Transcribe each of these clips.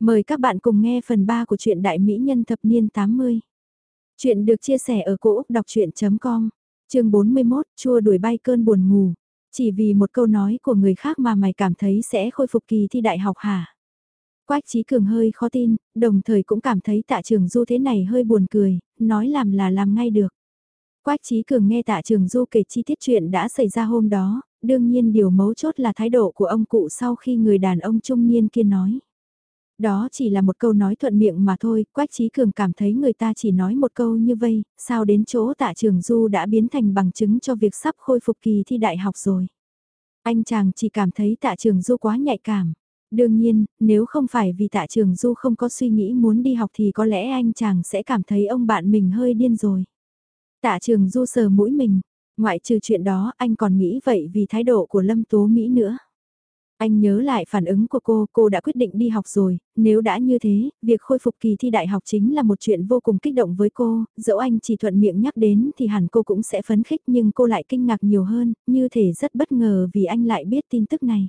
Mời các bạn cùng nghe phần 3 của truyện Đại Mỹ Nhân thập niên 80. Chuyện được chia sẻ ở cỗ đọc chuyện.com, chương 41, chua đuổi bay cơn buồn ngủ. Chỉ vì một câu nói của người khác mà mày cảm thấy sẽ khôi phục kỳ thi đại học hả? Quách Trí Cường hơi khó tin, đồng thời cũng cảm thấy tạ trường du thế này hơi buồn cười, nói làm là làm ngay được. Quách Trí Cường nghe tạ trường du kể chi tiết chuyện đã xảy ra hôm đó, đương nhiên điều mấu chốt là thái độ của ông cụ sau khi người đàn ông trung niên kia nói. Đó chỉ là một câu nói thuận miệng mà thôi, Quách Trí Cường cảm thấy người ta chỉ nói một câu như vây, sao đến chỗ tạ trường du đã biến thành bằng chứng cho việc sắp khôi phục kỳ thi đại học rồi. Anh chàng chỉ cảm thấy tạ trường du quá nhạy cảm. Đương nhiên, nếu không phải vì tạ trường du không có suy nghĩ muốn đi học thì có lẽ anh chàng sẽ cảm thấy ông bạn mình hơi điên rồi. Tạ trường du sờ mũi mình, ngoại trừ chuyện đó anh còn nghĩ vậy vì thái độ của Lâm Tố Mỹ nữa. Anh nhớ lại phản ứng của cô, cô đã quyết định đi học rồi, nếu đã như thế, việc khôi phục kỳ thi đại học chính là một chuyện vô cùng kích động với cô, dẫu anh chỉ thuận miệng nhắc đến thì hẳn cô cũng sẽ phấn khích nhưng cô lại kinh ngạc nhiều hơn, như thể rất bất ngờ vì anh lại biết tin tức này.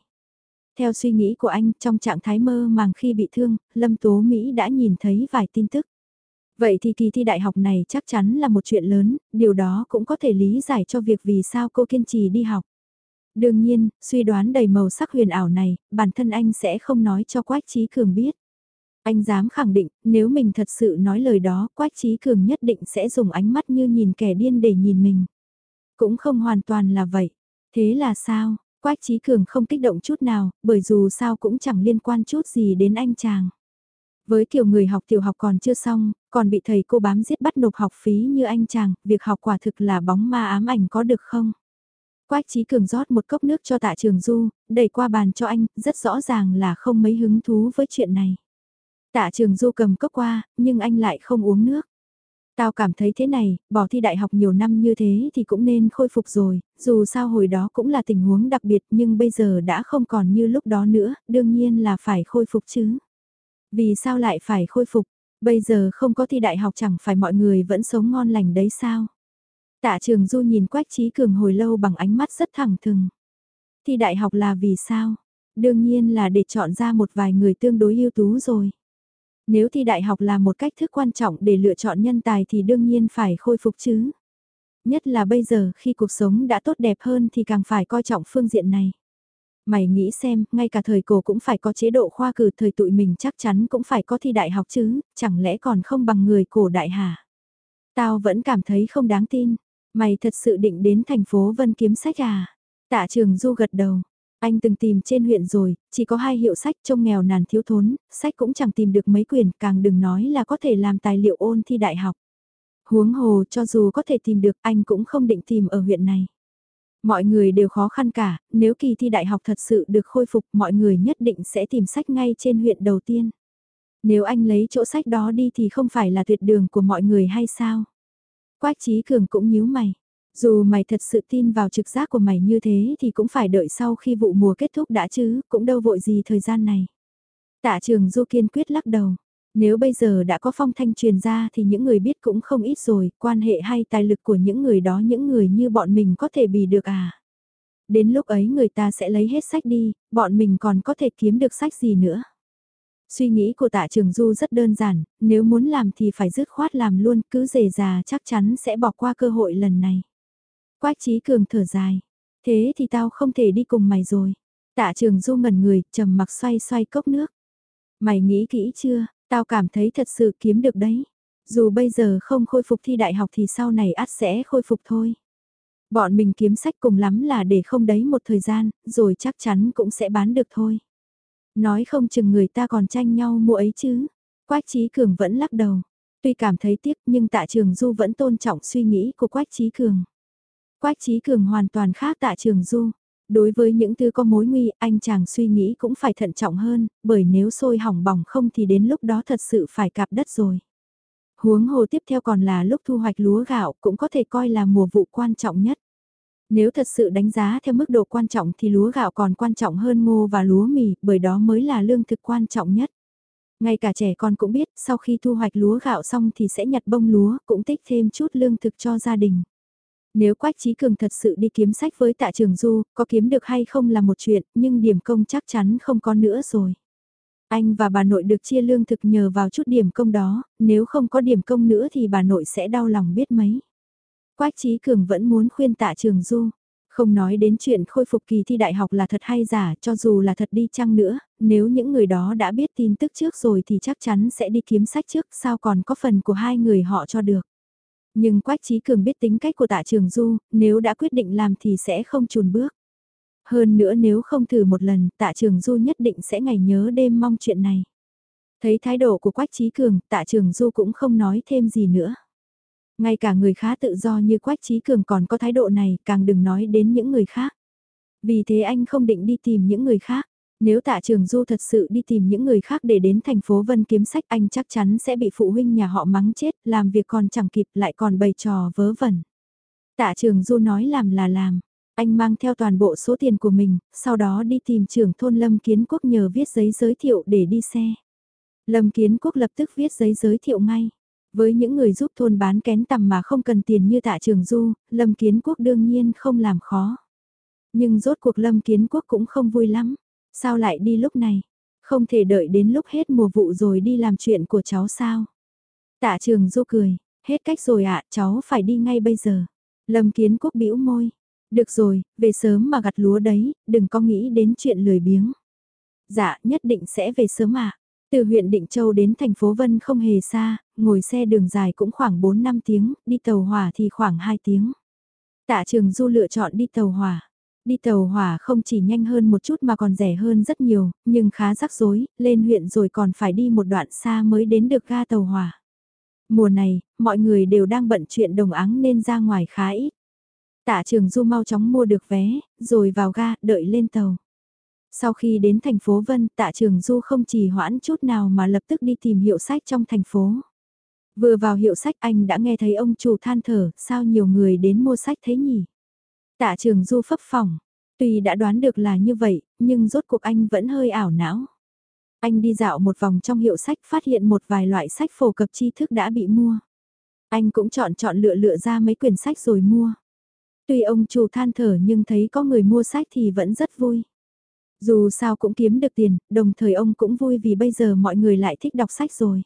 Theo suy nghĩ của anh, trong trạng thái mơ màng khi bị thương, Lâm Tố Mỹ đã nhìn thấy vài tin tức. Vậy thì kỳ thi đại học này chắc chắn là một chuyện lớn, điều đó cũng có thể lý giải cho việc vì sao cô kiên trì đi học. Đương nhiên, suy đoán đầy màu sắc huyền ảo này, bản thân anh sẽ không nói cho Quách Trí Cường biết. Anh dám khẳng định, nếu mình thật sự nói lời đó, Quách Trí Cường nhất định sẽ dùng ánh mắt như nhìn kẻ điên để nhìn mình. Cũng không hoàn toàn là vậy. Thế là sao? Quách Trí Cường không kích động chút nào, bởi dù sao cũng chẳng liên quan chút gì đến anh chàng. Với kiểu người học tiểu học còn chưa xong, còn bị thầy cô bám giết bắt nộp học phí như anh chàng, việc học quả thực là bóng ma ám ảnh có được không? Quách Chí Cường rót một cốc nước cho tạ trường du, đẩy qua bàn cho anh, rất rõ ràng là không mấy hứng thú với chuyện này. Tạ trường du cầm cốc qua, nhưng anh lại không uống nước. Tao cảm thấy thế này, bỏ thi đại học nhiều năm như thế thì cũng nên khôi phục rồi, dù sao hồi đó cũng là tình huống đặc biệt nhưng bây giờ đã không còn như lúc đó nữa, đương nhiên là phải khôi phục chứ. Vì sao lại phải khôi phục, bây giờ không có thi đại học chẳng phải mọi người vẫn sống ngon lành đấy sao? Tạ trường du nhìn Quách Trí Cường hồi lâu bằng ánh mắt rất thẳng thừng. Thi đại học là vì sao? Đương nhiên là để chọn ra một vài người tương đối ưu tú rồi. Nếu thi đại học là một cách thức quan trọng để lựa chọn nhân tài thì đương nhiên phải khôi phục chứ. Nhất là bây giờ khi cuộc sống đã tốt đẹp hơn thì càng phải coi trọng phương diện này. Mày nghĩ xem, ngay cả thời cổ cũng phải có chế độ khoa cử thời tụi mình chắc chắn cũng phải có thi đại học chứ, chẳng lẽ còn không bằng người cổ đại hả? Tao vẫn cảm thấy không đáng tin. Mày thật sự định đến thành phố Vân kiếm sách à? Tạ trường du gật đầu. Anh từng tìm trên huyện rồi, chỉ có hai hiệu sách trông nghèo nàn thiếu thốn, sách cũng chẳng tìm được mấy quyển, càng đừng nói là có thể làm tài liệu ôn thi đại học. Huống hồ cho dù có thể tìm được anh cũng không định tìm ở huyện này. Mọi người đều khó khăn cả, nếu kỳ thi đại học thật sự được khôi phục mọi người nhất định sẽ tìm sách ngay trên huyện đầu tiên. Nếu anh lấy chỗ sách đó đi thì không phải là tuyệt đường của mọi người hay sao? Quách Trí Cường cũng nhíu mày. Dù mày thật sự tin vào trực giác của mày như thế thì cũng phải đợi sau khi vụ mùa kết thúc đã chứ, cũng đâu vội gì thời gian này. Tạ trường Du kiên quyết lắc đầu. Nếu bây giờ đã có phong thanh truyền ra thì những người biết cũng không ít rồi, quan hệ hay tài lực của những người đó những người như bọn mình có thể bì được à. Đến lúc ấy người ta sẽ lấy hết sách đi, bọn mình còn có thể kiếm được sách gì nữa. Suy nghĩ của tạ trường du rất đơn giản, nếu muốn làm thì phải dứt khoát làm luôn, cứ dề già chắc chắn sẽ bỏ qua cơ hội lần này. Quách trí cường thở dài, thế thì tao không thể đi cùng mày rồi. Tạ trường du ngẩn người, trầm mặc xoay xoay cốc nước. Mày nghĩ kỹ chưa, tao cảm thấy thật sự kiếm được đấy. Dù bây giờ không khôi phục thi đại học thì sau này ắt sẽ khôi phục thôi. Bọn mình kiếm sách cùng lắm là để không đấy một thời gian, rồi chắc chắn cũng sẽ bán được thôi. Nói không chừng người ta còn tranh nhau mua ấy chứ. Quách Trí Cường vẫn lắc đầu. Tuy cảm thấy tiếc nhưng tạ trường Du vẫn tôn trọng suy nghĩ của Quách Trí Cường. Quách Trí Cường hoàn toàn khác tạ trường Du. Đối với những thứ có mối nguy, anh chàng suy nghĩ cũng phải thận trọng hơn, bởi nếu sôi hỏng bỏng không thì đến lúc đó thật sự phải cạp đất rồi. Huống hồ tiếp theo còn là lúc thu hoạch lúa gạo cũng có thể coi là mùa vụ quan trọng nhất. Nếu thật sự đánh giá theo mức độ quan trọng thì lúa gạo còn quan trọng hơn ngô và lúa mì, bởi đó mới là lương thực quan trọng nhất. Ngay cả trẻ con cũng biết sau khi thu hoạch lúa gạo xong thì sẽ nhặt bông lúa, cũng tích thêm chút lương thực cho gia đình. Nếu Quách Trí Cường thật sự đi kiếm sách với tạ trường du, có kiếm được hay không là một chuyện, nhưng điểm công chắc chắn không có nữa rồi. Anh và bà nội được chia lương thực nhờ vào chút điểm công đó, nếu không có điểm công nữa thì bà nội sẽ đau lòng biết mấy. Quách Trí Cường vẫn muốn khuyên tạ trường du. Không nói đến chuyện khôi phục kỳ thi đại học là thật hay giả, cho dù là thật đi chăng nữa, nếu những người đó đã biết tin tức trước rồi thì chắc chắn sẽ đi kiếm sách trước, sao còn có phần của hai người họ cho được. Nhưng Quách Trí Cường biết tính cách của tạ trường du, nếu đã quyết định làm thì sẽ không chùn bước. Hơn nữa nếu không thử một lần, tạ trường du nhất định sẽ ngày nhớ đêm mong chuyện này. Thấy thái độ của Quách Trí Cường, tạ trường du cũng không nói thêm gì nữa. Ngay cả người khá tự do như Quách Trí Cường còn có thái độ này, càng đừng nói đến những người khác. Vì thế anh không định đi tìm những người khác. Nếu tạ trường du thật sự đi tìm những người khác để đến thành phố Vân kiếm sách anh chắc chắn sẽ bị phụ huynh nhà họ mắng chết, làm việc còn chẳng kịp lại còn bày trò vớ vẩn. Tạ trường du nói làm là làm, anh mang theo toàn bộ số tiền của mình, sau đó đi tìm trưởng thôn Lâm Kiến Quốc nhờ viết giấy giới thiệu để đi xe. Lâm Kiến Quốc lập tức viết giấy giới thiệu ngay. Với những người giúp thôn bán kén tầm mà không cần tiền như tạ trường du, Lâm Kiến Quốc đương nhiên không làm khó. Nhưng rốt cuộc Lâm Kiến Quốc cũng không vui lắm. Sao lại đi lúc này? Không thể đợi đến lúc hết mùa vụ rồi đi làm chuyện của cháu sao? Tạ trường du cười, hết cách rồi ạ, cháu phải đi ngay bây giờ. Lâm Kiến Quốc bĩu môi, được rồi, về sớm mà gặt lúa đấy, đừng có nghĩ đến chuyện lười biếng. Dạ, nhất định sẽ về sớm ạ. Từ huyện Định Châu đến thành phố Vân không hề xa, ngồi xe đường dài cũng khoảng 4 năm tiếng, đi tàu hỏa thì khoảng 2 tiếng. Tạ Trường Du lựa chọn đi tàu hỏa. Đi tàu hỏa không chỉ nhanh hơn một chút mà còn rẻ hơn rất nhiều, nhưng khá rắc rối, lên huyện rồi còn phải đi một đoạn xa mới đến được ga tàu hỏa. Mùa này, mọi người đều đang bận chuyện đồng áng nên ra ngoài khá ít. Tạ Trường Du mau chóng mua được vé, rồi vào ga, đợi lên tàu. Sau khi đến thành phố Vân, Tạ Trường Du không chỉ hoãn chút nào mà lập tức đi tìm hiệu sách trong thành phố. Vừa vào hiệu sách anh đã nghe thấy ông chủ than thở, sao nhiều người đến mua sách thế nhỉ? Tạ Trường Du phấp phỏng, tuy đã đoán được là như vậy, nhưng rốt cuộc anh vẫn hơi ảo não. Anh đi dạo một vòng trong hiệu sách phát hiện một vài loại sách phổ cập tri thức đã bị mua. Anh cũng chọn chọn lựa lựa ra mấy quyển sách rồi mua. Tuy ông chủ than thở nhưng thấy có người mua sách thì vẫn rất vui. Dù sao cũng kiếm được tiền, đồng thời ông cũng vui vì bây giờ mọi người lại thích đọc sách rồi.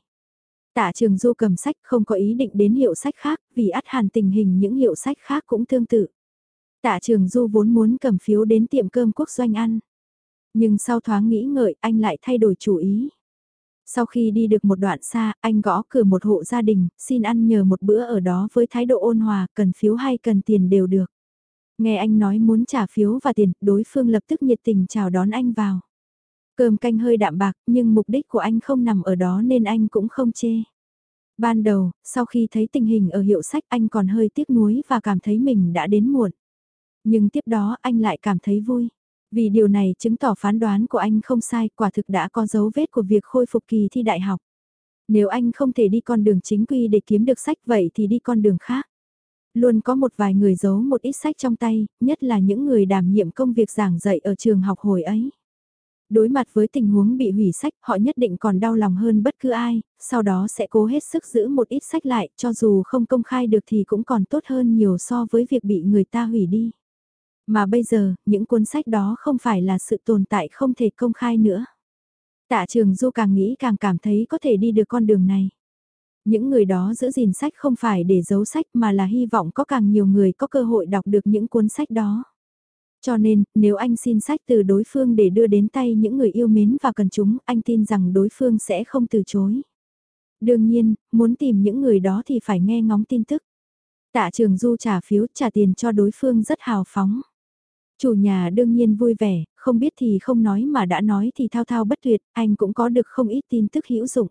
Tạ trường du cầm sách không có ý định đến hiệu sách khác, vì át hàn tình hình những hiệu sách khác cũng tương tự. Tạ trường du vốn muốn cầm phiếu đến tiệm cơm quốc doanh ăn. Nhưng sau thoáng nghĩ ngợi anh lại thay đổi chủ ý. Sau khi đi được một đoạn xa, anh gõ cửa một hộ gia đình, xin ăn nhờ một bữa ở đó với thái độ ôn hòa, cần phiếu hay cần tiền đều được. Nghe anh nói muốn trả phiếu và tiền, đối phương lập tức nhiệt tình chào đón anh vào. Cơm canh hơi đạm bạc, nhưng mục đích của anh không nằm ở đó nên anh cũng không chê. Ban đầu, sau khi thấy tình hình ở hiệu sách anh còn hơi tiếc nuối và cảm thấy mình đã đến muộn. Nhưng tiếp đó anh lại cảm thấy vui. Vì điều này chứng tỏ phán đoán của anh không sai, quả thực đã có dấu vết của việc khôi phục kỳ thi đại học. Nếu anh không thể đi con đường chính quy để kiếm được sách vậy thì đi con đường khác. Luôn có một vài người giấu một ít sách trong tay, nhất là những người đảm nhiệm công việc giảng dạy ở trường học hồi ấy. Đối mặt với tình huống bị hủy sách, họ nhất định còn đau lòng hơn bất cứ ai, sau đó sẽ cố hết sức giữ một ít sách lại, cho dù không công khai được thì cũng còn tốt hơn nhiều so với việc bị người ta hủy đi. Mà bây giờ, những cuốn sách đó không phải là sự tồn tại không thể công khai nữa. Tạ trường Du càng nghĩ càng cảm thấy có thể đi được con đường này. Những người đó giữ gìn sách không phải để giấu sách mà là hy vọng có càng nhiều người có cơ hội đọc được những cuốn sách đó. Cho nên, nếu anh xin sách từ đối phương để đưa đến tay những người yêu mến và cần chúng, anh tin rằng đối phương sẽ không từ chối. Đương nhiên, muốn tìm những người đó thì phải nghe ngóng tin tức. Tạ trường du trả phiếu trả tiền cho đối phương rất hào phóng. Chủ nhà đương nhiên vui vẻ, không biết thì không nói mà đã nói thì thao thao bất tuyệt, anh cũng có được không ít tin tức hữu dụng.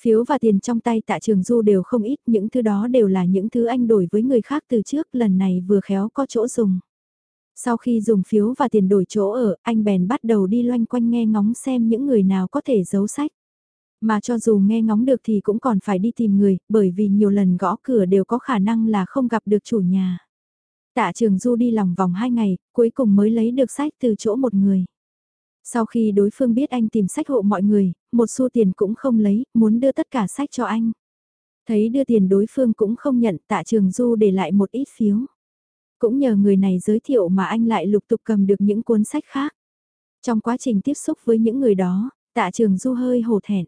Phiếu và tiền trong tay tạ trường du đều không ít, những thứ đó đều là những thứ anh đổi với người khác từ trước, lần này vừa khéo có chỗ dùng. Sau khi dùng phiếu và tiền đổi chỗ ở, anh bèn bắt đầu đi loanh quanh nghe ngóng xem những người nào có thể giấu sách. Mà cho dù nghe ngóng được thì cũng còn phải đi tìm người, bởi vì nhiều lần gõ cửa đều có khả năng là không gặp được chủ nhà. Tạ trường du đi lòng vòng hai ngày, cuối cùng mới lấy được sách từ chỗ một người. Sau khi đối phương biết anh tìm sách hộ mọi người, một xu tiền cũng không lấy, muốn đưa tất cả sách cho anh. Thấy đưa tiền đối phương cũng không nhận tạ trường du để lại một ít phiếu. Cũng nhờ người này giới thiệu mà anh lại lục tục cầm được những cuốn sách khác. Trong quá trình tiếp xúc với những người đó, Tạ trường du hơi hổ thẹn.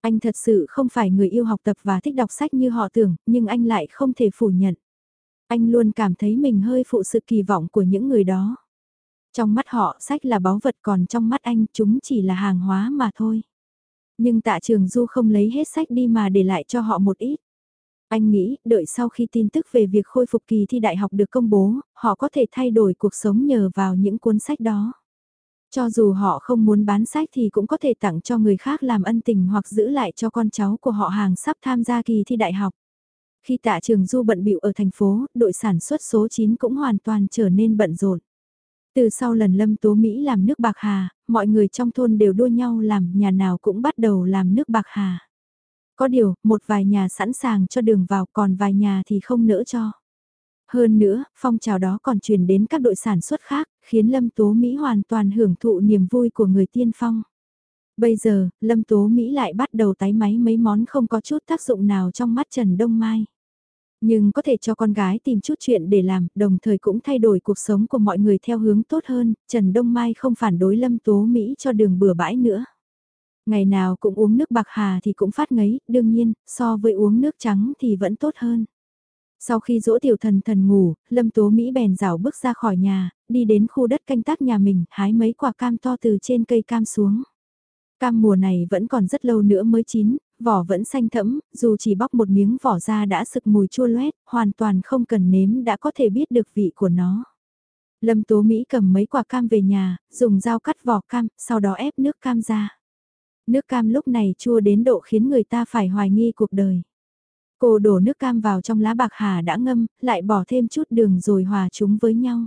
Anh thật sự không phải người yêu học tập và thích đọc sách như họ tưởng, nhưng anh lại không thể phủ nhận. Anh luôn cảm thấy mình hơi phụ sự kỳ vọng của những người đó. Trong mắt họ sách là báu vật còn trong mắt anh chúng chỉ là hàng hóa mà thôi. Nhưng tạ trường du không lấy hết sách đi mà để lại cho họ một ít. Anh nghĩ, đợi sau khi tin tức về việc khôi phục kỳ thi đại học được công bố, họ có thể thay đổi cuộc sống nhờ vào những cuốn sách đó. Cho dù họ không muốn bán sách thì cũng có thể tặng cho người khác làm ân tình hoặc giữ lại cho con cháu của họ hàng sắp tham gia kỳ thi đại học. Khi tạ trường du bận bịu ở thành phố, đội sản xuất số 9 cũng hoàn toàn trở nên bận rộn. Từ sau lần Lâm Tố Mỹ làm nước bạc hà, mọi người trong thôn đều đua nhau làm, nhà nào cũng bắt đầu làm nước bạc hà. Có điều, một vài nhà sẵn sàng cho đường vào còn vài nhà thì không nỡ cho. Hơn nữa, phong trào đó còn truyền đến các đội sản xuất khác, khiến Lâm Tố Mỹ hoàn toàn hưởng thụ niềm vui của người tiên phong. Bây giờ, Lâm Tố Mỹ lại bắt đầu tái máy mấy món không có chút tác dụng nào trong mắt Trần Đông Mai. Nhưng có thể cho con gái tìm chút chuyện để làm, đồng thời cũng thay đổi cuộc sống của mọi người theo hướng tốt hơn, Trần Đông Mai không phản đối Lâm Tố Mỹ cho đường bừa bãi nữa. Ngày nào cũng uống nước bạc hà thì cũng phát ngấy, đương nhiên, so với uống nước trắng thì vẫn tốt hơn. Sau khi dỗ tiểu thần thần ngủ, Lâm Tố Mỹ bèn rảo bước ra khỏi nhà, đi đến khu đất canh tác nhà mình, hái mấy quả cam to từ trên cây cam xuống. Cam mùa này vẫn còn rất lâu nữa mới chín, vỏ vẫn xanh thẫm, dù chỉ bóc một miếng vỏ ra đã sực mùi chua loét, hoàn toàn không cần nếm đã có thể biết được vị của nó. Lâm Tố Mỹ cầm mấy quả cam về nhà, dùng dao cắt vỏ cam, sau đó ép nước cam ra. Nước cam lúc này chua đến độ khiến người ta phải hoài nghi cuộc đời. Cô đổ nước cam vào trong lá bạc hà đã ngâm, lại bỏ thêm chút đường rồi hòa chúng với nhau.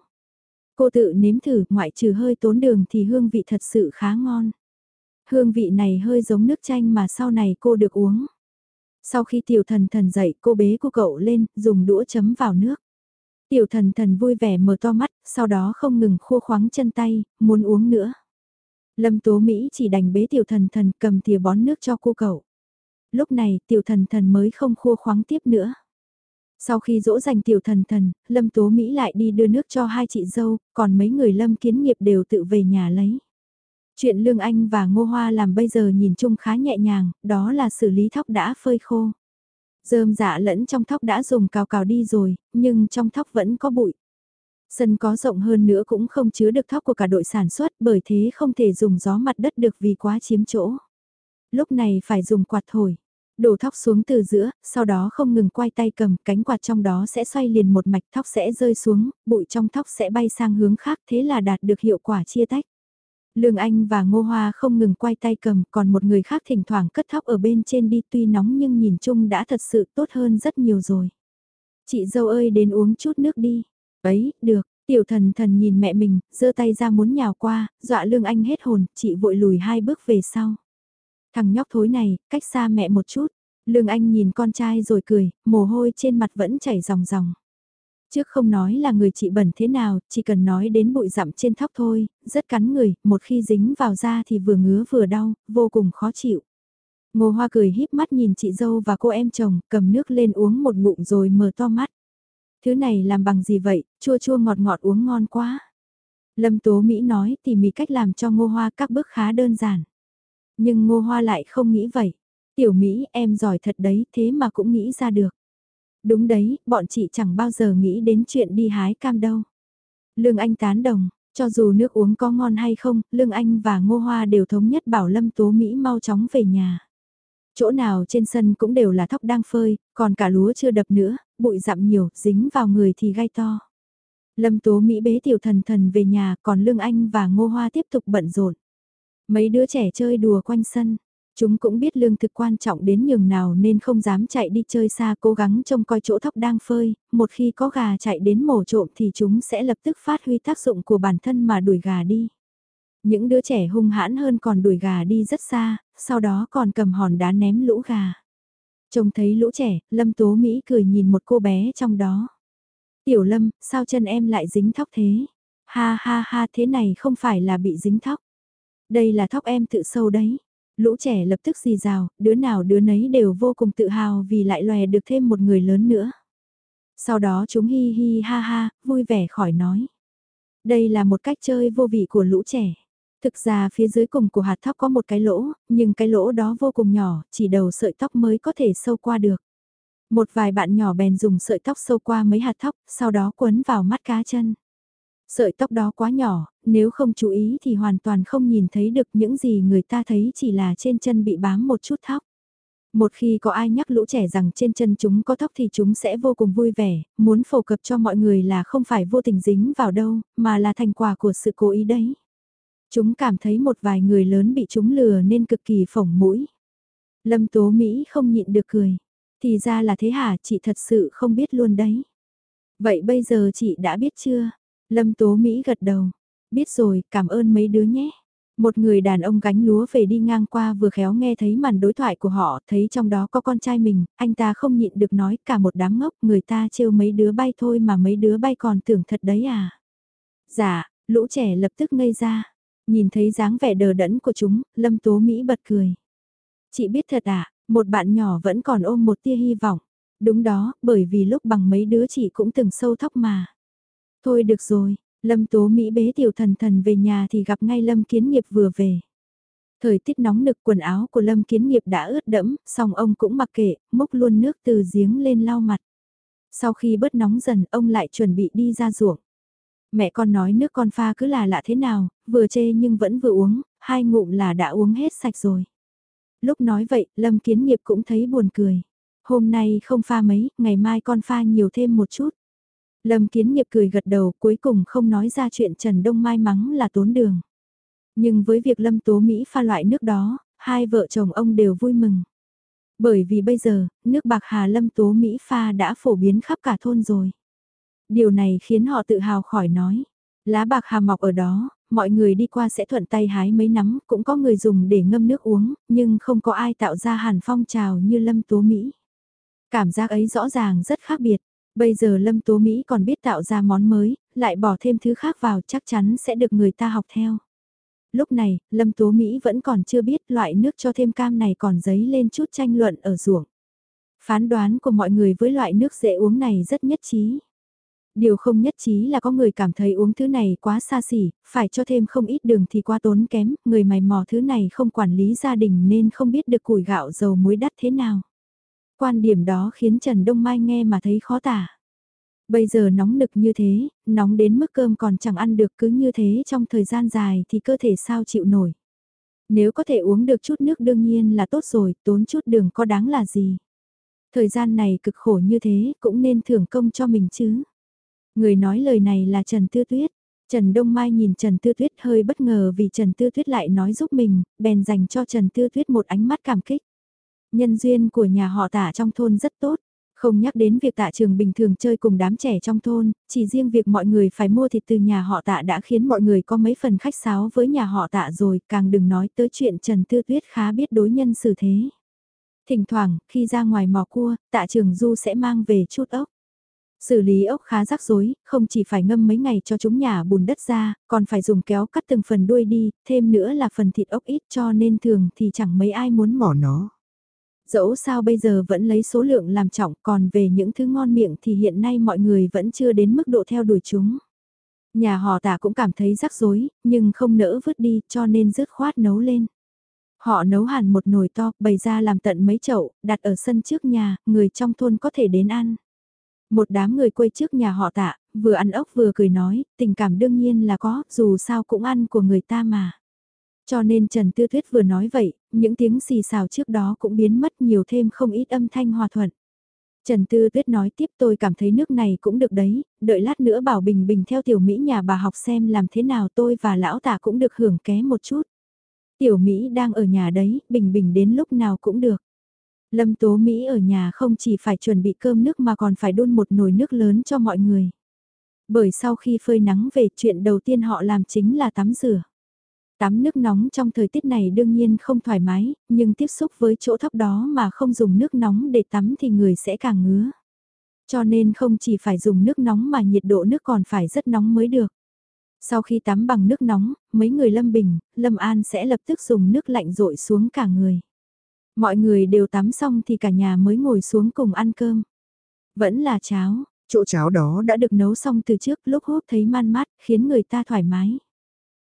Cô tự nếm thử, ngoại trừ hơi tốn đường thì hương vị thật sự khá ngon. Hương vị này hơi giống nước chanh mà sau này cô được uống. Sau khi tiểu thần thần dậy cô bế cô cậu lên, dùng đũa chấm vào nước. Tiểu thần thần vui vẻ mở to mắt, sau đó không ngừng khô khoáng chân tay, muốn uống nữa. Lâm Tố Mỹ chỉ đành bế tiểu thần thần cầm thìa bón nước cho cô cậu. Lúc này tiểu thần thần mới không khô khoáng tiếp nữa. Sau khi dỗ dành tiểu thần thần, Lâm Tố Mỹ lại đi đưa nước cho hai chị dâu, còn mấy người Lâm kiến nghiệp đều tự về nhà lấy. Chuyện Lương Anh và Ngô Hoa làm bây giờ nhìn chung khá nhẹ nhàng, đó là xử lý thóc đã phơi khô. Dơm dạ lẫn trong thóc đã dùng cào cào đi rồi, nhưng trong thóc vẫn có bụi. Sân có rộng hơn nữa cũng không chứa được thóc của cả đội sản xuất bởi thế không thể dùng gió mặt đất được vì quá chiếm chỗ. Lúc này phải dùng quạt thổi. Đổ thóc xuống từ giữa, sau đó không ngừng quay tay cầm, cánh quạt trong đó sẽ xoay liền một mạch thóc sẽ rơi xuống, bụi trong thóc sẽ bay sang hướng khác thế là đạt được hiệu quả chia tách. Lương Anh và Ngô Hoa không ngừng quay tay cầm, còn một người khác thỉnh thoảng cất thóc ở bên trên đi tuy nóng nhưng nhìn chung đã thật sự tốt hơn rất nhiều rồi. Chị dâu ơi đến uống chút nước đi. Ấy, được, tiểu thần thần nhìn mẹ mình, giơ tay ra muốn nhào qua, dọa Lương Anh hết hồn, chị vội lùi hai bước về sau. Thằng nhóc thối này, cách xa mẹ một chút. Lương Anh nhìn con trai rồi cười, mồ hôi trên mặt vẫn chảy ròng ròng. Trước không nói là người chị bẩn thế nào, chỉ cần nói đến bụi rậm trên thóc thôi, rất cắn người, một khi dính vào da thì vừa ngứa vừa đau, vô cùng khó chịu. Ngô Hoa cười híp mắt nhìn chị dâu và cô em chồng, cầm nước lên uống một ngụm rồi mở to mắt. Thứ này làm bằng gì vậy, chua chua ngọt ngọt uống ngon quá. Lâm Tố Mỹ nói tỉ mỉ cách làm cho Ngô Hoa các bước khá đơn giản. Nhưng Ngô Hoa lại không nghĩ vậy. Tiểu Mỹ em giỏi thật đấy thế mà cũng nghĩ ra được. Đúng đấy, bọn chị chẳng bao giờ nghĩ đến chuyện đi hái cam đâu. Lương Anh tán đồng, cho dù nước uống có ngon hay không, Lương Anh và Ngô Hoa đều thống nhất bảo Lâm Tố Mỹ mau chóng về nhà. Chỗ nào trên sân cũng đều là thóc đang phơi, còn cả lúa chưa đập nữa, bụi dặm nhiều, dính vào người thì gai to. Lâm Tố Mỹ bế tiểu thần thần về nhà, còn Lương Anh và Ngô Hoa tiếp tục bận rộn. Mấy đứa trẻ chơi đùa quanh sân, Chúng cũng biết lương thực quan trọng đến nhường nào nên không dám chạy đi chơi xa cố gắng trông coi chỗ thóc đang phơi, một khi có gà chạy đến mổ trộm thì chúng sẽ lập tức phát huy tác dụng của bản thân mà đuổi gà đi. Những đứa trẻ hung hãn hơn còn đuổi gà đi rất xa, sau đó còn cầm hòn đá ném lũ gà. Trông thấy lũ trẻ, Lâm Tố Mỹ cười nhìn một cô bé trong đó. Tiểu Lâm, sao chân em lại dính thóc thế? Ha ha ha thế này không phải là bị dính thóc. Đây là thóc em tự sâu đấy. Lũ trẻ lập tức xì rào, đứa nào đứa nấy đều vô cùng tự hào vì lại lòe được thêm một người lớn nữa. Sau đó chúng hi hi ha ha, vui vẻ khỏi nói. Đây là một cách chơi vô vị của lũ trẻ. Thực ra phía dưới cùng của hạt thóc có một cái lỗ, nhưng cái lỗ đó vô cùng nhỏ, chỉ đầu sợi tóc mới có thể sâu qua được. Một vài bạn nhỏ bèn dùng sợi tóc sâu qua mấy hạt thóc, sau đó quấn vào mắt cá chân. Sợi tóc đó quá nhỏ, nếu không chú ý thì hoàn toàn không nhìn thấy được những gì người ta thấy chỉ là trên chân bị bám một chút thóc. Một khi có ai nhắc lũ trẻ rằng trên chân chúng có tóc thì chúng sẽ vô cùng vui vẻ, muốn phổ cập cho mọi người là không phải vô tình dính vào đâu, mà là thành quả của sự cố ý đấy. Chúng cảm thấy một vài người lớn bị chúng lừa nên cực kỳ phỏng mũi. Lâm Tố Mỹ không nhịn được cười. Thì ra là thế hả, chị thật sự không biết luôn đấy. Vậy bây giờ chị đã biết chưa? Lâm Tố Mỹ gật đầu. Biết rồi, cảm ơn mấy đứa nhé. Một người đàn ông gánh lúa về đi ngang qua vừa khéo nghe thấy màn đối thoại của họ, thấy trong đó có con trai mình, anh ta không nhịn được nói cả một đám ngốc, người ta trêu mấy đứa bay thôi mà mấy đứa bay còn tưởng thật đấy à. Dạ, lũ trẻ lập tức ngây ra, nhìn thấy dáng vẻ đờ đẫn của chúng, Lâm Tố Mỹ bật cười. Chị biết thật à, một bạn nhỏ vẫn còn ôm một tia hy vọng. Đúng đó, bởi vì lúc bằng mấy đứa chị cũng từng sâu thóc mà. Thôi được rồi, Lâm Tố Mỹ bế tiểu thần thần về nhà thì gặp ngay Lâm Kiến Nghiệp vừa về. Thời tiết nóng nực quần áo của Lâm Kiến Nghiệp đã ướt đẫm, song ông cũng mặc kệ, múc luôn nước từ giếng lên lau mặt. Sau khi bớt nóng dần, ông lại chuẩn bị đi ra ruộng. Mẹ con nói nước con pha cứ là lạ thế nào, vừa chê nhưng vẫn vừa uống, hai ngụm là đã uống hết sạch rồi. Lúc nói vậy, Lâm Kiến Nghiệp cũng thấy buồn cười. Hôm nay không pha mấy, ngày mai con pha nhiều thêm một chút. Lâm Kiến Nghiệp cười gật đầu cuối cùng không nói ra chuyện Trần Đông Mai mắng là tốn đường. Nhưng với việc Lâm Tố Mỹ pha loại nước đó, hai vợ chồng ông đều vui mừng. Bởi vì bây giờ, nước bạc hà Lâm Tố Mỹ pha đã phổ biến khắp cả thôn rồi. Điều này khiến họ tự hào khỏi nói. Lá bạc hà mọc ở đó, mọi người đi qua sẽ thuận tay hái mấy nắm, cũng có người dùng để ngâm nước uống, nhưng không có ai tạo ra hàn phong trào như Lâm Tố Mỹ. Cảm giác ấy rõ ràng rất khác biệt. Bây giờ Lâm Tố Mỹ còn biết tạo ra món mới, lại bỏ thêm thứ khác vào chắc chắn sẽ được người ta học theo. Lúc này, Lâm Tố Mỹ vẫn còn chưa biết loại nước cho thêm cam này còn dấy lên chút tranh luận ở ruộng. Phán đoán của mọi người với loại nước dễ uống này rất nhất trí. Điều không nhất trí là có người cảm thấy uống thứ này quá xa xỉ, phải cho thêm không ít đường thì quá tốn kém, người mày mò thứ này không quản lý gia đình nên không biết được củi gạo dầu muối đắt thế nào. Quan điểm đó khiến Trần Đông Mai nghe mà thấy khó tả. Bây giờ nóng nực như thế, nóng đến mức cơm còn chẳng ăn được cứ như thế trong thời gian dài thì cơ thể sao chịu nổi. Nếu có thể uống được chút nước đương nhiên là tốt rồi, tốn chút đường có đáng là gì. Thời gian này cực khổ như thế cũng nên thưởng công cho mình chứ. Người nói lời này là Trần Tư Tuyết. Trần Đông Mai nhìn Trần Tư Tuyết hơi bất ngờ vì Trần Tư Tuyết lại nói giúp mình, bèn dành cho Trần Tư Tuyết một ánh mắt cảm kích. Nhân duyên của nhà họ tả trong thôn rất tốt. Không nhắc đến việc tạ trường bình thường chơi cùng đám trẻ trong thôn, chỉ riêng việc mọi người phải mua thịt từ nhà họ tạ đã khiến mọi người có mấy phần khách sáo với nhà họ tạ rồi, càng đừng nói tới chuyện Trần Tư Tuyết khá biết đối nhân xử thế. Thỉnh thoảng, khi ra ngoài mò cua, tạ trường du sẽ mang về chút ốc. Xử lý ốc khá rắc rối, không chỉ phải ngâm mấy ngày cho chúng nhả bùn đất ra, còn phải dùng kéo cắt từng phần đuôi đi, thêm nữa là phần thịt ốc ít cho nên thường thì chẳng mấy ai muốn mỏ nó. Dẫu sao bây giờ vẫn lấy số lượng làm trọng còn về những thứ ngon miệng thì hiện nay mọi người vẫn chưa đến mức độ theo đuổi chúng. Nhà họ tả cũng cảm thấy rắc rối, nhưng không nỡ vứt đi cho nên rứt khoát nấu lên. Họ nấu hẳn một nồi to, bày ra làm tận mấy chậu, đặt ở sân trước nhà, người trong thôn có thể đến ăn. Một đám người quay trước nhà họ tạ, vừa ăn ốc vừa cười nói, tình cảm đương nhiên là có, dù sao cũng ăn của người ta mà. Cho nên Trần Tư Thuyết vừa nói vậy, những tiếng xì xào trước đó cũng biến mất nhiều thêm không ít âm thanh hòa thuận. Trần Tư Tuyết nói tiếp tôi cảm thấy nước này cũng được đấy, đợi lát nữa bảo Bình Bình theo tiểu Mỹ nhà bà học xem làm thế nào tôi và lão tả cũng được hưởng ké một chút. Tiểu Mỹ đang ở nhà đấy, Bình Bình đến lúc nào cũng được. Lâm Tố Mỹ ở nhà không chỉ phải chuẩn bị cơm nước mà còn phải đun một nồi nước lớn cho mọi người. Bởi sau khi phơi nắng về chuyện đầu tiên họ làm chính là tắm rửa. Tắm nước nóng trong thời tiết này đương nhiên không thoải mái, nhưng tiếp xúc với chỗ thấp đó mà không dùng nước nóng để tắm thì người sẽ càng ngứa. Cho nên không chỉ phải dùng nước nóng mà nhiệt độ nước còn phải rất nóng mới được. Sau khi tắm bằng nước nóng, mấy người Lâm Bình, Lâm An sẽ lập tức dùng nước lạnh rội xuống cả người. Mọi người đều tắm xong thì cả nhà mới ngồi xuống cùng ăn cơm. Vẫn là cháo, chỗ cháo đó đã được nấu xong từ trước lúc hút thấy man mát, khiến người ta thoải mái.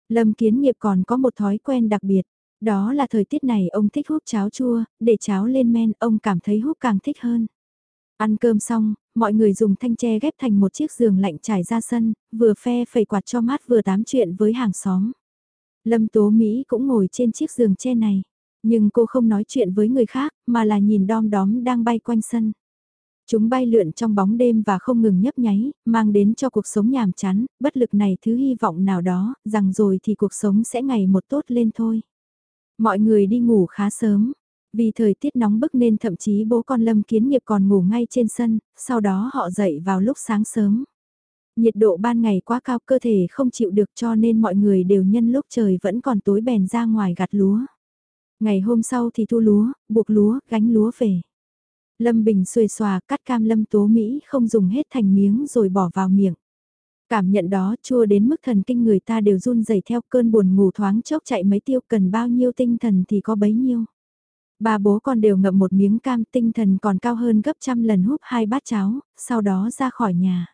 Lâm Kiến Nghiệp còn có một thói quen đặc biệt, đó là thời tiết này ông thích hút cháo chua, để cháo lên men ông cảm thấy hút càng thích hơn. Ăn cơm xong, mọi người dùng thanh tre ghép thành một chiếc giường lạnh trải ra sân, vừa phe phẩy quạt cho mát vừa tám chuyện với hàng xóm. Lâm Tố Mỹ cũng ngồi trên chiếc giường tre này, nhưng cô không nói chuyện với người khác, mà là nhìn đom đóm đang bay quanh sân. Chúng bay lượn trong bóng đêm và không ngừng nhấp nháy, mang đến cho cuộc sống nhàm chán, bất lực này thứ hy vọng nào đó, rằng rồi thì cuộc sống sẽ ngày một tốt lên thôi. Mọi người đi ngủ khá sớm, vì thời tiết nóng bức nên thậm chí bố con Lâm Kiến Nghiệp còn ngủ ngay trên sân, sau đó họ dậy vào lúc sáng sớm. Nhiệt độ ban ngày quá cao cơ thể không chịu được cho nên mọi người đều nhân lúc trời vẫn còn tối bèn ra ngoài gặt lúa. Ngày hôm sau thì thu lúa, buộc lúa, gánh lúa về. Lâm Bình xuề xòa cắt cam Lâm Tố Mỹ không dùng hết thành miếng rồi bỏ vào miệng. Cảm nhận đó chua đến mức thần kinh người ta đều run rẩy theo cơn buồn ngủ thoáng chốc chạy mấy tiêu cần bao nhiêu tinh thần thì có bấy nhiêu. Ba bố con đều ngậm một miếng cam tinh thần còn cao hơn gấp trăm lần húp hai bát cháo, sau đó ra khỏi nhà.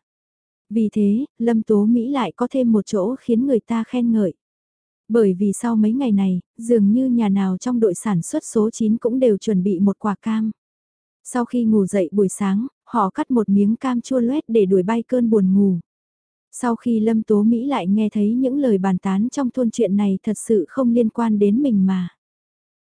Vì thế, Lâm Tố Mỹ lại có thêm một chỗ khiến người ta khen ngợi. Bởi vì sau mấy ngày này, dường như nhà nào trong đội sản xuất số 9 cũng đều chuẩn bị một quả cam. Sau khi ngủ dậy buổi sáng, họ cắt một miếng cam chua loét để đuổi bay cơn buồn ngủ. Sau khi Lâm Tố Mỹ lại nghe thấy những lời bàn tán trong thôn chuyện này thật sự không liên quan đến mình mà.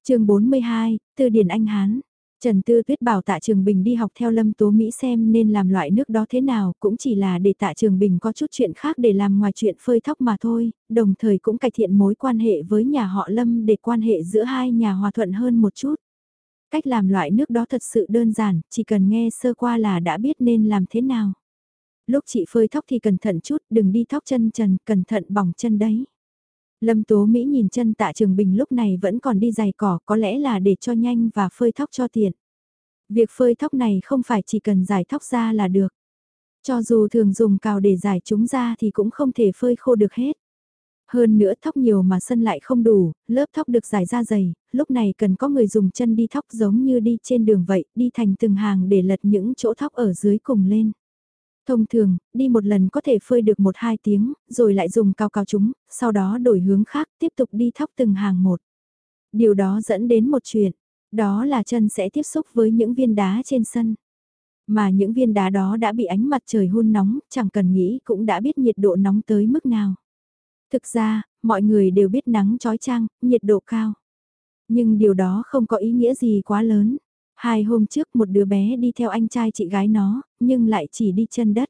chương 42, Từ Điển Anh Hán. Trần Tư Tuyết bảo Tạ Trường Bình đi học theo Lâm Tố Mỹ xem nên làm loại nước đó thế nào, cũng chỉ là để Tạ Trường Bình có chút chuyện khác để làm ngoài chuyện phơi thóc mà thôi, đồng thời cũng cải thiện mối quan hệ với nhà họ Lâm để quan hệ giữa hai nhà hòa thuận hơn một chút. Cách làm loại nước đó thật sự đơn giản, chỉ cần nghe sơ qua là đã biết nên làm thế nào. Lúc chị phơi thóc thì cẩn thận chút, đừng đi thóc chân trần, cẩn thận bỏng chân đấy. Lâm Tố Mỹ nhìn chân tạ Trường Bình lúc này vẫn còn đi giày cỏ có lẽ là để cho nhanh và phơi thóc cho tiện. Việc phơi thóc này không phải chỉ cần giải thóc ra là được. Cho dù thường dùng cào để giải chúng ra thì cũng không thể phơi khô được hết. Hơn nữa thóc nhiều mà sân lại không đủ, lớp thóc được giải ra dày, lúc này cần có người dùng chân đi thóc giống như đi trên đường vậy, đi thành từng hàng để lật những chỗ thóc ở dưới cùng lên. Thông thường, đi một lần có thể phơi được 1-2 tiếng, rồi lại dùng cao cao chúng, sau đó đổi hướng khác, tiếp tục đi thóc từng hàng một. Điều đó dẫn đến một chuyện, đó là chân sẽ tiếp xúc với những viên đá trên sân. Mà những viên đá đó đã bị ánh mặt trời hun nóng, chẳng cần nghĩ cũng đã biết nhiệt độ nóng tới mức nào. Thực ra, mọi người đều biết nắng trói trang, nhiệt độ cao. Nhưng điều đó không có ý nghĩa gì quá lớn. Hai hôm trước một đứa bé đi theo anh trai chị gái nó, nhưng lại chỉ đi chân đất.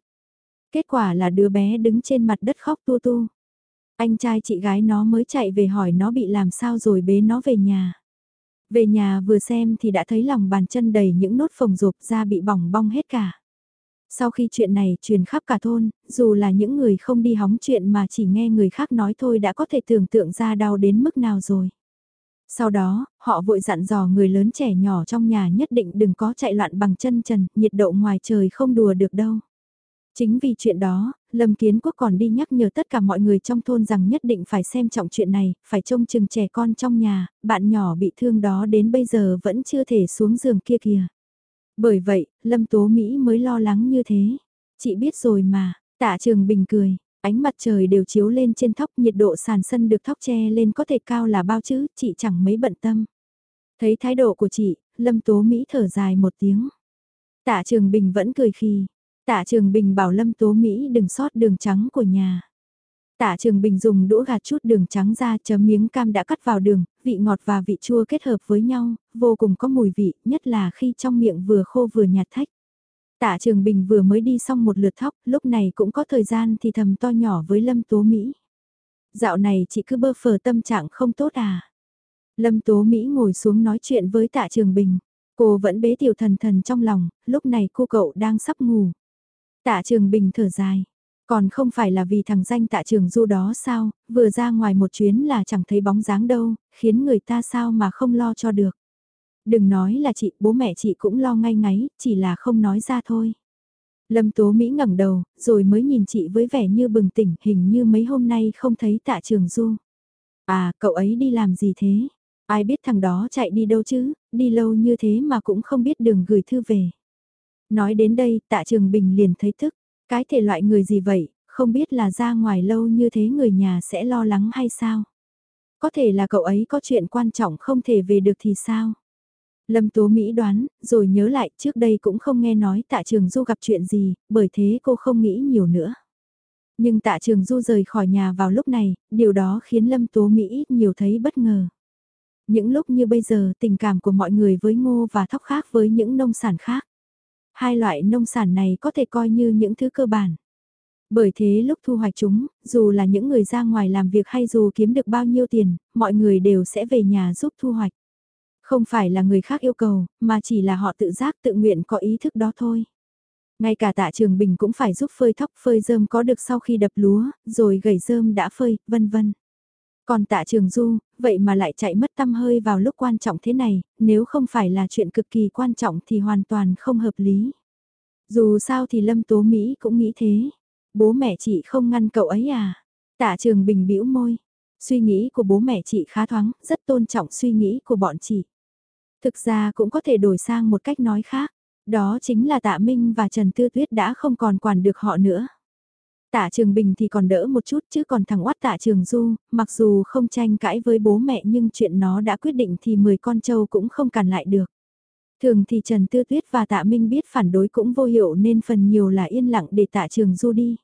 Kết quả là đứa bé đứng trên mặt đất khóc tu tu. Anh trai chị gái nó mới chạy về hỏi nó bị làm sao rồi bế nó về nhà. Về nhà vừa xem thì đã thấy lòng bàn chân đầy những nốt phồng rộp ra bị bỏng bong hết cả. Sau khi chuyện này truyền khắp cả thôn, dù là những người không đi hóng chuyện mà chỉ nghe người khác nói thôi đã có thể tưởng tượng ra đau đến mức nào rồi. Sau đó, họ vội dặn dò người lớn trẻ nhỏ trong nhà nhất định đừng có chạy loạn bằng chân trần, nhiệt độ ngoài trời không đùa được đâu. Chính vì chuyện đó, Lâm Kiến Quốc còn đi nhắc nhở tất cả mọi người trong thôn rằng nhất định phải xem trọng chuyện này, phải trông chừng trẻ con trong nhà, bạn nhỏ bị thương đó đến bây giờ vẫn chưa thể xuống giường kia kìa. Bởi vậy, Lâm Tố Mỹ mới lo lắng như thế. Chị biết rồi mà, tạ trường bình cười, ánh mặt trời đều chiếu lên trên thóc nhiệt độ sàn sân được thóc che lên có thể cao là bao chứ, chị chẳng mấy bận tâm. Thấy thái độ của chị, Lâm Tố Mỹ thở dài một tiếng. Tạ Trường Bình vẫn cười khi. Tạ Trường Bình bảo Lâm Tố Mỹ đừng sót đường trắng của nhà. Tạ Trường Bình dùng đũa gạt chút đường trắng ra chấm miếng cam đã cắt vào đường, vị ngọt và vị chua kết hợp với nhau, vô cùng có mùi vị, nhất là khi trong miệng vừa khô vừa nhạt thách. Tạ Trường Bình vừa mới đi xong một lượt thóc, lúc này cũng có thời gian thì thầm to nhỏ với Lâm Tố Mỹ. Dạo này chị cứ bơ phờ tâm trạng không tốt à? Lâm Tố Mỹ ngồi xuống nói chuyện với Tạ Trường Bình. Cô vẫn bế tiểu thần thần trong lòng, lúc này cô cậu đang sắp ngủ. Tạ Trường Bình thở dài. Còn không phải là vì thằng danh tạ trường du đó sao, vừa ra ngoài một chuyến là chẳng thấy bóng dáng đâu, khiến người ta sao mà không lo cho được. Đừng nói là chị, bố mẹ chị cũng lo ngay ngáy, chỉ là không nói ra thôi. Lâm Tố Mỹ ngẩng đầu, rồi mới nhìn chị với vẻ như bừng tỉnh, hình như mấy hôm nay không thấy tạ trường du. À, cậu ấy đi làm gì thế? Ai biết thằng đó chạy đi đâu chứ, đi lâu như thế mà cũng không biết đường gửi thư về. Nói đến đây, tạ trường bình liền thấy thức. Cái thể loại người gì vậy, không biết là ra ngoài lâu như thế người nhà sẽ lo lắng hay sao? Có thể là cậu ấy có chuyện quan trọng không thể về được thì sao? Lâm Tố Mỹ đoán, rồi nhớ lại trước đây cũng không nghe nói tạ trường du gặp chuyện gì, bởi thế cô không nghĩ nhiều nữa. Nhưng tạ trường du rời khỏi nhà vào lúc này, điều đó khiến Lâm Tố Mỹ ít nhiều thấy bất ngờ. Những lúc như bây giờ tình cảm của mọi người với ngô và thóc khác với những nông sản khác. Hai loại nông sản này có thể coi như những thứ cơ bản. Bởi thế lúc thu hoạch chúng, dù là những người ra ngoài làm việc hay dù kiếm được bao nhiêu tiền, mọi người đều sẽ về nhà giúp thu hoạch. Không phải là người khác yêu cầu, mà chỉ là họ tự giác tự nguyện có ý thức đó thôi. Ngay cả tạ trường bình cũng phải giúp phơi thóc phơi dơm có được sau khi đập lúa, rồi gầy dơm đã phơi, vân vân. Còn tạ trường du, vậy mà lại chạy mất tâm hơi vào lúc quan trọng thế này, nếu không phải là chuyện cực kỳ quan trọng thì hoàn toàn không hợp lý. Dù sao thì Lâm Tố Mỹ cũng nghĩ thế. Bố mẹ chị không ngăn cậu ấy à? Tạ trường bình bĩu môi. Suy nghĩ của bố mẹ chị khá thoáng, rất tôn trọng suy nghĩ của bọn chị. Thực ra cũng có thể đổi sang một cách nói khác. Đó chính là tạ Minh và Trần Tư Tuyết đã không còn quản được họ nữa. Tạ Trường Bình thì còn đỡ một chút chứ còn thằng oát Tạ Trường Du, mặc dù không tranh cãi với bố mẹ nhưng chuyện nó đã quyết định thì 10 con trâu cũng không cản lại được. Thường thì Trần Tư Tuyết và Tạ Minh biết phản đối cũng vô hiệu nên phần nhiều là yên lặng để Tạ Trường Du đi.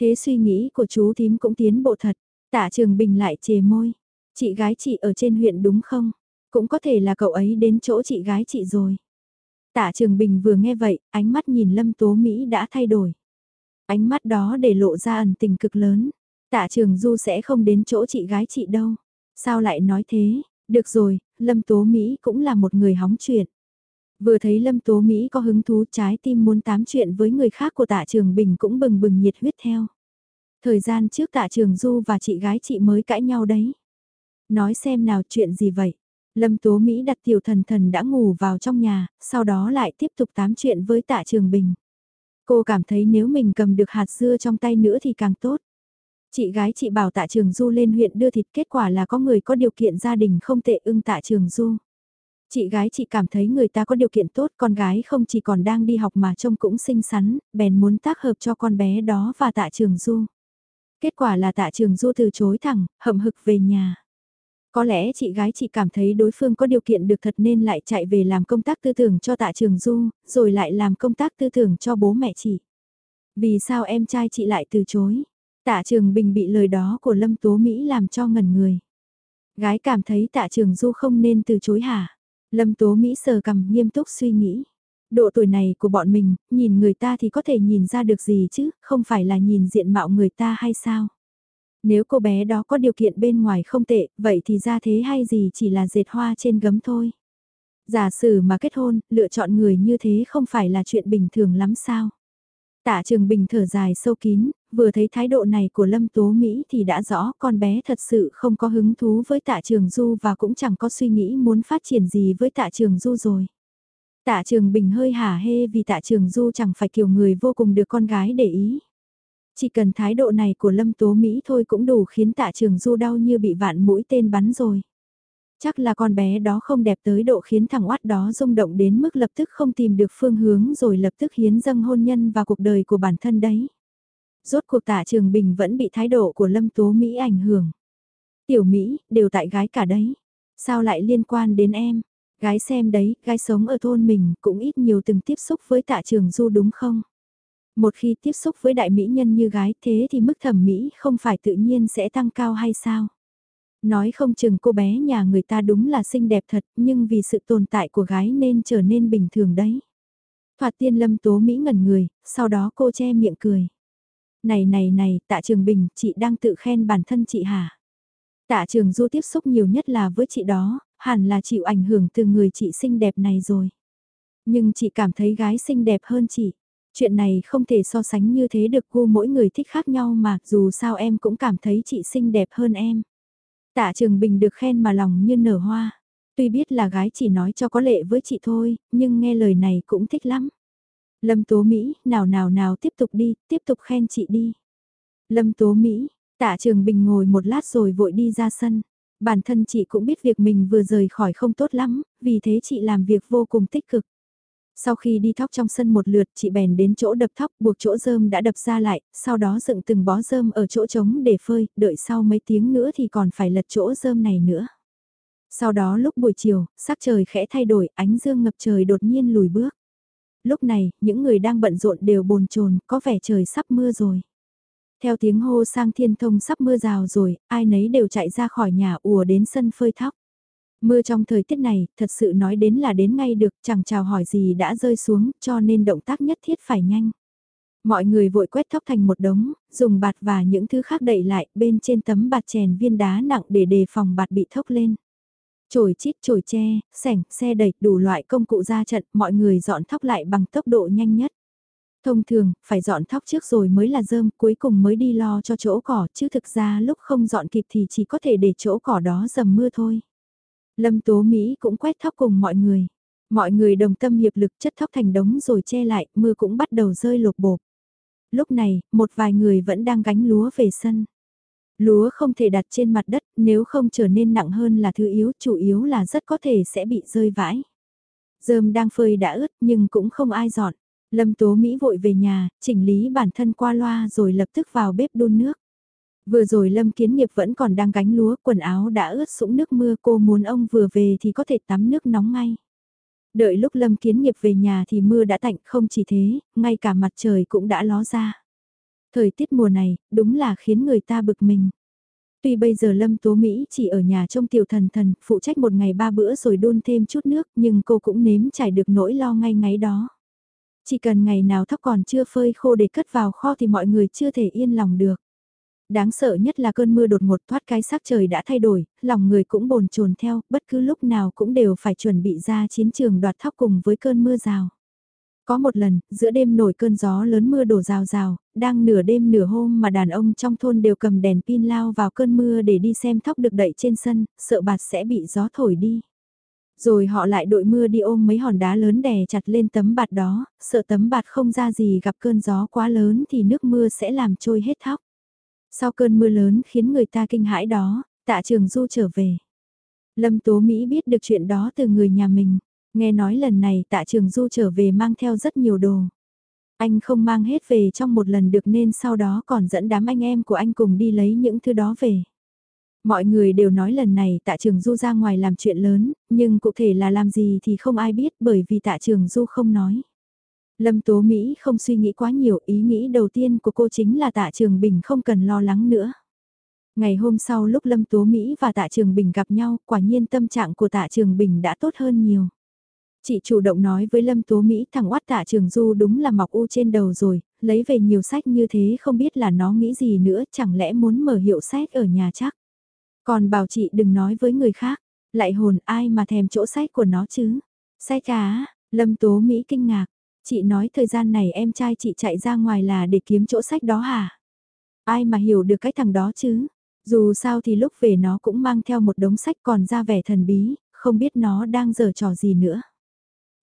Thế suy nghĩ của chú thím cũng tiến bộ thật, Tạ Trường Bình lại chề môi. Chị gái chị ở trên huyện đúng không? Cũng có thể là cậu ấy đến chỗ chị gái chị rồi. Tạ Trường Bình vừa nghe vậy, ánh mắt nhìn Lâm Tố Mỹ đã thay đổi. Ánh mắt đó để lộ ra ẩn tình cực lớn. Tạ Trường Du sẽ không đến chỗ chị gái chị đâu. Sao lại nói thế? Được rồi, Lâm Tố Mỹ cũng là một người hóng chuyện. Vừa thấy Lâm Tố Mỹ có hứng thú trái tim muốn tám chuyện với người khác của Tạ Trường Bình cũng bừng bừng nhiệt huyết theo. Thời gian trước Tạ Trường Du và chị gái chị mới cãi nhau đấy. Nói xem nào chuyện gì vậy? Lâm Tố Mỹ đặt tiểu thần thần đã ngủ vào trong nhà, sau đó lại tiếp tục tám chuyện với tạ trường bình. Cô cảm thấy nếu mình cầm được hạt dưa trong tay nữa thì càng tốt. Chị gái chị bảo tạ trường du lên huyện đưa thịt kết quả là có người có điều kiện gia đình không tệ ưng tạ trường du. Chị gái chị cảm thấy người ta có điều kiện tốt, con gái không chỉ còn đang đi học mà trông cũng xinh xắn, bèn muốn tác hợp cho con bé đó và tạ trường du. Kết quả là tạ trường du từ chối thẳng, hậm hực về nhà. Có lẽ chị gái chị cảm thấy đối phương có điều kiện được thật nên lại chạy về làm công tác tư tưởng cho tạ trường du, rồi lại làm công tác tư tưởng cho bố mẹ chị. Vì sao em trai chị lại từ chối? Tạ trường bình bị lời đó của Lâm Tố Mỹ làm cho ngẩn người. Gái cảm thấy tạ trường du không nên từ chối hả? Lâm Tố Mỹ sờ cầm nghiêm túc suy nghĩ. Độ tuổi này của bọn mình, nhìn người ta thì có thể nhìn ra được gì chứ, không phải là nhìn diện mạo người ta hay sao? Nếu cô bé đó có điều kiện bên ngoài không tệ, vậy thì ra thế hay gì chỉ là dệt hoa trên gấm thôi. Giả sử mà kết hôn, lựa chọn người như thế không phải là chuyện bình thường lắm sao. Tạ Trường Bình thở dài sâu kín, vừa thấy thái độ này của Lâm Tố Mỹ thì đã rõ con bé thật sự không có hứng thú với Tạ Trường Du và cũng chẳng có suy nghĩ muốn phát triển gì với Tạ Trường Du rồi. Tạ Trường Bình hơi hả hê vì Tạ Trường Du chẳng phải kiểu người vô cùng được con gái để ý. Chỉ cần thái độ này của Lâm Tố Mỹ thôi cũng đủ khiến tạ trường du đau như bị vạn mũi tên bắn rồi. Chắc là con bé đó không đẹp tới độ khiến thằng oát đó rung động đến mức lập tức không tìm được phương hướng rồi lập tức hiến dâng hôn nhân vào cuộc đời của bản thân đấy. Rốt cuộc tạ trường bình vẫn bị thái độ của Lâm Tố Mỹ ảnh hưởng. Tiểu Mỹ, đều tại gái cả đấy. Sao lại liên quan đến em? Gái xem đấy, gái sống ở thôn mình cũng ít nhiều từng tiếp xúc với tạ trường du đúng không? Một khi tiếp xúc với đại mỹ nhân như gái thế thì mức thẩm mỹ không phải tự nhiên sẽ tăng cao hay sao? Nói không chừng cô bé nhà người ta đúng là xinh đẹp thật nhưng vì sự tồn tại của gái nên trở nên bình thường đấy. Thoạt tiên lâm tố Mỹ ngẩn người, sau đó cô che miệng cười. Này này này, tạ trường bình, chị đang tự khen bản thân chị hả? Tạ trường du tiếp xúc nhiều nhất là với chị đó, hẳn là chịu ảnh hưởng từ người chị xinh đẹp này rồi. Nhưng chị cảm thấy gái xinh đẹp hơn chị. Chuyện này không thể so sánh như thế được cô mỗi người thích khác nhau mà dù sao em cũng cảm thấy chị xinh đẹp hơn em. Tạ Trường Bình được khen mà lòng như nở hoa. Tuy biết là gái chỉ nói cho có lệ với chị thôi, nhưng nghe lời này cũng thích lắm. Lâm Tố Mỹ, nào nào nào tiếp tục đi, tiếp tục khen chị đi. Lâm Tố Mỹ, tạ Trường Bình ngồi một lát rồi vội đi ra sân. Bản thân chị cũng biết việc mình vừa rời khỏi không tốt lắm, vì thế chị làm việc vô cùng tích cực. Sau khi đi thóc trong sân một lượt, chị bèn đến chỗ đập thóc, buộc chỗ rơm đã đập ra lại, sau đó dựng từng bó rơm ở chỗ trống để phơi, đợi sau mấy tiếng nữa thì còn phải lật chỗ rơm này nữa. Sau đó lúc buổi chiều, sắc trời khẽ thay đổi, ánh dương ngập trời đột nhiên lùi bước. Lúc này, những người đang bận rộn đều bồn chồn, có vẻ trời sắp mưa rồi. Theo tiếng hô sang thiên thông sắp mưa rào rồi, ai nấy đều chạy ra khỏi nhà ùa đến sân phơi thóc. Mưa trong thời tiết này, thật sự nói đến là đến ngay được, chẳng chào hỏi gì đã rơi xuống, cho nên động tác nhất thiết phải nhanh. Mọi người vội quét thóc thành một đống, dùng bạt và những thứ khác đậy lại, bên trên tấm bạt chèn viên đá nặng để đề phòng bạt bị thốc lên. Chổi chít chổi tre, sẻng, xe đẩy, đủ loại công cụ ra trận, mọi người dọn thóc lại bằng tốc độ nhanh nhất. Thông thường, phải dọn thóc trước rồi mới là dơm, cuối cùng mới đi lo cho chỗ cỏ, chứ thực ra lúc không dọn kịp thì chỉ có thể để chỗ cỏ đó dầm mưa thôi. Lâm Tố Mỹ cũng quét thóc cùng mọi người. Mọi người đồng tâm hiệp lực chất thóc thành đống rồi che lại, mưa cũng bắt đầu rơi lột bột. Lúc này, một vài người vẫn đang gánh lúa về sân. Lúa không thể đặt trên mặt đất, nếu không trở nên nặng hơn là thứ yếu, chủ yếu là rất có thể sẽ bị rơi vãi. Dơm đang phơi đã ướt nhưng cũng không ai dọn. Lâm Tố Mỹ vội về nhà, chỉnh lý bản thân qua loa rồi lập tức vào bếp đun nước. Vừa rồi Lâm Kiến Nghiệp vẫn còn đang gánh lúa, quần áo đã ướt sũng nước mưa cô muốn ông vừa về thì có thể tắm nước nóng ngay. Đợi lúc Lâm Kiến Nghiệp về nhà thì mưa đã tạnh không chỉ thế, ngay cả mặt trời cũng đã ló ra. Thời tiết mùa này, đúng là khiến người ta bực mình. Tuy bây giờ Lâm Tố Mỹ chỉ ở nhà trông tiểu thần thần, phụ trách một ngày ba bữa rồi đun thêm chút nước, nhưng cô cũng nếm trải được nỗi lo ngay ngáy đó. Chỉ cần ngày nào thóc còn chưa phơi khô để cất vào kho thì mọi người chưa thể yên lòng được. Đáng sợ nhất là cơn mưa đột ngột thoát cái sắc trời đã thay đổi, lòng người cũng bồn chồn theo, bất cứ lúc nào cũng đều phải chuẩn bị ra chiến trường đoạt thóc cùng với cơn mưa rào. Có một lần, giữa đêm nổi cơn gió lớn mưa đổ rào rào, đang nửa đêm nửa hôm mà đàn ông trong thôn đều cầm đèn pin lao vào cơn mưa để đi xem thóc được đậy trên sân, sợ bạt sẽ bị gió thổi đi. Rồi họ lại đội mưa đi ôm mấy hòn đá lớn đè chặt lên tấm bạt đó, sợ tấm bạt không ra gì gặp cơn gió quá lớn thì nước mưa sẽ làm trôi hết thóc. Sau cơn mưa lớn khiến người ta kinh hãi đó, tạ trường du trở về. Lâm Tố Mỹ biết được chuyện đó từ người nhà mình. Nghe nói lần này tạ trường du trở về mang theo rất nhiều đồ. Anh không mang hết về trong một lần được nên sau đó còn dẫn đám anh em của anh cùng đi lấy những thứ đó về. Mọi người đều nói lần này tạ trường du ra ngoài làm chuyện lớn, nhưng cụ thể là làm gì thì không ai biết bởi vì tạ trường du không nói. Lâm Tố Mỹ không suy nghĩ quá nhiều, ý nghĩ đầu tiên của cô chính là tạ trường bình không cần lo lắng nữa. Ngày hôm sau lúc Lâm Tố Mỹ và tạ trường bình gặp nhau, quả nhiên tâm trạng của tạ trường bình đã tốt hơn nhiều. Chị chủ động nói với Lâm Tố Mỹ thằng oát tạ trường du đúng là mọc u trên đầu rồi, lấy về nhiều sách như thế không biết là nó nghĩ gì nữa, chẳng lẽ muốn mở hiệu sách ở nhà chắc. Còn bảo chị đừng nói với người khác, lại hồn ai mà thèm chỗ sách của nó chứ. Sách cá, Lâm Tố Mỹ kinh ngạc, chị nói thời gian này em trai chị chạy ra ngoài là để kiếm chỗ sách đó hả? Ai mà hiểu được cái thằng đó chứ? Dù sao thì lúc về nó cũng mang theo một đống sách còn ra vẻ thần bí, không biết nó đang giở trò gì nữa.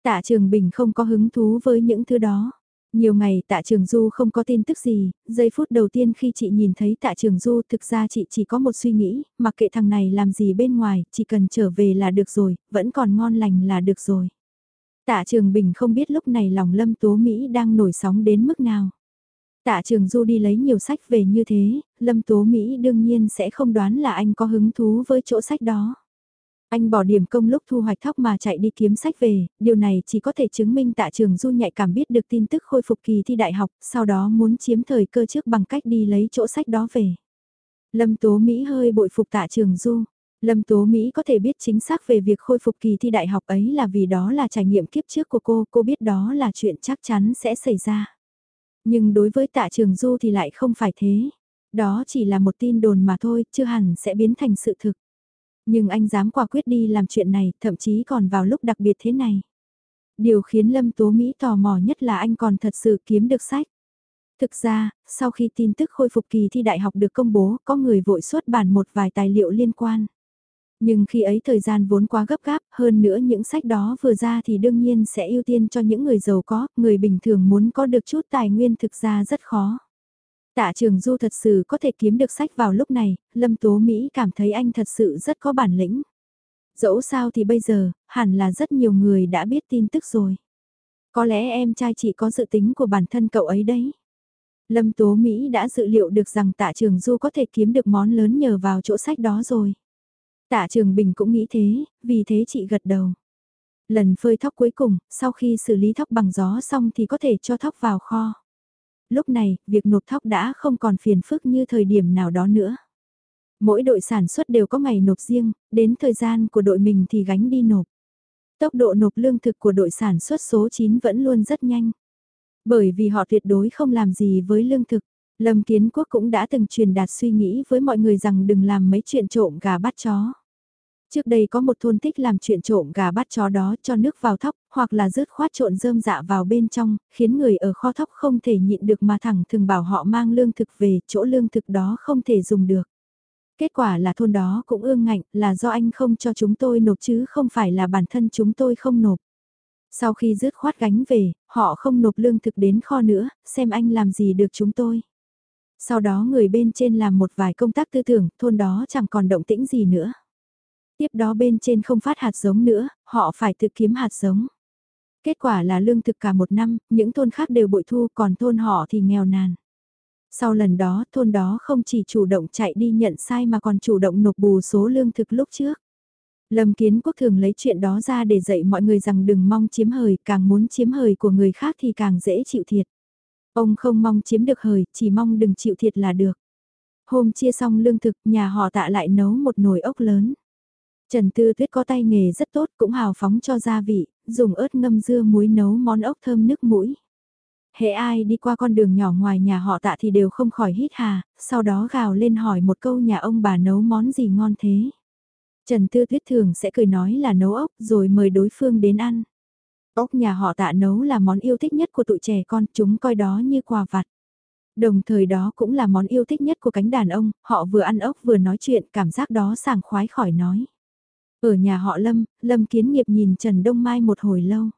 Tạ Trường Bình không có hứng thú với những thứ đó. Nhiều ngày tạ trường du không có tin tức gì, giây phút đầu tiên khi chị nhìn thấy tạ trường du thực ra chị chỉ có một suy nghĩ, mặc kệ thằng này làm gì bên ngoài, chỉ cần trở về là được rồi, vẫn còn ngon lành là được rồi. Tạ trường bình không biết lúc này lòng lâm tố Mỹ đang nổi sóng đến mức nào. Tạ trường du đi lấy nhiều sách về như thế, lâm tố Mỹ đương nhiên sẽ không đoán là anh có hứng thú với chỗ sách đó. Anh bỏ điểm công lúc thu hoạch thóc mà chạy đi kiếm sách về, điều này chỉ có thể chứng minh tạ trường du nhạy cảm biết được tin tức khôi phục kỳ thi đại học, sau đó muốn chiếm thời cơ trước bằng cách đi lấy chỗ sách đó về. Lâm Tố Mỹ hơi bội phục tạ trường du. Lâm Tố Mỹ có thể biết chính xác về việc khôi phục kỳ thi đại học ấy là vì đó là trải nghiệm kiếp trước của cô, cô biết đó là chuyện chắc chắn sẽ xảy ra. Nhưng đối với tạ trường du thì lại không phải thế. Đó chỉ là một tin đồn mà thôi, chưa hẳn sẽ biến thành sự thực. Nhưng anh dám quả quyết đi làm chuyện này, thậm chí còn vào lúc đặc biệt thế này. Điều khiến Lâm Tố Mỹ tò mò nhất là anh còn thật sự kiếm được sách. Thực ra, sau khi tin tức khôi phục kỳ thi đại học được công bố, có người vội xuất bản một vài tài liệu liên quan. Nhưng khi ấy thời gian vốn quá gấp gáp, hơn nữa những sách đó vừa ra thì đương nhiên sẽ ưu tiên cho những người giàu có, người bình thường muốn có được chút tài nguyên thực ra rất khó. Tạ Trường Du thật sự có thể kiếm được sách vào lúc này, Lâm Tố Mỹ cảm thấy anh thật sự rất có bản lĩnh. Dẫu sao thì bây giờ, hẳn là rất nhiều người đã biết tin tức rồi. Có lẽ em trai chị có dự tính của bản thân cậu ấy đấy. Lâm Tố Mỹ đã dự liệu được rằng tạ trường Du có thể kiếm được món lớn nhờ vào chỗ sách đó rồi. Tạ trường Bình cũng nghĩ thế, vì thế chị gật đầu. Lần phơi thóc cuối cùng, sau khi xử lý thóc bằng gió xong thì có thể cho thóc vào kho. Lúc này, việc nộp thóc đã không còn phiền phức như thời điểm nào đó nữa. Mỗi đội sản xuất đều có ngày nộp riêng, đến thời gian của đội mình thì gánh đi nộp. Tốc độ nộp lương thực của đội sản xuất số 9 vẫn luôn rất nhanh. Bởi vì họ tuyệt đối không làm gì với lương thực. Lâm Kiến Quốc cũng đã từng truyền đạt suy nghĩ với mọi người rằng đừng làm mấy chuyện trộm gà bắt chó. Trước đây có một thôn thích làm chuyện trộm gà bắt chó đó cho nước vào thóc, hoặc là rớt khoát trộn rơm dạ vào bên trong, khiến người ở kho thóc không thể nhịn được mà thẳng thường bảo họ mang lương thực về chỗ lương thực đó không thể dùng được. Kết quả là thôn đó cũng ương ngạnh là do anh không cho chúng tôi nộp chứ không phải là bản thân chúng tôi không nộp. Sau khi rớt khoát gánh về, họ không nộp lương thực đến kho nữa, xem anh làm gì được chúng tôi. Sau đó người bên trên làm một vài công tác tư tưởng, thôn đó chẳng còn động tĩnh gì nữa. Tiếp đó bên trên không phát hạt giống nữa, họ phải tự kiếm hạt giống. Kết quả là lương thực cả một năm, những thôn khác đều bội thu còn thôn họ thì nghèo nàn. Sau lần đó, thôn đó không chỉ chủ động chạy đi nhận sai mà còn chủ động nộp bù số lương thực lúc trước. Lâm Kiến Quốc thường lấy chuyện đó ra để dạy mọi người rằng đừng mong chiếm hời, càng muốn chiếm hời của người khác thì càng dễ chịu thiệt. Ông không mong chiếm được hời, chỉ mong đừng chịu thiệt là được. Hôm chia xong lương thực, nhà họ tạ lại nấu một nồi ốc lớn. Trần Tư Tuyết có tay nghề rất tốt cũng hào phóng cho gia vị, dùng ớt ngâm dưa muối nấu món ốc thơm nước mũi. Hệ ai đi qua con đường nhỏ ngoài nhà họ tạ thì đều không khỏi hít hà, sau đó gào lên hỏi một câu nhà ông bà nấu món gì ngon thế. Trần Tư Tuyết thường sẽ cười nói là nấu ốc rồi mời đối phương đến ăn. Ốc nhà họ tạ nấu là món yêu thích nhất của tụi trẻ con, chúng coi đó như quà vặt. Đồng thời đó cũng là món yêu thích nhất của cánh đàn ông, họ vừa ăn ốc vừa nói chuyện, cảm giác đó sảng khoái khỏi nói. Ở nhà họ Lâm, Lâm kiến nghiệp nhìn Trần Đông Mai một hồi lâu.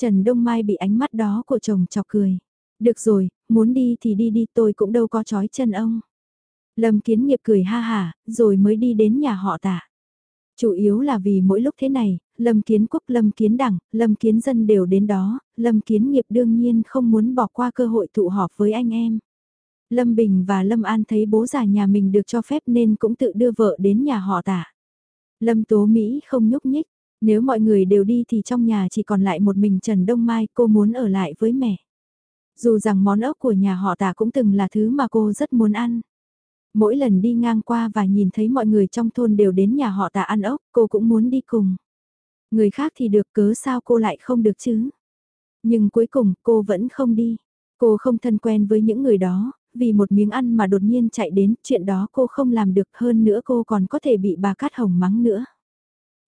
Trần Đông Mai bị ánh mắt đó của chồng chọc cười. Được rồi, muốn đi thì đi đi tôi cũng đâu có chói chân ông. Lâm kiến nghiệp cười ha hà, rồi mới đi đến nhà họ tạ. Chủ yếu là vì mỗi lúc thế này, Lâm Kiến Quốc, Lâm Kiến Đảng, Lâm Kiến Dân đều đến đó, Lâm Kiến Nghiệp đương nhiên không muốn bỏ qua cơ hội tụ họp với anh em. Lâm Bình và Lâm An thấy bố già nhà mình được cho phép nên cũng tự đưa vợ đến nhà họ tả. Lâm Tố Mỹ không nhúc nhích, nếu mọi người đều đi thì trong nhà chỉ còn lại một mình Trần Đông Mai cô muốn ở lại với mẹ. Dù rằng món ốc của nhà họ tả cũng từng là thứ mà cô rất muốn ăn. Mỗi lần đi ngang qua và nhìn thấy mọi người trong thôn đều đến nhà họ tạ ăn ốc, cô cũng muốn đi cùng. Người khác thì được cớ sao cô lại không được chứ? Nhưng cuối cùng cô vẫn không đi. Cô không thân quen với những người đó, vì một miếng ăn mà đột nhiên chạy đến, chuyện đó cô không làm được hơn nữa cô còn có thể bị bà Cát Hồng mắng nữa.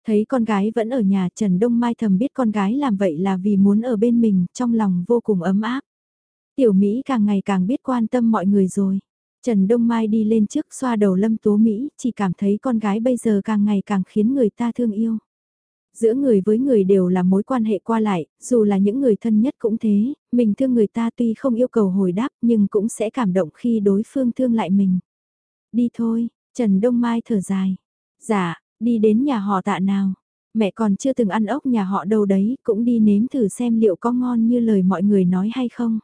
Thấy con gái vẫn ở nhà Trần Đông Mai thầm biết con gái làm vậy là vì muốn ở bên mình, trong lòng vô cùng ấm áp. Tiểu Mỹ càng ngày càng biết quan tâm mọi người rồi. Trần Đông Mai đi lên trước xoa đầu Lâm Tố Mỹ, chỉ cảm thấy con gái bây giờ càng ngày càng khiến người ta thương yêu. Giữa người với người đều là mối quan hệ qua lại, dù là những người thân nhất cũng thế, mình thương người ta tuy không yêu cầu hồi đáp nhưng cũng sẽ cảm động khi đối phương thương lại mình. Đi thôi, Trần Đông Mai thở dài. Dạ, đi đến nhà họ tạ nào. Mẹ còn chưa từng ăn ốc nhà họ đâu đấy, cũng đi nếm thử xem liệu có ngon như lời mọi người nói hay không.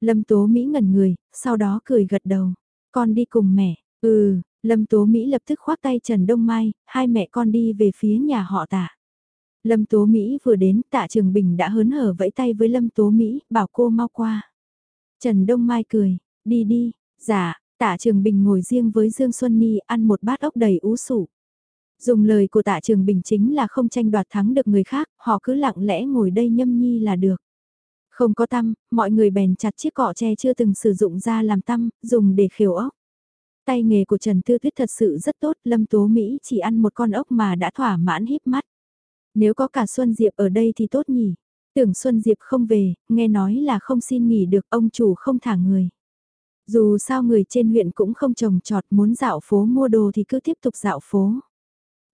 Lâm Tố Mỹ ngẩn người, sau đó cười gật đầu. Con đi cùng mẹ, ừ, Lâm Tố Mỹ lập tức khoác tay Trần Đông Mai, hai mẹ con đi về phía nhà họ tạ. Lâm Tố Mỹ vừa đến, tạ Trường Bình đã hớn hở vẫy tay với Lâm Tố Mỹ, bảo cô mau qua. Trần Đông Mai cười, đi đi, dạ, tạ Trường Bình ngồi riêng với Dương Xuân Ni ăn một bát ốc đầy ú sủ. Dùng lời của tạ Trường Bình chính là không tranh đoạt thắng được người khác, họ cứ lặng lẽ ngồi đây nhâm nhi là được. Không có tăm, mọi người bèn chặt chiếc cọ tre chưa từng sử dụng ra làm tăm, dùng để khều ốc. Tay nghề của Trần Tư Tuyết thật sự rất tốt, Lâm Tố Mỹ chỉ ăn một con ốc mà đã thỏa mãn híp mắt. Nếu có cả Xuân Diệp ở đây thì tốt nhỉ. Tưởng Xuân Diệp không về, nghe nói là không xin nghỉ được ông chủ không thả người. Dù sao người trên huyện cũng không trồng trọt muốn dạo phố mua đồ thì cứ tiếp tục dạo phố.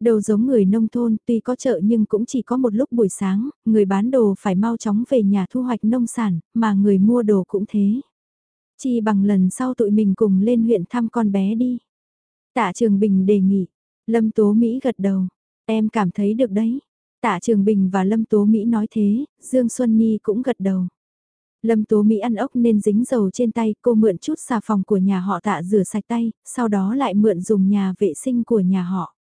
Đầu giống người nông thôn tuy có chợ nhưng cũng chỉ có một lúc buổi sáng, người bán đồ phải mau chóng về nhà thu hoạch nông sản, mà người mua đồ cũng thế. Chỉ bằng lần sau tụi mình cùng lên huyện thăm con bé đi. Tạ Trường Bình đề nghị, Lâm Tố Mỹ gật đầu, em cảm thấy được đấy. Tạ Trường Bình và Lâm Tố Mỹ nói thế, Dương Xuân Nhi cũng gật đầu. Lâm Tố Mỹ ăn ốc nên dính dầu trên tay, cô mượn chút xà phòng của nhà họ tạ rửa sạch tay, sau đó lại mượn dùng nhà vệ sinh của nhà họ.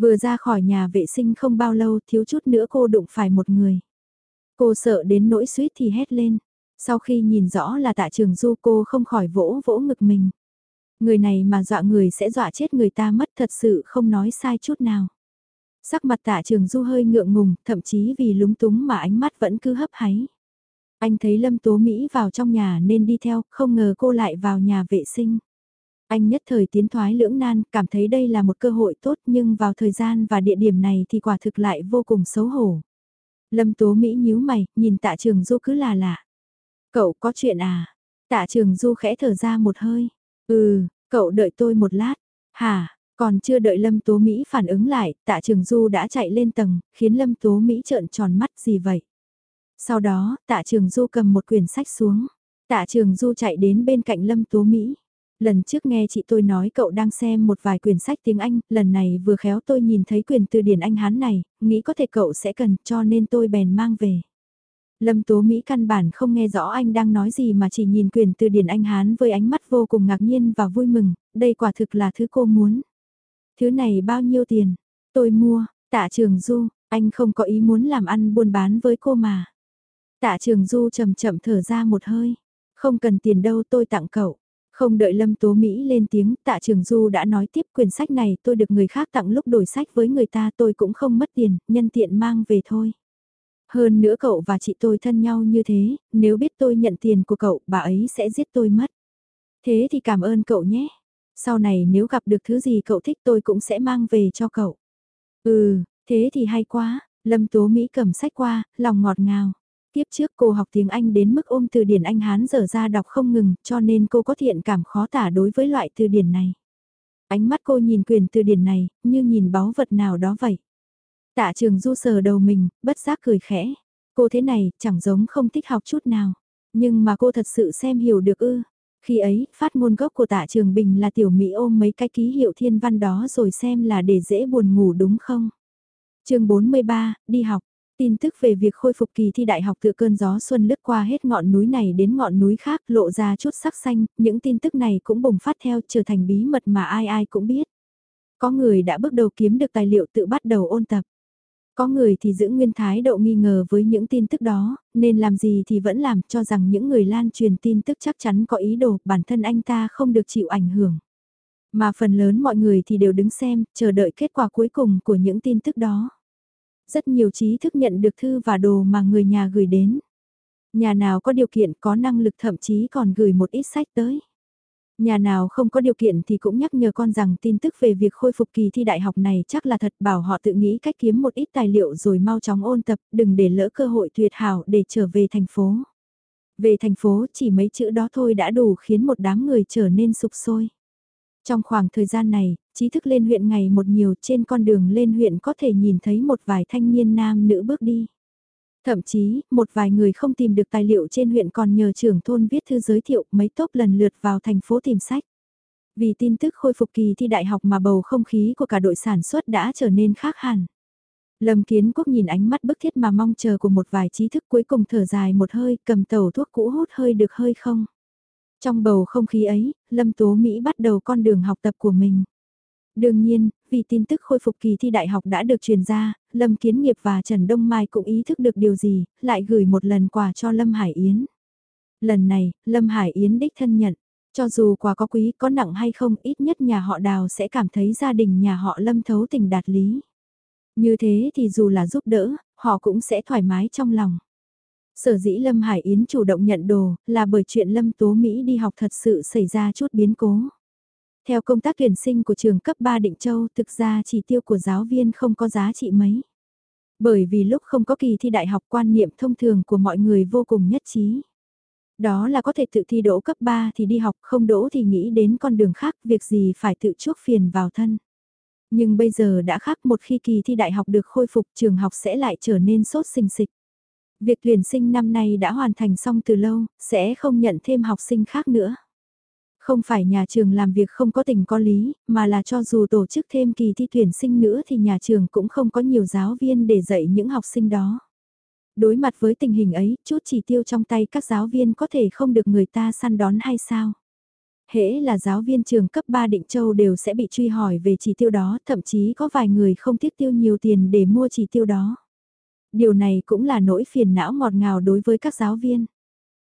Vừa ra khỏi nhà vệ sinh không bao lâu thiếu chút nữa cô đụng phải một người. Cô sợ đến nỗi suýt thì hét lên. Sau khi nhìn rõ là tạ trường du cô không khỏi vỗ vỗ ngực mình. Người này mà dọa người sẽ dọa chết người ta mất thật sự không nói sai chút nào. Sắc mặt tạ trường du hơi ngượng ngùng, thậm chí vì lúng túng mà ánh mắt vẫn cứ hấp háy. Anh thấy Lâm Tố Mỹ vào trong nhà nên đi theo, không ngờ cô lại vào nhà vệ sinh. Anh nhất thời tiến thoái lưỡng nan, cảm thấy đây là một cơ hội tốt nhưng vào thời gian và địa điểm này thì quả thực lại vô cùng xấu hổ. Lâm Tố Mỹ nhíu mày, nhìn tạ trường du cứ là lạ. Cậu có chuyện à? Tạ trường du khẽ thở ra một hơi. Ừ, cậu đợi tôi một lát. Hả, còn chưa đợi Lâm Tố Mỹ phản ứng lại, tạ trường du đã chạy lên tầng, khiến Lâm Tố Mỹ trợn tròn mắt gì vậy? Sau đó, tạ trường du cầm một quyển sách xuống. Tạ trường du chạy đến bên cạnh Lâm Tố Mỹ. Lần trước nghe chị tôi nói cậu đang xem một vài quyển sách tiếng Anh, lần này vừa khéo tôi nhìn thấy quyển từ điển Anh Hán này, nghĩ có thể cậu sẽ cần cho nên tôi bèn mang về. Lâm Tố Mỹ căn bản không nghe rõ anh đang nói gì mà chỉ nhìn quyển từ điển Anh Hán với ánh mắt vô cùng ngạc nhiên và vui mừng, đây quả thực là thứ cô muốn. Thứ này bao nhiêu tiền? Tôi mua, tạ trường du, anh không có ý muốn làm ăn buôn bán với cô mà. Tạ trường du chậm chậm thở ra một hơi, không cần tiền đâu tôi tặng cậu. Không đợi Lâm Tố Mỹ lên tiếng, tạ trường Du đã nói tiếp quyển sách này tôi được người khác tặng lúc đổi sách với người ta tôi cũng không mất tiền, nhân tiện mang về thôi. Hơn nữa cậu và chị tôi thân nhau như thế, nếu biết tôi nhận tiền của cậu, bà ấy sẽ giết tôi mất. Thế thì cảm ơn cậu nhé. Sau này nếu gặp được thứ gì cậu thích tôi cũng sẽ mang về cho cậu. Ừ, thế thì hay quá, Lâm Tố Mỹ cầm sách qua, lòng ngọt ngào. Tiếp trước cô học tiếng Anh đến mức ôm từ điển Anh Hán dở ra đọc không ngừng, cho nên cô có thiện cảm khó tả đối với loại từ điển này. Ánh mắt cô nhìn quyền từ điển này, như nhìn báu vật nào đó vậy. Tạ trường du sờ đầu mình, bất giác cười khẽ. Cô thế này, chẳng giống không thích học chút nào. Nhưng mà cô thật sự xem hiểu được ư. Khi ấy, phát ngôn gốc của tạ trường bình là tiểu Mỹ ôm mấy cái ký hiệu thiên văn đó rồi xem là để dễ buồn ngủ đúng không? chương 43, đi học. Tin tức về việc khôi phục kỳ thi đại học tựa cơn gió xuân lướt qua hết ngọn núi này đến ngọn núi khác lộ ra chút sắc xanh, những tin tức này cũng bùng phát theo trở thành bí mật mà ai ai cũng biết. Có người đã bước đầu kiếm được tài liệu tự bắt đầu ôn tập. Có người thì giữ nguyên thái độ nghi ngờ với những tin tức đó, nên làm gì thì vẫn làm cho rằng những người lan truyền tin tức chắc chắn có ý đồ bản thân anh ta không được chịu ảnh hưởng. Mà phần lớn mọi người thì đều đứng xem, chờ đợi kết quả cuối cùng của những tin tức đó rất nhiều trí thức nhận được thư và đồ mà người nhà gửi đến. Nhà nào có điều kiện có năng lực thậm chí còn gửi một ít sách tới. Nhà nào không có điều kiện thì cũng nhắc nhở con rằng tin tức về việc khôi phục kỳ thi đại học này chắc là thật bảo họ tự nghĩ cách kiếm một ít tài liệu rồi mau chóng ôn tập, đừng để lỡ cơ hội tuyệt hảo để trở về thành phố. Về thành phố chỉ mấy chữ đó thôi đã đủ khiến một đám người trở nên sụp sôi. Trong khoảng thời gian này, trí thức lên huyện ngày một nhiều trên con đường lên huyện có thể nhìn thấy một vài thanh niên nam nữ bước đi. Thậm chí, một vài người không tìm được tài liệu trên huyện còn nhờ trưởng thôn viết thư giới thiệu mấy tốp lần lượt vào thành phố tìm sách. Vì tin tức khôi phục kỳ thi đại học mà bầu không khí của cả đội sản xuất đã trở nên khác hẳn. Lâm Kiến Quốc nhìn ánh mắt bức thiết mà mong chờ của một vài trí thức cuối cùng thở dài một hơi cầm tàu thuốc cũ hút hơi được hơi không. Trong bầu không khí ấy, Lâm Tố Mỹ bắt đầu con đường học tập của mình. Đương nhiên, vì tin tức khôi phục kỳ thi đại học đã được truyền ra, Lâm Kiến Nghiệp và Trần Đông Mai cũng ý thức được điều gì, lại gửi một lần quà cho Lâm Hải Yến. Lần này, Lâm Hải Yến đích thân nhận, cho dù quà có quý có nặng hay không ít nhất nhà họ đào sẽ cảm thấy gia đình nhà họ Lâm thấu tình đạt lý. Như thế thì dù là giúp đỡ, họ cũng sẽ thoải mái trong lòng. Sở dĩ Lâm Hải Yến chủ động nhận đồ là bởi chuyện Lâm Tố Mỹ đi học thật sự xảy ra chút biến cố. Theo công tác tuyển sinh của trường cấp 3 Định Châu thực ra chỉ tiêu của giáo viên không có giá trị mấy. Bởi vì lúc không có kỳ thi đại học quan niệm thông thường của mọi người vô cùng nhất trí. Đó là có thể tự thi đỗ cấp 3 thì đi học, không đỗ thì nghĩ đến con đường khác, việc gì phải tự chuốc phiền vào thân. Nhưng bây giờ đã khác một khi kỳ thi đại học được khôi phục trường học sẽ lại trở nên sốt sinh xịch. Việc tuyển sinh năm nay đã hoàn thành xong từ lâu, sẽ không nhận thêm học sinh khác nữa. Không phải nhà trường làm việc không có tình có lý, mà là cho dù tổ chức thêm kỳ thi tuyển sinh nữa thì nhà trường cũng không có nhiều giáo viên để dạy những học sinh đó. Đối mặt với tình hình ấy, chút chỉ tiêu trong tay các giáo viên có thể không được người ta săn đón hay sao? Hễ là giáo viên trường cấp 3 Định Châu đều sẽ bị truy hỏi về chỉ tiêu đó, thậm chí có vài người không tiết tiêu nhiều tiền để mua chỉ tiêu đó. Điều này cũng là nỗi phiền não ngọt ngào đối với các giáo viên.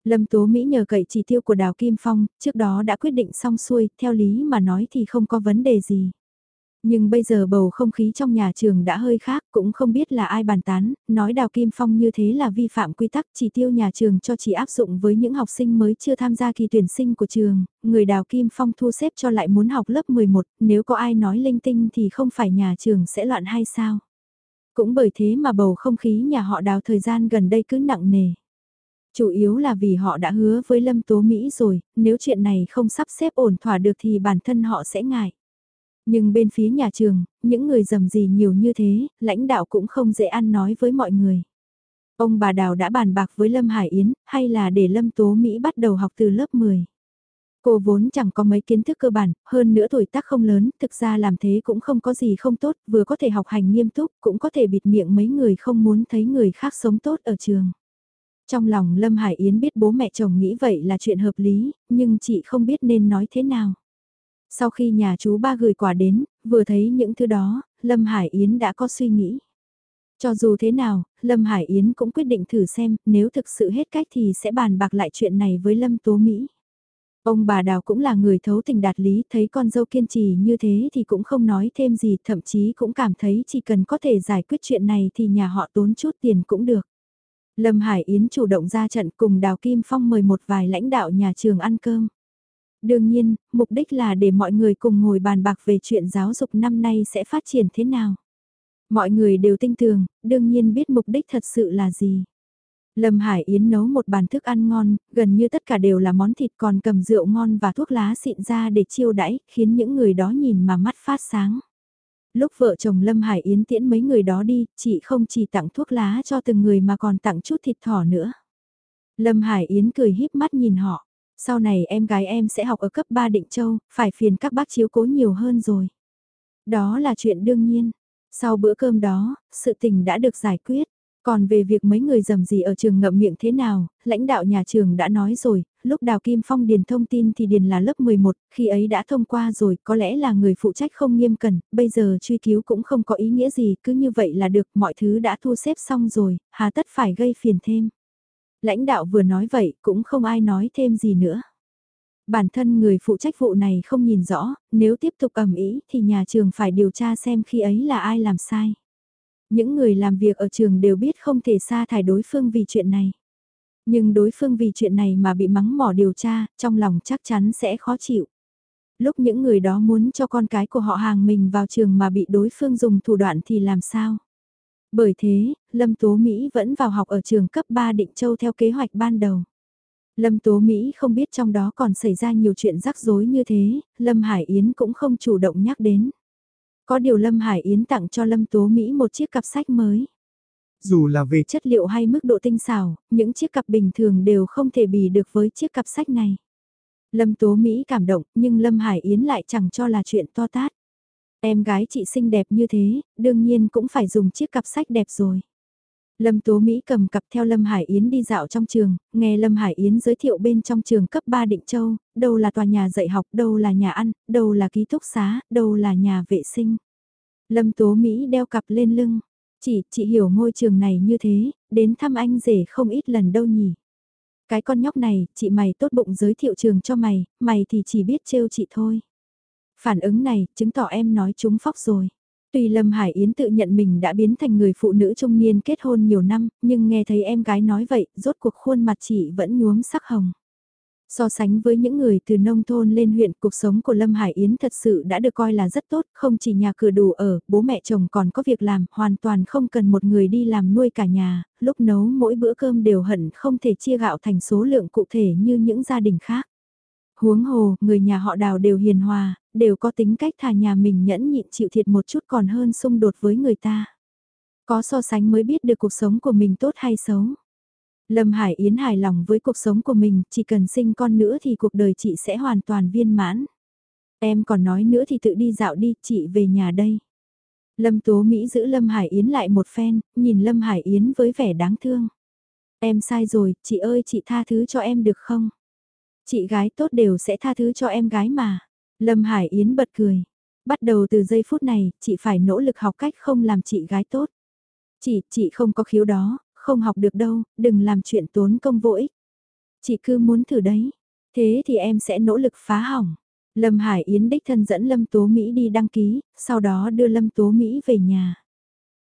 Lâm Tố Mỹ nhờ cậy chỉ tiêu của Đào Kim Phong, trước đó đã quyết định xong xuôi, theo lý mà nói thì không có vấn đề gì. Nhưng bây giờ bầu không khí trong nhà trường đã hơi khác, cũng không biết là ai bàn tán, nói Đào Kim Phong như thế là vi phạm quy tắc chỉ tiêu nhà trường cho chỉ áp dụng với những học sinh mới chưa tham gia kỳ tuyển sinh của trường, người Đào Kim Phong thu xếp cho lại muốn học lớp 11, nếu có ai nói linh tinh thì không phải nhà trường sẽ loạn hay sao. Cũng bởi thế mà bầu không khí nhà họ Đào thời gian gần đây cứ nặng nề. Chủ yếu là vì họ đã hứa với Lâm Tố Mỹ rồi, nếu chuyện này không sắp xếp ổn thỏa được thì bản thân họ sẽ ngại. Nhưng bên phía nhà trường, những người dầm gì nhiều như thế, lãnh đạo cũng không dễ ăn nói với mọi người. Ông bà Đào đã bàn bạc với Lâm Hải Yến, hay là để Lâm Tố Mỹ bắt đầu học từ lớp 10. Cô vốn chẳng có mấy kiến thức cơ bản, hơn nữa tuổi tác không lớn, thực ra làm thế cũng không có gì không tốt, vừa có thể học hành nghiêm túc, cũng có thể bịt miệng mấy người không muốn thấy người khác sống tốt ở trường. Trong lòng Lâm Hải Yến biết bố mẹ chồng nghĩ vậy là chuyện hợp lý, nhưng chị không biết nên nói thế nào. Sau khi nhà chú ba gửi quà đến, vừa thấy những thứ đó, Lâm Hải Yến đã có suy nghĩ. Cho dù thế nào, Lâm Hải Yến cũng quyết định thử xem, nếu thực sự hết cách thì sẽ bàn bạc lại chuyện này với Lâm Tố Mỹ. Ông bà Đào cũng là người thấu tình đạt lý, thấy con dâu kiên trì như thế thì cũng không nói thêm gì, thậm chí cũng cảm thấy chỉ cần có thể giải quyết chuyện này thì nhà họ tốn chút tiền cũng được. Lâm Hải Yến chủ động ra trận cùng Đào Kim Phong mời một vài lãnh đạo nhà trường ăn cơm. Đương nhiên, mục đích là để mọi người cùng ngồi bàn bạc về chuyện giáo dục năm nay sẽ phát triển thế nào. Mọi người đều tinh tường, đương nhiên biết mục đích thật sự là gì. Lâm Hải Yến nấu một bàn thức ăn ngon, gần như tất cả đều là món thịt còn cầm rượu ngon và thuốc lá xịn ra để chiêu đãi, khiến những người đó nhìn mà mắt phát sáng. Lúc vợ chồng Lâm Hải Yến tiễn mấy người đó đi, chị không chỉ tặng thuốc lá cho từng người mà còn tặng chút thịt thỏ nữa. Lâm Hải Yến cười híp mắt nhìn họ. Sau này em gái em sẽ học ở cấp 3 Định Châu, phải phiền các bác chiếu cố nhiều hơn rồi. Đó là chuyện đương nhiên. Sau bữa cơm đó, sự tình đã được giải quyết. Còn về việc mấy người dầm gì ở trường ngậm miệng thế nào, lãnh đạo nhà trường đã nói rồi, lúc Đào Kim Phong điền thông tin thì điền là lớp 11, khi ấy đã thông qua rồi, có lẽ là người phụ trách không nghiêm cẩn, bây giờ truy cứu cũng không có ý nghĩa gì, cứ như vậy là được, mọi thứ đã thu xếp xong rồi, hà tất phải gây phiền thêm. Lãnh đạo vừa nói vậy, cũng không ai nói thêm gì nữa. Bản thân người phụ trách vụ này không nhìn rõ, nếu tiếp tục ẩm ý thì nhà trường phải điều tra xem khi ấy là ai làm sai. Những người làm việc ở trường đều biết không thể sa thải đối phương vì chuyện này. Nhưng đối phương vì chuyện này mà bị mắng mỏ điều tra, trong lòng chắc chắn sẽ khó chịu. Lúc những người đó muốn cho con cái của họ hàng mình vào trường mà bị đối phương dùng thủ đoạn thì làm sao? Bởi thế, Lâm Tố Mỹ vẫn vào học ở trường cấp 3 Định Châu theo kế hoạch ban đầu. Lâm Tố Mỹ không biết trong đó còn xảy ra nhiều chuyện rắc rối như thế, Lâm Hải Yến cũng không chủ động nhắc đến. Có điều Lâm Hải Yến tặng cho Lâm Tố Mỹ một chiếc cặp sách mới. Dù là về chất liệu hay mức độ tinh xảo, những chiếc cặp bình thường đều không thể bì được với chiếc cặp sách này. Lâm Tố Mỹ cảm động, nhưng Lâm Hải Yến lại chẳng cho là chuyện to tát. Em gái chị xinh đẹp như thế, đương nhiên cũng phải dùng chiếc cặp sách đẹp rồi. Lâm Tố Mỹ cầm cặp theo Lâm Hải Yến đi dạo trong trường, nghe Lâm Hải Yến giới thiệu bên trong trường cấp 3 Định Châu, đâu là tòa nhà dạy học, đâu là nhà ăn, đâu là ký túc xá, đâu là nhà vệ sinh. Lâm Tố Mỹ đeo cặp lên lưng, chỉ, chị hiểu ngôi trường này như thế, đến thăm anh rể không ít lần đâu nhỉ. Cái con nhóc này, chị mày tốt bụng giới thiệu trường cho mày, mày thì chỉ biết trêu chị thôi. Phản ứng này, chứng tỏ em nói chúng phóc rồi. Tuy Lâm Hải Yến tự nhận mình đã biến thành người phụ nữ trung niên kết hôn nhiều năm, nhưng nghe thấy em gái nói vậy, rốt cuộc khuôn mặt chị vẫn nhuốm sắc hồng. So sánh với những người từ nông thôn lên huyện, cuộc sống của Lâm Hải Yến thật sự đã được coi là rất tốt, không chỉ nhà cửa đủ ở, bố mẹ chồng còn có việc làm, hoàn toàn không cần một người đi làm nuôi cả nhà, lúc nấu mỗi bữa cơm đều hận không thể chia gạo thành số lượng cụ thể như những gia đình khác. Huống hồ, người nhà họ đào đều hiền hòa, đều có tính cách thà nhà mình nhẫn nhịn chịu thiệt một chút còn hơn xung đột với người ta. Có so sánh mới biết được cuộc sống của mình tốt hay xấu. Lâm Hải Yến hài lòng với cuộc sống của mình, chỉ cần sinh con nữa thì cuộc đời chị sẽ hoàn toàn viên mãn. Em còn nói nữa thì tự đi dạo đi, chị về nhà đây. Lâm Tố Mỹ giữ Lâm Hải Yến lại một phen, nhìn Lâm Hải Yến với vẻ đáng thương. Em sai rồi, chị ơi chị tha thứ cho em được không? Chị gái tốt đều sẽ tha thứ cho em gái mà. Lâm Hải Yến bật cười. Bắt đầu từ giây phút này, chị phải nỗ lực học cách không làm chị gái tốt. Chị, chị không có khiếu đó, không học được đâu, đừng làm chuyện tốn công vô ích. Chị cứ muốn thử đấy. Thế thì em sẽ nỗ lực phá hỏng. Lâm Hải Yến đích thân dẫn Lâm Tố Mỹ đi đăng ký, sau đó đưa Lâm Tố Mỹ về nhà.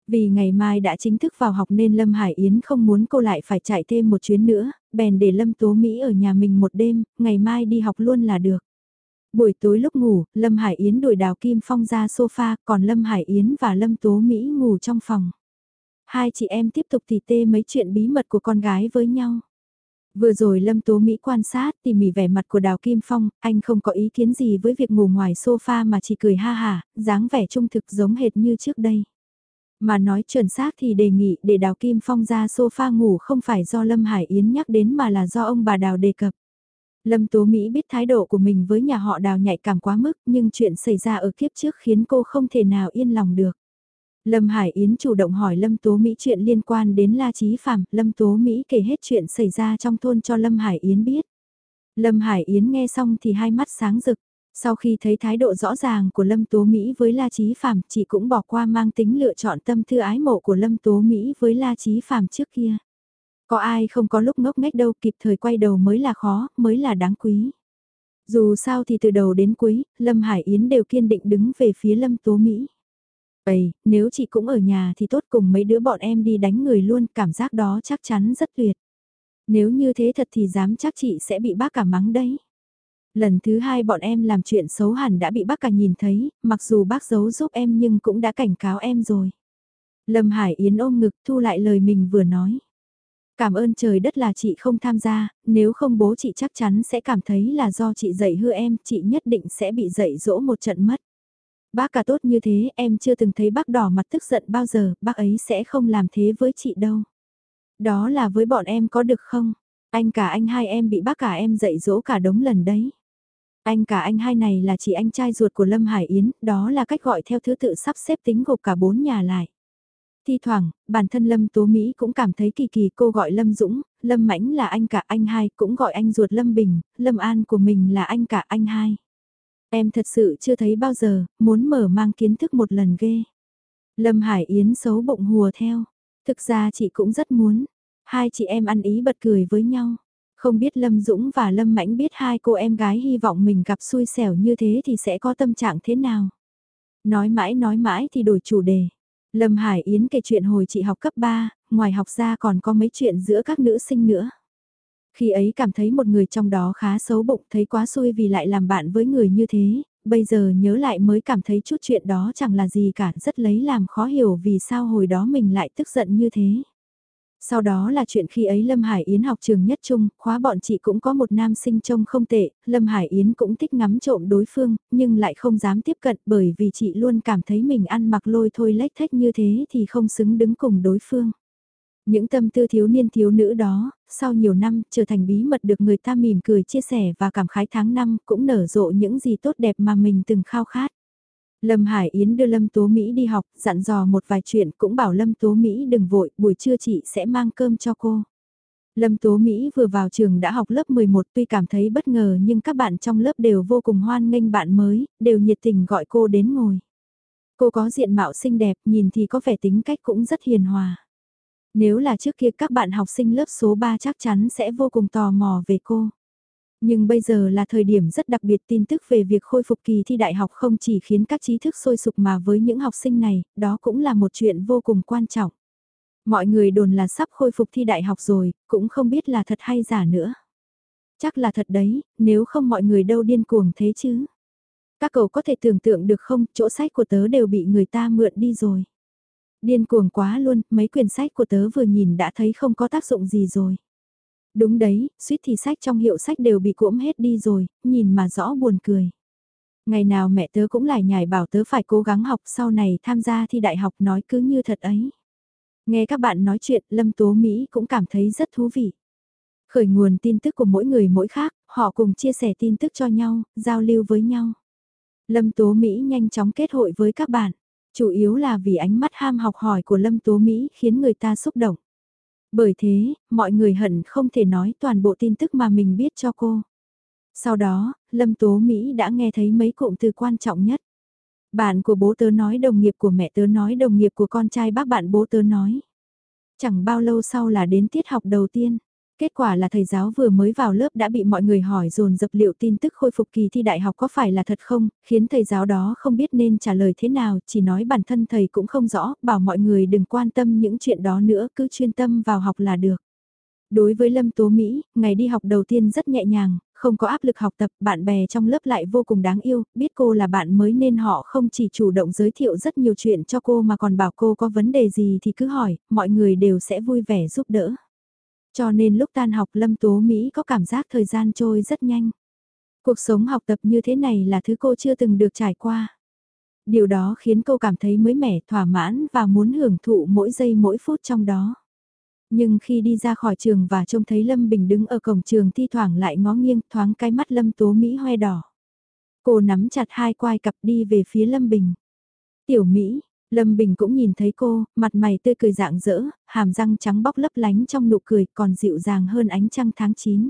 Vì ngày mai đã chính thức vào học nên Lâm Hải Yến không muốn cô lại phải chạy thêm một chuyến nữa, bèn để Lâm Tố Mỹ ở nhà mình một đêm, ngày mai đi học luôn là được. Buổi tối lúc ngủ, Lâm Hải Yến đuổi Đào Kim Phong ra sofa, còn Lâm Hải Yến và Lâm Tố Mỹ ngủ trong phòng. Hai chị em tiếp tục tỉ tê mấy chuyện bí mật của con gái với nhau. Vừa rồi Lâm Tố Mỹ quan sát tỉ mỉ vẻ mặt của Đào Kim Phong, anh không có ý kiến gì với việc ngủ ngoài sofa mà chỉ cười ha hà, dáng vẻ trung thực giống hệt như trước đây. Mà nói chuẩn xác thì đề nghị để Đào Kim Phong ra sofa ngủ không phải do Lâm Hải Yến nhắc đến mà là do ông bà Đào đề cập. Lâm Tố Mỹ biết thái độ của mình với nhà họ Đào nhạy cảm quá mức nhưng chuyện xảy ra ở kiếp trước khiến cô không thể nào yên lòng được. Lâm Hải Yến chủ động hỏi Lâm Tố Mỹ chuyện liên quan đến La Chí Phạm, Lâm Tố Mỹ kể hết chuyện xảy ra trong thôn cho Lâm Hải Yến biết. Lâm Hải Yến nghe xong thì hai mắt sáng rực. Sau khi thấy thái độ rõ ràng của Lâm Tố Mỹ với La Chí Phạm, chị cũng bỏ qua mang tính lựa chọn tâm thư ái mộ của Lâm Tố Mỹ với La Chí Phạm trước kia. Có ai không có lúc ngốc nghếch đâu kịp thời quay đầu mới là khó, mới là đáng quý. Dù sao thì từ đầu đến cuối, Lâm Hải Yến đều kiên định đứng về phía Lâm Tố Mỹ. Vậy, nếu chị cũng ở nhà thì tốt cùng mấy đứa bọn em đi đánh người luôn, cảm giác đó chắc chắn rất tuyệt. Nếu như thế thật thì dám chắc chị sẽ bị bác cả mắng đấy. Lần thứ hai bọn em làm chuyện xấu hẳn đã bị bác cả nhìn thấy, mặc dù bác giấu giúp em nhưng cũng đã cảnh cáo em rồi. Lâm Hải Yến ôm ngực thu lại lời mình vừa nói. Cảm ơn trời đất là chị không tham gia, nếu không bố chị chắc chắn sẽ cảm thấy là do chị dạy hư em, chị nhất định sẽ bị dạy dỗ một trận mất. Bác cả tốt như thế, em chưa từng thấy bác đỏ mặt tức giận bao giờ, bác ấy sẽ không làm thế với chị đâu. Đó là với bọn em có được không? Anh cả anh hai em bị bác cả em dạy dỗ cả đống lần đấy. Anh cả anh hai này là chị anh trai ruột của Lâm Hải Yến, đó là cách gọi theo thứ tự sắp xếp tính gộp cả bốn nhà lại. Thi thoảng, bản thân Lâm Tố Mỹ cũng cảm thấy kỳ kỳ cô gọi Lâm Dũng, Lâm Mãnh là anh cả anh hai, cũng gọi anh ruột Lâm Bình, Lâm An của mình là anh cả anh hai. Em thật sự chưa thấy bao giờ, muốn mở mang kiến thức một lần ghê. Lâm Hải Yến xấu bụng hùa theo. Thực ra chị cũng rất muốn. Hai chị em ăn ý bật cười với nhau. Không biết Lâm Dũng và Lâm Mãnh biết hai cô em gái hy vọng mình gặp xui xẻo như thế thì sẽ có tâm trạng thế nào. Nói mãi nói mãi thì đổi chủ đề. Lâm Hải Yến kể chuyện hồi chị học cấp 3, ngoài học ra còn có mấy chuyện giữa các nữ sinh nữa. Khi ấy cảm thấy một người trong đó khá xấu bụng thấy quá xui vì lại làm bạn với người như thế, bây giờ nhớ lại mới cảm thấy chút chuyện đó chẳng là gì cả rất lấy làm khó hiểu vì sao hồi đó mình lại tức giận như thế. Sau đó là chuyện khi ấy Lâm Hải Yến học trường nhất trung, khóa bọn chị cũng có một nam sinh trông không tệ, Lâm Hải Yến cũng thích ngắm trộm đối phương, nhưng lại không dám tiếp cận bởi vì chị luôn cảm thấy mình ăn mặc lôi thôi lách thách như thế thì không xứng đứng cùng đối phương. Những tâm tư thiếu niên thiếu nữ đó, sau nhiều năm trở thành bí mật được người ta mỉm cười chia sẻ và cảm khái tháng năm cũng nở rộ những gì tốt đẹp mà mình từng khao khát. Lâm Hải Yến đưa Lâm Tố Mỹ đi học, dặn dò một vài chuyện cũng bảo Lâm Tố Mỹ đừng vội, buổi trưa chị sẽ mang cơm cho cô. Lâm Tố Mỹ vừa vào trường đã học lớp 11 tuy cảm thấy bất ngờ nhưng các bạn trong lớp đều vô cùng hoan nghênh bạn mới, đều nhiệt tình gọi cô đến ngồi. Cô có diện mạo xinh đẹp, nhìn thì có vẻ tính cách cũng rất hiền hòa. Nếu là trước kia các bạn học sinh lớp số 3 chắc chắn sẽ vô cùng tò mò về cô. Nhưng bây giờ là thời điểm rất đặc biệt tin tức về việc khôi phục kỳ thi đại học không chỉ khiến các trí thức sôi sục mà với những học sinh này, đó cũng là một chuyện vô cùng quan trọng. Mọi người đồn là sắp khôi phục thi đại học rồi, cũng không biết là thật hay giả nữa. Chắc là thật đấy, nếu không mọi người đâu điên cuồng thế chứ. Các cậu có thể tưởng tượng được không, chỗ sách của tớ đều bị người ta mượn đi rồi. Điên cuồng quá luôn, mấy quyển sách của tớ vừa nhìn đã thấy không có tác dụng gì rồi. Đúng đấy, suýt thì sách trong hiệu sách đều bị cuỗm hết đi rồi, nhìn mà rõ buồn cười. Ngày nào mẹ tớ cũng lại nhảy bảo tớ phải cố gắng học sau này tham gia thi đại học nói cứ như thật ấy. Nghe các bạn nói chuyện, Lâm Tố Mỹ cũng cảm thấy rất thú vị. Khởi nguồn tin tức của mỗi người mỗi khác, họ cùng chia sẻ tin tức cho nhau, giao lưu với nhau. Lâm Tố Mỹ nhanh chóng kết hội với các bạn, chủ yếu là vì ánh mắt ham học hỏi của Lâm Tố Mỹ khiến người ta xúc động. Bởi thế, mọi người hận không thể nói toàn bộ tin tức mà mình biết cho cô. Sau đó, Lâm Tố Mỹ đã nghe thấy mấy cụm từ quan trọng nhất. Bạn của bố tớ nói đồng nghiệp của mẹ tớ nói đồng nghiệp của con trai bác bạn bố tớ nói. Chẳng bao lâu sau là đến tiết học đầu tiên. Kết quả là thầy giáo vừa mới vào lớp đã bị mọi người hỏi dồn dập liệu tin tức khôi phục kỳ thi đại học có phải là thật không, khiến thầy giáo đó không biết nên trả lời thế nào, chỉ nói bản thân thầy cũng không rõ, bảo mọi người đừng quan tâm những chuyện đó nữa, cứ chuyên tâm vào học là được. Đối với Lâm Tố Mỹ, ngày đi học đầu tiên rất nhẹ nhàng, không có áp lực học tập, bạn bè trong lớp lại vô cùng đáng yêu, biết cô là bạn mới nên họ không chỉ chủ động giới thiệu rất nhiều chuyện cho cô mà còn bảo cô có vấn đề gì thì cứ hỏi, mọi người đều sẽ vui vẻ giúp đỡ. Cho nên lúc tan học Lâm Tố Mỹ có cảm giác thời gian trôi rất nhanh. Cuộc sống học tập như thế này là thứ cô chưa từng được trải qua. Điều đó khiến cô cảm thấy mới mẻ, thỏa mãn và muốn hưởng thụ mỗi giây mỗi phút trong đó. Nhưng khi đi ra khỏi trường và trông thấy Lâm Bình đứng ở cổng trường thi thoảng lại ngó nghiêng thoáng cái mắt Lâm Tố Mỹ hoe đỏ. Cô nắm chặt hai quai cặp đi về phía Lâm Bình. Tiểu Mỹ, Lâm Bình cũng nhìn thấy cô, mặt mày tươi cười dạng dỡ, hàm răng trắng bóc lấp lánh trong nụ cười còn dịu dàng hơn ánh trăng tháng 9.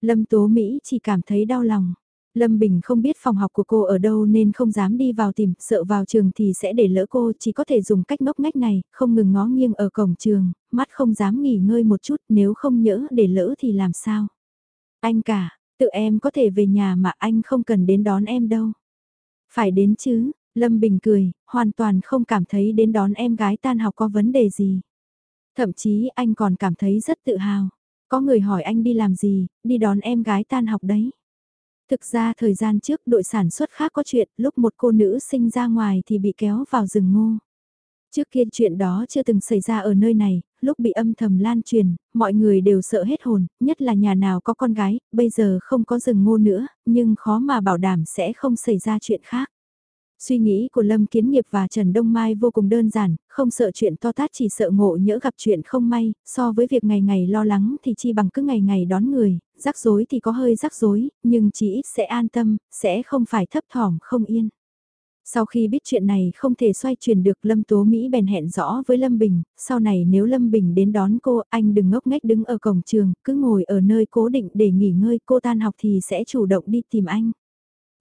Lâm Tố Mỹ chỉ cảm thấy đau lòng. Lâm Bình không biết phòng học của cô ở đâu nên không dám đi vào tìm, sợ vào trường thì sẽ để lỡ cô, chỉ có thể dùng cách ngốc ngách này, không ngừng ngó nghiêng ở cổng trường, mắt không dám nghỉ ngơi một chút nếu không nhỡ để lỡ thì làm sao. Anh cả, tự em có thể về nhà mà anh không cần đến đón em đâu. Phải đến chứ, Lâm Bình cười, hoàn toàn không cảm thấy đến đón em gái tan học có vấn đề gì. Thậm chí anh còn cảm thấy rất tự hào. Có người hỏi anh đi làm gì, đi đón em gái tan học đấy. Thực ra thời gian trước đội sản xuất khác có chuyện, lúc một cô nữ sinh ra ngoài thì bị kéo vào rừng ngô. Trước kia chuyện đó chưa từng xảy ra ở nơi này, lúc bị âm thầm lan truyền, mọi người đều sợ hết hồn, nhất là nhà nào có con gái, bây giờ không có rừng ngô nữa, nhưng khó mà bảo đảm sẽ không xảy ra chuyện khác. Suy nghĩ của Lâm Kiến Nghiệp và Trần Đông Mai vô cùng đơn giản, không sợ chuyện to tát chỉ sợ ngộ nhỡ gặp chuyện không may, so với việc ngày ngày lo lắng thì chi bằng cứ ngày ngày đón người, rắc rối thì có hơi rắc rối, nhưng chỉ ít sẽ an tâm, sẽ không phải thấp thỏm không yên. Sau khi biết chuyện này không thể xoay chuyển được Lâm Tố Mỹ bèn hẹn rõ với Lâm Bình, sau này nếu Lâm Bình đến đón cô, anh đừng ngốc nghếch đứng ở cổng trường, cứ ngồi ở nơi cố định để nghỉ ngơi, cô tan học thì sẽ chủ động đi tìm anh.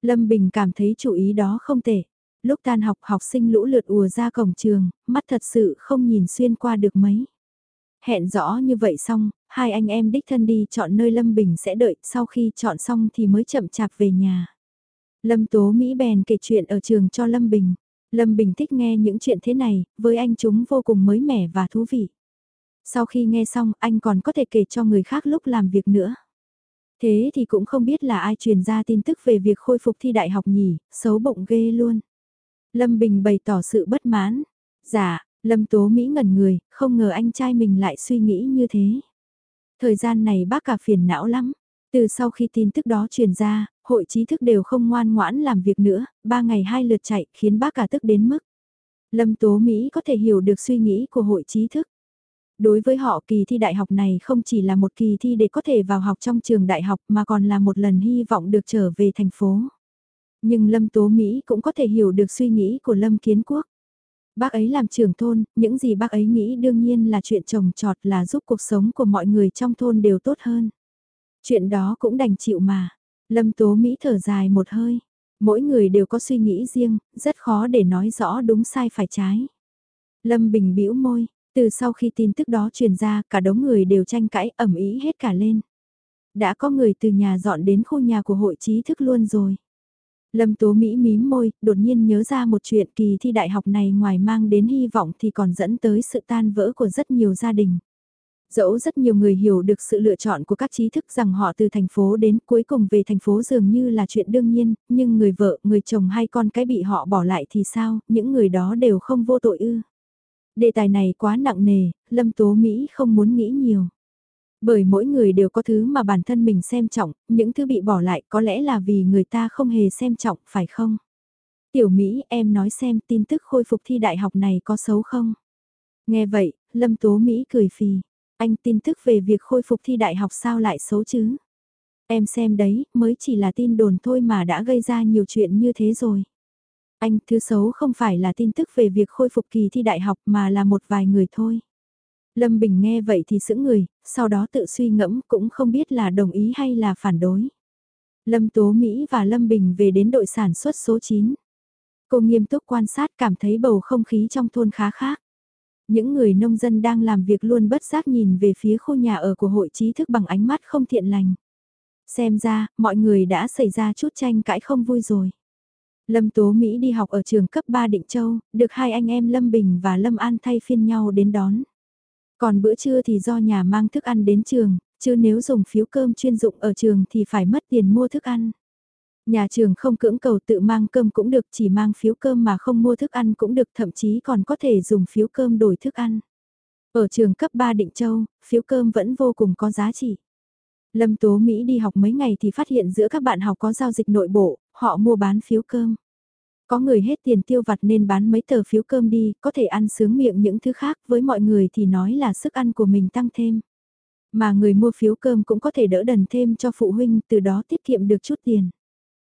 Lâm Bình cảm thấy chủ ý đó không tệ. Lúc tan học học sinh lũ lượt ùa ra cổng trường, mắt thật sự không nhìn xuyên qua được mấy. Hẹn rõ như vậy xong, hai anh em đích thân đi chọn nơi Lâm Bình sẽ đợi, sau khi chọn xong thì mới chậm chạp về nhà. Lâm Tố Mỹ bèn kể chuyện ở trường cho Lâm Bình. Lâm Bình thích nghe những chuyện thế này, với anh chúng vô cùng mới mẻ và thú vị. Sau khi nghe xong, anh còn có thể kể cho người khác lúc làm việc nữa. Thế thì cũng không biết là ai truyền ra tin tức về việc khôi phục thi đại học nhỉ, xấu bụng ghê luôn. Lâm Bình bày tỏ sự bất mãn. Dạ, Lâm Tố Mỹ ngẩn người, không ngờ anh trai mình lại suy nghĩ như thế. Thời gian này bác cả phiền não lắm. Từ sau khi tin tức đó truyền ra, hội trí thức đều không ngoan ngoãn làm việc nữa, ba ngày hai lượt chạy khiến bác cả tức đến mức. Lâm Tố Mỹ có thể hiểu được suy nghĩ của hội trí thức. Đối với họ kỳ thi đại học này không chỉ là một kỳ thi để có thể vào học trong trường đại học mà còn là một lần hy vọng được trở về thành phố. Nhưng Lâm Tố Mỹ cũng có thể hiểu được suy nghĩ của Lâm Kiến Quốc. Bác ấy làm trưởng thôn, những gì bác ấy nghĩ đương nhiên là chuyện trồng trọt là giúp cuộc sống của mọi người trong thôn đều tốt hơn. Chuyện đó cũng đành chịu mà. Lâm Tố Mỹ thở dài một hơi. Mỗi người đều có suy nghĩ riêng, rất khó để nói rõ đúng sai phải trái. Lâm Bình bĩu môi, từ sau khi tin tức đó truyền ra, cả đống người đều tranh cãi ẩm ý hết cả lên. Đã có người từ nhà dọn đến khu nhà của hội trí thức luôn rồi. Lâm Tố Mỹ mím môi, đột nhiên nhớ ra một chuyện kỳ thi đại học này ngoài mang đến hy vọng thì còn dẫn tới sự tan vỡ của rất nhiều gia đình. Dẫu rất nhiều người hiểu được sự lựa chọn của các trí thức rằng họ từ thành phố đến cuối cùng về thành phố dường như là chuyện đương nhiên, nhưng người vợ, người chồng hay con cái bị họ bỏ lại thì sao, những người đó đều không vô tội ư. Đề tài này quá nặng nề, Lâm Tố Mỹ không muốn nghĩ nhiều. Bởi mỗi người đều có thứ mà bản thân mình xem trọng, những thứ bị bỏ lại có lẽ là vì người ta không hề xem trọng, phải không? Tiểu Mỹ em nói xem tin tức khôi phục thi đại học này có xấu không? Nghe vậy, Lâm Tố Mỹ cười phì. Anh tin tức về việc khôi phục thi đại học sao lại xấu chứ? Em xem đấy, mới chỉ là tin đồn thôi mà đã gây ra nhiều chuyện như thế rồi. Anh, thứ xấu không phải là tin tức về việc khôi phục kỳ thi đại học mà là một vài người thôi. Lâm Bình nghe vậy thì sững người, sau đó tự suy ngẫm cũng không biết là đồng ý hay là phản đối. Lâm Tố Mỹ và Lâm Bình về đến đội sản xuất số 9. Cô nghiêm túc quan sát cảm thấy bầu không khí trong thôn khá khác. Những người nông dân đang làm việc luôn bất giác nhìn về phía khu nhà ở của hội trí thức bằng ánh mắt không thiện lành. Xem ra, mọi người đã xảy ra chút tranh cãi không vui rồi. Lâm Tố Mỹ đi học ở trường cấp 3 Định Châu, được hai anh em Lâm Bình và Lâm An thay phiên nhau đến đón. Còn bữa trưa thì do nhà mang thức ăn đến trường, chứ nếu dùng phiếu cơm chuyên dụng ở trường thì phải mất tiền mua thức ăn. Nhà trường không cưỡng cầu tự mang cơm cũng được, chỉ mang phiếu cơm mà không mua thức ăn cũng được, thậm chí còn có thể dùng phiếu cơm đổi thức ăn. Ở trường cấp 3 Định Châu, phiếu cơm vẫn vô cùng có giá trị. Lâm Tố Mỹ đi học mấy ngày thì phát hiện giữa các bạn học có giao dịch nội bộ, họ mua bán phiếu cơm. Có người hết tiền tiêu vặt nên bán mấy tờ phiếu cơm đi, có thể ăn sướng miệng những thứ khác, với mọi người thì nói là sức ăn của mình tăng thêm. Mà người mua phiếu cơm cũng có thể đỡ đần thêm cho phụ huynh, từ đó tiết kiệm được chút tiền.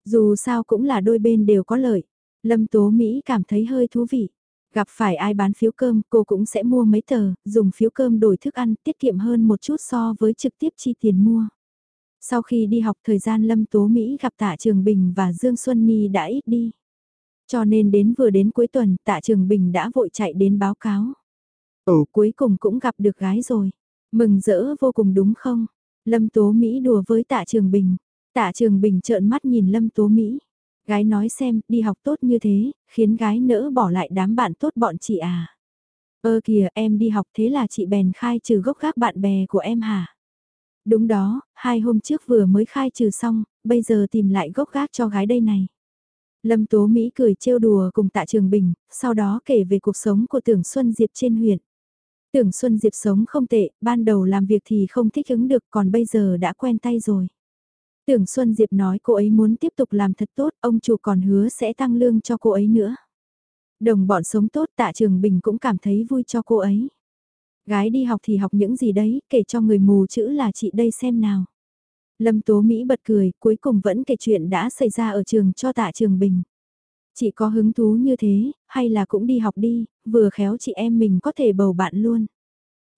Dù sao cũng là đôi bên đều có lợi. Lâm Tố Mỹ cảm thấy hơi thú vị. Gặp phải ai bán phiếu cơm, cô cũng sẽ mua mấy tờ, dùng phiếu cơm đổi thức ăn, tiết kiệm hơn một chút so với trực tiếp chi tiền mua. Sau khi đi học thời gian Lâm Tố Mỹ gặp Tạ Trường Bình và Dương Xuân Nhi đã ít đi. Cho nên đến vừa đến cuối tuần Tạ Trường Bình đã vội chạy đến báo cáo. Ồ cuối cùng cũng gặp được gái rồi. Mừng rỡ vô cùng đúng không? Lâm Tố Mỹ đùa với Tạ Trường Bình. Tạ Trường Bình trợn mắt nhìn Lâm Tố Mỹ. Gái nói xem, đi học tốt như thế, khiến gái nỡ bỏ lại đám bạn tốt bọn chị à. Ơ kìa, em đi học thế là chị bèn khai trừ gốc gác bạn bè của em hả? Đúng đó, hai hôm trước vừa mới khai trừ xong, bây giờ tìm lại gốc gác cho gái đây này. Lâm Tố Mỹ cười trêu đùa cùng tạ Trường Bình, sau đó kể về cuộc sống của Tưởng Xuân Diệp trên huyện. Tưởng Xuân Diệp sống không tệ, ban đầu làm việc thì không thích ứng được còn bây giờ đã quen tay rồi. Tưởng Xuân Diệp nói cô ấy muốn tiếp tục làm thật tốt, ông chủ còn hứa sẽ tăng lương cho cô ấy nữa. Đồng bọn sống tốt tạ Trường Bình cũng cảm thấy vui cho cô ấy. Gái đi học thì học những gì đấy, kể cho người mù chữ là chị đây xem nào. Lâm Tố Mỹ bật cười, cuối cùng vẫn kể chuyện đã xảy ra ở trường cho tạ Trường Bình. Chị có hứng thú như thế, hay là cũng đi học đi, vừa khéo chị em mình có thể bầu bạn luôn.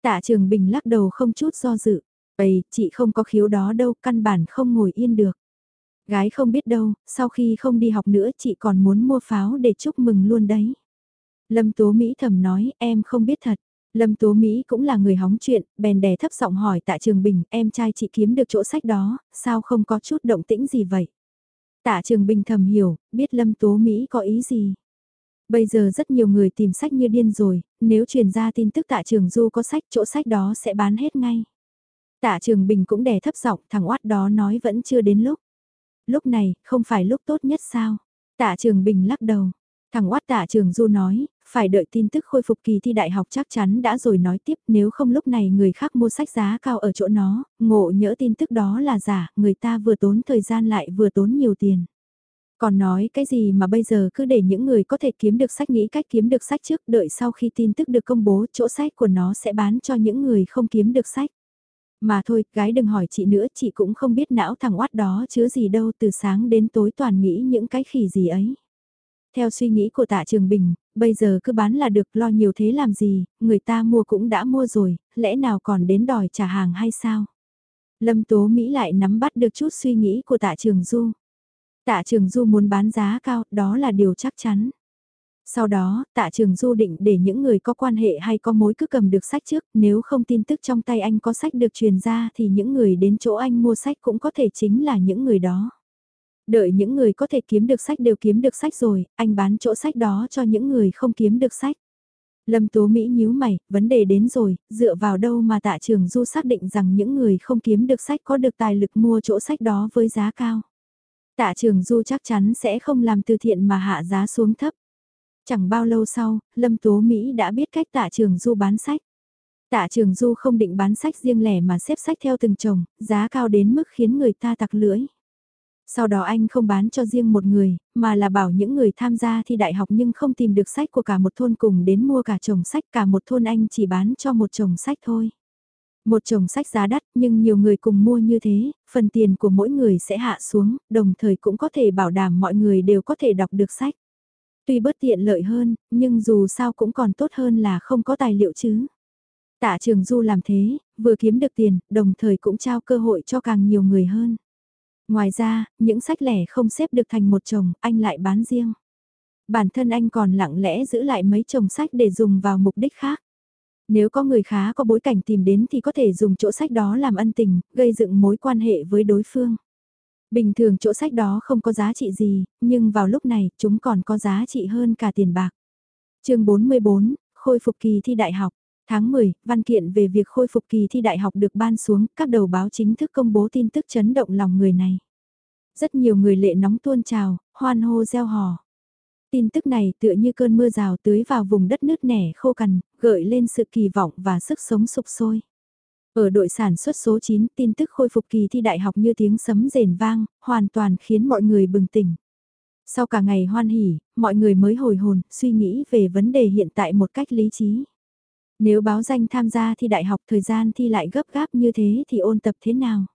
Tạ Trường Bình lắc đầu không chút do dự. Ây, chị không có khiếu đó đâu, căn bản không ngồi yên được. Gái không biết đâu, sau khi không đi học nữa chị còn muốn mua pháo để chúc mừng luôn đấy. Lâm Tố Mỹ thầm nói, em không biết thật. Lâm Tố Mỹ cũng là người hóng chuyện, bèn đè thấp giọng hỏi tạ Trường Bình, em trai chị kiếm được chỗ sách đó, sao không có chút động tĩnh gì vậy? Tạ Trường Bình thầm hiểu, biết Lâm Tố Mỹ có ý gì. Bây giờ rất nhiều người tìm sách như điên rồi, nếu truyền ra tin tức tạ Trường Du có sách, chỗ sách đó sẽ bán hết ngay. Tạ Trường Bình cũng đè thấp giọng, thằng oát đó nói vẫn chưa đến lúc. Lúc này, không phải lúc tốt nhất sao? Tạ Trường Bình lắc đầu. Thằng oát tạ Trường Du nói, phải đợi tin tức khôi phục kỳ thi đại học chắc chắn đã rồi nói tiếp nếu không lúc này người khác mua sách giá cao ở chỗ nó, ngộ nhỡ tin tức đó là giả, người ta vừa tốn thời gian lại vừa tốn nhiều tiền. Còn nói cái gì mà bây giờ cứ để những người có thể kiếm được sách nghĩ cách kiếm được sách trước đợi sau khi tin tức được công bố chỗ sách của nó sẽ bán cho những người không kiếm được sách. Mà thôi, gái đừng hỏi chị nữa, chị cũng không biết não thằng oát đó chứa gì đâu từ sáng đến tối toàn nghĩ những cái khỉ gì ấy. Theo suy nghĩ của tạ Trường Bình, bây giờ cứ bán là được lo nhiều thế làm gì, người ta mua cũng đã mua rồi, lẽ nào còn đến đòi trả hàng hay sao? Lâm Tố Mỹ lại nắm bắt được chút suy nghĩ của tạ Trường Du. Tạ Trường Du muốn bán giá cao, đó là điều chắc chắn. Sau đó, tạ trường du định để những người có quan hệ hay có mối cứ cầm được sách trước, nếu không tin tức trong tay anh có sách được truyền ra thì những người đến chỗ anh mua sách cũng có thể chính là những người đó. Đợi những người có thể kiếm được sách đều kiếm được sách rồi, anh bán chỗ sách đó cho những người không kiếm được sách. Lâm Tố Mỹ nhíu mày, vấn đề đến rồi, dựa vào đâu mà tạ trường du xác định rằng những người không kiếm được sách có được tài lực mua chỗ sách đó với giá cao. Tạ trường du chắc chắn sẽ không làm từ thiện mà hạ giá xuống thấp. Chẳng bao lâu sau, Lâm Tố Mỹ đã biết cách tạ trường du bán sách. Tạ trường du không định bán sách riêng lẻ mà xếp sách theo từng chồng, giá cao đến mức khiến người ta tặc lưỡi. Sau đó anh không bán cho riêng một người, mà là bảo những người tham gia thi đại học nhưng không tìm được sách của cả một thôn cùng đến mua cả chồng sách cả một thôn anh chỉ bán cho một chồng sách thôi. Một chồng sách giá đắt nhưng nhiều người cùng mua như thế, phần tiền của mỗi người sẽ hạ xuống, đồng thời cũng có thể bảo đảm mọi người đều có thể đọc được sách. Tuy bớt tiện lợi hơn, nhưng dù sao cũng còn tốt hơn là không có tài liệu chứ. Tạ trường du làm thế, vừa kiếm được tiền, đồng thời cũng trao cơ hội cho càng nhiều người hơn. Ngoài ra, những sách lẻ không xếp được thành một chồng, anh lại bán riêng. Bản thân anh còn lặng lẽ giữ lại mấy chồng sách để dùng vào mục đích khác. Nếu có người khá có bối cảnh tìm đến thì có thể dùng chỗ sách đó làm ân tình, gây dựng mối quan hệ với đối phương. Bình thường chỗ sách đó không có giá trị gì, nhưng vào lúc này chúng còn có giá trị hơn cả tiền bạc. chương 44, khôi phục kỳ thi đại học. Tháng 10, văn kiện về việc khôi phục kỳ thi đại học được ban xuống, các đầu báo chính thức công bố tin tức chấn động lòng người này. Rất nhiều người lệ nóng tuôn trào, hoan hô gieo hò. Tin tức này tựa như cơn mưa rào tưới vào vùng đất nứt nẻ khô cằn, gợi lên sự kỳ vọng và sức sống sục sôi. Ở đội sản xuất số 9, tin tức khôi phục kỳ thi đại học như tiếng sấm rền vang, hoàn toàn khiến mọi người bừng tỉnh. Sau cả ngày hoan hỉ, mọi người mới hồi hồn, suy nghĩ về vấn đề hiện tại một cách lý trí. Nếu báo danh tham gia thi đại học thời gian thi lại gấp gáp như thế thì ôn tập thế nào?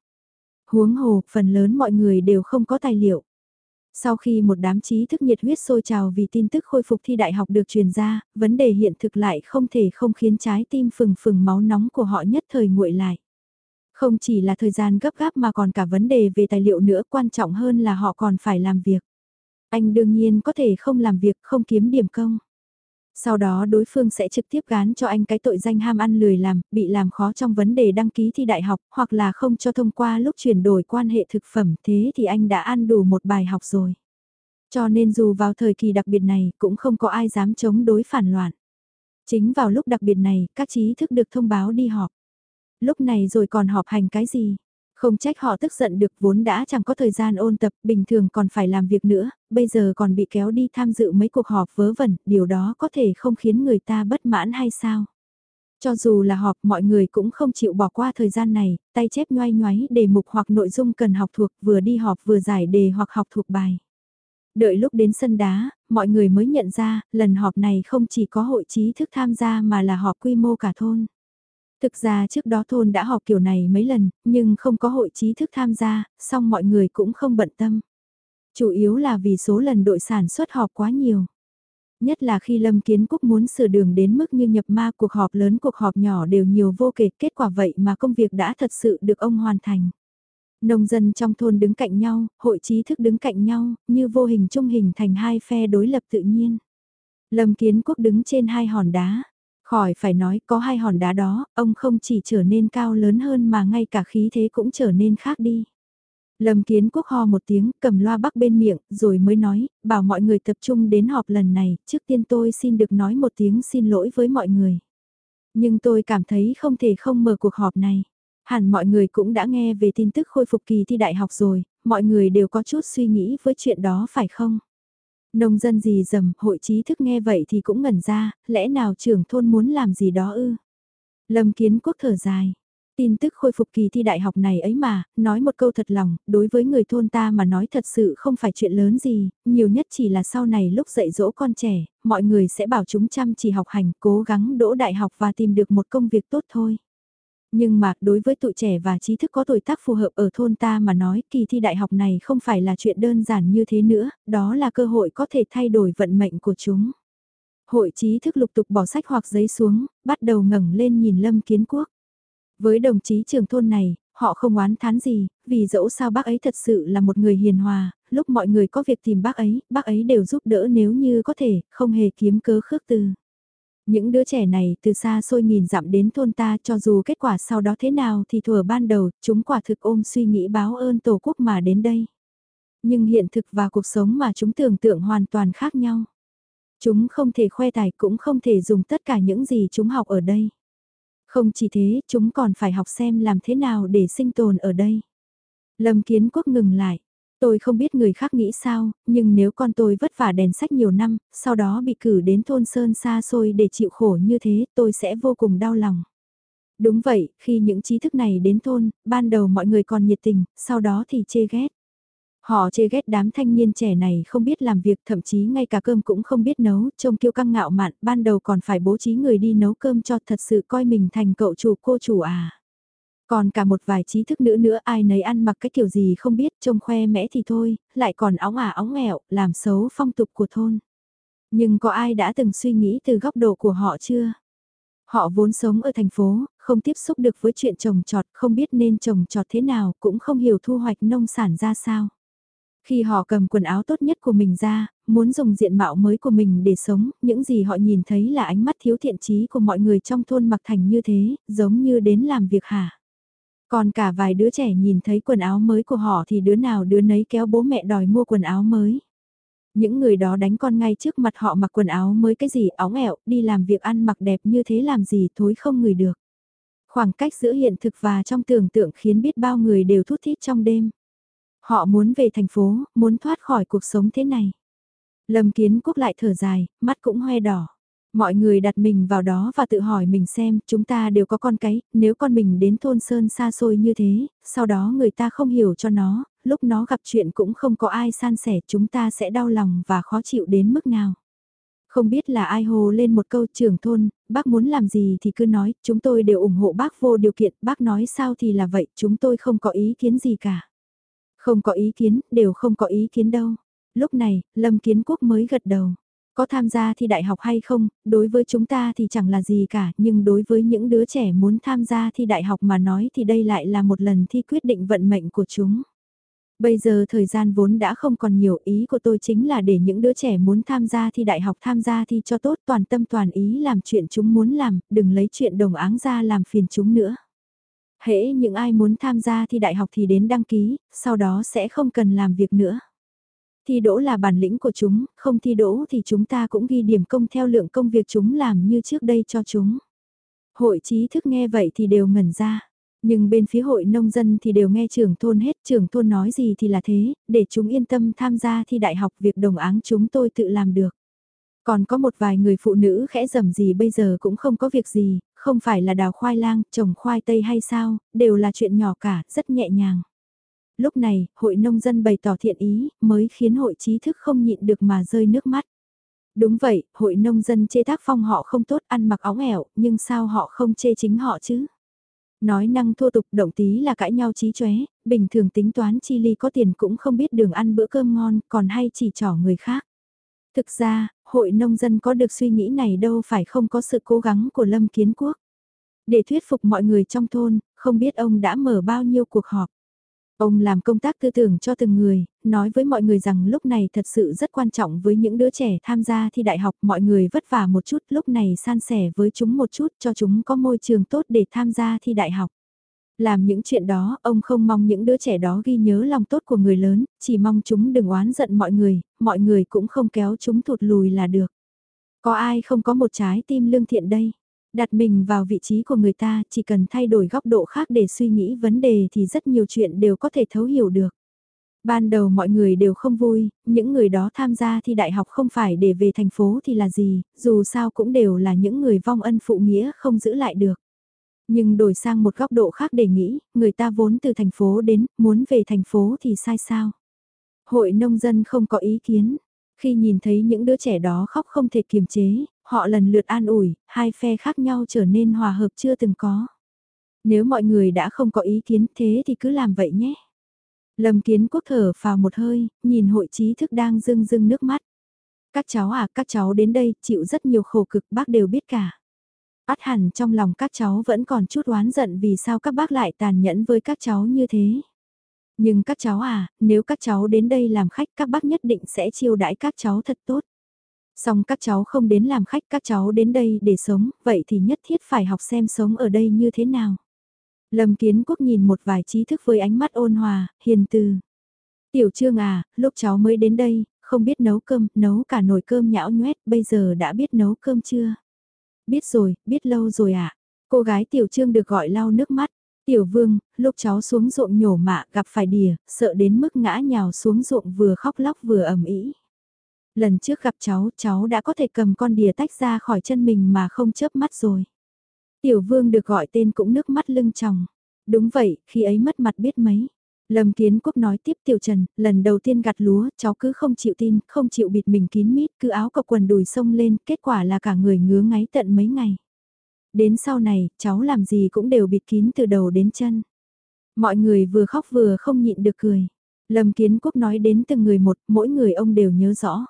Huống hồ, phần lớn mọi người đều không có tài liệu. Sau khi một đám trí thức nhiệt huyết sôi trào vì tin tức khôi phục thi đại học được truyền ra, vấn đề hiện thực lại không thể không khiến trái tim phừng phừng máu nóng của họ nhất thời nguội lại. Không chỉ là thời gian gấp gáp mà còn cả vấn đề về tài liệu nữa quan trọng hơn là họ còn phải làm việc. Anh đương nhiên có thể không làm việc không kiếm điểm công. Sau đó đối phương sẽ trực tiếp gán cho anh cái tội danh ham ăn lười làm, bị làm khó trong vấn đề đăng ký thi đại học, hoặc là không cho thông qua lúc chuyển đổi quan hệ thực phẩm, thế thì anh đã ăn đủ một bài học rồi. Cho nên dù vào thời kỳ đặc biệt này, cũng không có ai dám chống đối phản loạn. Chính vào lúc đặc biệt này, các trí thức được thông báo đi họp. Lúc này rồi còn họp hành cái gì? Không trách họ tức giận được vốn đã chẳng có thời gian ôn tập, bình thường còn phải làm việc nữa, bây giờ còn bị kéo đi tham dự mấy cuộc họp vớ vẩn, điều đó có thể không khiến người ta bất mãn hay sao? Cho dù là họp mọi người cũng không chịu bỏ qua thời gian này, tay chép nhoay nhoáy đề mục hoặc nội dung cần học thuộc vừa đi họp vừa giải đề hoặc học thuộc bài. Đợi lúc đến sân đá, mọi người mới nhận ra, lần họp này không chỉ có hội trí thức tham gia mà là họp quy mô cả thôn. Thực ra trước đó thôn đã họp kiểu này mấy lần, nhưng không có hội trí thức tham gia, song mọi người cũng không bận tâm. Chủ yếu là vì số lần đội sản xuất họp quá nhiều. Nhất là khi Lâm Kiến Quốc muốn sửa đường đến mức như nhập ma cuộc họp lớn cuộc họp nhỏ đều nhiều vô kể, kết quả vậy mà công việc đã thật sự được ông hoàn thành. Nông dân trong thôn đứng cạnh nhau, hội trí thức đứng cạnh nhau, như vô hình trung hình thành hai phe đối lập tự nhiên. Lâm Kiến Quốc đứng trên hai hòn đá, Khỏi phải nói có hai hòn đá đó, ông không chỉ trở nên cao lớn hơn mà ngay cả khí thế cũng trở nên khác đi. Lâm Kiến Quốc ho một tiếng, cầm loa bắc bên miệng, rồi mới nói, bảo mọi người tập trung đến họp lần này, trước tiên tôi xin được nói một tiếng xin lỗi với mọi người. Nhưng tôi cảm thấy không thể không mở cuộc họp này. Hẳn mọi người cũng đã nghe về tin tức khôi phục kỳ thi đại học rồi, mọi người đều có chút suy nghĩ với chuyện đó phải không? Nông dân gì dầm, hội trí thức nghe vậy thì cũng ngẩn ra, lẽ nào trưởng thôn muốn làm gì đó ư? Lâm kiến quốc thở dài. Tin tức khôi phục kỳ thi đại học này ấy mà, nói một câu thật lòng, đối với người thôn ta mà nói thật sự không phải chuyện lớn gì, nhiều nhất chỉ là sau này lúc dạy dỗ con trẻ, mọi người sẽ bảo chúng chăm chỉ học hành, cố gắng đỗ đại học và tìm được một công việc tốt thôi. Nhưng mà đối với tụi trẻ và trí thức có tuổi tác phù hợp ở thôn ta mà nói kỳ thi đại học này không phải là chuyện đơn giản như thế nữa, đó là cơ hội có thể thay đổi vận mệnh của chúng. Hội trí thức lục tục bỏ sách hoặc giấy xuống, bắt đầu ngẩng lên nhìn Lâm Kiến Quốc. Với đồng chí trường thôn này, họ không oán thán gì, vì dẫu sao bác ấy thật sự là một người hiền hòa, lúc mọi người có việc tìm bác ấy, bác ấy đều giúp đỡ nếu như có thể, không hề kiếm cớ khước từ. Những đứa trẻ này từ xa xôi nghìn dặm đến thôn ta cho dù kết quả sau đó thế nào thì thừa ban đầu chúng quả thực ôm suy nghĩ báo ơn tổ quốc mà đến đây. Nhưng hiện thực và cuộc sống mà chúng tưởng tượng hoàn toàn khác nhau. Chúng không thể khoe tài cũng không thể dùng tất cả những gì chúng học ở đây. Không chỉ thế, chúng còn phải học xem làm thế nào để sinh tồn ở đây. Lâm Kiến Quốc ngừng lại. Tôi không biết người khác nghĩ sao, nhưng nếu con tôi vất vả đèn sách nhiều năm, sau đó bị cử đến thôn Sơn xa xôi để chịu khổ như thế, tôi sẽ vô cùng đau lòng. Đúng vậy, khi những trí thức này đến thôn, ban đầu mọi người còn nhiệt tình, sau đó thì chê ghét. Họ chê ghét đám thanh niên trẻ này không biết làm việc thậm chí ngay cả cơm cũng không biết nấu, trông kiêu căng ngạo mạn, ban đầu còn phải bố trí người đi nấu cơm cho thật sự coi mình thành cậu chủ cô chủ à. Còn cả một vài trí thức nữ nữa ai nấy ăn mặc cái kiểu gì không biết trông khoe mẽ thì thôi, lại còn óng ả óng nghẹo, làm xấu phong tục của thôn. Nhưng có ai đã từng suy nghĩ từ góc độ của họ chưa? Họ vốn sống ở thành phố, không tiếp xúc được với chuyện trồng trọt, không biết nên trồng trọt thế nào, cũng không hiểu thu hoạch nông sản ra sao. Khi họ cầm quần áo tốt nhất của mình ra, muốn dùng diện mạo mới của mình để sống, những gì họ nhìn thấy là ánh mắt thiếu thiện trí của mọi người trong thôn mặc thành như thế, giống như đến làm việc hả. Còn cả vài đứa trẻ nhìn thấy quần áo mới của họ thì đứa nào đứa nấy kéo bố mẹ đòi mua quần áo mới. Những người đó đánh con ngay trước mặt họ mặc quần áo mới cái gì áo ẹo, đi làm việc ăn mặc đẹp như thế làm gì thối không người được. Khoảng cách giữa hiện thực và trong tưởng tượng khiến biết bao người đều thút thít trong đêm. Họ muốn về thành phố, muốn thoát khỏi cuộc sống thế này. Lâm Kiến Quốc lại thở dài, mắt cũng hoe đỏ. Mọi người đặt mình vào đó và tự hỏi mình xem, chúng ta đều có con cái, nếu con mình đến thôn sơn xa xôi như thế, sau đó người ta không hiểu cho nó, lúc nó gặp chuyện cũng không có ai san sẻ, chúng ta sẽ đau lòng và khó chịu đến mức nào. Không biết là ai hồ lên một câu trưởng thôn, bác muốn làm gì thì cứ nói, chúng tôi đều ủng hộ bác vô điều kiện, bác nói sao thì là vậy, chúng tôi không có ý kiến gì cả. Không có ý kiến, đều không có ý kiến đâu. Lúc này, Lâm Kiến Quốc mới gật đầu. Có tham gia thi đại học hay không, đối với chúng ta thì chẳng là gì cả, nhưng đối với những đứa trẻ muốn tham gia thi đại học mà nói thì đây lại là một lần thi quyết định vận mệnh của chúng. Bây giờ thời gian vốn đã không còn nhiều ý của tôi chính là để những đứa trẻ muốn tham gia thi đại học tham gia thi cho tốt toàn tâm toàn ý làm chuyện chúng muốn làm, đừng lấy chuyện đồng áng ra làm phiền chúng nữa. Hễ những ai muốn tham gia thi đại học thì đến đăng ký, sau đó sẽ không cần làm việc nữa. Thi đỗ là bản lĩnh của chúng, không thi đỗ thì chúng ta cũng ghi điểm công theo lượng công việc chúng làm như trước đây cho chúng. Hội trí thức nghe vậy thì đều ngẩn ra. Nhưng bên phía hội nông dân thì đều nghe trưởng thôn hết, trưởng thôn nói gì thì là thế, để chúng yên tâm tham gia thi đại học việc đồng áng chúng tôi tự làm được. Còn có một vài người phụ nữ khẽ rầm gì bây giờ cũng không có việc gì, không phải là đào khoai lang, trồng khoai tây hay sao, đều là chuyện nhỏ cả, rất nhẹ nhàng. Lúc này, hội nông dân bày tỏ thiện ý, mới khiến hội trí thức không nhịn được mà rơi nước mắt. Đúng vậy, hội nông dân chê tác phong họ không tốt ăn mặc óng ẻo, nhưng sao họ không chê chính họ chứ? Nói năng thô tục động tí là cãi nhau trí chóe, bình thường tính toán chi ly có tiền cũng không biết đường ăn bữa cơm ngon, còn hay chỉ trỏ người khác. Thực ra, hội nông dân có được suy nghĩ này đâu phải không có sự cố gắng của Lâm Kiến Quốc. Để thuyết phục mọi người trong thôn, không biết ông đã mở bao nhiêu cuộc họp. Ông làm công tác tư tưởng cho từng người, nói với mọi người rằng lúc này thật sự rất quan trọng với những đứa trẻ tham gia thi đại học, mọi người vất vả một chút, lúc này san sẻ với chúng một chút cho chúng có môi trường tốt để tham gia thi đại học. Làm những chuyện đó, ông không mong những đứa trẻ đó ghi nhớ lòng tốt của người lớn, chỉ mong chúng đừng oán giận mọi người, mọi người cũng không kéo chúng thụt lùi là được. Có ai không có một trái tim lương thiện đây? Đặt mình vào vị trí của người ta, chỉ cần thay đổi góc độ khác để suy nghĩ vấn đề thì rất nhiều chuyện đều có thể thấu hiểu được. Ban đầu mọi người đều không vui, những người đó tham gia thi đại học không phải để về thành phố thì là gì, dù sao cũng đều là những người vong ân phụ nghĩa không giữ lại được. Nhưng đổi sang một góc độ khác để nghĩ, người ta vốn từ thành phố đến, muốn về thành phố thì sai sao? Hội nông dân không có ý kiến. Khi nhìn thấy những đứa trẻ đó khóc không thể kiềm chế, họ lần lượt an ủi, hai phe khác nhau trở nên hòa hợp chưa từng có. Nếu mọi người đã không có ý kiến thế thì cứ làm vậy nhé. Lâm kiến quốc thở vào một hơi, nhìn hội trí thức đang rưng rưng nước mắt. Các cháu à, các cháu đến đây chịu rất nhiều khổ cực bác đều biết cả. Át hẳn trong lòng các cháu vẫn còn chút oán giận vì sao các bác lại tàn nhẫn với các cháu như thế. Nhưng các cháu à, nếu các cháu đến đây làm khách các bác nhất định sẽ chiêu đãi các cháu thật tốt. Xong các cháu không đến làm khách các cháu đến đây để sống, vậy thì nhất thiết phải học xem sống ở đây như thế nào. Lâm Kiến Quốc nhìn một vài trí thức với ánh mắt ôn hòa, hiền từ. Tiểu Trương à, lúc cháu mới đến đây, không biết nấu cơm, nấu cả nồi cơm nhão nhoét, bây giờ đã biết nấu cơm chưa? Biết rồi, biết lâu rồi ạ. À? Cô gái Tiểu Trương được gọi lau nước mắt. Tiểu Vương, lúc cháu xuống ruộng nhổ mạ gặp phải đìa, sợ đến mức ngã nhào xuống ruộng vừa khóc lóc vừa ầm ĩ Lần trước gặp cháu, cháu đã có thể cầm con đìa tách ra khỏi chân mình mà không chớp mắt rồi. Tiểu Vương được gọi tên cũng nước mắt lưng tròng. Đúng vậy, khi ấy mất mặt biết mấy. Lâm Kiến Quốc nói tiếp Tiểu Trần, lần đầu tiên gặt lúa, cháu cứ không chịu tin, không chịu bịt mình kín mít, cứ áo cộc quần đùi sông lên, kết quả là cả người ngứa ngáy tận mấy ngày. Đến sau này, cháu làm gì cũng đều bịt kín từ đầu đến chân. Mọi người vừa khóc vừa không nhịn được cười. Lâm Kiến Quốc nói đến từng người một, mỗi người ông đều nhớ rõ.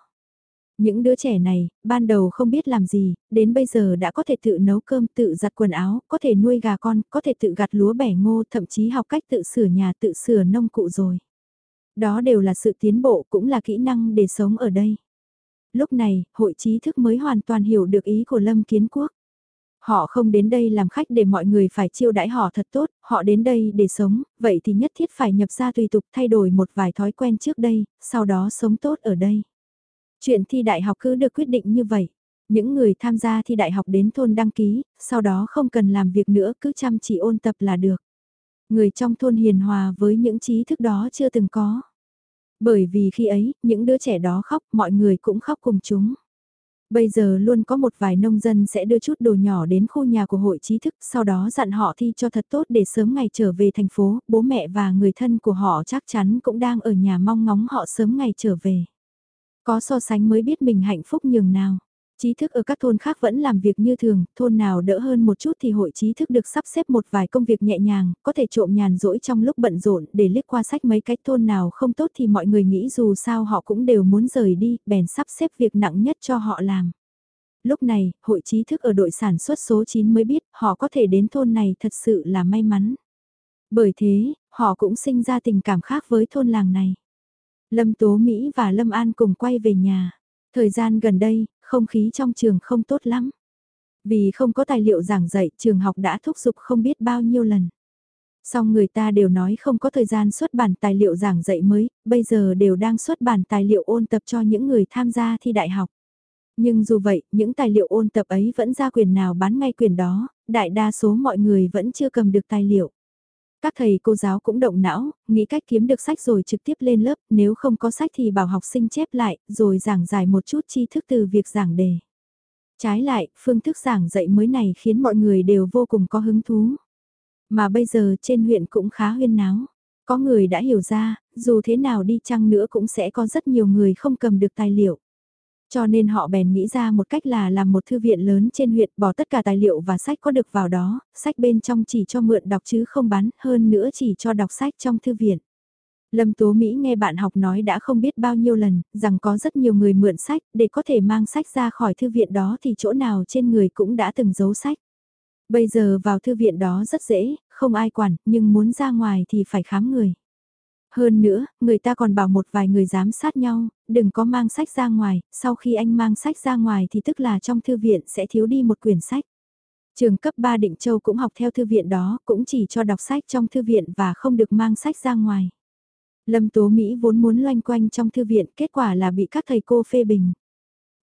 Những đứa trẻ này, ban đầu không biết làm gì, đến bây giờ đã có thể tự nấu cơm, tự giặt quần áo, có thể nuôi gà con, có thể tự gặt lúa bẻ ngô, thậm chí học cách tự sửa nhà, tự sửa nông cụ rồi. Đó đều là sự tiến bộ, cũng là kỹ năng để sống ở đây. Lúc này, hội trí thức mới hoàn toàn hiểu được ý của Lâm Kiến Quốc. Họ không đến đây làm khách để mọi người phải chiêu đãi họ thật tốt, họ đến đây để sống, vậy thì nhất thiết phải nhập ra tùy tục thay đổi một vài thói quen trước đây, sau đó sống tốt ở đây. Chuyện thi đại học cứ được quyết định như vậy. Những người tham gia thi đại học đến thôn đăng ký, sau đó không cần làm việc nữa cứ chăm chỉ ôn tập là được. Người trong thôn hiền hòa với những trí thức đó chưa từng có. Bởi vì khi ấy, những đứa trẻ đó khóc, mọi người cũng khóc cùng chúng. Bây giờ luôn có một vài nông dân sẽ đưa chút đồ nhỏ đến khu nhà của hội trí thức, sau đó dặn họ thi cho thật tốt để sớm ngày trở về thành phố, bố mẹ và người thân của họ chắc chắn cũng đang ở nhà mong ngóng họ sớm ngày trở về. Có so sánh mới biết mình hạnh phúc nhường nào. Trí thức ở các thôn khác vẫn làm việc như thường, thôn nào đỡ hơn một chút thì hội trí thức được sắp xếp một vài công việc nhẹ nhàng, có thể trộm nhàn rỗi trong lúc bận rộn để liếc qua sách mấy cách thôn nào không tốt thì mọi người nghĩ dù sao họ cũng đều muốn rời đi, bèn sắp xếp việc nặng nhất cho họ làm. Lúc này, hội trí thức ở đội sản xuất số 9 mới biết họ có thể đến thôn này thật sự là may mắn. Bởi thế, họ cũng sinh ra tình cảm khác với thôn làng này. Lâm Tố Mỹ và Lâm An cùng quay về nhà. Thời gian gần đây, không khí trong trường không tốt lắm. Vì không có tài liệu giảng dạy, trường học đã thúc giục không biết bao nhiêu lần. Song người ta đều nói không có thời gian xuất bản tài liệu giảng dạy mới, bây giờ đều đang xuất bản tài liệu ôn tập cho những người tham gia thi đại học. Nhưng dù vậy, những tài liệu ôn tập ấy vẫn ra quyền nào bán ngay quyền đó, đại đa số mọi người vẫn chưa cầm được tài liệu. Các thầy cô giáo cũng động não, nghĩ cách kiếm được sách rồi trực tiếp lên lớp, nếu không có sách thì bảo học sinh chép lại, rồi giảng giải một chút tri thức từ việc giảng đề. Trái lại, phương thức giảng dạy mới này khiến mọi người đều vô cùng có hứng thú. Mà bây giờ trên huyện cũng khá huyên náo. Có người đã hiểu ra, dù thế nào đi chăng nữa cũng sẽ có rất nhiều người không cầm được tài liệu. Cho nên họ bèn nghĩ ra một cách là làm một thư viện lớn trên huyện bỏ tất cả tài liệu và sách có được vào đó, sách bên trong chỉ cho mượn đọc chứ không bán, hơn nữa chỉ cho đọc sách trong thư viện. Lâm Tố Mỹ nghe bạn học nói đã không biết bao nhiêu lần, rằng có rất nhiều người mượn sách, để có thể mang sách ra khỏi thư viện đó thì chỗ nào trên người cũng đã từng giấu sách. Bây giờ vào thư viện đó rất dễ, không ai quản, nhưng muốn ra ngoài thì phải khám người. Hơn nữa, người ta còn bảo một vài người giám sát nhau, đừng có mang sách ra ngoài, sau khi anh mang sách ra ngoài thì tức là trong thư viện sẽ thiếu đi một quyển sách. Trường cấp 3 Định Châu cũng học theo thư viện đó, cũng chỉ cho đọc sách trong thư viện và không được mang sách ra ngoài. Lâm Tố Mỹ vốn muốn loanh quanh trong thư viện, kết quả là bị các thầy cô phê bình.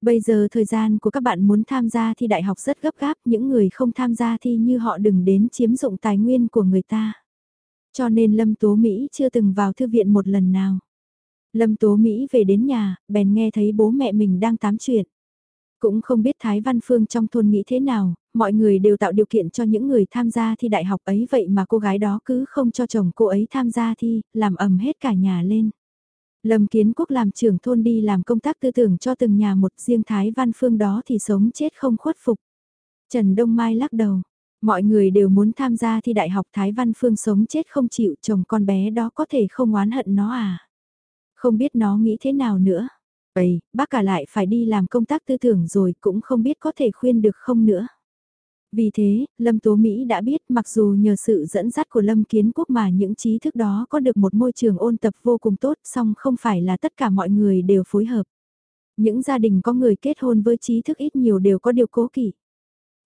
Bây giờ thời gian của các bạn muốn tham gia thi đại học rất gấp gáp, những người không tham gia thi như họ đừng đến chiếm dụng tài nguyên của người ta. Cho nên Lâm Tố Mỹ chưa từng vào thư viện một lần nào. Lâm Tố Mỹ về đến nhà, bèn nghe thấy bố mẹ mình đang tám chuyện. Cũng không biết Thái Văn Phương trong thôn nghĩ thế nào, mọi người đều tạo điều kiện cho những người tham gia thi đại học ấy vậy mà cô gái đó cứ không cho chồng cô ấy tham gia thi, làm ầm hết cả nhà lên. Lâm Kiến Quốc làm trưởng thôn đi làm công tác tư tưởng cho từng nhà một riêng Thái Văn Phương đó thì sống chết không khuất phục. Trần Đông Mai lắc đầu, Mọi người đều muốn tham gia thi đại học Thái Văn Phương sống chết không chịu chồng con bé đó có thể không oán hận nó à. Không biết nó nghĩ thế nào nữa. Vậy, bác cả lại phải đi làm công tác tư tưởng rồi cũng không biết có thể khuyên được không nữa. Vì thế, Lâm Tố Mỹ đã biết mặc dù nhờ sự dẫn dắt của Lâm Kiến Quốc mà những trí thức đó có được một môi trường ôn tập vô cùng tốt song không phải là tất cả mọi người đều phối hợp. Những gia đình có người kết hôn với trí thức ít nhiều đều có điều cố kỵ.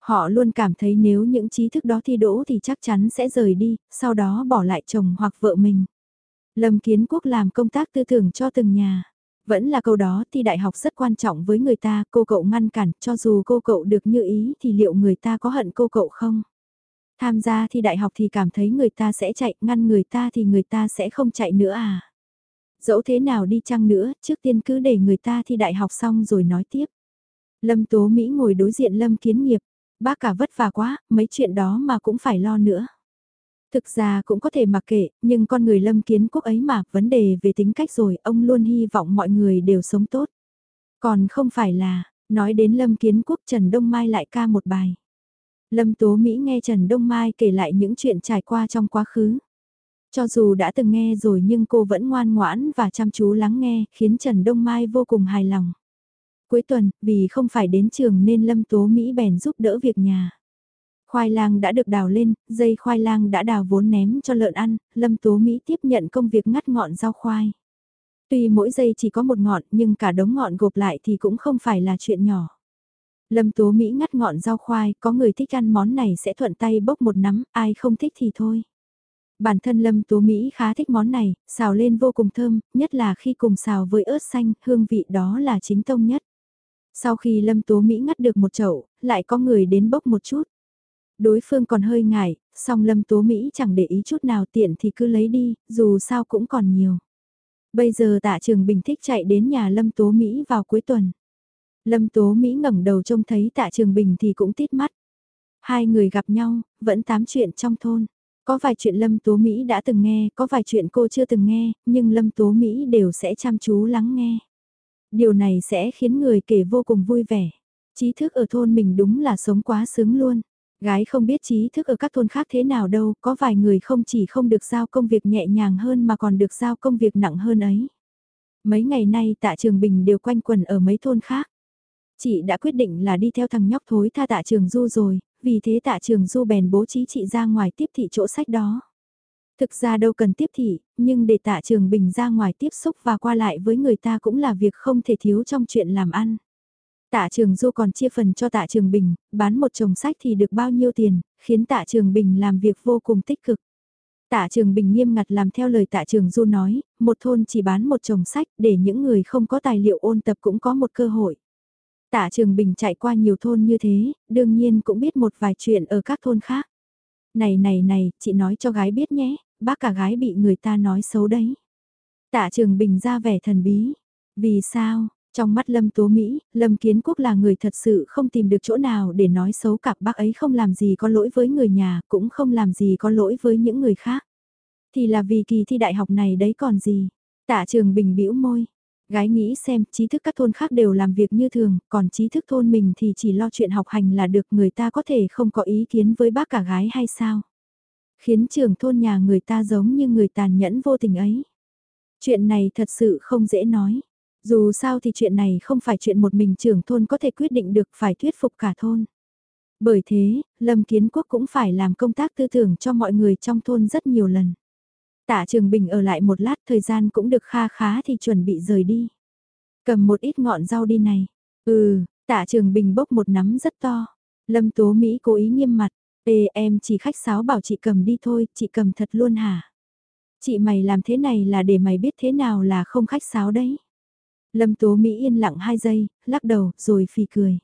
Họ luôn cảm thấy nếu những trí thức đó thi đỗ thì chắc chắn sẽ rời đi, sau đó bỏ lại chồng hoặc vợ mình. Lâm Kiến Quốc làm công tác tư tưởng cho từng nhà. Vẫn là câu đó thì đại học rất quan trọng với người ta, cô cậu ngăn cản, cho dù cô cậu được như ý thì liệu người ta có hận cô cậu không? Tham gia thi đại học thì cảm thấy người ta sẽ chạy, ngăn người ta thì người ta sẽ không chạy nữa à? Dẫu thế nào đi chăng nữa, trước tiên cứ để người ta thi đại học xong rồi nói tiếp. Lâm Tố Mỹ ngồi đối diện Lâm Kiến Nghiệp, Bác cả vất vả quá, mấy chuyện đó mà cũng phải lo nữa. Thực ra cũng có thể mặc kệ, nhưng con người lâm kiến quốc ấy mà, vấn đề về tính cách rồi, ông luôn hy vọng mọi người đều sống tốt. Còn không phải là, nói đến lâm kiến quốc Trần Đông Mai lại ca một bài. Lâm Tố Mỹ nghe Trần Đông Mai kể lại những chuyện trải qua trong quá khứ. Cho dù đã từng nghe rồi nhưng cô vẫn ngoan ngoãn và chăm chú lắng nghe, khiến Trần Đông Mai vô cùng hài lòng. Cuối tuần, vì không phải đến trường nên Lâm Tố Mỹ bèn giúp đỡ việc nhà. Khoai lang đã được đào lên, dây khoai lang đã đào vốn ném cho lợn ăn, Lâm Tố Mỹ tiếp nhận công việc ngắt ngọn rau khoai. Tuy mỗi dây chỉ có một ngọn nhưng cả đống ngọn gộp lại thì cũng không phải là chuyện nhỏ. Lâm Tố Mỹ ngắt ngọn rau khoai, có người thích ăn món này sẽ thuận tay bốc một nắm, ai không thích thì thôi. Bản thân Lâm Tố Mỹ khá thích món này, xào lên vô cùng thơm, nhất là khi cùng xào với ớt xanh, hương vị đó là chính tông nhất. Sau khi Lâm Tố Mỹ ngắt được một chậu, lại có người đến bốc một chút. Đối phương còn hơi ngại, song Lâm Tố Mỹ chẳng để ý chút nào tiện thì cứ lấy đi, dù sao cũng còn nhiều. Bây giờ tạ trường bình thích chạy đến nhà Lâm Tố Mỹ vào cuối tuần. Lâm Tố Mỹ ngẩng đầu trông thấy tạ trường bình thì cũng tít mắt. Hai người gặp nhau, vẫn tám chuyện trong thôn. Có vài chuyện Lâm Tố Mỹ đã từng nghe, có vài chuyện cô chưa từng nghe, nhưng Lâm Tố Mỹ đều sẽ chăm chú lắng nghe. Điều này sẽ khiến người kể vô cùng vui vẻ. Trí thức ở thôn mình đúng là sống quá sướng luôn. Gái không biết trí thức ở các thôn khác thế nào đâu, có vài người không chỉ không được giao công việc nhẹ nhàng hơn mà còn được giao công việc nặng hơn ấy. Mấy ngày nay tạ Trường Bình đều quanh quần ở mấy thôn khác. Chị đã quyết định là đi theo thằng nhóc thối tha tạ Trường Du rồi, vì thế tạ Trường Du bèn bố trí chị ra ngoài tiếp thị chỗ sách đó. Thực ra đâu cần tiếp thị, nhưng để tạ Trường Bình ra ngoài tiếp xúc và qua lại với người ta cũng là việc không thể thiếu trong chuyện làm ăn. Tạ Trường Du còn chia phần cho Tạ Trường Bình, bán một chồng sách thì được bao nhiêu tiền, khiến Tạ Trường Bình làm việc vô cùng tích cực. Tạ Trường Bình nghiêm ngặt làm theo lời Tạ Trường Du nói, một thôn chỉ bán một chồng sách để những người không có tài liệu ôn tập cũng có một cơ hội. Tạ Trường Bình chạy qua nhiều thôn như thế, đương nhiên cũng biết một vài chuyện ở các thôn khác. Này này này, chị nói cho gái biết nhé, bác cả gái bị người ta nói xấu đấy. Tạ Trường Bình ra vẻ thần bí. Vì sao, trong mắt Lâm Tố Mỹ, Lâm Kiến Quốc là người thật sự không tìm được chỗ nào để nói xấu cặp bác ấy không làm gì có lỗi với người nhà, cũng không làm gì có lỗi với những người khác. Thì là vì kỳ thi đại học này đấy còn gì. Tạ trường bình bĩu môi. Gái nghĩ xem trí thức các thôn khác đều làm việc như thường, còn trí thức thôn mình thì chỉ lo chuyện học hành là được người ta có thể không có ý kiến với bác cả gái hay sao. Khiến trưởng thôn nhà người ta giống như người tàn nhẫn vô tình ấy. Chuyện này thật sự không dễ nói. Dù sao thì chuyện này không phải chuyện một mình trưởng thôn có thể quyết định được phải thuyết phục cả thôn. Bởi thế, Lâm Kiến Quốc cũng phải làm công tác tư tưởng cho mọi người trong thôn rất nhiều lần. Tạ Trường Bình ở lại một lát thời gian cũng được kha khá thì chuẩn bị rời đi. Cầm một ít ngọn rau đi này. Ừ, Tạ Trường Bình bốc một nắm rất to. Lâm Tố Mỹ cố ý nghiêm mặt. Ê em chỉ khách sáo bảo chị cầm đi thôi, chị cầm thật luôn hả? Chị mày làm thế này là để mày biết thế nào là không khách sáo đấy. Lâm Tố Mỹ yên lặng 2 giây, lắc đầu, rồi phì cười.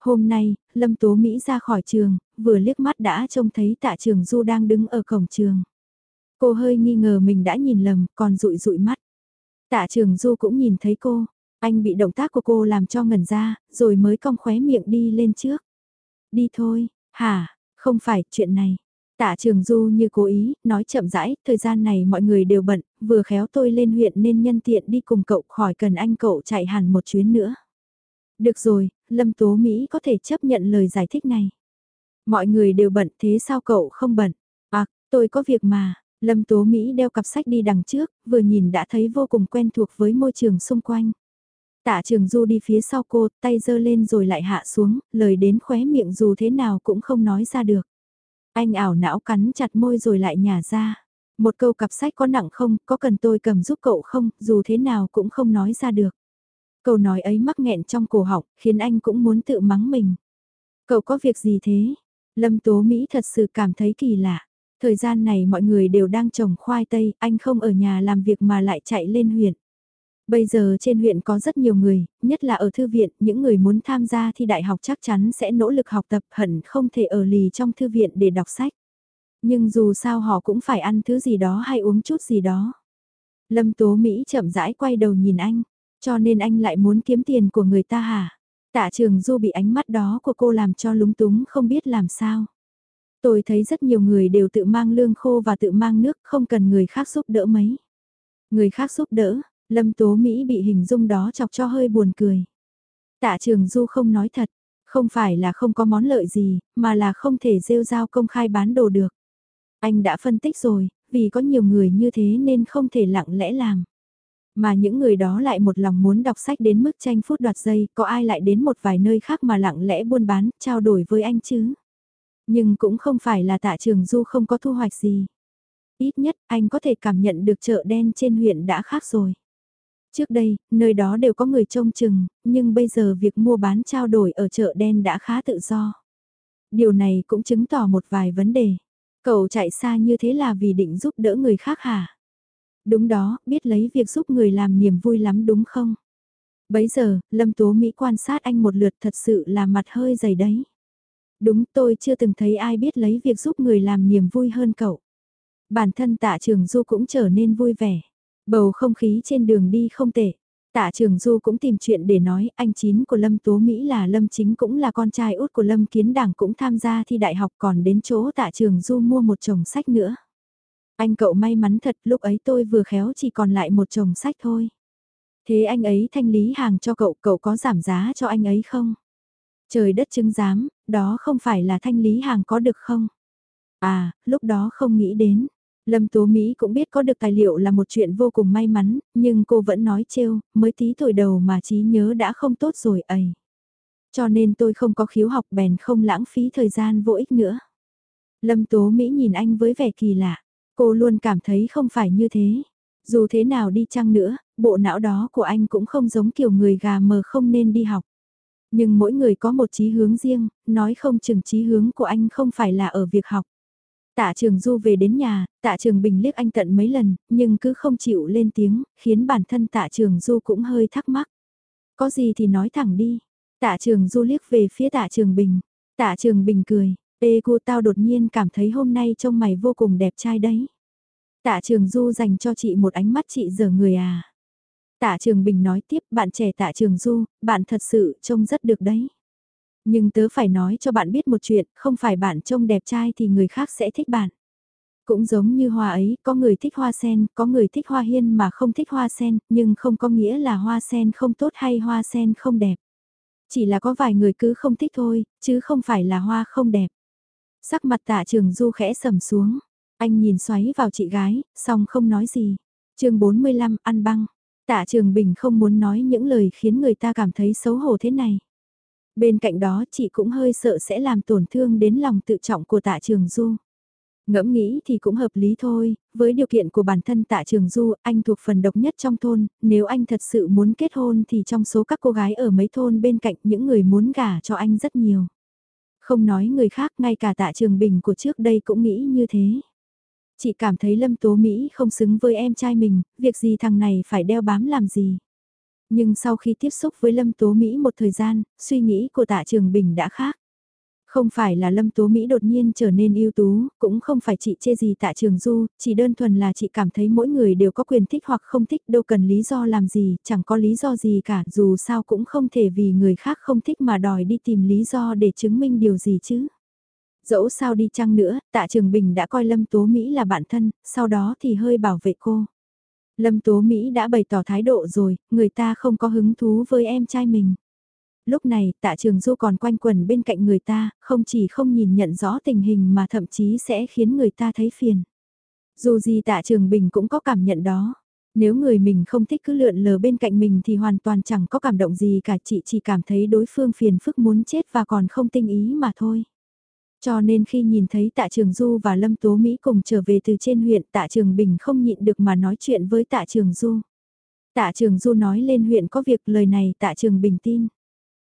Hôm nay, Lâm Tố Mỹ ra khỏi trường, vừa liếc mắt đã trông thấy tạ trường Du đang đứng ở cổng trường. Cô hơi nghi ngờ mình đã nhìn lầm, còn rụi rụi mắt. Tạ trường Du cũng nhìn thấy cô, anh bị động tác của cô làm cho ngẩn ra, rồi mới cong khóe miệng đi lên trước. Đi thôi, hả, không phải chuyện này. Tạ Trường Du như cố ý, nói chậm rãi, thời gian này mọi người đều bận, vừa khéo tôi lên huyện nên nhân tiện đi cùng cậu khỏi cần anh cậu chạy hẳn một chuyến nữa. Được rồi, Lâm Tố Mỹ có thể chấp nhận lời giải thích này. Mọi người đều bận thế sao cậu không bận? À, tôi có việc mà. Lâm Tố Mỹ đeo cặp sách đi đằng trước, vừa nhìn đã thấy vô cùng quen thuộc với môi trường xung quanh. Tạ Trường Du đi phía sau cô, tay giơ lên rồi lại hạ xuống, lời đến khóe miệng dù thế nào cũng không nói ra được. Anh ảo não cắn chặt môi rồi lại nhả ra. Một câu cặp sách có nặng không, có cần tôi cầm giúp cậu không, dù thế nào cũng không nói ra được. Câu nói ấy mắc nghẹn trong cổ họng, khiến anh cũng muốn tự mắng mình. Cậu có việc gì thế? Lâm Tố Mỹ thật sự cảm thấy kỳ lạ. Thời gian này mọi người đều đang trồng khoai tây, anh không ở nhà làm việc mà lại chạy lên huyện. Bây giờ trên huyện có rất nhiều người, nhất là ở thư viện, những người muốn tham gia thi đại học chắc chắn sẽ nỗ lực học tập hận không thể ở lì trong thư viện để đọc sách. Nhưng dù sao họ cũng phải ăn thứ gì đó hay uống chút gì đó. Lâm Tố Mỹ chậm rãi quay đầu nhìn anh, cho nên anh lại muốn kiếm tiền của người ta hả? Tạ trường Du bị ánh mắt đó của cô làm cho lúng túng không biết làm sao. Tôi thấy rất nhiều người đều tự mang lương khô và tự mang nước, không cần người khác giúp đỡ mấy. Người khác giúp đỡ, Lâm Tố Mỹ bị hình dung đó chọc cho hơi buồn cười. Tạ Trường Du không nói thật, không phải là không có món lợi gì, mà là không thể rêu rao công khai bán đồ được. Anh đã phân tích rồi, vì có nhiều người như thế nên không thể lặng lẽ làm. Mà những người đó lại một lòng muốn đọc sách đến mức tranh phút đoạt giây, có ai lại đến một vài nơi khác mà lặng lẽ buôn bán, trao đổi với anh chứ? Nhưng cũng không phải là tạ trường du không có thu hoạch gì. Ít nhất anh có thể cảm nhận được chợ đen trên huyện đã khác rồi. Trước đây, nơi đó đều có người trông chừng, nhưng bây giờ việc mua bán trao đổi ở chợ đen đã khá tự do. Điều này cũng chứng tỏ một vài vấn đề. Cậu chạy xa như thế là vì định giúp đỡ người khác hả? Đúng đó, biết lấy việc giúp người làm niềm vui lắm đúng không? Bấy giờ, Lâm Tố Mỹ quan sát anh một lượt thật sự là mặt hơi dày đấy. Đúng tôi chưa từng thấy ai biết lấy việc giúp người làm niềm vui hơn cậu. Bản thân tạ trường du cũng trở nên vui vẻ. Bầu không khí trên đường đi không tệ. Tạ Trường Du cũng tìm chuyện để nói, anh chín của Lâm Tố Mỹ là Lâm Chính cũng là con trai út của Lâm Kiến Đảng cũng tham gia thi đại học còn đến chỗ Tạ Trường Du mua một chồng sách nữa. Anh cậu may mắn thật lúc ấy tôi vừa khéo chỉ còn lại một chồng sách thôi. Thế anh ấy thanh lý hàng cho cậu, cậu có giảm giá cho anh ấy không? Trời đất chứng giám, đó không phải là thanh lý hàng có được không? À, lúc đó không nghĩ đến. Lâm Tố Mỹ cũng biết có được tài liệu là một chuyện vô cùng may mắn, nhưng cô vẫn nói trêu, mới tí tuổi đầu mà trí nhớ đã không tốt rồi ấy. Cho nên tôi không có khiếu học bèn không lãng phí thời gian vô ích nữa. Lâm Tố Mỹ nhìn anh với vẻ kỳ lạ, cô luôn cảm thấy không phải như thế. Dù thế nào đi chăng nữa, bộ não đó của anh cũng không giống kiểu người gà mờ không nên đi học. Nhưng mỗi người có một chí hướng riêng, nói không chừng chí hướng của anh không phải là ở việc học. Tạ Trường Du về đến nhà, Tạ Trường Bình liếc anh tận mấy lần, nhưng cứ không chịu lên tiếng, khiến bản thân Tạ Trường Du cũng hơi thắc mắc. Có gì thì nói thẳng đi. Tạ Trường Du liếc về phía Tạ Trường Bình. Tạ Trường Bình cười, ê cô tao đột nhiên cảm thấy hôm nay trông mày vô cùng đẹp trai đấy. Tạ Trường Du dành cho chị một ánh mắt chị giờ người à. Tạ Trường Bình nói tiếp, bạn trẻ Tạ Trường Du, bạn thật sự trông rất được đấy. Nhưng tớ phải nói cho bạn biết một chuyện, không phải bạn trông đẹp trai thì người khác sẽ thích bạn. Cũng giống như hoa ấy, có người thích hoa sen, có người thích hoa hiên mà không thích hoa sen, nhưng không có nghĩa là hoa sen không tốt hay hoa sen không đẹp. Chỉ là có vài người cứ không thích thôi, chứ không phải là hoa không đẹp. Sắc mặt tạ trường du khẽ sầm xuống, anh nhìn xoáy vào chị gái, xong không nói gì. chương 45 ăn băng, tạ trường bình không muốn nói những lời khiến người ta cảm thấy xấu hổ thế này. Bên cạnh đó chị cũng hơi sợ sẽ làm tổn thương đến lòng tự trọng của tạ trường du. Ngẫm nghĩ thì cũng hợp lý thôi, với điều kiện của bản thân tạ trường du, anh thuộc phần độc nhất trong thôn, nếu anh thật sự muốn kết hôn thì trong số các cô gái ở mấy thôn bên cạnh những người muốn gả cho anh rất nhiều. Không nói người khác, ngay cả tạ trường bình của trước đây cũng nghĩ như thế. Chị cảm thấy Lâm Tố Mỹ không xứng với em trai mình, việc gì thằng này phải đeo bám làm gì. Nhưng sau khi tiếp xúc với Lâm Tố Mỹ một thời gian, suy nghĩ của tạ trường bình đã khác. Không phải là Lâm Tố Mỹ đột nhiên trở nên ưu tú, cũng không phải chị chê gì tạ trường du, chỉ đơn thuần là chị cảm thấy mỗi người đều có quyền thích hoặc không thích đâu cần lý do làm gì, chẳng có lý do gì cả, dù sao cũng không thể vì người khác không thích mà đòi đi tìm lý do để chứng minh điều gì chứ. Dẫu sao đi chăng nữa, tạ trường bình đã coi Lâm Tố Mỹ là bạn thân, sau đó thì hơi bảo vệ cô. Lâm Tố Mỹ đã bày tỏ thái độ rồi, người ta không có hứng thú với em trai mình. Lúc này, tạ trường du còn quanh quẩn bên cạnh người ta, không chỉ không nhìn nhận rõ tình hình mà thậm chí sẽ khiến người ta thấy phiền. Dù gì tạ trường bình cũng có cảm nhận đó. Nếu người mình không thích cứ lượn lờ bên cạnh mình thì hoàn toàn chẳng có cảm động gì cả chị chỉ cảm thấy đối phương phiền phức muốn chết và còn không tinh ý mà thôi. Cho nên khi nhìn thấy tạ trường Du và Lâm Tố Mỹ cùng trở về từ trên huyện tạ trường Bình không nhịn được mà nói chuyện với tạ trường Du. Tạ trường Du nói lên huyện có việc lời này tạ trường Bình tin.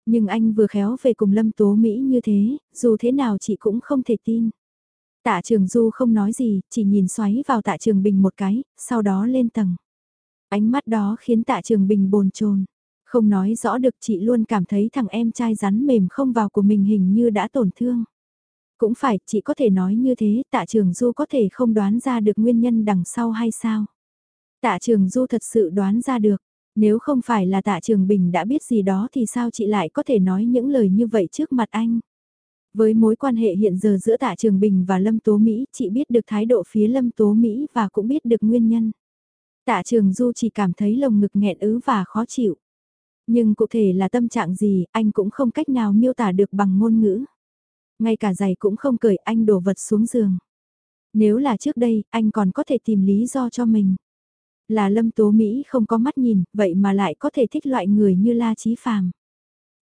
Nhưng anh vừa khéo về cùng Lâm Tố Mỹ như thế, dù thế nào chị cũng không thể tin. Tạ trường Du không nói gì, chỉ nhìn xoáy vào tạ trường Bình một cái, sau đó lên tầng. Ánh mắt đó khiến tạ trường Bình bồn chồn Không nói rõ được chị luôn cảm thấy thằng em trai rắn mềm không vào của mình hình như đã tổn thương. Cũng phải, chị có thể nói như thế, tạ trường Du có thể không đoán ra được nguyên nhân đằng sau hay sao? Tạ trường Du thật sự đoán ra được, nếu không phải là tạ trường bình đã biết gì đó thì sao chị lại có thể nói những lời như vậy trước mặt anh? Với mối quan hệ hiện giờ giữa Tạ Trường Bình và Lâm Tố Mỹ, chị biết được thái độ phía Lâm Tố Mỹ và cũng biết được nguyên nhân. Tạ Trường Du chỉ cảm thấy lồng ngực nghẹn ứ và khó chịu. Nhưng cụ thể là tâm trạng gì, anh cũng không cách nào miêu tả được bằng ngôn ngữ. Ngay cả giày cũng không cởi anh đổ vật xuống giường. Nếu là trước đây, anh còn có thể tìm lý do cho mình. Là Lâm Tố Mỹ không có mắt nhìn, vậy mà lại có thể thích loại người như La Chí Phàm.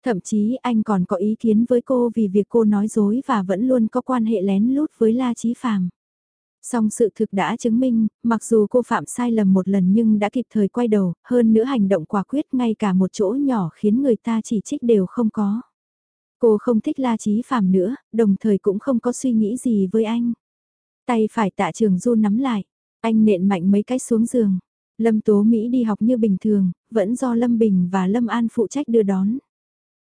Thậm chí anh còn có ý kiến với cô vì việc cô nói dối và vẫn luôn có quan hệ lén lút với La Chí Phàm. Song sự thực đã chứng minh, mặc dù cô phạm sai lầm một lần nhưng đã kịp thời quay đầu, hơn nữa hành động quả quyết ngay cả một chỗ nhỏ khiến người ta chỉ trích đều không có. Cô không thích La Chí Phàm nữa, đồng thời cũng không có suy nghĩ gì với anh. Tay phải tạ trường du nắm lại, anh nện mạnh mấy cái xuống giường. Lâm Tố Mỹ đi học như bình thường, vẫn do Lâm Bình và Lâm An phụ trách đưa đón.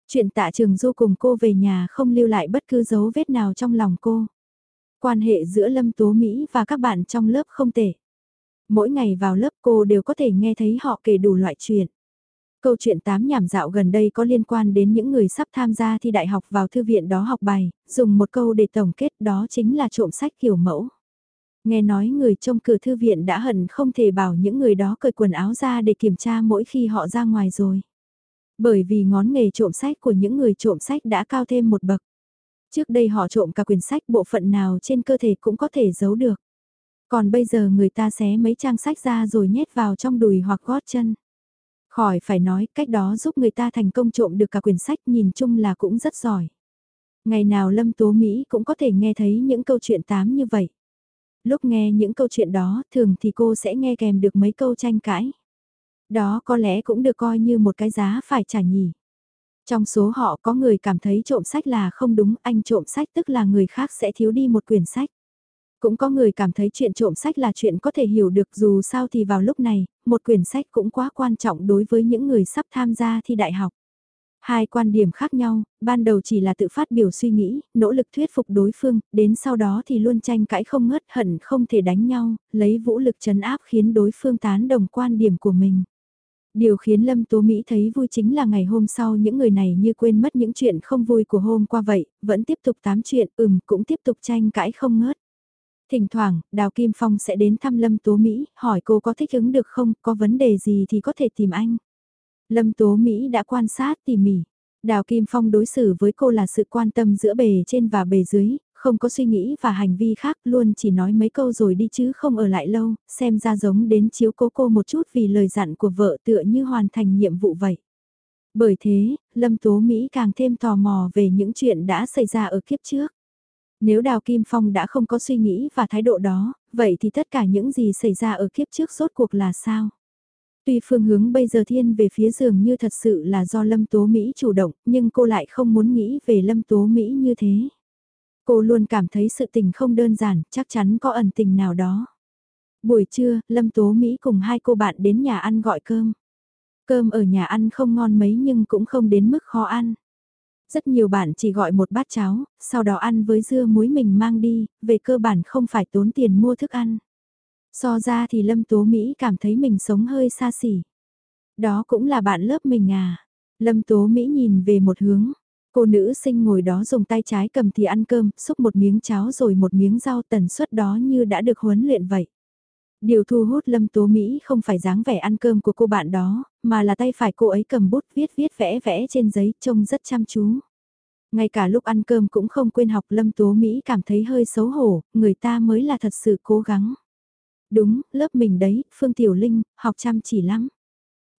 Chuyện tạ trường du cùng cô về nhà không lưu lại bất cứ dấu vết nào trong lòng cô. Quan hệ giữa Lâm Tố Mỹ và các bạn trong lớp không tệ. Mỗi ngày vào lớp cô đều có thể nghe thấy họ kể đủ loại chuyện. Câu chuyện tám nhảm dạo gần đây có liên quan đến những người sắp tham gia thi đại học vào thư viện đó học bài, dùng một câu để tổng kết đó chính là trộm sách kiểu mẫu. Nghe nói người trong cửa thư viện đã hận không thể bảo những người đó cởi quần áo ra để kiểm tra mỗi khi họ ra ngoài rồi. Bởi vì ngón nghề trộm sách của những người trộm sách đã cao thêm một bậc. Trước đây họ trộm cả quyển sách bộ phận nào trên cơ thể cũng có thể giấu được. Còn bây giờ người ta xé mấy trang sách ra rồi nhét vào trong đùi hoặc gót chân. Khỏi phải nói cách đó giúp người ta thành công trộm được cả quyển sách nhìn chung là cũng rất giỏi. Ngày nào Lâm Tố Mỹ cũng có thể nghe thấy những câu chuyện tám như vậy. Lúc nghe những câu chuyện đó thường thì cô sẽ nghe kèm được mấy câu tranh cãi. Đó có lẽ cũng được coi như một cái giá phải trả nhỉ. Trong số họ có người cảm thấy trộm sách là không đúng, anh trộm sách tức là người khác sẽ thiếu đi một quyển sách. Cũng có người cảm thấy chuyện trộm sách là chuyện có thể hiểu được dù sao thì vào lúc này, một quyển sách cũng quá quan trọng đối với những người sắp tham gia thi đại học. Hai quan điểm khác nhau, ban đầu chỉ là tự phát biểu suy nghĩ, nỗ lực thuyết phục đối phương, đến sau đó thì luôn tranh cãi không ngớt hận không thể đánh nhau, lấy vũ lực chấn áp khiến đối phương tán đồng quan điểm của mình. Điều khiến Lâm Tố Mỹ thấy vui chính là ngày hôm sau những người này như quên mất những chuyện không vui của hôm qua vậy, vẫn tiếp tục tám chuyện, ừm cũng tiếp tục tranh cãi không ngớt. Thỉnh thoảng, Đào Kim Phong sẽ đến thăm Lâm Tố Mỹ, hỏi cô có thích ứng được không, có vấn đề gì thì có thể tìm anh. Lâm Tố Mỹ đã quan sát tỉ mỉ. Đào Kim Phong đối xử với cô là sự quan tâm giữa bề trên và bề dưới, không có suy nghĩ và hành vi khác luôn chỉ nói mấy câu rồi đi chứ không ở lại lâu, xem ra giống đến chiếu cố cô một chút vì lời dặn của vợ tựa như hoàn thành nhiệm vụ vậy. Bởi thế, Lâm Tố Mỹ càng thêm tò mò về những chuyện đã xảy ra ở kiếp trước. Nếu Đào Kim Phong đã không có suy nghĩ và thái độ đó, vậy thì tất cả những gì xảy ra ở kiếp trước rốt cuộc là sao? Tuy phương hướng bây giờ thiên về phía giường như thật sự là do Lâm Tố Mỹ chủ động, nhưng cô lại không muốn nghĩ về Lâm Tố Mỹ như thế. Cô luôn cảm thấy sự tình không đơn giản, chắc chắn có ẩn tình nào đó. Buổi trưa, Lâm Tố Mỹ cùng hai cô bạn đến nhà ăn gọi cơm. Cơm ở nhà ăn không ngon mấy nhưng cũng không đến mức khó ăn. Rất nhiều bạn chỉ gọi một bát cháo, sau đó ăn với dưa muối mình mang đi, về cơ bản không phải tốn tiền mua thức ăn. So ra thì Lâm Tố Mỹ cảm thấy mình sống hơi xa xỉ. Đó cũng là bạn lớp mình à. Lâm Tố Mỹ nhìn về một hướng. Cô nữ sinh ngồi đó dùng tay trái cầm thì ăn cơm, xúc một miếng cháo rồi một miếng rau tần suất đó như đã được huấn luyện vậy. Điều thu hút Lâm Tố Mỹ không phải dáng vẻ ăn cơm của cô bạn đó, mà là tay phải cô ấy cầm bút viết viết vẽ vẽ trên giấy trông rất chăm chú. Ngay cả lúc ăn cơm cũng không quên học Lâm Tố Mỹ cảm thấy hơi xấu hổ, người ta mới là thật sự cố gắng. Đúng, lớp mình đấy, Phương Tiểu Linh, học chăm chỉ lắm.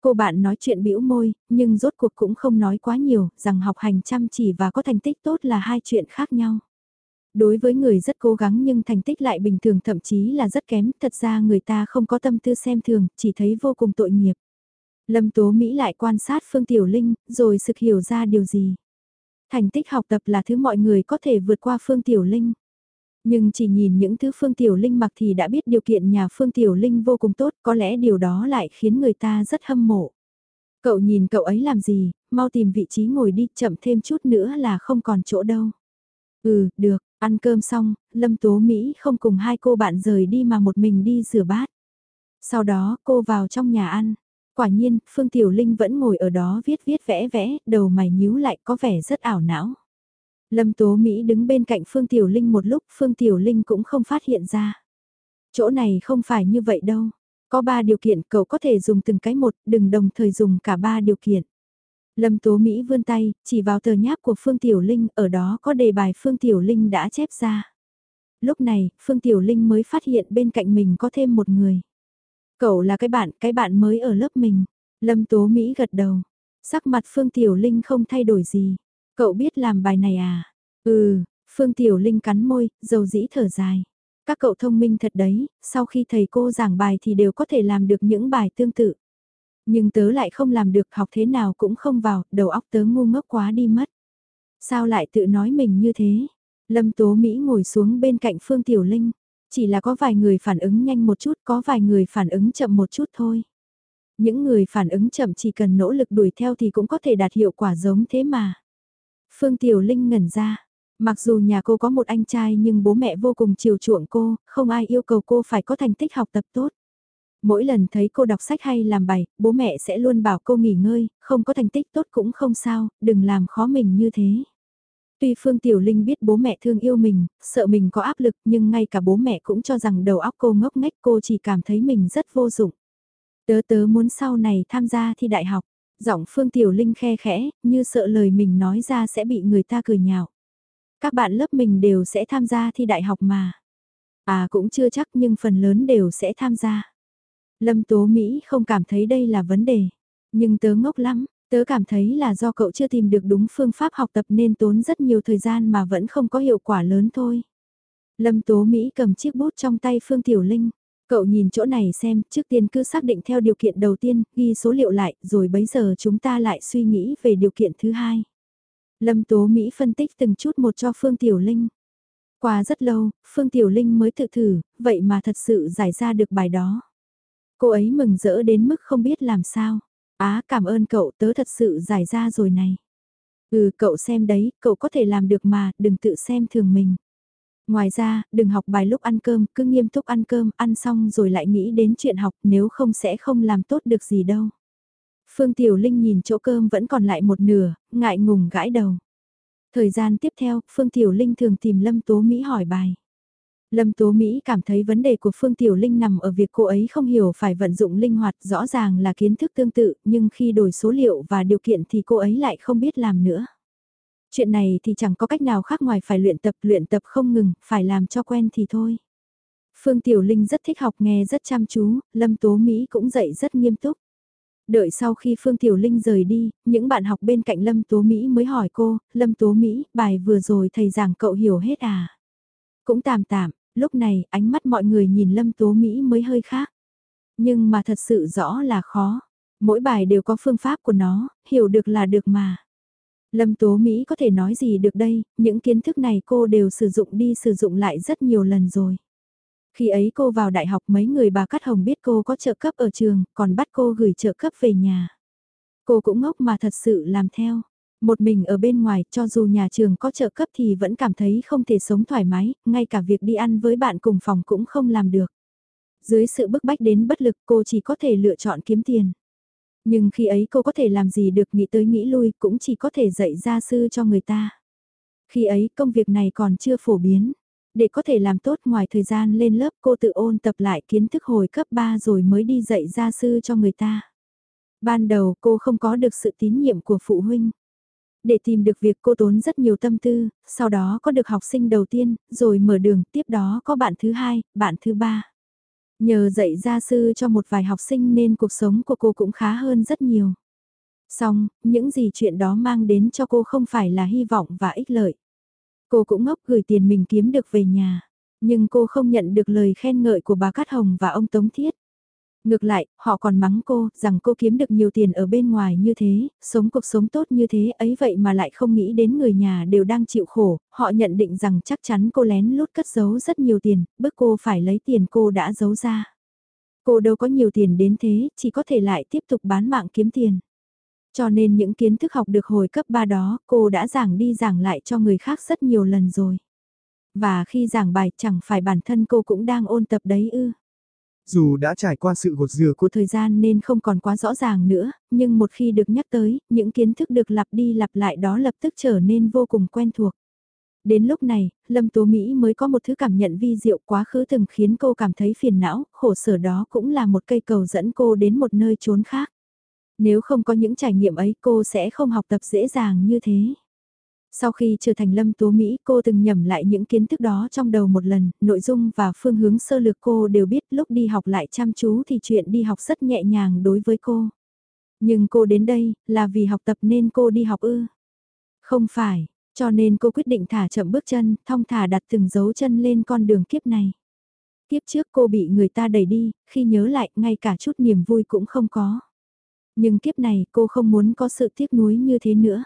Cô bạn nói chuyện bĩu môi, nhưng rốt cuộc cũng không nói quá nhiều, rằng học hành chăm chỉ và có thành tích tốt là hai chuyện khác nhau. Đối với người rất cố gắng nhưng thành tích lại bình thường thậm chí là rất kém, thật ra người ta không có tâm tư xem thường, chỉ thấy vô cùng tội nghiệp. Lâm Tố Mỹ lại quan sát Phương Tiểu Linh, rồi sực hiểu ra điều gì. Thành tích học tập là thứ mọi người có thể vượt qua Phương Tiểu Linh. Nhưng chỉ nhìn những thứ Phương Tiểu Linh mặc thì đã biết điều kiện nhà Phương Tiểu Linh vô cùng tốt, có lẽ điều đó lại khiến người ta rất hâm mộ. Cậu nhìn cậu ấy làm gì, mau tìm vị trí ngồi đi, chậm thêm chút nữa là không còn chỗ đâu. Ừ, được, ăn cơm xong, Lâm Tố Mỹ không cùng hai cô bạn rời đi mà một mình đi rửa bát. Sau đó cô vào trong nhà ăn. Quả nhiên, Phương Tiểu Linh vẫn ngồi ở đó viết viết vẽ vẽ, đầu mày nhíu lại có vẻ rất ảo não. Lâm Tố Mỹ đứng bên cạnh Phương Tiểu Linh một lúc, Phương Tiểu Linh cũng không phát hiện ra. Chỗ này không phải như vậy đâu. Có ba điều kiện cậu có thể dùng từng cái một, đừng đồng thời dùng cả ba điều kiện. Lâm Tố Mỹ vươn tay, chỉ vào tờ nháp của Phương Tiểu Linh, ở đó có đề bài Phương Tiểu Linh đã chép ra. Lúc này, Phương Tiểu Linh mới phát hiện bên cạnh mình có thêm một người. Cậu là cái bạn, cái bạn mới ở lớp mình. Lâm Tố Mỹ gật đầu. Sắc mặt Phương Tiểu Linh không thay đổi gì. Cậu biết làm bài này à? Ừ, Phương Tiểu Linh cắn môi, dầu dĩ thở dài. Các cậu thông minh thật đấy, sau khi thầy cô giảng bài thì đều có thể làm được những bài tương tự. Nhưng tớ lại không làm được học thế nào cũng không vào, đầu óc tớ ngu ngốc quá đi mất. Sao lại tự nói mình như thế? Lâm Tố Mỹ ngồi xuống bên cạnh Phương Tiểu Linh. Chỉ là có vài người phản ứng nhanh một chút, có vài người phản ứng chậm một chút thôi. Những người phản ứng chậm chỉ cần nỗ lực đuổi theo thì cũng có thể đạt hiệu quả giống thế mà. Phương Tiểu Linh ngẩn ra. Mặc dù nhà cô có một anh trai nhưng bố mẹ vô cùng chiều chuộng cô, không ai yêu cầu cô phải có thành tích học tập tốt. Mỗi lần thấy cô đọc sách hay làm bài, bố mẹ sẽ luôn bảo cô nghỉ ngơi, không có thành tích tốt cũng không sao, đừng làm khó mình như thế. Tuy Phương Tiểu Linh biết bố mẹ thương yêu mình, sợ mình có áp lực nhưng ngay cả bố mẹ cũng cho rằng đầu óc cô ngốc nghếch cô chỉ cảm thấy mình rất vô dụng. Tớ tớ muốn sau này tham gia thi đại học, giọng Phương Tiểu Linh khe khẽ, như sợ lời mình nói ra sẽ bị người ta cười nhạo. Các bạn lớp mình đều sẽ tham gia thi đại học mà. À cũng chưa chắc nhưng phần lớn đều sẽ tham gia. Lâm Tố Mỹ không cảm thấy đây là vấn đề. Nhưng tớ ngốc lắm, tớ cảm thấy là do cậu chưa tìm được đúng phương pháp học tập nên tốn rất nhiều thời gian mà vẫn không có hiệu quả lớn thôi. Lâm Tố Mỹ cầm chiếc bút trong tay Phương Tiểu Linh. Cậu nhìn chỗ này xem, trước tiên cứ xác định theo điều kiện đầu tiên, ghi số liệu lại, rồi bấy giờ chúng ta lại suy nghĩ về điều kiện thứ hai. Lâm Tố Mỹ phân tích từng chút một cho Phương Tiểu Linh. Qua rất lâu, Phương Tiểu Linh mới tự thử, vậy mà thật sự giải ra được bài đó. Cô ấy mừng rỡ đến mức không biết làm sao. Á cảm ơn cậu tớ thật sự giải ra rồi này. Ừ cậu xem đấy, cậu có thể làm được mà, đừng tự xem thường mình. Ngoài ra, đừng học bài lúc ăn cơm, cứ nghiêm túc ăn cơm, ăn xong rồi lại nghĩ đến chuyện học, nếu không sẽ không làm tốt được gì đâu. Phương Tiểu Linh nhìn chỗ cơm vẫn còn lại một nửa, ngại ngùng gãi đầu. Thời gian tiếp theo, Phương Tiểu Linh thường tìm Lâm Tố Mỹ hỏi bài. Lâm Tố Mỹ cảm thấy vấn đề của Phương Tiểu Linh nằm ở việc cô ấy không hiểu phải vận dụng linh hoạt rõ ràng là kiến thức tương tự, nhưng khi đổi số liệu và điều kiện thì cô ấy lại không biết làm nữa. Chuyện này thì chẳng có cách nào khác ngoài phải luyện tập, luyện tập không ngừng, phải làm cho quen thì thôi. Phương Tiểu Linh rất thích học nghe rất chăm chú, Lâm Tố Mỹ cũng dạy rất nghiêm túc. Đợi sau khi Phương Tiểu Linh rời đi, những bạn học bên cạnh Lâm Tố Mỹ mới hỏi cô, Lâm Tố Mỹ, bài vừa rồi thầy giảng cậu hiểu hết à? Cũng tạm tạm, lúc này ánh mắt mọi người nhìn Lâm Tố Mỹ mới hơi khác. Nhưng mà thật sự rõ là khó. Mỗi bài đều có phương pháp của nó, hiểu được là được mà. Lâm Tố Mỹ có thể nói gì được đây, những kiến thức này cô đều sử dụng đi sử dụng lại rất nhiều lần rồi. Khi ấy cô vào đại học mấy người bà Cát Hồng biết cô có trợ cấp ở trường, còn bắt cô gửi trợ cấp về nhà. Cô cũng ngốc mà thật sự làm theo. Một mình ở bên ngoài, cho dù nhà trường có trợ cấp thì vẫn cảm thấy không thể sống thoải mái, ngay cả việc đi ăn với bạn cùng phòng cũng không làm được. Dưới sự bức bách đến bất lực cô chỉ có thể lựa chọn kiếm tiền. Nhưng khi ấy cô có thể làm gì được nghĩ tới nghĩ lui cũng chỉ có thể dạy gia sư cho người ta. Khi ấy công việc này còn chưa phổ biến. Để có thể làm tốt ngoài thời gian lên lớp cô tự ôn tập lại kiến thức hồi cấp 3 rồi mới đi dạy gia sư cho người ta. Ban đầu cô không có được sự tín nhiệm của phụ huynh. Để tìm được việc cô tốn rất nhiều tâm tư, sau đó có được học sinh đầu tiên, rồi mở đường, tiếp đó có bạn thứ hai, bạn thứ ba. Nhờ dạy gia sư cho một vài học sinh nên cuộc sống của cô cũng khá hơn rất nhiều. Xong, những gì chuyện đó mang đến cho cô không phải là hy vọng và ích lợi. Cô cũng ngốc gửi tiền mình kiếm được về nhà. Nhưng cô không nhận được lời khen ngợi của bà Cát Hồng và ông Tống Thiết. Ngược lại, họ còn mắng cô, rằng cô kiếm được nhiều tiền ở bên ngoài như thế, sống cuộc sống tốt như thế ấy vậy mà lại không nghĩ đến người nhà đều đang chịu khổ, họ nhận định rằng chắc chắn cô lén lút cất giấu rất nhiều tiền, bức cô phải lấy tiền cô đã giấu ra. Cô đâu có nhiều tiền đến thế, chỉ có thể lại tiếp tục bán mạng kiếm tiền. Cho nên những kiến thức học được hồi cấp 3 đó, cô đã giảng đi giảng lại cho người khác rất nhiều lần rồi. Và khi giảng bài chẳng phải bản thân cô cũng đang ôn tập đấy ư. Dù đã trải qua sự gột rửa của thời gian nên không còn quá rõ ràng nữa, nhưng một khi được nhắc tới, những kiến thức được lặp đi lặp lại đó lập tức trở nên vô cùng quen thuộc. Đến lúc này, Lâm Tố Mỹ mới có một thứ cảm nhận vi diệu quá khứ từng khiến cô cảm thấy phiền não, khổ sở đó cũng là một cây cầu dẫn cô đến một nơi trốn khác. Nếu không có những trải nghiệm ấy cô sẽ không học tập dễ dàng như thế. Sau khi trở thành Lâm Tố Mỹ cô từng nhẩm lại những kiến thức đó trong đầu một lần, nội dung và phương hướng sơ lược cô đều biết lúc đi học lại chăm chú thì chuyện đi học rất nhẹ nhàng đối với cô. Nhưng cô đến đây là vì học tập nên cô đi học ư. Không phải, cho nên cô quyết định thả chậm bước chân, thong thả đặt từng dấu chân lên con đường kiếp này. Kiếp trước cô bị người ta đẩy đi, khi nhớ lại ngay cả chút niềm vui cũng không có. Nhưng kiếp này cô không muốn có sự tiếc nuối như thế nữa.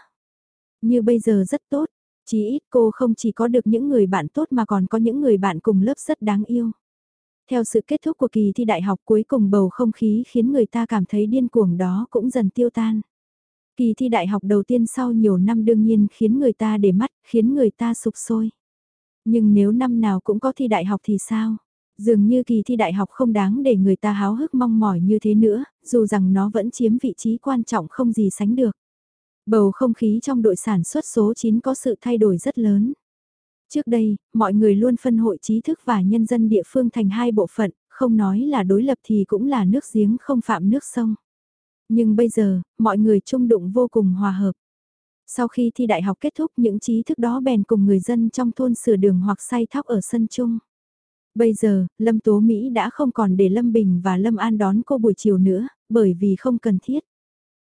Như bây giờ rất tốt, chí ít cô không chỉ có được những người bạn tốt mà còn có những người bạn cùng lớp rất đáng yêu. Theo sự kết thúc của kỳ thi đại học cuối cùng bầu không khí khiến người ta cảm thấy điên cuồng đó cũng dần tiêu tan. Kỳ thi đại học đầu tiên sau nhiều năm đương nhiên khiến người ta để mắt, khiến người ta sụp sôi. Nhưng nếu năm nào cũng có thi đại học thì sao? Dường như kỳ thi đại học không đáng để người ta háo hức mong mỏi như thế nữa, dù rằng nó vẫn chiếm vị trí quan trọng không gì sánh được. Bầu không khí trong đội sản xuất số 9 có sự thay đổi rất lớn. Trước đây, mọi người luôn phân hội trí thức và nhân dân địa phương thành hai bộ phận, không nói là đối lập thì cũng là nước giếng không phạm nước sông. Nhưng bây giờ, mọi người chung đụng vô cùng hòa hợp. Sau khi thi đại học kết thúc những trí thức đó bèn cùng người dân trong thôn sửa đường hoặc say thóc ở sân chung. Bây giờ, Lâm Tố Mỹ đã không còn để Lâm Bình và Lâm An đón cô buổi chiều nữa, bởi vì không cần thiết.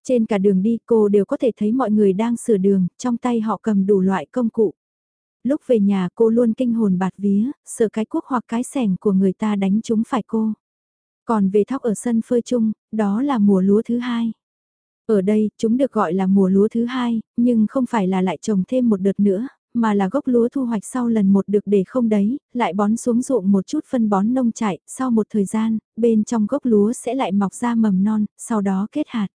Trên cả đường đi cô đều có thể thấy mọi người đang sửa đường, trong tay họ cầm đủ loại công cụ. Lúc về nhà cô luôn kinh hồn bạt vía, sợ cái cuốc hoặc cái sẻng của người ta đánh chúng phải cô. Còn về thóc ở sân phơi chung, đó là mùa lúa thứ hai. Ở đây, chúng được gọi là mùa lúa thứ hai, nhưng không phải là lại trồng thêm một đợt nữa, mà là gốc lúa thu hoạch sau lần một được để không đấy, lại bón xuống ruộng một chút phân bón nông trại sau một thời gian, bên trong gốc lúa sẽ lại mọc ra mầm non, sau đó kết hạt.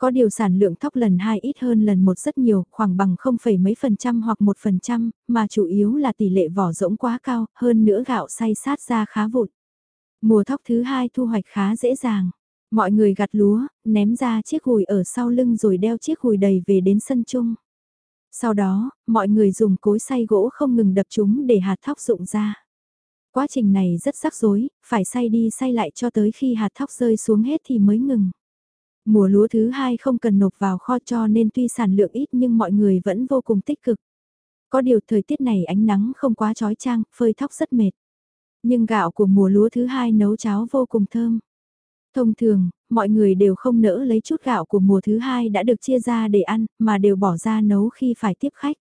Có điều sản lượng thóc lần 2 ít hơn lần 1 rất nhiều, khoảng bằng 0, mấy phần trăm hoặc 1 phần trăm, mà chủ yếu là tỷ lệ vỏ rỗng quá cao, hơn nữa gạo xay sát ra khá vụn. Mùa thóc thứ hai thu hoạch khá dễ dàng. Mọi người gặt lúa, ném ra chiếc hùi ở sau lưng rồi đeo chiếc hùi đầy về đến sân chung. Sau đó, mọi người dùng cối xay gỗ không ngừng đập chúng để hạt thóc rụng ra. Quá trình này rất rắc rối, phải xay đi xay lại cho tới khi hạt thóc rơi xuống hết thì mới ngừng. Mùa lúa thứ hai không cần nộp vào kho cho nên tuy sản lượng ít nhưng mọi người vẫn vô cùng tích cực. Có điều thời tiết này ánh nắng không quá trói trang, phơi thóc rất mệt. Nhưng gạo của mùa lúa thứ hai nấu cháo vô cùng thơm. Thông thường, mọi người đều không nỡ lấy chút gạo của mùa thứ hai đã được chia ra để ăn, mà đều bỏ ra nấu khi phải tiếp khách.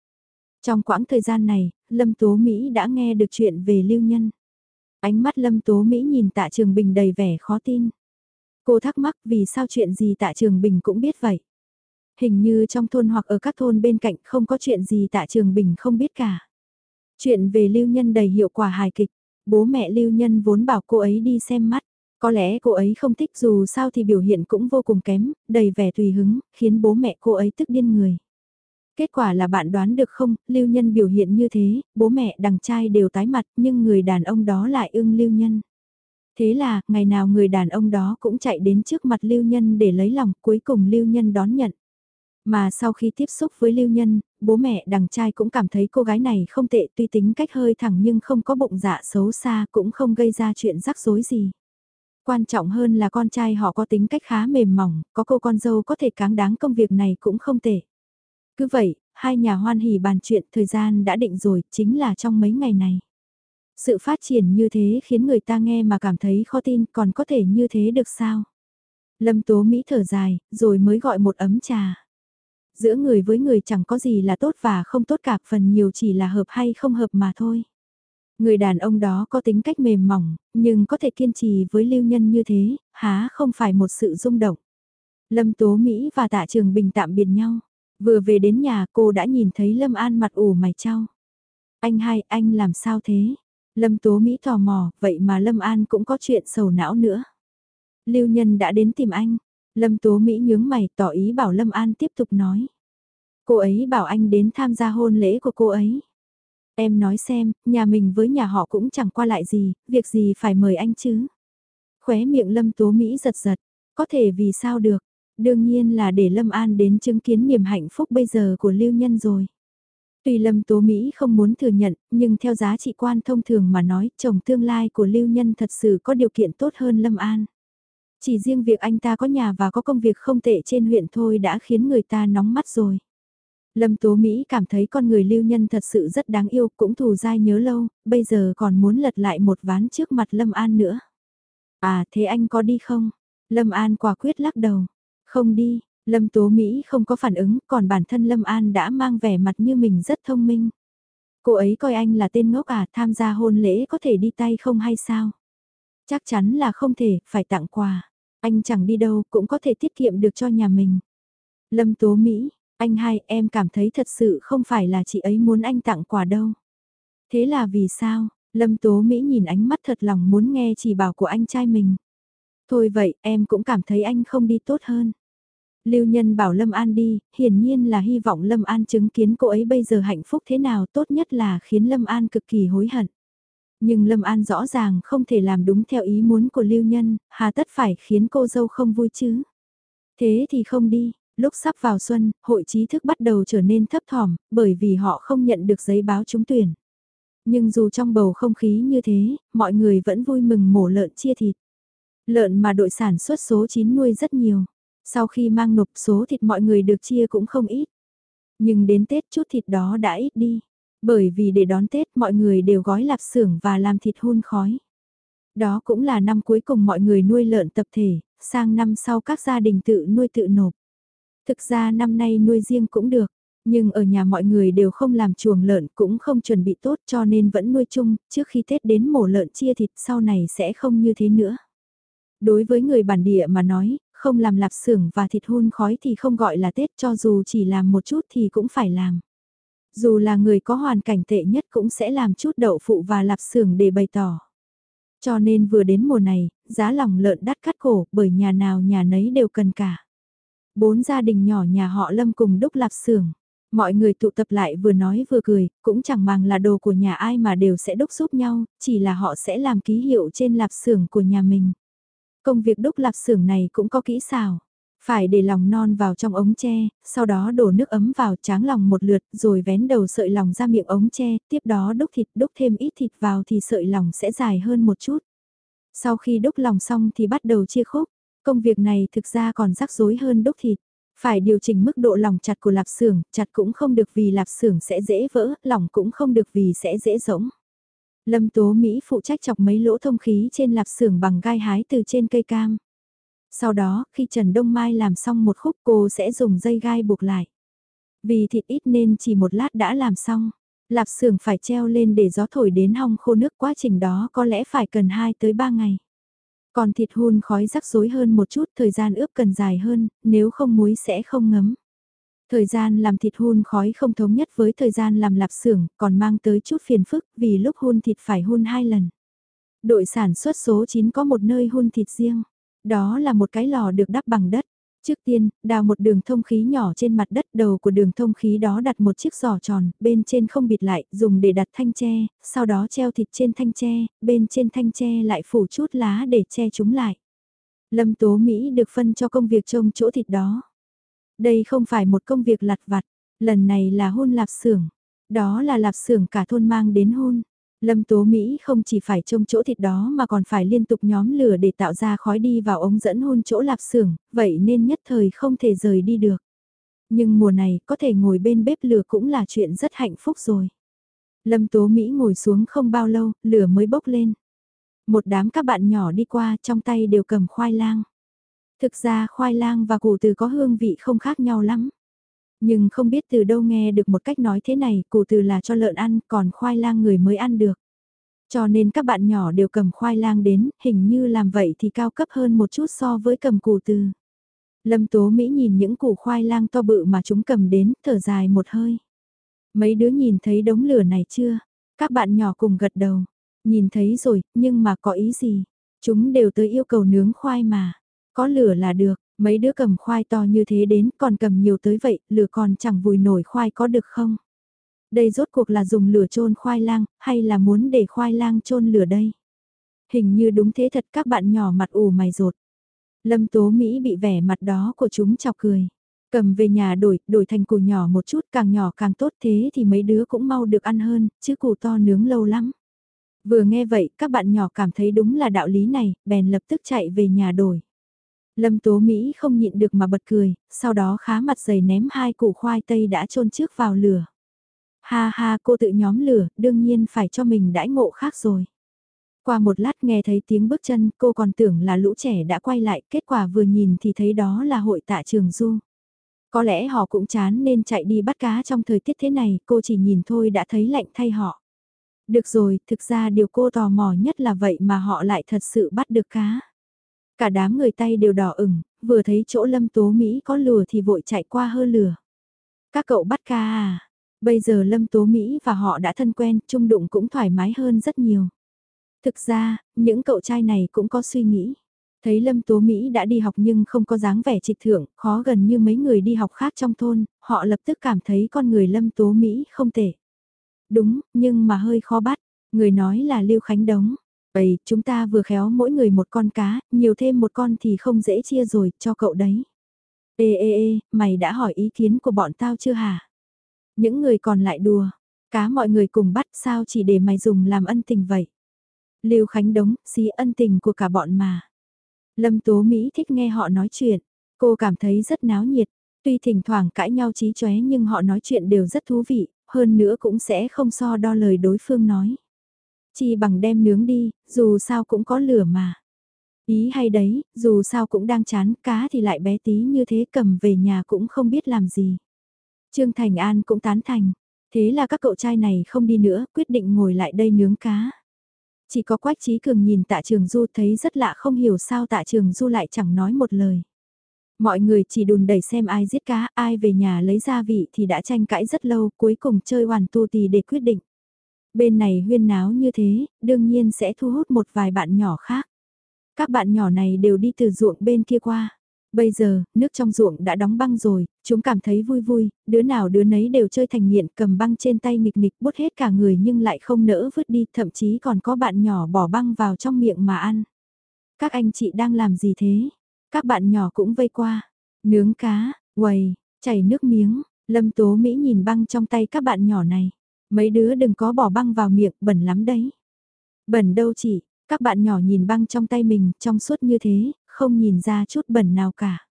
Trong quãng thời gian này, Lâm Tố Mỹ đã nghe được chuyện về lưu nhân. Ánh mắt Lâm Tố Mỹ nhìn tạ trường bình đầy vẻ khó tin. Cô thắc mắc vì sao chuyện gì tạ trường bình cũng biết vậy. Hình như trong thôn hoặc ở các thôn bên cạnh không có chuyện gì tạ trường bình không biết cả. Chuyện về lưu nhân đầy hiệu quả hài kịch, bố mẹ lưu nhân vốn bảo cô ấy đi xem mắt. Có lẽ cô ấy không thích dù sao thì biểu hiện cũng vô cùng kém, đầy vẻ tùy hứng, khiến bố mẹ cô ấy tức điên người. Kết quả là bạn đoán được không, lưu nhân biểu hiện như thế, bố mẹ đằng trai đều tái mặt nhưng người đàn ông đó lại ưng lưu nhân. Thế là, ngày nào người đàn ông đó cũng chạy đến trước mặt lưu nhân để lấy lòng, cuối cùng lưu nhân đón nhận. Mà sau khi tiếp xúc với lưu nhân, bố mẹ đằng trai cũng cảm thấy cô gái này không tệ tuy tính cách hơi thẳng nhưng không có bụng dạ xấu xa cũng không gây ra chuyện rắc rối gì. Quan trọng hơn là con trai họ có tính cách khá mềm mỏng, có cô con dâu có thể cáng đáng công việc này cũng không tệ. Cứ vậy, hai nhà hoan hỉ bàn chuyện thời gian đã định rồi, chính là trong mấy ngày này. Sự phát triển như thế khiến người ta nghe mà cảm thấy khó tin còn có thể như thế được sao? Lâm Tố Mỹ thở dài, rồi mới gọi một ấm trà. Giữa người với người chẳng có gì là tốt và không tốt cả, phần nhiều chỉ là hợp hay không hợp mà thôi. Người đàn ông đó có tính cách mềm mỏng, nhưng có thể kiên trì với lưu nhân như thế, há không phải một sự rung động. Lâm Tố Mỹ và Tạ Trường Bình tạm biệt nhau. Vừa về đến nhà cô đã nhìn thấy Lâm An mặt ủ mày trao. Anh hai, anh làm sao thế? Lâm Tố Mỹ tò mò, vậy mà Lâm An cũng có chuyện sầu não nữa. Lưu Nhân đã đến tìm anh. Lâm Tố Mỹ nhướng mày tỏ ý bảo Lâm An tiếp tục nói. Cô ấy bảo anh đến tham gia hôn lễ của cô ấy. Em nói xem, nhà mình với nhà họ cũng chẳng qua lại gì, việc gì phải mời anh chứ. Khóe miệng Lâm Tố Mỹ giật giật, có thể vì sao được, đương nhiên là để Lâm An đến chứng kiến niềm hạnh phúc bây giờ của Lưu Nhân rồi. Tuy Lâm Tố Mỹ không muốn thừa nhận, nhưng theo giá trị quan thông thường mà nói, chồng tương lai của Lưu Nhân thật sự có điều kiện tốt hơn Lâm An. Chỉ riêng việc anh ta có nhà và có công việc không tệ trên huyện thôi đã khiến người ta nóng mắt rồi. Lâm Tố Mỹ cảm thấy con người lưu nhân thật sự rất đáng yêu, cũng thù dai nhớ lâu, bây giờ còn muốn lật lại một ván trước mặt Lâm An nữa. À thế anh có đi không? Lâm An quả quyết lắc đầu. Không đi, Lâm Tố Mỹ không có phản ứng, còn bản thân Lâm An đã mang vẻ mặt như mình rất thông minh. Cô ấy coi anh là tên ngốc à, tham gia hôn lễ có thể đi tay không hay sao? Chắc chắn là không thể, phải tặng quà. Anh chẳng đi đâu, cũng có thể tiết kiệm được cho nhà mình. Lâm Tố Mỹ, anh hai em cảm thấy thật sự không phải là chị ấy muốn anh tặng quà đâu. Thế là vì sao? Lâm Tố Mỹ nhìn ánh mắt thật lòng muốn nghe chỉ bảo của anh trai mình. Thôi vậy, em cũng cảm thấy anh không đi tốt hơn. Lưu Nhân bảo Lâm An đi, hiển nhiên là hy vọng Lâm An chứng kiến cô ấy bây giờ hạnh phúc thế nào tốt nhất là khiến Lâm An cực kỳ hối hận. Nhưng Lâm An rõ ràng không thể làm đúng theo ý muốn của Lưu Nhân, hà tất phải khiến cô dâu không vui chứ. Thế thì không đi, lúc sắp vào xuân, hội trí thức bắt đầu trở nên thấp thỏm, bởi vì họ không nhận được giấy báo trúng tuyển. Nhưng dù trong bầu không khí như thế, mọi người vẫn vui mừng mổ lợn chia thịt. Lợn mà đội sản xuất số 9 nuôi rất nhiều. Sau khi mang nộp số thịt mọi người được chia cũng không ít. Nhưng đến Tết chút thịt đó đã ít đi. Bởi vì để đón Tết mọi người đều gói lạp xưởng và làm thịt hun khói. Đó cũng là năm cuối cùng mọi người nuôi lợn tập thể, sang năm sau các gia đình tự nuôi tự nộp. Thực ra năm nay nuôi riêng cũng được, nhưng ở nhà mọi người đều không làm chuồng lợn cũng không chuẩn bị tốt cho nên vẫn nuôi chung, trước khi Tết đến mổ lợn chia thịt sau này sẽ không như thế nữa. Đối với người bản địa mà nói, không làm lạp xưởng và thịt hun khói thì không gọi là Tết cho dù chỉ làm một chút thì cũng phải làm. Dù là người có hoàn cảnh tệ nhất cũng sẽ làm chút đậu phụ và lạp xưởng để bày tỏ. Cho nên vừa đến mùa này, giá lòng lợn đắt cắt cổ bởi nhà nào nhà nấy đều cần cả. Bốn gia đình nhỏ nhà họ Lâm cùng đúc lạp xưởng. Mọi người tụ tập lại vừa nói vừa cười, cũng chẳng màng là đồ của nhà ai mà đều sẽ đúc giúp nhau, chỉ là họ sẽ làm ký hiệu trên lạp xưởng của nhà mình. Công việc đúc lạp xưởng này cũng có kỹ xảo. Phải để lòng non vào trong ống tre, sau đó đổ nước ấm vào tráng lòng một lượt rồi vén đầu sợi lòng ra miệng ống tre, tiếp đó đúc thịt đúc thêm ít thịt vào thì sợi lòng sẽ dài hơn một chút. Sau khi đúc lòng xong thì bắt đầu chia khúc, công việc này thực ra còn rắc rối hơn đúc thịt. Phải điều chỉnh mức độ lòng chặt của lạp xưởng, chặt cũng không được vì lạp xưởng sẽ dễ vỡ, lòng cũng không được vì sẽ dễ rỗng. Lâm Tố Mỹ phụ trách chọc mấy lỗ thông khí trên lạp xưởng bằng gai hái từ trên cây cam. Sau đó, khi Trần Đông Mai làm xong một khúc cô sẽ dùng dây gai buộc lại. Vì thịt ít nên chỉ một lát đã làm xong. Lạp xưởng phải treo lên để gió thổi đến hong khô nước quá trình đó có lẽ phải cần 2 tới 3 ngày. Còn thịt hun khói rắc rối hơn một chút, thời gian ướp cần dài hơn, nếu không muối sẽ không ngấm. Thời gian làm thịt hun khói không thống nhất với thời gian làm lạp xưởng, còn mang tới chút phiền phức vì lúc hun thịt phải hun hai lần. Đội sản xuất số 9 có một nơi hun thịt riêng. Đó là một cái lò được đắp bằng đất. Trước tiên, đào một đường thông khí nhỏ trên mặt đất đầu của đường thông khí đó đặt một chiếc giỏ tròn, bên trên không bịt lại, dùng để đặt thanh tre, sau đó treo thịt trên thanh tre, bên trên thanh tre lại phủ chút lá để che chúng lại. Lâm Tố Mỹ được phân cho công việc trông chỗ thịt đó. Đây không phải một công việc lặt vặt, lần này là hôn lạp xưởng. Đó là lạp xưởng cả thôn mang đến hôn. Lâm Tố Mỹ không chỉ phải trông chỗ thịt đó mà còn phải liên tục nhóm lửa để tạo ra khói đi vào ống dẫn hôn chỗ lạp xưởng, vậy nên nhất thời không thể rời đi được. Nhưng mùa này có thể ngồi bên bếp lửa cũng là chuyện rất hạnh phúc rồi. Lâm Tố Mỹ ngồi xuống không bao lâu, lửa mới bốc lên. Một đám các bạn nhỏ đi qua trong tay đều cầm khoai lang. Thực ra khoai lang và củ từ có hương vị không khác nhau lắm. Nhưng không biết từ đâu nghe được một cách nói thế này, củ từ là cho lợn ăn, còn khoai lang người mới ăn được. Cho nên các bạn nhỏ đều cầm khoai lang đến, hình như làm vậy thì cao cấp hơn một chút so với cầm củ từ. Lâm Tố Mỹ nhìn những củ khoai lang to bự mà chúng cầm đến, thở dài một hơi. Mấy đứa nhìn thấy đống lửa này chưa? Các bạn nhỏ cùng gật đầu. Nhìn thấy rồi, nhưng mà có ý gì? Chúng đều tới yêu cầu nướng khoai mà. Có lửa là được, mấy đứa cầm khoai to như thế đến còn cầm nhiều tới vậy, lửa còn chẳng vùi nổi khoai có được không? Đây rốt cuộc là dùng lửa trôn khoai lang, hay là muốn để khoai lang trôn lửa đây? Hình như đúng thế thật các bạn nhỏ mặt ủ mày rột. Lâm Tố Mỹ bị vẻ mặt đó của chúng chọc cười. Cầm về nhà đổi, đổi thành củ nhỏ một chút càng nhỏ càng tốt thế thì mấy đứa cũng mau được ăn hơn, chứ củ to nướng lâu lắm. Vừa nghe vậy, các bạn nhỏ cảm thấy đúng là đạo lý này, bèn lập tức chạy về nhà đổi. Lâm Tố Mỹ không nhịn được mà bật cười, sau đó khá mặt dày ném hai củ khoai tây đã trôn trước vào lửa. Ha ha cô tự nhóm lửa, đương nhiên phải cho mình đãi ngộ khác rồi. Qua một lát nghe thấy tiếng bước chân, cô còn tưởng là lũ trẻ đã quay lại, kết quả vừa nhìn thì thấy đó là hội tạ trường du. Có lẽ họ cũng chán nên chạy đi bắt cá trong thời tiết thế này, cô chỉ nhìn thôi đã thấy lạnh thay họ. Được rồi, thực ra điều cô tò mò nhất là vậy mà họ lại thật sự bắt được cá. Cả đám người tay đều đỏ ửng, vừa thấy chỗ lâm tố Mỹ có lừa thì vội chạy qua hơ lửa. Các cậu bắt ca à? Bây giờ lâm tố Mỹ và họ đã thân quen, chung đụng cũng thoải mái hơn rất nhiều. Thực ra, những cậu trai này cũng có suy nghĩ. Thấy Lâm Tố Mỹ đã đi học nhưng không có dáng vẻ trịch thượng, khó gần như mấy người đi học khác trong thôn, họ lập tức cảm thấy con người Lâm Tố Mỹ không tệ. Đúng, nhưng mà hơi khó bắt, người nói là Lưu Khánh Đống. Vậy, chúng ta vừa khéo mỗi người một con cá, nhiều thêm một con thì không dễ chia rồi, cho cậu đấy. Ê ê ê, mày đã hỏi ý kiến của bọn tao chưa hả? Những người còn lại đùa, cá mọi người cùng bắt sao chỉ để mày dùng làm ân tình vậy? Lưu Khánh Đống, xí ân tình của cả bọn mà. Lâm Tố Mỹ thích nghe họ nói chuyện, cô cảm thấy rất náo nhiệt, tuy thỉnh thoảng cãi nhau chí chóe nhưng họ nói chuyện đều rất thú vị, hơn nữa cũng sẽ không so đo lời đối phương nói chi bằng đem nướng đi, dù sao cũng có lửa mà. Ý hay đấy, dù sao cũng đang chán, cá thì lại bé tí như thế cầm về nhà cũng không biết làm gì. Trương Thành An cũng tán thành, thế là các cậu trai này không đi nữa, quyết định ngồi lại đây nướng cá. Chỉ có Quách Trí Cường nhìn tạ trường Du thấy rất lạ không hiểu sao tạ trường Du lại chẳng nói một lời. Mọi người chỉ đùn đẩy xem ai giết cá, ai về nhà lấy gia vị thì đã tranh cãi rất lâu, cuối cùng chơi hoàn tu tì để quyết định. Bên này huyên náo như thế, đương nhiên sẽ thu hút một vài bạn nhỏ khác. Các bạn nhỏ này đều đi từ ruộng bên kia qua. Bây giờ, nước trong ruộng đã đóng băng rồi, chúng cảm thấy vui vui, đứa nào đứa nấy đều chơi thành nghiện cầm băng trên tay nghịch nghịch bút hết cả người nhưng lại không nỡ vứt đi, thậm chí còn có bạn nhỏ bỏ băng vào trong miệng mà ăn. Các anh chị đang làm gì thế? Các bạn nhỏ cũng vây qua, nướng cá, quầy, chảy nước miếng, lâm tố Mỹ nhìn băng trong tay các bạn nhỏ này. Mấy đứa đừng có bỏ băng vào miệng, bẩn lắm đấy. Bẩn đâu chị, các bạn nhỏ nhìn băng trong tay mình, trong suốt như thế, không nhìn ra chút bẩn nào cả.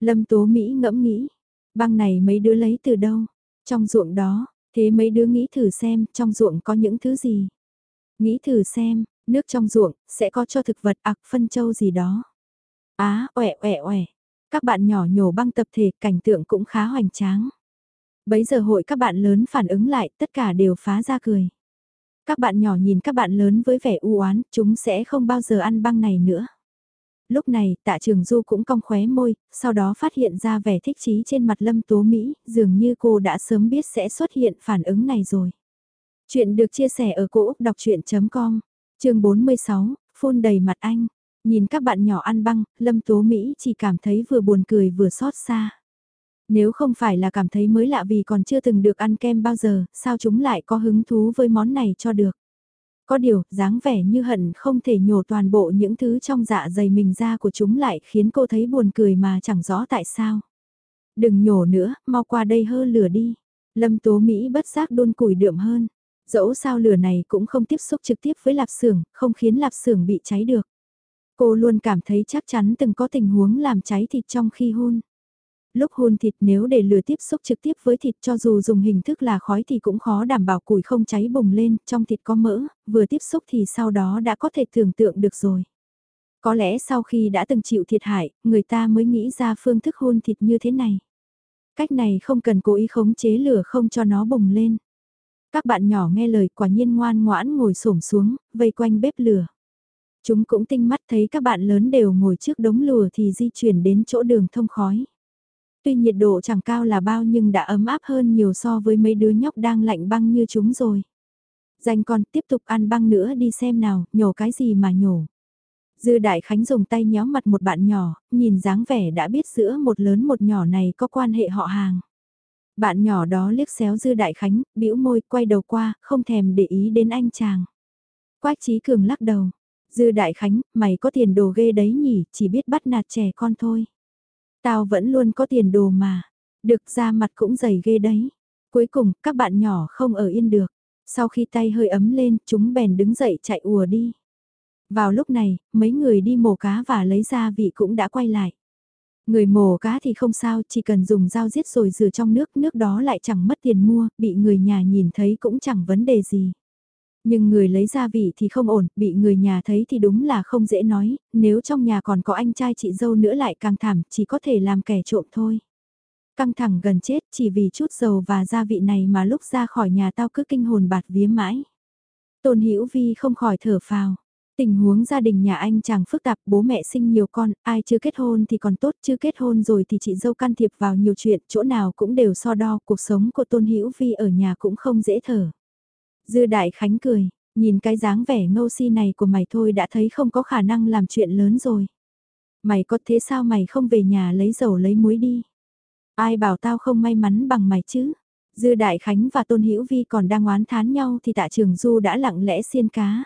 Lâm Tố Mỹ ngẫm nghĩ, băng này mấy đứa lấy từ đâu? Trong ruộng đó, thế mấy đứa nghĩ thử xem trong ruộng có những thứ gì? Nghĩ thử xem, nước trong ruộng, sẽ có cho thực vật ạc phân châu gì đó. Á, à, oẹ oẹ các bạn nhỏ nhổ băng tập thể cảnh tượng cũng khá hoành tráng. Bấy giờ hội các bạn lớn phản ứng lại, tất cả đều phá ra cười. Các bạn nhỏ nhìn các bạn lớn với vẻ u oán, chúng sẽ không bao giờ ăn băng này nữa. Lúc này, tạ trường du cũng cong khóe môi, sau đó phát hiện ra vẻ thích chí trên mặt lâm tố Mỹ, dường như cô đã sớm biết sẽ xuất hiện phản ứng này rồi. Chuyện được chia sẻ ở cỗ đọc chuyện.com, chương 46, phun đầy mặt anh. Nhìn các bạn nhỏ ăn băng, lâm tố Mỹ chỉ cảm thấy vừa buồn cười vừa xót xa. Nếu không phải là cảm thấy mới lạ vì còn chưa từng được ăn kem bao giờ, sao chúng lại có hứng thú với món này cho được. Có điều, dáng vẻ như hận không thể nhổ toàn bộ những thứ trong dạ dày mình ra của chúng lại khiến cô thấy buồn cười mà chẳng rõ tại sao. Đừng nhổ nữa, mau qua đây hơ lửa đi. Lâm Tố Mỹ bất giác đun củi đượm hơn. Dẫu sao lửa này cũng không tiếp xúc trực tiếp với lạp xưởng, không khiến lạp xưởng bị cháy được. Cô luôn cảm thấy chắc chắn từng có tình huống làm cháy thịt trong khi hôn. Lúc hôn thịt nếu để lửa tiếp xúc trực tiếp với thịt cho dù dùng hình thức là khói thì cũng khó đảm bảo củi không cháy bùng lên, trong thịt có mỡ, vừa tiếp xúc thì sau đó đã có thể tưởng tượng được rồi. Có lẽ sau khi đã từng chịu thiệt hại, người ta mới nghĩ ra phương thức hôn thịt như thế này. Cách này không cần cố ý khống chế lửa không cho nó bùng lên. Các bạn nhỏ nghe lời quả nhiên ngoan ngoãn ngồi xổm xuống, vây quanh bếp lửa. Chúng cũng tinh mắt thấy các bạn lớn đều ngồi trước đống lửa thì di chuyển đến chỗ đường thông khói. Tuy nhiệt độ chẳng cao là bao nhưng đã ấm áp hơn nhiều so với mấy đứa nhóc đang lạnh băng như chúng rồi. Dành con tiếp tục ăn băng nữa đi xem nào, nhổ cái gì mà nhổ. Dư Đại Khánh dùng tay nhéo mặt một bạn nhỏ, nhìn dáng vẻ đã biết giữa một lớn một nhỏ này có quan hệ họ hàng. Bạn nhỏ đó liếc xéo Dư Đại Khánh, bĩu môi, quay đầu qua, không thèm để ý đến anh chàng. Quách Chí Cường lắc đầu. Dư Đại Khánh, mày có tiền đồ ghê đấy nhỉ, chỉ biết bắt nạt trẻ con thôi. Tao vẫn luôn có tiền đồ mà. Được ra mặt cũng dày ghê đấy. Cuối cùng, các bạn nhỏ không ở yên được. Sau khi tay hơi ấm lên, chúng bèn đứng dậy chạy ùa đi. Vào lúc này, mấy người đi mổ cá và lấy ra vị cũng đã quay lại. Người mổ cá thì không sao, chỉ cần dùng dao giết rồi rửa trong nước, nước đó lại chẳng mất tiền mua, bị người nhà nhìn thấy cũng chẳng vấn đề gì. Nhưng người lấy gia vị thì không ổn, bị người nhà thấy thì đúng là không dễ nói, nếu trong nhà còn có anh trai chị dâu nữa lại càng thảm, chỉ có thể làm kẻ trộm thôi. Căng thẳng gần chết chỉ vì chút dầu và gia vị này mà lúc ra khỏi nhà tao cứ kinh hồn bạt vía mãi. Tôn Hữu Vi không khỏi thở phào. Tình huống gia đình nhà anh chàng phức tạp, bố mẹ sinh nhiều con, ai chưa kết hôn thì còn tốt, chưa kết hôn rồi thì chị dâu can thiệp vào nhiều chuyện, chỗ nào cũng đều so đo, cuộc sống của Tôn Hữu Vi ở nhà cũng không dễ thở. Dư Đại Khánh cười, nhìn cái dáng vẻ ngâu si này của mày thôi đã thấy không có khả năng làm chuyện lớn rồi. Mày có thế sao mày không về nhà lấy dầu lấy muối đi? Ai bảo tao không may mắn bằng mày chứ? Dư Đại Khánh và Tôn Hữu Vi còn đang oán thán nhau thì tạ trường Du đã lặng lẽ xiên cá.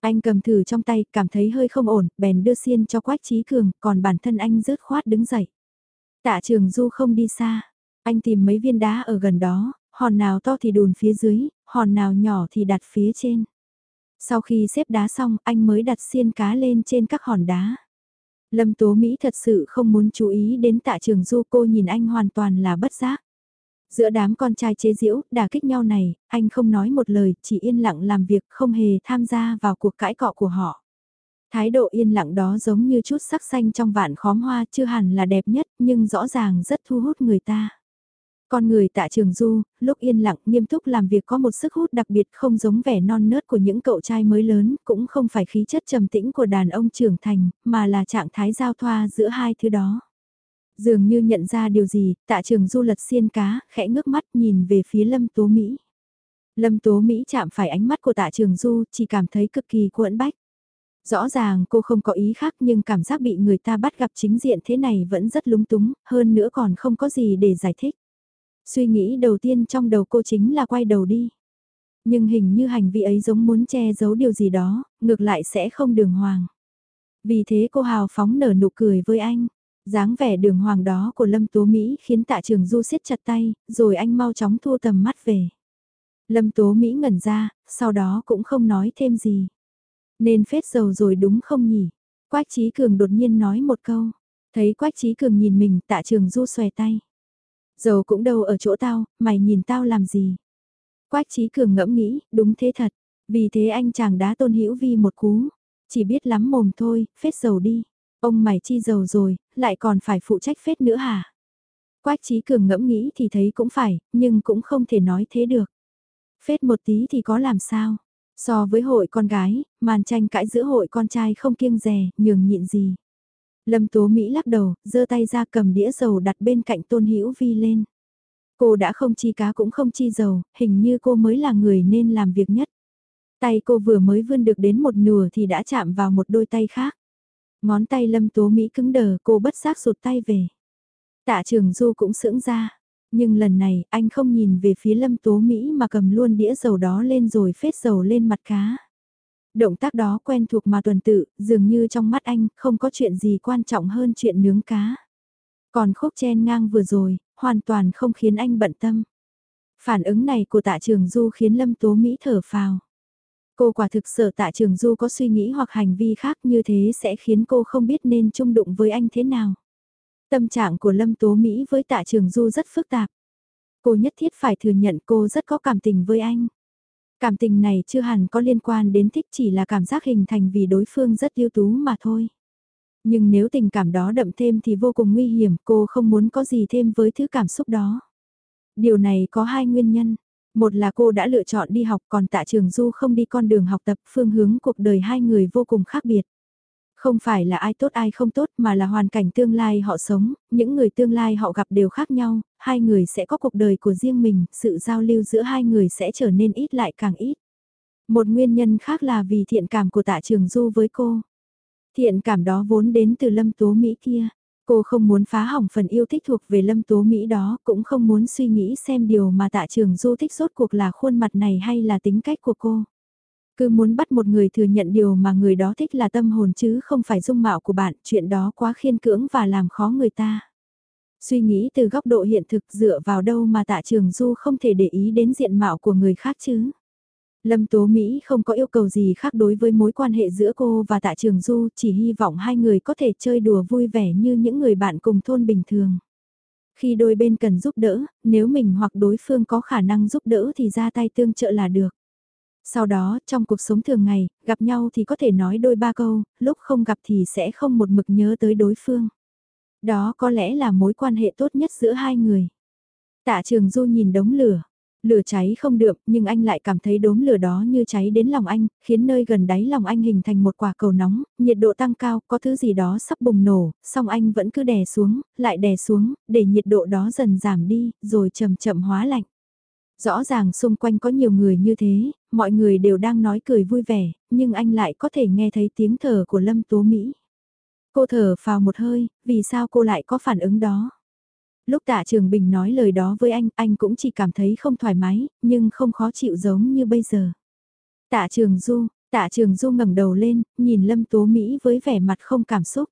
Anh cầm thử trong tay, cảm thấy hơi không ổn, bèn đưa xiên cho Quách Trí Cường, còn bản thân anh rớt khoát đứng dậy. Tạ trường Du không đi xa, anh tìm mấy viên đá ở gần đó, hòn nào to thì đùn phía dưới, hòn nào nhỏ thì đặt phía trên. Sau khi xếp đá xong, anh mới đặt xiên cá lên trên các hòn đá. Lâm Tố Mỹ thật sự không muốn chú ý đến tạ trường du cô nhìn anh hoàn toàn là bất giác. Giữa đám con trai chế diễu, đả kích nhau này, anh không nói một lời, chỉ yên lặng làm việc, không hề tham gia vào cuộc cãi cọ của họ. Thái độ yên lặng đó giống như chút sắc xanh trong vạn khóm hoa chưa hẳn là đẹp nhất, nhưng rõ ràng rất thu hút người ta. Con người tạ trường du, lúc yên lặng nghiêm túc làm việc có một sức hút đặc biệt không giống vẻ non nớt của những cậu trai mới lớn, cũng không phải khí chất trầm tĩnh của đàn ông trưởng thành, mà là trạng thái giao thoa giữa hai thứ đó. Dường như nhận ra điều gì, tạ trường du lật xiên cá, khẽ ngước mắt nhìn về phía lâm tố Mỹ. Lâm tố Mỹ chạm phải ánh mắt của tạ trường du, chỉ cảm thấy cực kỳ cuộn bách. Rõ ràng cô không có ý khác nhưng cảm giác bị người ta bắt gặp chính diện thế này vẫn rất lúng túng, hơn nữa còn không có gì để giải thích. Suy nghĩ đầu tiên trong đầu cô chính là quay đầu đi. Nhưng hình như hành vi ấy giống muốn che giấu điều gì đó, ngược lại sẽ không đường hoàng. Vì thế cô hào phóng nở nụ cười với anh. dáng vẻ đường hoàng đó của Lâm Tố Mỹ khiến tạ trường du siết chặt tay, rồi anh mau chóng thua tầm mắt về. Lâm Tố Mỹ ngẩn ra, sau đó cũng không nói thêm gì. Nên phết dầu rồi đúng không nhỉ? Quách Trí Cường đột nhiên nói một câu. Thấy Quách Trí Cường nhìn mình tạ trường du xòe tay. Dầu cũng đâu ở chỗ tao, mày nhìn tao làm gì? Quách trí cường ngẫm nghĩ, đúng thế thật. Vì thế anh chàng đá tôn hữu vi một cú. Chỉ biết lắm mồm thôi, phết dầu đi. Ông mày chi dầu rồi, lại còn phải phụ trách phết nữa hả? Quách trí cường ngẫm nghĩ thì thấy cũng phải, nhưng cũng không thể nói thế được. Phết một tí thì có làm sao? So với hội con gái, màn tranh cãi giữa hội con trai không kiêng rè, nhường nhịn gì. Lâm Tố Mỹ lắc đầu, giơ tay ra cầm đĩa dầu đặt bên cạnh Tôn Hữu Vi lên. Cô đã không chi cá cũng không chi dầu, hình như cô mới là người nên làm việc nhất. Tay cô vừa mới vươn được đến một nửa thì đã chạm vào một đôi tay khác. Ngón tay Lâm Tố Mỹ cứng đờ, cô bất giác rụt tay về. Tạ Trường Du cũng sững ra, nhưng lần này anh không nhìn về phía Lâm Tố Mỹ mà cầm luôn đĩa dầu đó lên rồi phết dầu lên mặt cá. Động tác đó quen thuộc mà tuần tự, dường như trong mắt anh không có chuyện gì quan trọng hơn chuyện nướng cá. Còn khúc chen ngang vừa rồi, hoàn toàn không khiến anh bận tâm. Phản ứng này của tạ trường du khiến Lâm Tố Mỹ thở phào. Cô quả thực sợ tạ trường du có suy nghĩ hoặc hành vi khác như thế sẽ khiến cô không biết nên chung đụng với anh thế nào. Tâm trạng của Lâm Tố Mỹ với tạ trường du rất phức tạp. Cô nhất thiết phải thừa nhận cô rất có cảm tình với anh. Cảm tình này chưa hẳn có liên quan đến thích chỉ là cảm giác hình thành vì đối phương rất ưu tú mà thôi. Nhưng nếu tình cảm đó đậm thêm thì vô cùng nguy hiểm, cô không muốn có gì thêm với thứ cảm xúc đó. Điều này có hai nguyên nhân. Một là cô đã lựa chọn đi học còn tạ trường du không đi con đường học tập phương hướng cuộc đời hai người vô cùng khác biệt. Không phải là ai tốt ai không tốt mà là hoàn cảnh tương lai họ sống, những người tương lai họ gặp đều khác nhau, hai người sẽ có cuộc đời của riêng mình, sự giao lưu giữa hai người sẽ trở nên ít lại càng ít. Một nguyên nhân khác là vì thiện cảm của tạ trường du với cô. Thiện cảm đó vốn đến từ lâm tố Mỹ kia. Cô không muốn phá hỏng phần yêu thích thuộc về lâm tố Mỹ đó, cũng không muốn suy nghĩ xem điều mà tạ trường du thích rốt cuộc là khuôn mặt này hay là tính cách của cô. Cứ muốn bắt một người thừa nhận điều mà người đó thích là tâm hồn chứ không phải dung mạo của bạn, chuyện đó quá khiên cưỡng và làm khó người ta. Suy nghĩ từ góc độ hiện thực dựa vào đâu mà tạ trường du không thể để ý đến diện mạo của người khác chứ. Lâm Tố Mỹ không có yêu cầu gì khác đối với mối quan hệ giữa cô và Tạ Trường Du, chỉ hy vọng hai người có thể chơi đùa vui vẻ như những người bạn cùng thôn bình thường. Khi đôi bên cần giúp đỡ, nếu mình hoặc đối phương có khả năng giúp đỡ thì ra tay tương trợ là được. Sau đó, trong cuộc sống thường ngày, gặp nhau thì có thể nói đôi ba câu, lúc không gặp thì sẽ không một mực nhớ tới đối phương. Đó có lẽ là mối quan hệ tốt nhất giữa hai người. Tạ Trường Du nhìn đống lửa, Lửa cháy không được, nhưng anh lại cảm thấy đốm lửa đó như cháy đến lòng anh, khiến nơi gần đáy lòng anh hình thành một quả cầu nóng, nhiệt độ tăng cao, có thứ gì đó sắp bùng nổ, song anh vẫn cứ đè xuống, lại đè xuống, để nhiệt độ đó dần giảm đi, rồi chậm chậm hóa lạnh. Rõ ràng xung quanh có nhiều người như thế, mọi người đều đang nói cười vui vẻ, nhưng anh lại có thể nghe thấy tiếng thở của Lâm Tố Mỹ. Cô thở vào một hơi, vì sao cô lại có phản ứng đó? lúc tạ trường bình nói lời đó với anh, anh cũng chỉ cảm thấy không thoải mái, nhưng không khó chịu giống như bây giờ. Tạ trường du, tạ trường du ngẩng đầu lên, nhìn Lâm Tố Mỹ với vẻ mặt không cảm xúc.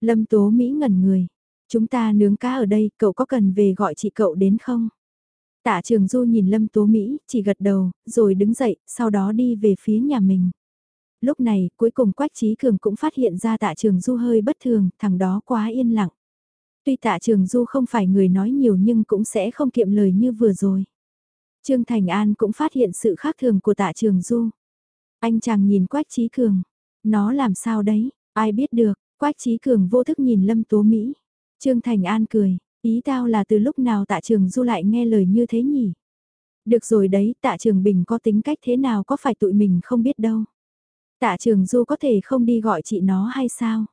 Lâm Tố Mỹ ngẩn người, chúng ta nướng cá ở đây, cậu có cần về gọi chị cậu đến không? Tạ Trường Du nhìn Lâm Tố Mỹ, chỉ gật đầu, rồi đứng dậy, sau đó đi về phía nhà mình. Lúc này, cuối cùng Quách Trí Cường cũng phát hiện ra Tạ Trường Du hơi bất thường, thằng đó quá yên lặng. Tuy tạ trường du không phải người nói nhiều nhưng cũng sẽ không kiệm lời như vừa rồi. Trương Thành An cũng phát hiện sự khác thường của tạ trường du. Anh chàng nhìn Quách Trí Cường. Nó làm sao đấy, ai biết được, Quách Trí Cường vô thức nhìn Lâm Tố Mỹ. Trương Thành An cười, ý tao là từ lúc nào tạ trường du lại nghe lời như thế nhỉ? Được rồi đấy, tạ trường bình có tính cách thế nào có phải tụi mình không biết đâu. Tạ trường du có thể không đi gọi chị nó hay sao?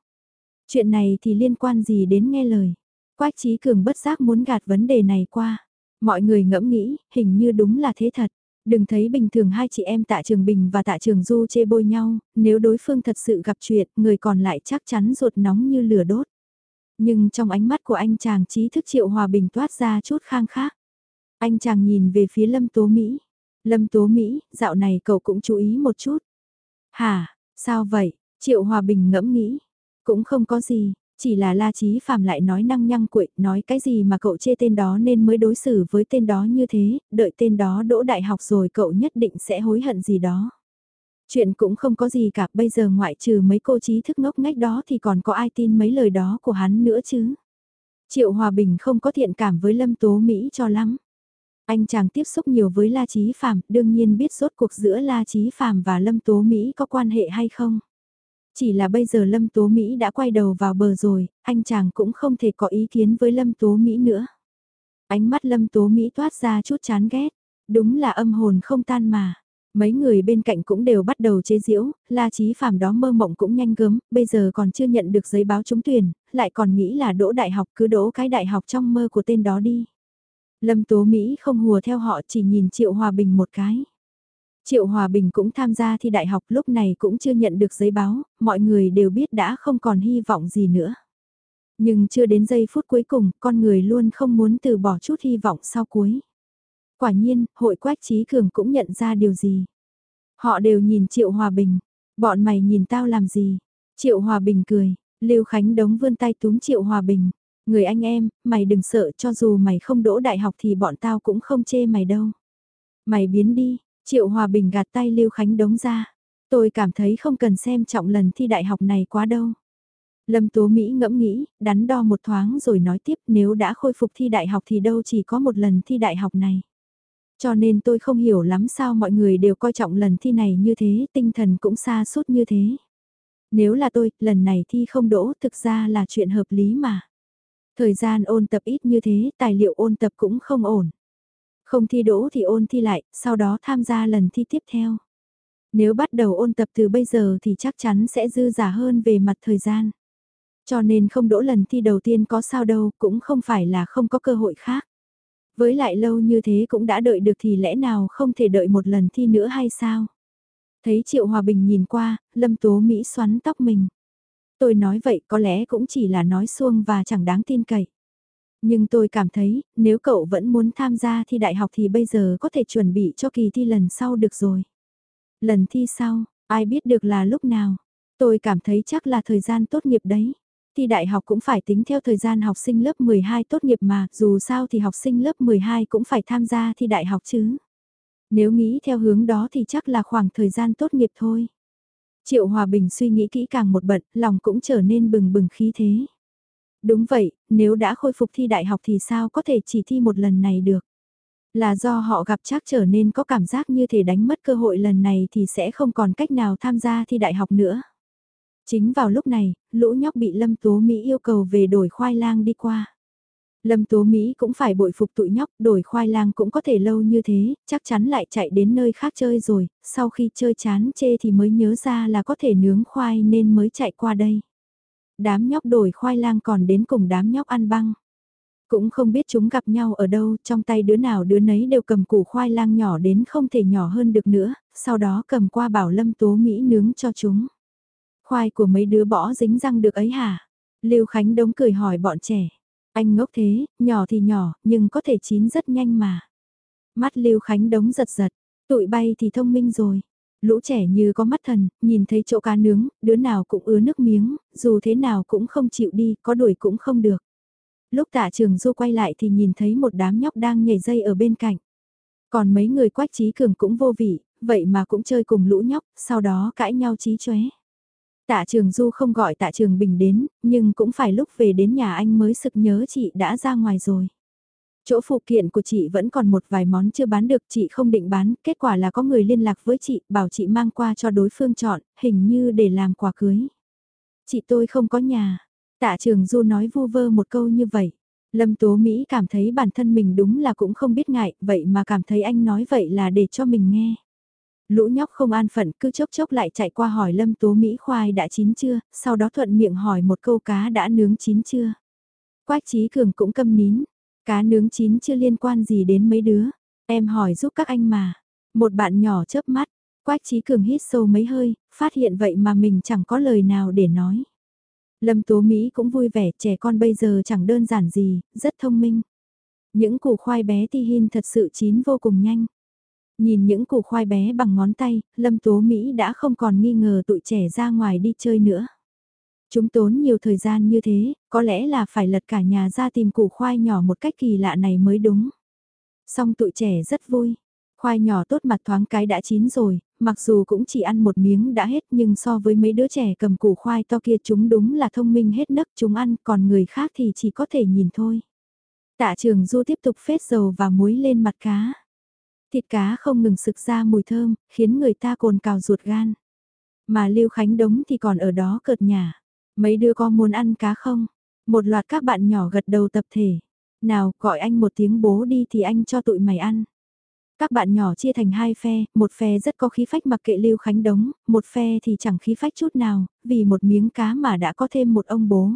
Chuyện này thì liên quan gì đến nghe lời? Quách Trí Cường bất giác muốn gạt vấn đề này qua. Mọi người ngẫm nghĩ, hình như đúng là thế thật. Đừng thấy bình thường hai chị em tạ trường bình và tạ trường du chê bôi nhau, nếu đối phương thật sự gặp chuyện, người còn lại chắc chắn ruột nóng như lửa đốt. Nhưng trong ánh mắt của anh chàng trí thức triệu hòa bình toát ra chút khang khác. Anh chàng nhìn về phía Lâm Tố Mỹ. Lâm Tố Mỹ, dạo này cậu cũng chú ý một chút. Hả, sao vậy? Triệu Hòa Bình ngẫm nghĩ. Cũng không có gì, chỉ là La Chí Phạm lại nói năng nhăng quậy, nói cái gì mà cậu chê tên đó nên mới đối xử với tên đó như thế, đợi tên đó đỗ đại học rồi cậu nhất định sẽ hối hận gì đó. Chuyện cũng không có gì cả, bây giờ ngoại trừ mấy cô trí thức ngốc ngách đó thì còn có ai tin mấy lời đó của hắn nữa chứ. Triệu Hòa Bình không có thiện cảm với Lâm Tố Mỹ cho lắm. Anh chàng tiếp xúc nhiều với La Chí Phạm, đương nhiên biết rốt cuộc giữa La Chí Phạm và Lâm Tố Mỹ có quan hệ hay không. Chỉ là bây giờ Lâm Tố Mỹ đã quay đầu vào bờ rồi, anh chàng cũng không thể có ý kiến với Lâm Tố Mỹ nữa. Ánh mắt Lâm Tố Mỹ toát ra chút chán ghét, đúng là âm hồn không tan mà. Mấy người bên cạnh cũng đều bắt đầu chế giễu, la chí phàm đó mơ mộng cũng nhanh gớm, bây giờ còn chưa nhận được giấy báo trúng tuyển, lại còn nghĩ là đỗ đại học cứ đỗ cái đại học trong mơ của tên đó đi. Lâm Tố Mỹ không hùa theo họ chỉ nhìn Triệu Hòa Bình một cái. Triệu Hòa Bình cũng tham gia thi đại học lúc này cũng chưa nhận được giấy báo, mọi người đều biết đã không còn hy vọng gì nữa. Nhưng chưa đến giây phút cuối cùng, con người luôn không muốn từ bỏ chút hy vọng sau cuối. Quả nhiên, hội quách trí cường cũng nhận ra điều gì. Họ đều nhìn Triệu Hòa Bình, bọn mày nhìn tao làm gì? Triệu Hòa Bình cười, Lưu Khánh đống vươn tay túm Triệu Hòa Bình. Người anh em, mày đừng sợ cho dù mày không đỗ đại học thì bọn tao cũng không chê mày đâu. Mày biến đi, Triệu Hòa Bình gạt tay Lưu Khánh đống ra. Tôi cảm thấy không cần xem trọng lần thi đại học này quá đâu. Lâm Tố Mỹ ngẫm nghĩ, đắn đo một thoáng rồi nói tiếp nếu đã khôi phục thi đại học thì đâu chỉ có một lần thi đại học này. Cho nên tôi không hiểu lắm sao mọi người đều coi trọng lần thi này như thế, tinh thần cũng xa suốt như thế. Nếu là tôi, lần này thi không đỗ thực ra là chuyện hợp lý mà. Thời gian ôn tập ít như thế, tài liệu ôn tập cũng không ổn. Không thi đỗ thì ôn thi lại, sau đó tham gia lần thi tiếp theo. Nếu bắt đầu ôn tập từ bây giờ thì chắc chắn sẽ dư giả hơn về mặt thời gian. Cho nên không đỗ lần thi đầu tiên có sao đâu, cũng không phải là không có cơ hội khác. Với lại lâu như thế cũng đã đợi được thì lẽ nào không thể đợi một lần thi nữa hay sao? Thấy Triệu Hòa Bình nhìn qua, Lâm Tố Mỹ xoắn tóc mình. Tôi nói vậy có lẽ cũng chỉ là nói xuông và chẳng đáng tin cậy. Nhưng tôi cảm thấy, nếu cậu vẫn muốn tham gia thi đại học thì bây giờ có thể chuẩn bị cho kỳ thi lần sau được rồi. Lần thi sau, ai biết được là lúc nào. Tôi cảm thấy chắc là thời gian tốt nghiệp đấy. Thi đại học cũng phải tính theo thời gian học sinh lớp 12 tốt nghiệp mà, dù sao thì học sinh lớp 12 cũng phải tham gia thi đại học chứ. Nếu nghĩ theo hướng đó thì chắc là khoảng thời gian tốt nghiệp thôi. Triệu Hòa Bình suy nghĩ kỹ càng một bận, lòng cũng trở nên bừng bừng khí thế. Đúng vậy, nếu đã khôi phục thi đại học thì sao có thể chỉ thi một lần này được. Là do họ gặp chắc trở nên có cảm giác như thể đánh mất cơ hội lần này thì sẽ không còn cách nào tham gia thi đại học nữa. Chính vào lúc này, lũ nhóc bị Lâm Tố Mỹ yêu cầu về đổi khoai lang đi qua. Lâm Tố Mỹ cũng phải bội phục tụi nhóc, đổi khoai lang cũng có thể lâu như thế, chắc chắn lại chạy đến nơi khác chơi rồi, sau khi chơi chán chê thì mới nhớ ra là có thể nướng khoai nên mới chạy qua đây. Đám nhóc đổi khoai lang còn đến cùng đám nhóc ăn băng. Cũng không biết chúng gặp nhau ở đâu, trong tay đứa nào đứa nấy đều cầm củ khoai lang nhỏ đến không thể nhỏ hơn được nữa, sau đó cầm qua bảo Lâm Tố Mỹ nướng cho chúng. Khoai của mấy đứa bỏ dính răng được ấy hả? Lưu Khánh đống cười hỏi bọn trẻ. Anh ngốc thế, nhỏ thì nhỏ, nhưng có thể chín rất nhanh mà. Mắt Lưu Khánh đống giật giật, tụi bay thì thông minh rồi. Lũ trẻ như có mắt thần, nhìn thấy chỗ cá nướng, đứa nào cũng ứa nước miếng, dù thế nào cũng không chịu đi, có đuổi cũng không được. Lúc tạ trường du quay lại thì nhìn thấy một đám nhóc đang nhảy dây ở bên cạnh. Còn mấy người quách trí cường cũng vô vị, vậy mà cũng chơi cùng lũ nhóc, sau đó cãi nhau trí chóe. Tạ Trường Du không gọi Tạ Trường Bình đến, nhưng cũng phải lúc về đến nhà anh mới sực nhớ chị đã ra ngoài rồi. Chỗ phụ kiện của chị vẫn còn một vài món chưa bán được chị không định bán, kết quả là có người liên lạc với chị, bảo chị mang qua cho đối phương chọn, hình như để làm quà cưới. Chị tôi không có nhà. Tạ Trường Du nói vu vơ một câu như vậy. Lâm Tố Mỹ cảm thấy bản thân mình đúng là cũng không biết ngại, vậy mà cảm thấy anh nói vậy là để cho mình nghe. Lũ nhóc không an phận cứ chốc chốc lại chạy qua hỏi Lâm Tố Mỹ khoai đã chín chưa, sau đó thuận miệng hỏi một câu cá đã nướng chín chưa. Quách Trí Cường cũng câm nín, cá nướng chín chưa liên quan gì đến mấy đứa, em hỏi giúp các anh mà. Một bạn nhỏ chớp mắt, Quách Trí Cường hít sâu mấy hơi, phát hiện vậy mà mình chẳng có lời nào để nói. Lâm Tố Mỹ cũng vui vẻ, trẻ con bây giờ chẳng đơn giản gì, rất thông minh. Những củ khoai bé ti hin thật sự chín vô cùng nhanh. Nhìn những củ khoai bé bằng ngón tay, Lâm Tố Mỹ đã không còn nghi ngờ tụi trẻ ra ngoài đi chơi nữa. Chúng tốn nhiều thời gian như thế, có lẽ là phải lật cả nhà ra tìm củ khoai nhỏ một cách kỳ lạ này mới đúng. Xong tụi trẻ rất vui. Khoai nhỏ tốt mặt thoáng cái đã chín rồi, mặc dù cũng chỉ ăn một miếng đã hết nhưng so với mấy đứa trẻ cầm củ khoai to kia chúng đúng là thông minh hết nấc chúng ăn còn người khác thì chỉ có thể nhìn thôi. Tạ trường du tiếp tục phết dầu và muối lên mặt cá. Thịt cá không ngừng sực ra mùi thơm, khiến người ta cồn cào ruột gan. Mà Lưu Khánh Đống thì còn ở đó cợt nhà. Mấy đứa có muốn ăn cá không? Một loạt các bạn nhỏ gật đầu tập thể. Nào, gọi anh một tiếng bố đi thì anh cho tụi mày ăn. Các bạn nhỏ chia thành hai phe, một phe rất có khí phách mặc kệ Lưu Khánh Đống, một phe thì chẳng khí phách chút nào, vì một miếng cá mà đã có thêm một ông bố.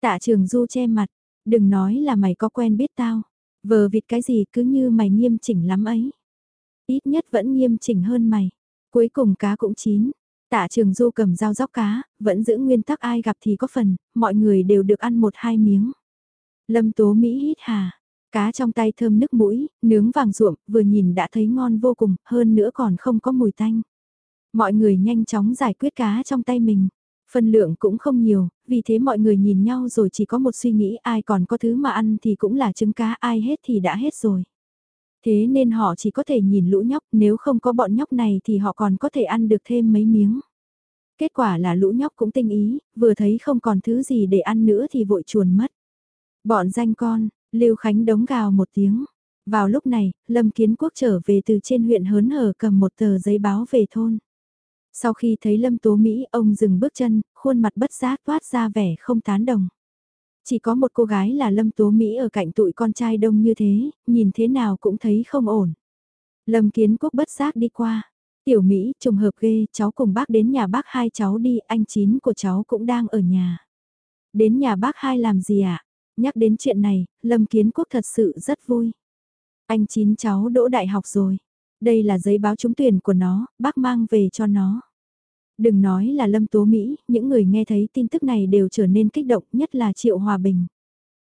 Tạ trường du che mặt, đừng nói là mày có quen biết tao. Vờ vịt cái gì cứ như mày nghiêm chỉnh lắm ấy. Ít nhất vẫn nghiêm chỉnh hơn mày. Cuối cùng cá cũng chín. Tạ trường du cầm dao róc cá, vẫn giữ nguyên tắc ai gặp thì có phần, mọi người đều được ăn một hai miếng. Lâm tố Mỹ hít hà. Cá trong tay thơm nước mũi, nướng vàng ruộm, vừa nhìn đã thấy ngon vô cùng, hơn nữa còn không có mùi tanh. Mọi người nhanh chóng giải quyết cá trong tay mình. Phân lượng cũng không nhiều, vì thế mọi người nhìn nhau rồi chỉ có một suy nghĩ ai còn có thứ mà ăn thì cũng là trứng cá ai hết thì đã hết rồi. Thế nên họ chỉ có thể nhìn lũ nhóc, nếu không có bọn nhóc này thì họ còn có thể ăn được thêm mấy miếng. Kết quả là lũ nhóc cũng tinh ý, vừa thấy không còn thứ gì để ăn nữa thì vội chuồn mất. Bọn danh con, Lưu Khánh đống gào một tiếng. Vào lúc này, Lâm Kiến Quốc trở về từ trên huyện hớn hở cầm một tờ giấy báo về thôn. Sau khi thấy Lâm Tố Mỹ, ông dừng bước chân, khuôn mặt bất giác toát ra vẻ không tán đồng. Chỉ có một cô gái là Lâm Tố Mỹ ở cạnh tụi con trai đông như thế, nhìn thế nào cũng thấy không ổn. Lâm Kiến Quốc bất giác đi qua. Tiểu Mỹ, trùng hợp ghê, cháu cùng bác đến nhà bác hai cháu đi, anh chín của cháu cũng đang ở nhà. Đến nhà bác hai làm gì ạ? À? Nhắc đến chuyện này, Lâm Kiến Quốc thật sự rất vui. Anh chín cháu đỗ đại học rồi. Đây là giấy báo trúng tuyển của nó, bác mang về cho nó. Đừng nói là Lâm Tố Mỹ, những người nghe thấy tin tức này đều trở nên kích động nhất là Triệu Hòa Bình.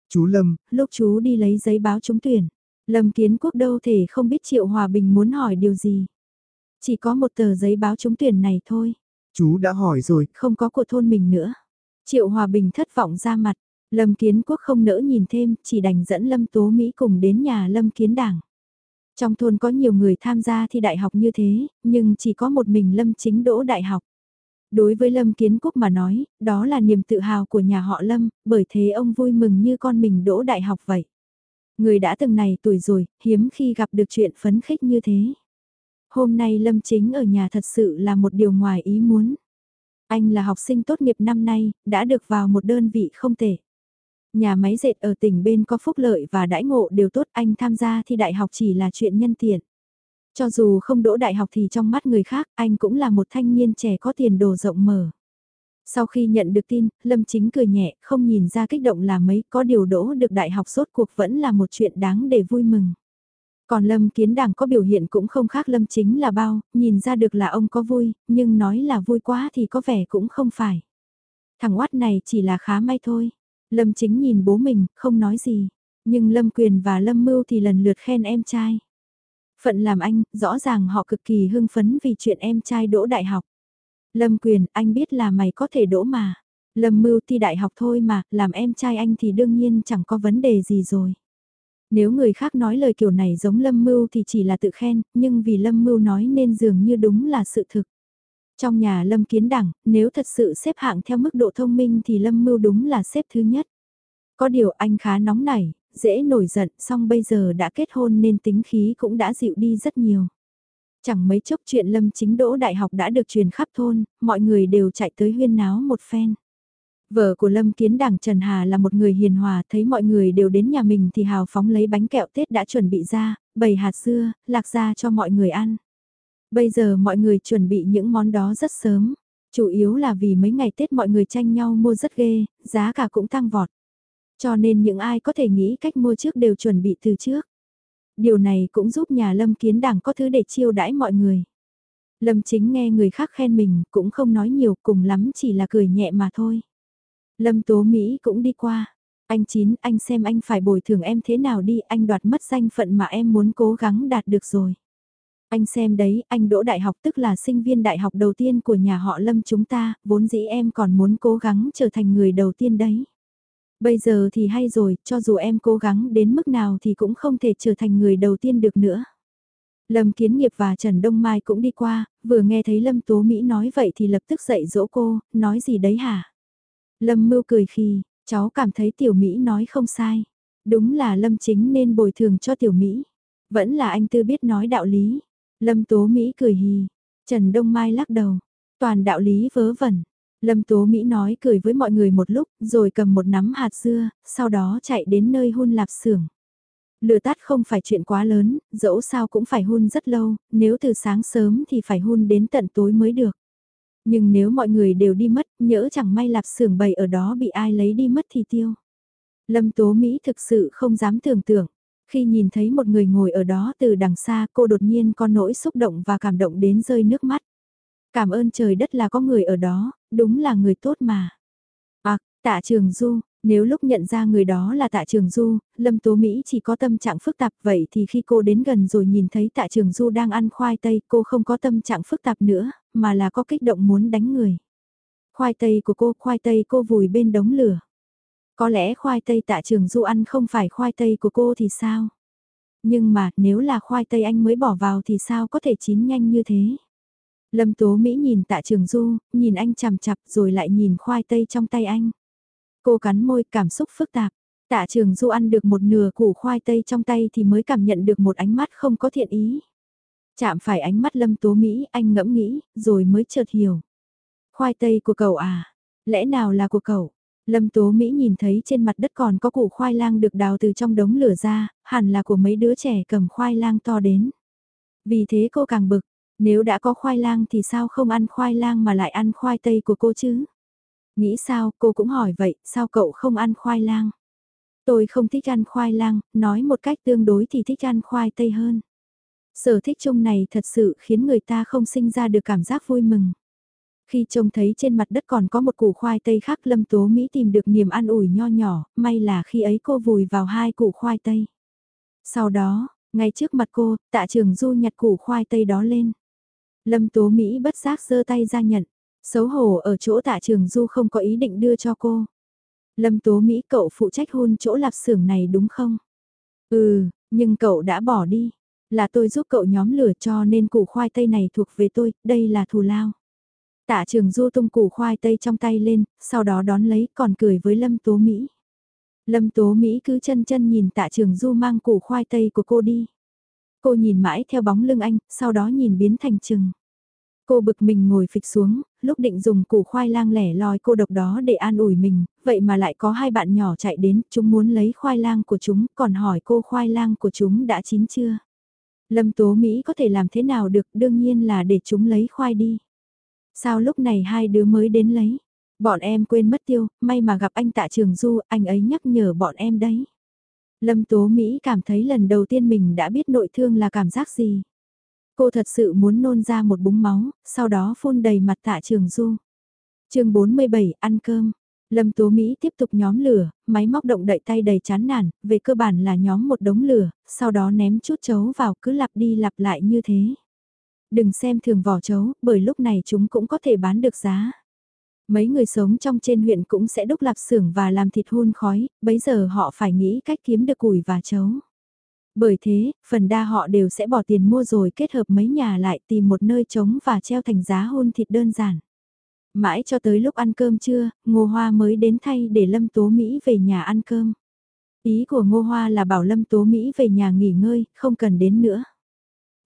Chú Lâm, lúc chú đi lấy giấy báo trúng tuyển, Lâm Kiến Quốc đâu thể không biết Triệu Hòa Bình muốn hỏi điều gì. Chỉ có một tờ giấy báo trúng tuyển này thôi. Chú đã hỏi rồi. Không có của thôn mình nữa. Triệu Hòa Bình thất vọng ra mặt, Lâm Kiến Quốc không nỡ nhìn thêm, chỉ đành dẫn Lâm Tố Mỹ cùng đến nhà Lâm Kiến Đảng. Trong thôn có nhiều người tham gia thi đại học như thế, nhưng chỉ có một mình Lâm chính đỗ đại học. Đối với Lâm Kiến Quốc mà nói, đó là niềm tự hào của nhà họ Lâm, bởi thế ông vui mừng như con mình đỗ đại học vậy. Người đã từng này tuổi rồi, hiếm khi gặp được chuyện phấn khích như thế. Hôm nay Lâm Chính ở nhà thật sự là một điều ngoài ý muốn. Anh là học sinh tốt nghiệp năm nay, đã được vào một đơn vị không tệ. Nhà máy dệt ở tỉnh bên có phúc lợi và đãi ngộ đều tốt anh tham gia thi đại học chỉ là chuyện nhân tiện. Cho dù không đỗ đại học thì trong mắt người khác anh cũng là một thanh niên trẻ có tiền đồ rộng mở. Sau khi nhận được tin, Lâm Chính cười nhẹ, không nhìn ra kích động là mấy, có điều đỗ được đại học sốt cuộc vẫn là một chuyện đáng để vui mừng. Còn Lâm Kiến Đảng có biểu hiện cũng không khác Lâm Chính là bao, nhìn ra được là ông có vui, nhưng nói là vui quá thì có vẻ cũng không phải. Thằng oát này chỉ là khá may thôi. Lâm Chính nhìn bố mình, không nói gì. Nhưng Lâm Quyền và Lâm Mưu thì lần lượt khen em trai. Phận làm anh, rõ ràng họ cực kỳ hưng phấn vì chuyện em trai đỗ đại học. Lâm Quyền, anh biết là mày có thể đỗ mà. Lâm Mưu thi đại học thôi mà, làm em trai anh thì đương nhiên chẳng có vấn đề gì rồi. Nếu người khác nói lời kiểu này giống Lâm Mưu thì chỉ là tự khen, nhưng vì Lâm Mưu nói nên dường như đúng là sự thực. Trong nhà Lâm Kiến Đẳng, nếu thật sự xếp hạng theo mức độ thông minh thì Lâm Mưu đúng là xếp thứ nhất. Có điều anh khá nóng nảy, dễ nổi giận, song bây giờ đã kết hôn nên tính khí cũng đã dịu đi rất nhiều. Chẳng mấy chốc chuyện Lâm chính đỗ đại học đã được truyền khắp thôn, mọi người đều chạy tới huyên náo một phen. Vợ của Lâm Kiến Đảng Trần Hà là một người hiền hòa, thấy mọi người đều đến nhà mình thì hào phóng lấy bánh kẹo Tết đã chuẩn bị ra, bày hạt dưa, lạc ra cho mọi người ăn. Bây giờ mọi người chuẩn bị những món đó rất sớm, chủ yếu là vì mấy ngày Tết mọi người tranh nhau mua rất ghê, giá cả cũng tăng vọt. Cho nên những ai có thể nghĩ cách mua trước đều chuẩn bị từ trước. Điều này cũng giúp nhà Lâm Kiến Đảng có thứ để chiêu đãi mọi người. Lâm Chính nghe người khác khen mình cũng không nói nhiều cùng lắm chỉ là cười nhẹ mà thôi. Lâm Tố Mỹ cũng đi qua. Anh Chín, anh xem anh phải bồi thường em thế nào đi, anh đoạt mất danh phận mà em muốn cố gắng đạt được rồi. Anh xem đấy, anh đỗ đại học tức là sinh viên đại học đầu tiên của nhà họ Lâm chúng ta, vốn dĩ em còn muốn cố gắng trở thành người đầu tiên đấy. Bây giờ thì hay rồi, cho dù em cố gắng đến mức nào thì cũng không thể trở thành người đầu tiên được nữa. Lâm Kiến Nghiệp và Trần Đông Mai cũng đi qua, vừa nghe thấy Lâm Tố Mỹ nói vậy thì lập tức dạy dỗ cô, nói gì đấy hả? Lâm Mưu cười khi, cháu cảm thấy Tiểu Mỹ nói không sai. Đúng là Lâm Chính nên bồi thường cho Tiểu Mỹ. Vẫn là anh Tư biết nói đạo lý. Lâm Tố Mỹ cười hì. Trần Đông Mai lắc đầu. Toàn đạo lý vớ vẩn. Lâm Tố Mỹ nói cười với mọi người một lúc, rồi cầm một nắm hạt dưa, sau đó chạy đến nơi hun lạp xưởng. Lửa tắt không phải chuyện quá lớn, dẫu sao cũng phải hun rất lâu, nếu từ sáng sớm thì phải hun đến tận tối mới được. Nhưng nếu mọi người đều đi mất, nhỡ chẳng may lạp xưởng bày ở đó bị ai lấy đi mất thì tiêu. Lâm Tố Mỹ thực sự không dám tưởng tượng. Khi nhìn thấy một người ngồi ở đó từ đằng xa cô đột nhiên có nỗi xúc động và cảm động đến rơi nước mắt. Cảm ơn trời đất là có người ở đó, đúng là người tốt mà. À, tạ trường du, nếu lúc nhận ra người đó là tạ trường du, Lâm Tố Mỹ chỉ có tâm trạng phức tạp vậy thì khi cô đến gần rồi nhìn thấy tạ trường du đang ăn khoai tây cô không có tâm trạng phức tạp nữa, mà là có kích động muốn đánh người. Khoai tây của cô, khoai tây cô vùi bên đống lửa. Có lẽ khoai tây tạ trường du ăn không phải khoai tây của cô thì sao? Nhưng mà nếu là khoai tây anh mới bỏ vào thì sao có thể chín nhanh như thế? Lâm Tố Mỹ nhìn tạ trường du, nhìn anh chằm chặp rồi lại nhìn khoai tây trong tay anh. Cô cắn môi cảm xúc phức tạp. Tạ trường du ăn được một nửa củ khoai tây trong tay thì mới cảm nhận được một ánh mắt không có thiện ý. Chạm phải ánh mắt Lâm Tố Mỹ anh ngẫm nghĩ, rồi mới chợt hiểu. Khoai tây của cậu à? Lẽ nào là của cậu? Lâm Tố Mỹ nhìn thấy trên mặt đất còn có củ khoai lang được đào từ trong đống lửa ra, hẳn là của mấy đứa trẻ cầm khoai lang to đến. Vì thế cô càng bực, nếu đã có khoai lang thì sao không ăn khoai lang mà lại ăn khoai tây của cô chứ? Nghĩ sao, cô cũng hỏi vậy, sao cậu không ăn khoai lang? Tôi không thích ăn khoai lang, nói một cách tương đối thì thích ăn khoai tây hơn. Sở thích chung này thật sự khiến người ta không sinh ra được cảm giác vui mừng. Khi trông thấy trên mặt đất còn có một củ khoai tây khác Lâm Tố Mỹ tìm được niềm an ủi nho nhỏ, may là khi ấy cô vùi vào hai củ khoai tây. Sau đó, ngay trước mặt cô, tạ trường du nhặt củ khoai tây đó lên. Lâm Tố Mỹ bất giác giơ tay ra nhận. Xấu hổ ở chỗ tạ trường du không có ý định đưa cho cô. Lâm Tố Mỹ cậu phụ trách hôn chỗ lạp xưởng này đúng không? Ừ, nhưng cậu đã bỏ đi. Là tôi giúp cậu nhóm lửa cho nên củ khoai tây này thuộc về tôi, đây là thù lao. Tạ trường du tung củ khoai tây trong tay lên, sau đó đón lấy còn cười với Lâm Tố Mỹ. Lâm Tố Mỹ cứ chân chân nhìn tạ trường du mang củ khoai tây của cô đi. Cô nhìn mãi theo bóng lưng anh, sau đó nhìn biến thành chừng. Cô bực mình ngồi phịch xuống, lúc định dùng củ khoai lang lẻ loi cô độc đó để an ủi mình, vậy mà lại có hai bạn nhỏ chạy đến, chúng muốn lấy khoai lang của chúng, còn hỏi cô khoai lang của chúng đã chín chưa. Lâm Tố Mỹ có thể làm thế nào được, đương nhiên là để chúng lấy khoai đi. Sao lúc này hai đứa mới đến lấy? Bọn em quên mất tiêu, may mà gặp anh tạ trường du, anh ấy nhắc nhở bọn em đấy. Lâm Tố Mỹ cảm thấy lần đầu tiên mình đã biết nội thương là cảm giác gì. Cô thật sự muốn nôn ra một búng máu, sau đó phun đầy mặt tạ trường du. chương 47, ăn cơm. Lâm Tố Mỹ tiếp tục nhóm lửa, máy móc động đậy tay đầy chán nản, về cơ bản là nhóm một đống lửa, sau đó ném chút chấu vào cứ lặp đi lặp lại như thế. Đừng xem thường vỏ chấu, bởi lúc này chúng cũng có thể bán được giá. Mấy người sống trong trên huyện cũng sẽ đúc lạp xưởng và làm thịt hun khói, bấy giờ họ phải nghĩ cách kiếm được củi và chấu. Bởi thế, phần đa họ đều sẽ bỏ tiền mua rồi kết hợp mấy nhà lại tìm một nơi trống và treo thành giá hôn thịt đơn giản. Mãi cho tới lúc ăn cơm trưa, Ngô Hoa mới đến thay để Lâm Tố Mỹ về nhà ăn cơm. Ý của Ngô Hoa là bảo Lâm Tố Mỹ về nhà nghỉ ngơi, không cần đến nữa.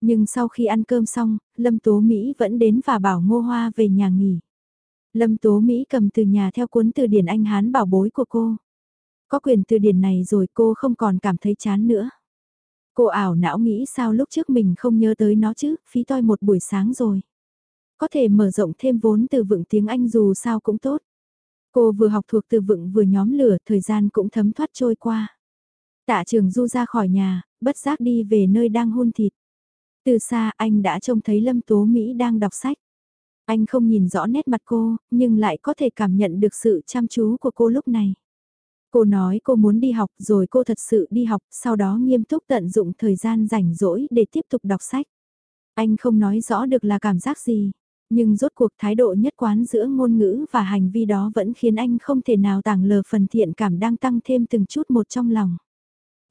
Nhưng sau khi ăn cơm xong, Lâm Tố Mỹ vẫn đến và bảo Ngô Hoa về nhà nghỉ. Lâm Tố Mỹ cầm từ nhà theo cuốn từ điển Anh Hán bảo bối của cô. Có quyền từ điển này rồi cô không còn cảm thấy chán nữa. Cô ảo não nghĩ sao lúc trước mình không nhớ tới nó chứ, phí toi một buổi sáng rồi. Có thể mở rộng thêm vốn từ vựng tiếng Anh dù sao cũng tốt. Cô vừa học thuộc từ vựng vừa nhóm lửa, thời gian cũng thấm thoát trôi qua. Tạ trường du ra khỏi nhà, bất giác đi về nơi đang hôn thịt. Từ xa anh đã trông thấy Lâm Tố Mỹ đang đọc sách. Anh không nhìn rõ nét mặt cô, nhưng lại có thể cảm nhận được sự chăm chú của cô lúc này. Cô nói cô muốn đi học rồi cô thật sự đi học, sau đó nghiêm túc tận dụng thời gian rảnh rỗi để tiếp tục đọc sách. Anh không nói rõ được là cảm giác gì, nhưng rốt cuộc thái độ nhất quán giữa ngôn ngữ và hành vi đó vẫn khiến anh không thể nào tàng lờ phần thiện cảm đang tăng thêm từng chút một trong lòng.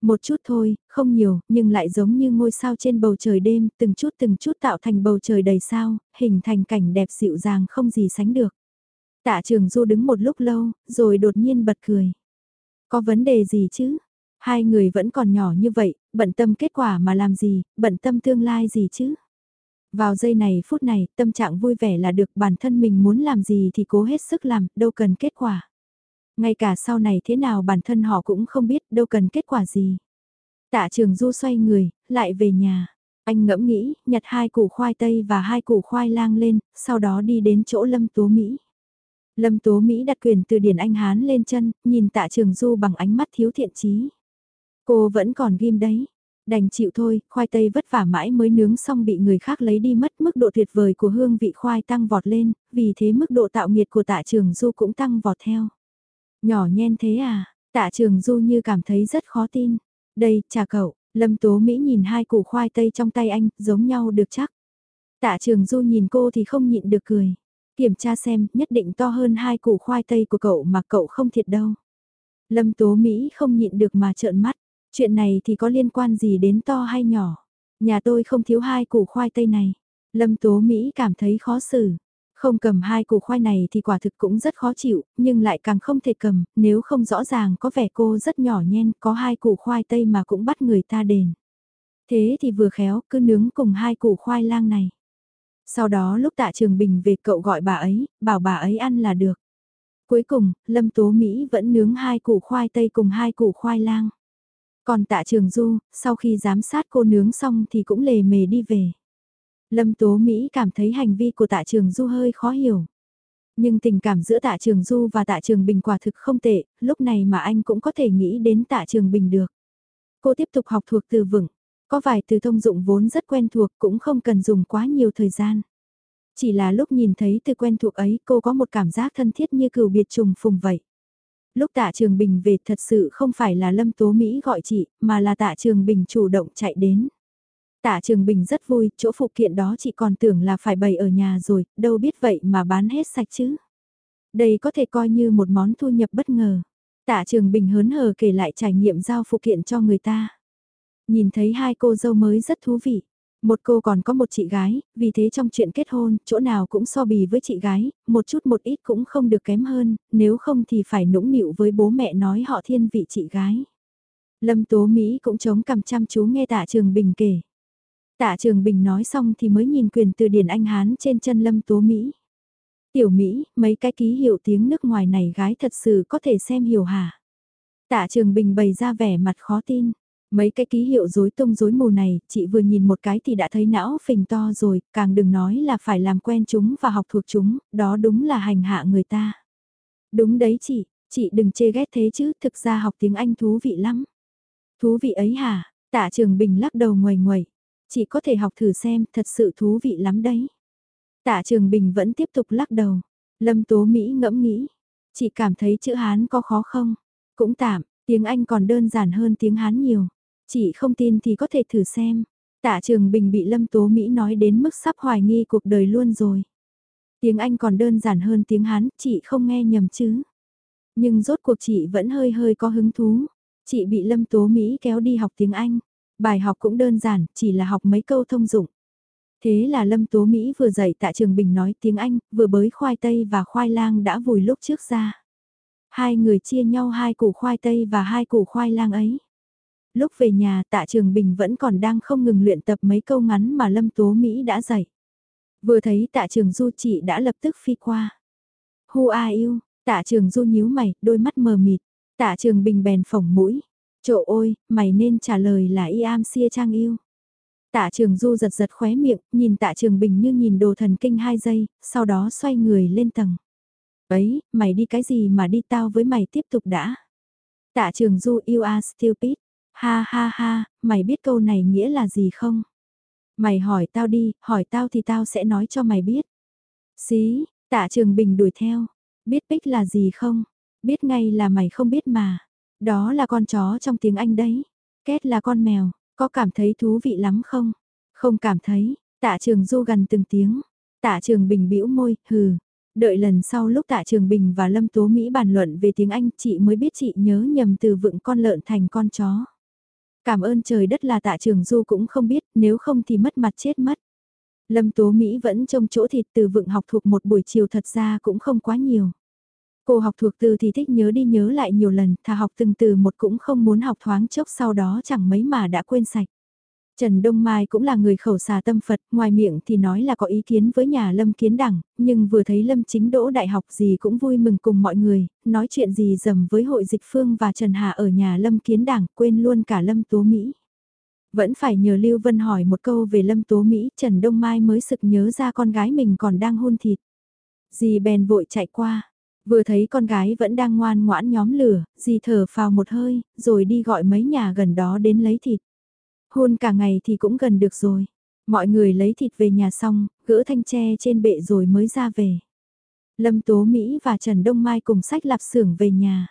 Một chút thôi, không nhiều, nhưng lại giống như ngôi sao trên bầu trời đêm, từng chút từng chút tạo thành bầu trời đầy sao, hình thành cảnh đẹp dịu dàng không gì sánh được. Tạ trường du đứng một lúc lâu, rồi đột nhiên bật cười. Có vấn đề gì chứ? Hai người vẫn còn nhỏ như vậy, bận tâm kết quả mà làm gì, bận tâm tương lai gì chứ? Vào giây này phút này, tâm trạng vui vẻ là được bản thân mình muốn làm gì thì cố hết sức làm, đâu cần kết quả. Ngay cả sau này thế nào bản thân họ cũng không biết đâu cần kết quả gì. Tạ trường du xoay người, lại về nhà. Anh ngẫm nghĩ, nhặt hai củ khoai tây và hai củ khoai lang lên, sau đó đi đến chỗ Lâm Tố Mỹ. Lâm Tố Mỹ đặt quyền từ điển Anh Hán lên chân, nhìn tạ trường du bằng ánh mắt thiếu thiện chí. Cô vẫn còn ghim đấy. Đành chịu thôi, khoai tây vất vả mãi mới nướng xong bị người khác lấy đi mất mức độ tuyệt vời của hương vị khoai tăng vọt lên, vì thế mức độ tạo nghiệt của tạ trường du cũng tăng vọt theo. Nhỏ nhen thế à, tạ trường du như cảm thấy rất khó tin. Đây, trà cậu, Lâm Tố Mỹ nhìn hai củ khoai tây trong tay anh, giống nhau được chắc. Tạ trường du nhìn cô thì không nhịn được cười. Kiểm tra xem, nhất định to hơn hai củ khoai tây của cậu mà cậu không thiệt đâu. Lâm Tố Mỹ không nhịn được mà trợn mắt. Chuyện này thì có liên quan gì đến to hay nhỏ? Nhà tôi không thiếu hai củ khoai tây này. Lâm Tố Mỹ cảm thấy khó xử. Không cầm hai củ khoai này thì quả thực cũng rất khó chịu, nhưng lại càng không thể cầm, nếu không rõ ràng có vẻ cô rất nhỏ nhen, có hai củ khoai tây mà cũng bắt người ta đền. Thế thì vừa khéo, cứ nướng cùng hai củ khoai lang này. Sau đó lúc tạ trường bình về cậu gọi bà ấy, bảo bà ấy ăn là được. Cuối cùng, Lâm Tố Mỹ vẫn nướng hai củ khoai tây cùng hai củ khoai lang. Còn tạ trường du, sau khi giám sát cô nướng xong thì cũng lề mề đi về. Lâm Tố Mỹ cảm thấy hành vi của tạ trường du hơi khó hiểu. Nhưng tình cảm giữa tạ trường du và tạ trường bình quả thực không tệ, lúc này mà anh cũng có thể nghĩ đến tạ trường bình được. Cô tiếp tục học thuộc từ vựng, có vài từ thông dụng vốn rất quen thuộc cũng không cần dùng quá nhiều thời gian. Chỉ là lúc nhìn thấy từ quen thuộc ấy cô có một cảm giác thân thiết như cừu biệt trùng phùng vậy. Lúc tạ trường bình về thật sự không phải là Lâm Tố Mỹ gọi chị, mà là tạ trường bình chủ động chạy đến. Tạ Trường Bình rất vui, chỗ phụ kiện đó chị còn tưởng là phải bày ở nhà rồi, đâu biết vậy mà bán hết sạch chứ. Đây có thể coi như một món thu nhập bất ngờ. Tạ Trường Bình hớn hở kể lại trải nghiệm giao phụ kiện cho người ta. Nhìn thấy hai cô dâu mới rất thú vị. Một cô còn có một chị gái, vì thế trong chuyện kết hôn, chỗ nào cũng so bì với chị gái, một chút một ít cũng không được kém hơn, nếu không thì phải nũng nịu với bố mẹ nói họ thiên vị chị gái. Lâm Tố Mỹ cũng chống cằm chăm chú nghe tạ Trường Bình kể. Tạ Trường Bình nói xong thì mới nhìn quyền từ điển Anh Hán trên chân Lâm Tố Mỹ. Tiểu Mỹ, mấy cái ký hiệu tiếng nước ngoài này gái thật sự có thể xem hiểu hả? Tạ Trường Bình bày ra vẻ mặt khó tin. Mấy cái ký hiệu rối tung rối mù này, chị vừa nhìn một cái thì đã thấy não phình to rồi, càng đừng nói là phải làm quen chúng và học thuộc chúng, đó đúng là hành hạ người ta. Đúng đấy chị, chị đừng chê ghét thế chứ, thực ra học tiếng Anh thú vị lắm. Thú vị ấy hả? Tạ Trường Bình lắc đầu ngoài ngoài chỉ có thể học thử xem, thật sự thú vị lắm đấy. Tạ Trường Bình vẫn tiếp tục lắc đầu. Lâm Tố Mỹ ngẫm nghĩ. Chị cảm thấy chữ Hán có khó không? Cũng tạm, tiếng Anh còn đơn giản hơn tiếng Hán nhiều. Chị không tin thì có thể thử xem. Tạ Trường Bình bị Lâm Tố Mỹ nói đến mức sắp hoài nghi cuộc đời luôn rồi. Tiếng Anh còn đơn giản hơn tiếng Hán, chị không nghe nhầm chứ. Nhưng rốt cuộc chị vẫn hơi hơi có hứng thú. Chị bị Lâm Tố Mỹ kéo đi học tiếng Anh. Bài học cũng đơn giản, chỉ là học mấy câu thông dụng. Thế là Lâm Tố Mỹ vừa dạy tại trường Bình nói tiếng Anh, vừa bới khoai tây và khoai lang đã vùi lúc trước ra. Hai người chia nhau hai củ khoai tây và hai củ khoai lang ấy. Lúc về nhà tạ trường Bình vẫn còn đang không ngừng luyện tập mấy câu ngắn mà Lâm Tố Mỹ đã dạy. Vừa thấy tạ trường Du chị đã lập tức phi qua. Who are you? Tạ trường Du nhíu mày, đôi mắt mờ mịt. Tạ trường Bình bèn phỏng mũi. Trộ ôi, mày nên trả lời là y am xia trang yêu. Tạ trường du giật giật khóe miệng, nhìn tạ trường bình như nhìn đồ thần kinh hai giây, sau đó xoay người lên tầng. Ấy, mày đi cái gì mà đi tao với mày tiếp tục đã. Tạ trường du you are stupid. Ha ha ha, mày biết câu này nghĩa là gì không? Mày hỏi tao đi, hỏi tao thì tao sẽ nói cho mày biết. Xí, tạ trường bình đuổi theo. Biết bích là gì không? Biết ngay là mày không biết mà. Đó là con chó trong tiếng Anh đấy. Két là con mèo, có cảm thấy thú vị lắm không? Không cảm thấy, tạ trường du gần từng tiếng. Tạ trường bình bĩu môi, hừ. Đợi lần sau lúc tạ trường bình và Lâm Tố Mỹ bàn luận về tiếng Anh chị mới biết chị nhớ nhầm từ vựng con lợn thành con chó. Cảm ơn trời đất là tạ trường du cũng không biết, nếu không thì mất mặt chết mất. Lâm Tố Mỹ vẫn trông chỗ thịt từ vựng học thuộc một buổi chiều thật ra cũng không quá nhiều. Cô học thuộc từ thì thích nhớ đi nhớ lại nhiều lần, thà học từng từ một cũng không muốn học thoáng chốc sau đó chẳng mấy mà đã quên sạch. Trần Đông Mai cũng là người khẩu xà tâm Phật, ngoài miệng thì nói là có ý kiến với nhà Lâm Kiến Đẳng, nhưng vừa thấy Lâm chính đỗ đại học gì cũng vui mừng cùng mọi người, nói chuyện gì dầm với hội dịch phương và Trần Hà ở nhà Lâm Kiến Đẳng, quên luôn cả Lâm Tố Mỹ. Vẫn phải nhờ Lưu Vân hỏi một câu về Lâm Tố Mỹ, Trần Đông Mai mới sực nhớ ra con gái mình còn đang hôn thịt. Dì bèn vội chạy qua, Vừa thấy con gái vẫn đang ngoan ngoãn nhóm lửa, dì thở phào một hơi, rồi đi gọi mấy nhà gần đó đến lấy thịt. Hôn cả ngày thì cũng gần được rồi. Mọi người lấy thịt về nhà xong, gỡ thanh tre trên bệ rồi mới ra về. Lâm Tố Mỹ và Trần Đông Mai cùng sách lạp xưởng về nhà.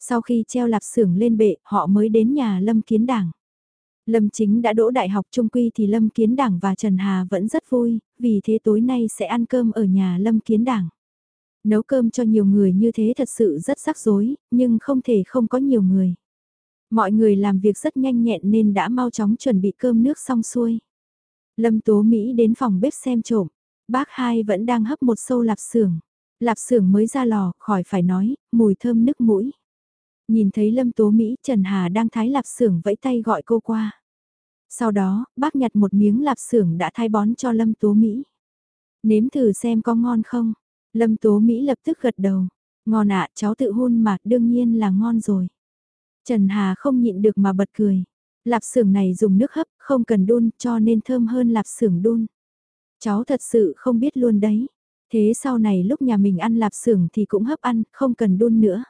Sau khi treo lạp xưởng lên bệ, họ mới đến nhà Lâm Kiến Đảng. Lâm Chính đã đỗ đại học trung quy thì Lâm Kiến Đảng và Trần Hà vẫn rất vui, vì thế tối nay sẽ ăn cơm ở nhà Lâm Kiến Đảng. Nấu cơm cho nhiều người như thế thật sự rất rắc rối, nhưng không thể không có nhiều người. Mọi người làm việc rất nhanh nhẹn nên đã mau chóng chuẩn bị cơm nước xong xuôi. Lâm Tố Mỹ đến phòng bếp xem trộm, bác hai vẫn đang hấp một sâu lạp xưởng. Lạp xưởng mới ra lò, khỏi phải nói, mùi thơm nức mũi. Nhìn thấy Lâm Tố Mỹ, Trần Hà đang thái lạp xưởng vẫy tay gọi cô qua. Sau đó, bác nhặt một miếng lạp xưởng đã thay bón cho Lâm Tố Mỹ. Nếm thử xem có ngon không? Lâm Tố Mỹ lập tức gật đầu. Ngon ạ, cháu tự hôn mà, đương nhiên là ngon rồi. Trần Hà không nhịn được mà bật cười. Lạp xưởng này dùng nước hấp, không cần đun, cho nên thơm hơn lạp xưởng đun. Cháu thật sự không biết luôn đấy. Thế sau này lúc nhà mình ăn lạp xưởng thì cũng hấp ăn, không cần đun nữa.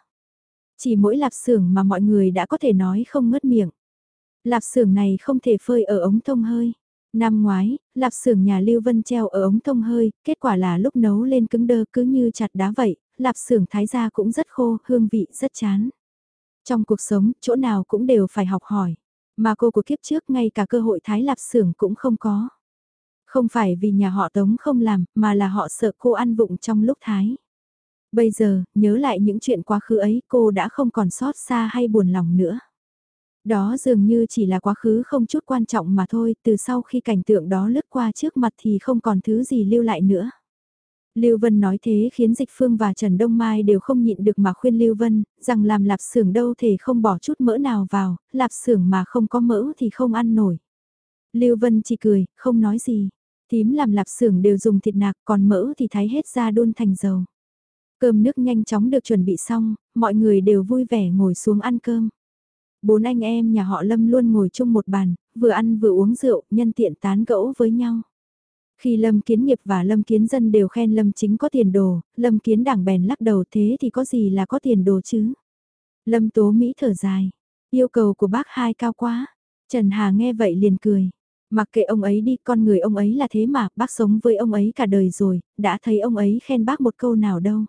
Chỉ mỗi lạp xưởng mà mọi người đã có thể nói không ngớt miệng. Lạp xưởng này không thể phơi ở ống thông hơi. Năm ngoái, lạp xưởng nhà Lưu Vân treo ở ống thông hơi, kết quả là lúc nấu lên cứng đơ cứ như chặt đá vậy, lạp xưởng thái ra cũng rất khô, hương vị rất chán. Trong cuộc sống, chỗ nào cũng đều phải học hỏi. Mà cô của kiếp trước ngay cả cơ hội thái lạp xưởng cũng không có. Không phải vì nhà họ Tống không làm, mà là họ sợ cô ăn vụng trong lúc thái. Bây giờ, nhớ lại những chuyện quá khứ ấy cô đã không còn xót xa hay buồn lòng nữa. Đó dường như chỉ là quá khứ không chút quan trọng mà thôi, từ sau khi cảnh tượng đó lướt qua trước mặt thì không còn thứ gì lưu lại nữa. Lưu Vân nói thế khiến Dịch Phương và Trần Đông Mai đều không nhịn được mà khuyên Lưu Vân, rằng làm lạp xưởng đâu thể không bỏ chút mỡ nào vào, lạp xưởng mà không có mỡ thì không ăn nổi. Lưu Vân chỉ cười, không nói gì. Tím làm lạp xưởng đều dùng thịt nạc, còn mỡ thì thái hết ra đun thành dầu. Cơm nước nhanh chóng được chuẩn bị xong, mọi người đều vui vẻ ngồi xuống ăn cơm. Bốn anh em nhà họ Lâm luôn ngồi chung một bàn, vừa ăn vừa uống rượu, nhân tiện tán gẫu với nhau. Khi Lâm Kiến Nghiệp và Lâm Kiến Dân đều khen Lâm Chính có tiền đồ, Lâm Kiến Đảng bèn lắc đầu thế thì có gì là có tiền đồ chứ? Lâm Tố Mỹ thở dài, yêu cầu của bác hai cao quá. Trần Hà nghe vậy liền cười. Mặc kệ ông ấy đi, con người ông ấy là thế mà, bác sống với ông ấy cả đời rồi, đã thấy ông ấy khen bác một câu nào đâu.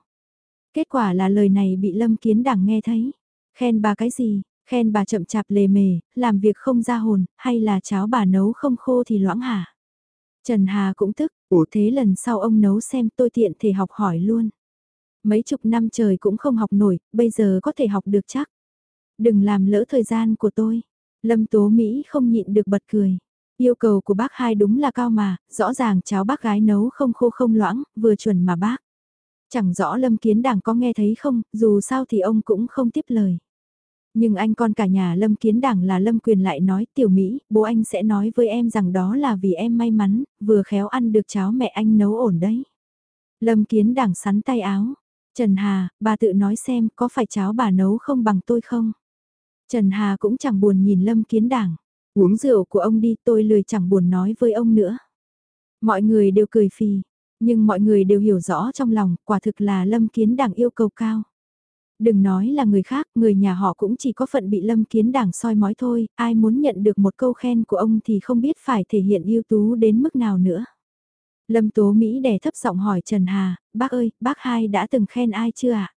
Kết quả là lời này bị Lâm Kiến Đảng nghe thấy. Khen bà cái gì, khen bà chậm chạp lề mề, làm việc không ra hồn, hay là cháo bà nấu không khô thì loãng hả? Trần Hà cũng tức, ủa thế lần sau ông nấu xem tôi tiện thể học hỏi luôn. Mấy chục năm trời cũng không học nổi, bây giờ có thể học được chắc. Đừng làm lỡ thời gian của tôi. Lâm Tố Mỹ không nhịn được bật cười. Yêu cầu của bác hai đúng là cao mà, rõ ràng cháu bác gái nấu không khô không loãng, vừa chuẩn mà bác. Chẳng rõ Lâm Kiến Đảng có nghe thấy không, dù sao thì ông cũng không tiếp lời. Nhưng anh con cả nhà Lâm Kiến Đảng là Lâm Quyền lại nói tiểu Mỹ, bố anh sẽ nói với em rằng đó là vì em may mắn, vừa khéo ăn được cháo mẹ anh nấu ổn đấy. Lâm Kiến Đảng sắn tay áo. Trần Hà, bà tự nói xem có phải cháo bà nấu không bằng tôi không? Trần Hà cũng chẳng buồn nhìn Lâm Kiến Đảng. Uống rượu của ông đi tôi lười chẳng buồn nói với ông nữa. Mọi người đều cười phì, nhưng mọi người đều hiểu rõ trong lòng quả thực là Lâm Kiến Đảng yêu cầu cao. Đừng nói là người khác, người nhà họ cũng chỉ có phận bị lâm kiến đảng soi mói thôi, ai muốn nhận được một câu khen của ông thì không biết phải thể hiện ưu tú đến mức nào nữa. Lâm Tố Mỹ đè thấp giọng hỏi Trần Hà, bác ơi, bác hai đã từng khen ai chưa ạ?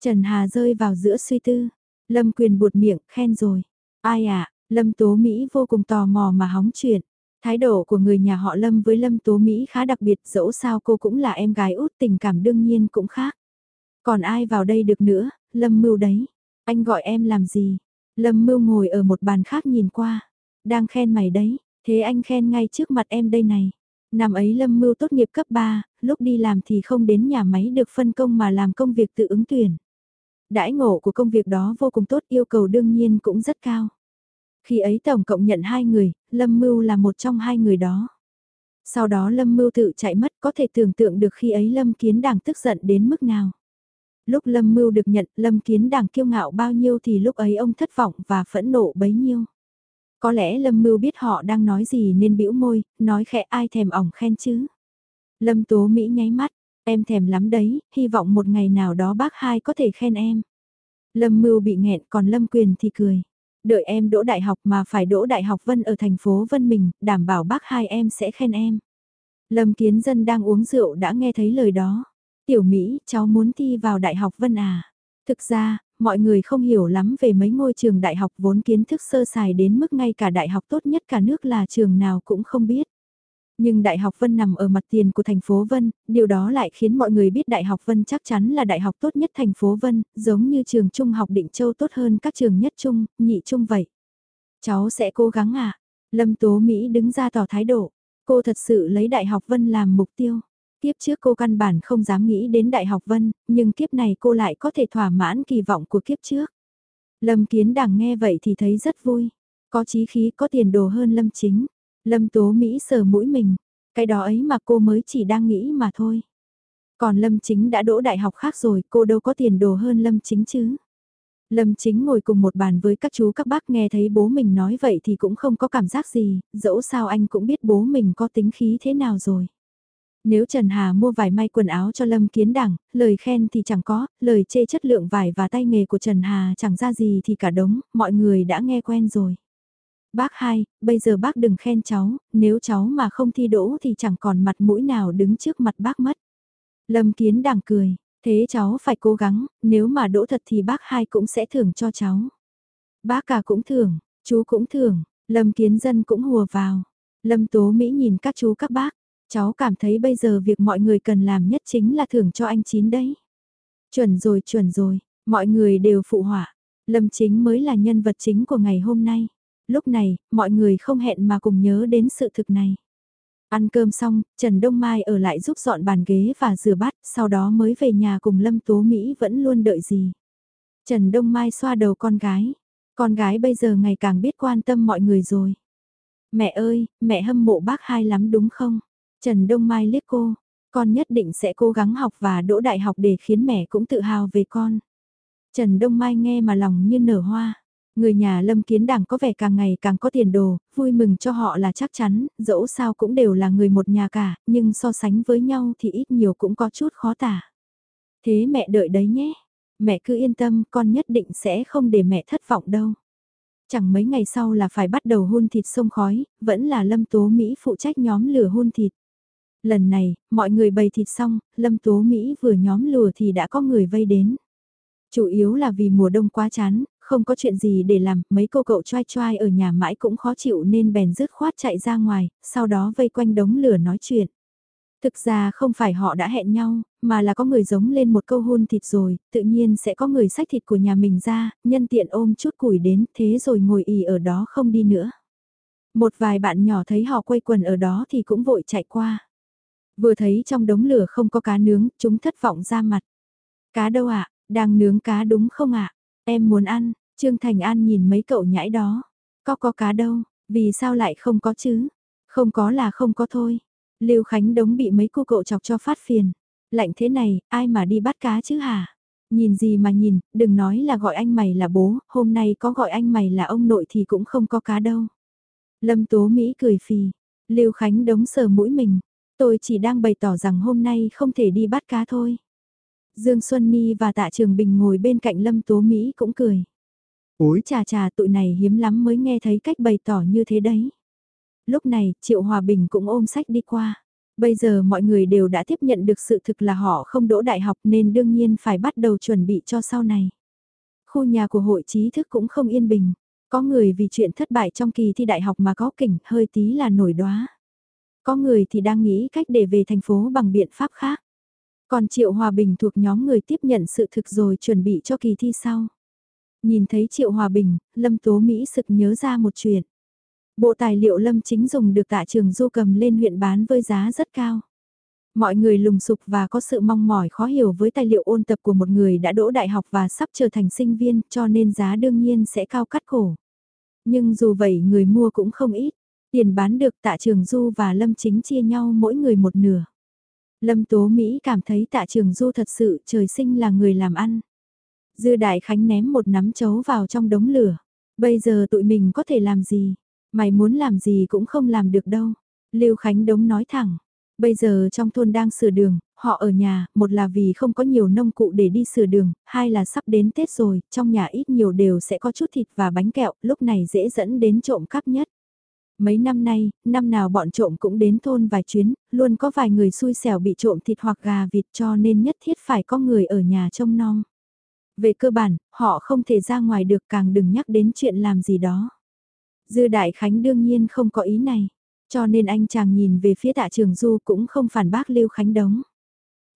Trần Hà rơi vào giữa suy tư, Lâm Quyền buột miệng, khen rồi. Ai ạ, Lâm Tố Mỹ vô cùng tò mò mà hóng chuyện. Thái độ của người nhà họ Lâm với Lâm Tố Mỹ khá đặc biệt dẫu sao cô cũng là em gái út tình cảm đương nhiên cũng khác. Còn ai vào đây được nữa, Lâm Mưu đấy. Anh gọi em làm gì? Lâm Mưu ngồi ở một bàn khác nhìn qua. Đang khen mày đấy, thế anh khen ngay trước mặt em đây này. Năm ấy Lâm Mưu tốt nghiệp cấp 3, lúc đi làm thì không đến nhà máy được phân công mà làm công việc tự ứng tuyển. Đãi ngộ của công việc đó vô cùng tốt yêu cầu đương nhiên cũng rất cao. Khi ấy tổng cộng nhận hai người, Lâm Mưu là một trong hai người đó. Sau đó Lâm Mưu tự chạy mất có thể tưởng tượng được khi ấy Lâm Kiến Đảng tức giận đến mức nào. Lúc Lâm Mưu được nhận, Lâm Kiến Đảng kiêu ngạo bao nhiêu thì lúc ấy ông thất vọng và phẫn nộ bấy nhiêu. Có lẽ Lâm Mưu biết họ đang nói gì nên bĩu môi, nói khẽ ai thèm ỏng khen chứ. Lâm Tố Mỹ nháy mắt, em thèm lắm đấy, hy vọng một ngày nào đó bác hai có thể khen em. Lâm Mưu bị nghẹn còn Lâm Quyền thì cười. Đợi em đỗ đại học mà phải đỗ đại học Vân ở thành phố Vân mình, đảm bảo bác hai em sẽ khen em. Lâm Kiến Dân đang uống rượu đã nghe thấy lời đó. Tiểu Mỹ, cháu muốn thi vào Đại học Vân à? Thực ra, mọi người không hiểu lắm về mấy ngôi trường đại học vốn kiến thức sơ sài đến mức ngay cả đại học tốt nhất cả nước là trường nào cũng không biết. Nhưng Đại học Vân nằm ở mặt tiền của thành phố Vân, điều đó lại khiến mọi người biết Đại học Vân chắc chắn là đại học tốt nhất thành phố Vân, giống như trường trung học Định Châu tốt hơn các trường nhất trung, nhị trung vậy. Cháu sẽ cố gắng à? Lâm Tố Mỹ đứng ra tỏ thái độ. Cô thật sự lấy Đại học Vân làm mục tiêu. Kiếp trước cô căn bản không dám nghĩ đến Đại học Vân, nhưng kiếp này cô lại có thể thỏa mãn kỳ vọng của kiếp trước. Lâm Kiến Đằng nghe vậy thì thấy rất vui. Có chí khí có tiền đồ hơn Lâm Chính. Lâm Tố Mỹ sờ mũi mình. Cái đó ấy mà cô mới chỉ đang nghĩ mà thôi. Còn Lâm Chính đã đỗ đại học khác rồi, cô đâu có tiền đồ hơn Lâm Chính chứ. Lâm Chính ngồi cùng một bàn với các chú các bác nghe thấy bố mình nói vậy thì cũng không có cảm giác gì, dẫu sao anh cũng biết bố mình có tính khí thế nào rồi. Nếu Trần Hà mua vải may quần áo cho Lâm Kiến Đảng, lời khen thì chẳng có, lời chê chất lượng vải và tay nghề của Trần Hà chẳng ra gì thì cả đống, mọi người đã nghe quen rồi. Bác hai, bây giờ bác đừng khen cháu, nếu cháu mà không thi đỗ thì chẳng còn mặt mũi nào đứng trước mặt bác mất. Lâm Kiến Đảng cười, thế cháu phải cố gắng, nếu mà đỗ thật thì bác hai cũng sẽ thưởng cho cháu. Bác cả cũng thưởng, Chú cũng thưởng, Lâm Kiến Dân cũng hùa vào. Lâm Tố Mỹ nhìn các chú các bác, cháu cảm thấy bây giờ việc mọi người cần làm nhất chính là thưởng cho anh Chín đấy. Chuẩn rồi chuẩn rồi, mọi người đều phụ họa. Lâm Chính mới là nhân vật chính của ngày hôm nay. Lúc này, mọi người không hẹn mà cùng nhớ đến sự thực này. Ăn cơm xong, Trần Đông Mai ở lại giúp dọn bàn ghế và rửa bát, sau đó mới về nhà cùng Lâm Tố Mỹ vẫn luôn đợi gì. Trần Đông Mai xoa đầu con gái. Con gái bây giờ ngày càng biết quan tâm mọi người rồi. Mẹ ơi, mẹ hâm mộ bác hai lắm đúng không? Trần Đông Mai liếc cô, con nhất định sẽ cố gắng học và đỗ đại học để khiến mẹ cũng tự hào về con. Trần Đông Mai nghe mà lòng như nở hoa. Người nhà Lâm Kiến Đảng có vẻ càng ngày càng có tiền đồ, vui mừng cho họ là chắc chắn, dẫu sao cũng đều là người một nhà cả, nhưng so sánh với nhau thì ít nhiều cũng có chút khó tả. Thế mẹ đợi đấy nhé, mẹ cứ yên tâm, con nhất định sẽ không để mẹ thất vọng đâu. Chẳng mấy ngày sau là phải bắt đầu hôn thịt sông khói, vẫn là Lâm Tố Mỹ phụ trách nhóm lửa hôn thịt. Lần này, mọi người bày thịt xong, Lâm Tố Mỹ vừa nhóm lửa thì đã có người vây đến. Chủ yếu là vì mùa đông quá chán, không có chuyện gì để làm, mấy cô cậu trai trai ở nhà mãi cũng khó chịu nên bèn rứt khoát chạy ra ngoài, sau đó vây quanh đống lửa nói chuyện. Thực ra không phải họ đã hẹn nhau, mà là có người giống lên một câu hôn thịt rồi, tự nhiên sẽ có người xách thịt của nhà mình ra, nhân tiện ôm chút củi đến, thế rồi ngồi ì ở đó không đi nữa. Một vài bạn nhỏ thấy họ quây quần ở đó thì cũng vội chạy qua. Vừa thấy trong đống lửa không có cá nướng, chúng thất vọng ra mặt. Cá đâu ạ, đang nướng cá đúng không ạ? Em muốn ăn, Trương Thành An nhìn mấy cậu nhãi đó. Có có cá đâu, vì sao lại không có chứ? Không có là không có thôi. Lưu Khánh Đống bị mấy cô cậu chọc cho phát phiền. Lạnh thế này, ai mà đi bắt cá chứ hả? Nhìn gì mà nhìn, đừng nói là gọi anh mày là bố, hôm nay có gọi anh mày là ông nội thì cũng không có cá đâu. Lâm Tố Mỹ cười phì, Lưu Khánh Đống sờ mũi mình, tôi chỉ đang bày tỏ rằng hôm nay không thể đi bắt cá thôi. Dương Xuân Ni và Tạ Trường Bình ngồi bên cạnh Lâm Tố Mỹ cũng cười. Ôi chà chà tụi này hiếm lắm mới nghe thấy cách bày tỏ như thế đấy. Lúc này, Triệu Hòa Bình cũng ôm sách đi qua. Bây giờ mọi người đều đã tiếp nhận được sự thực là họ không đỗ đại học nên đương nhiên phải bắt đầu chuẩn bị cho sau này. Khu nhà của hội trí thức cũng không yên bình. Có người vì chuyện thất bại trong kỳ thi đại học mà có kỉnh hơi tí là nổi đóa. Có người thì đang nghĩ cách để về thành phố bằng biện pháp khác. Còn Triệu Hòa Bình thuộc nhóm người tiếp nhận sự thực rồi chuẩn bị cho kỳ thi sau. Nhìn thấy Triệu Hòa Bình, Lâm Tố Mỹ sực nhớ ra một chuyện. Bộ tài liệu Lâm chính dùng được tạ trường du cầm lên huyện bán với giá rất cao. Mọi người lùng sục và có sự mong mỏi khó hiểu với tài liệu ôn tập của một người đã đỗ đại học và sắp trở thành sinh viên cho nên giá đương nhiên sẽ cao cắt cổ. Nhưng dù vậy người mua cũng không ít. Tiền bán được tạ trường du và Lâm chính chia nhau mỗi người một nửa. Lâm Tố Mỹ cảm thấy tạ trường du thật sự trời sinh là người làm ăn. Dư Đại Khánh ném một nắm chấu vào trong đống lửa. Bây giờ tụi mình có thể làm gì? Mày muốn làm gì cũng không làm được đâu. Lưu Khánh đống nói thẳng. Bây giờ trong thôn đang sửa đường, họ ở nhà, một là vì không có nhiều nông cụ để đi sửa đường, hai là sắp đến Tết rồi, trong nhà ít nhiều đều sẽ có chút thịt và bánh kẹo, lúc này dễ dẫn đến trộm cắp nhất. Mấy năm nay, năm nào bọn trộm cũng đến thôn vài chuyến, luôn có vài người xui xẻo bị trộm thịt hoặc gà vịt cho nên nhất thiết phải có người ở nhà trông nom. Về cơ bản, họ không thể ra ngoài được càng đừng nhắc đến chuyện làm gì đó. Dư Đại Khánh đương nhiên không có ý này, cho nên anh chàng nhìn về phía tạ trường Du cũng không phản bác Lưu Khánh đống.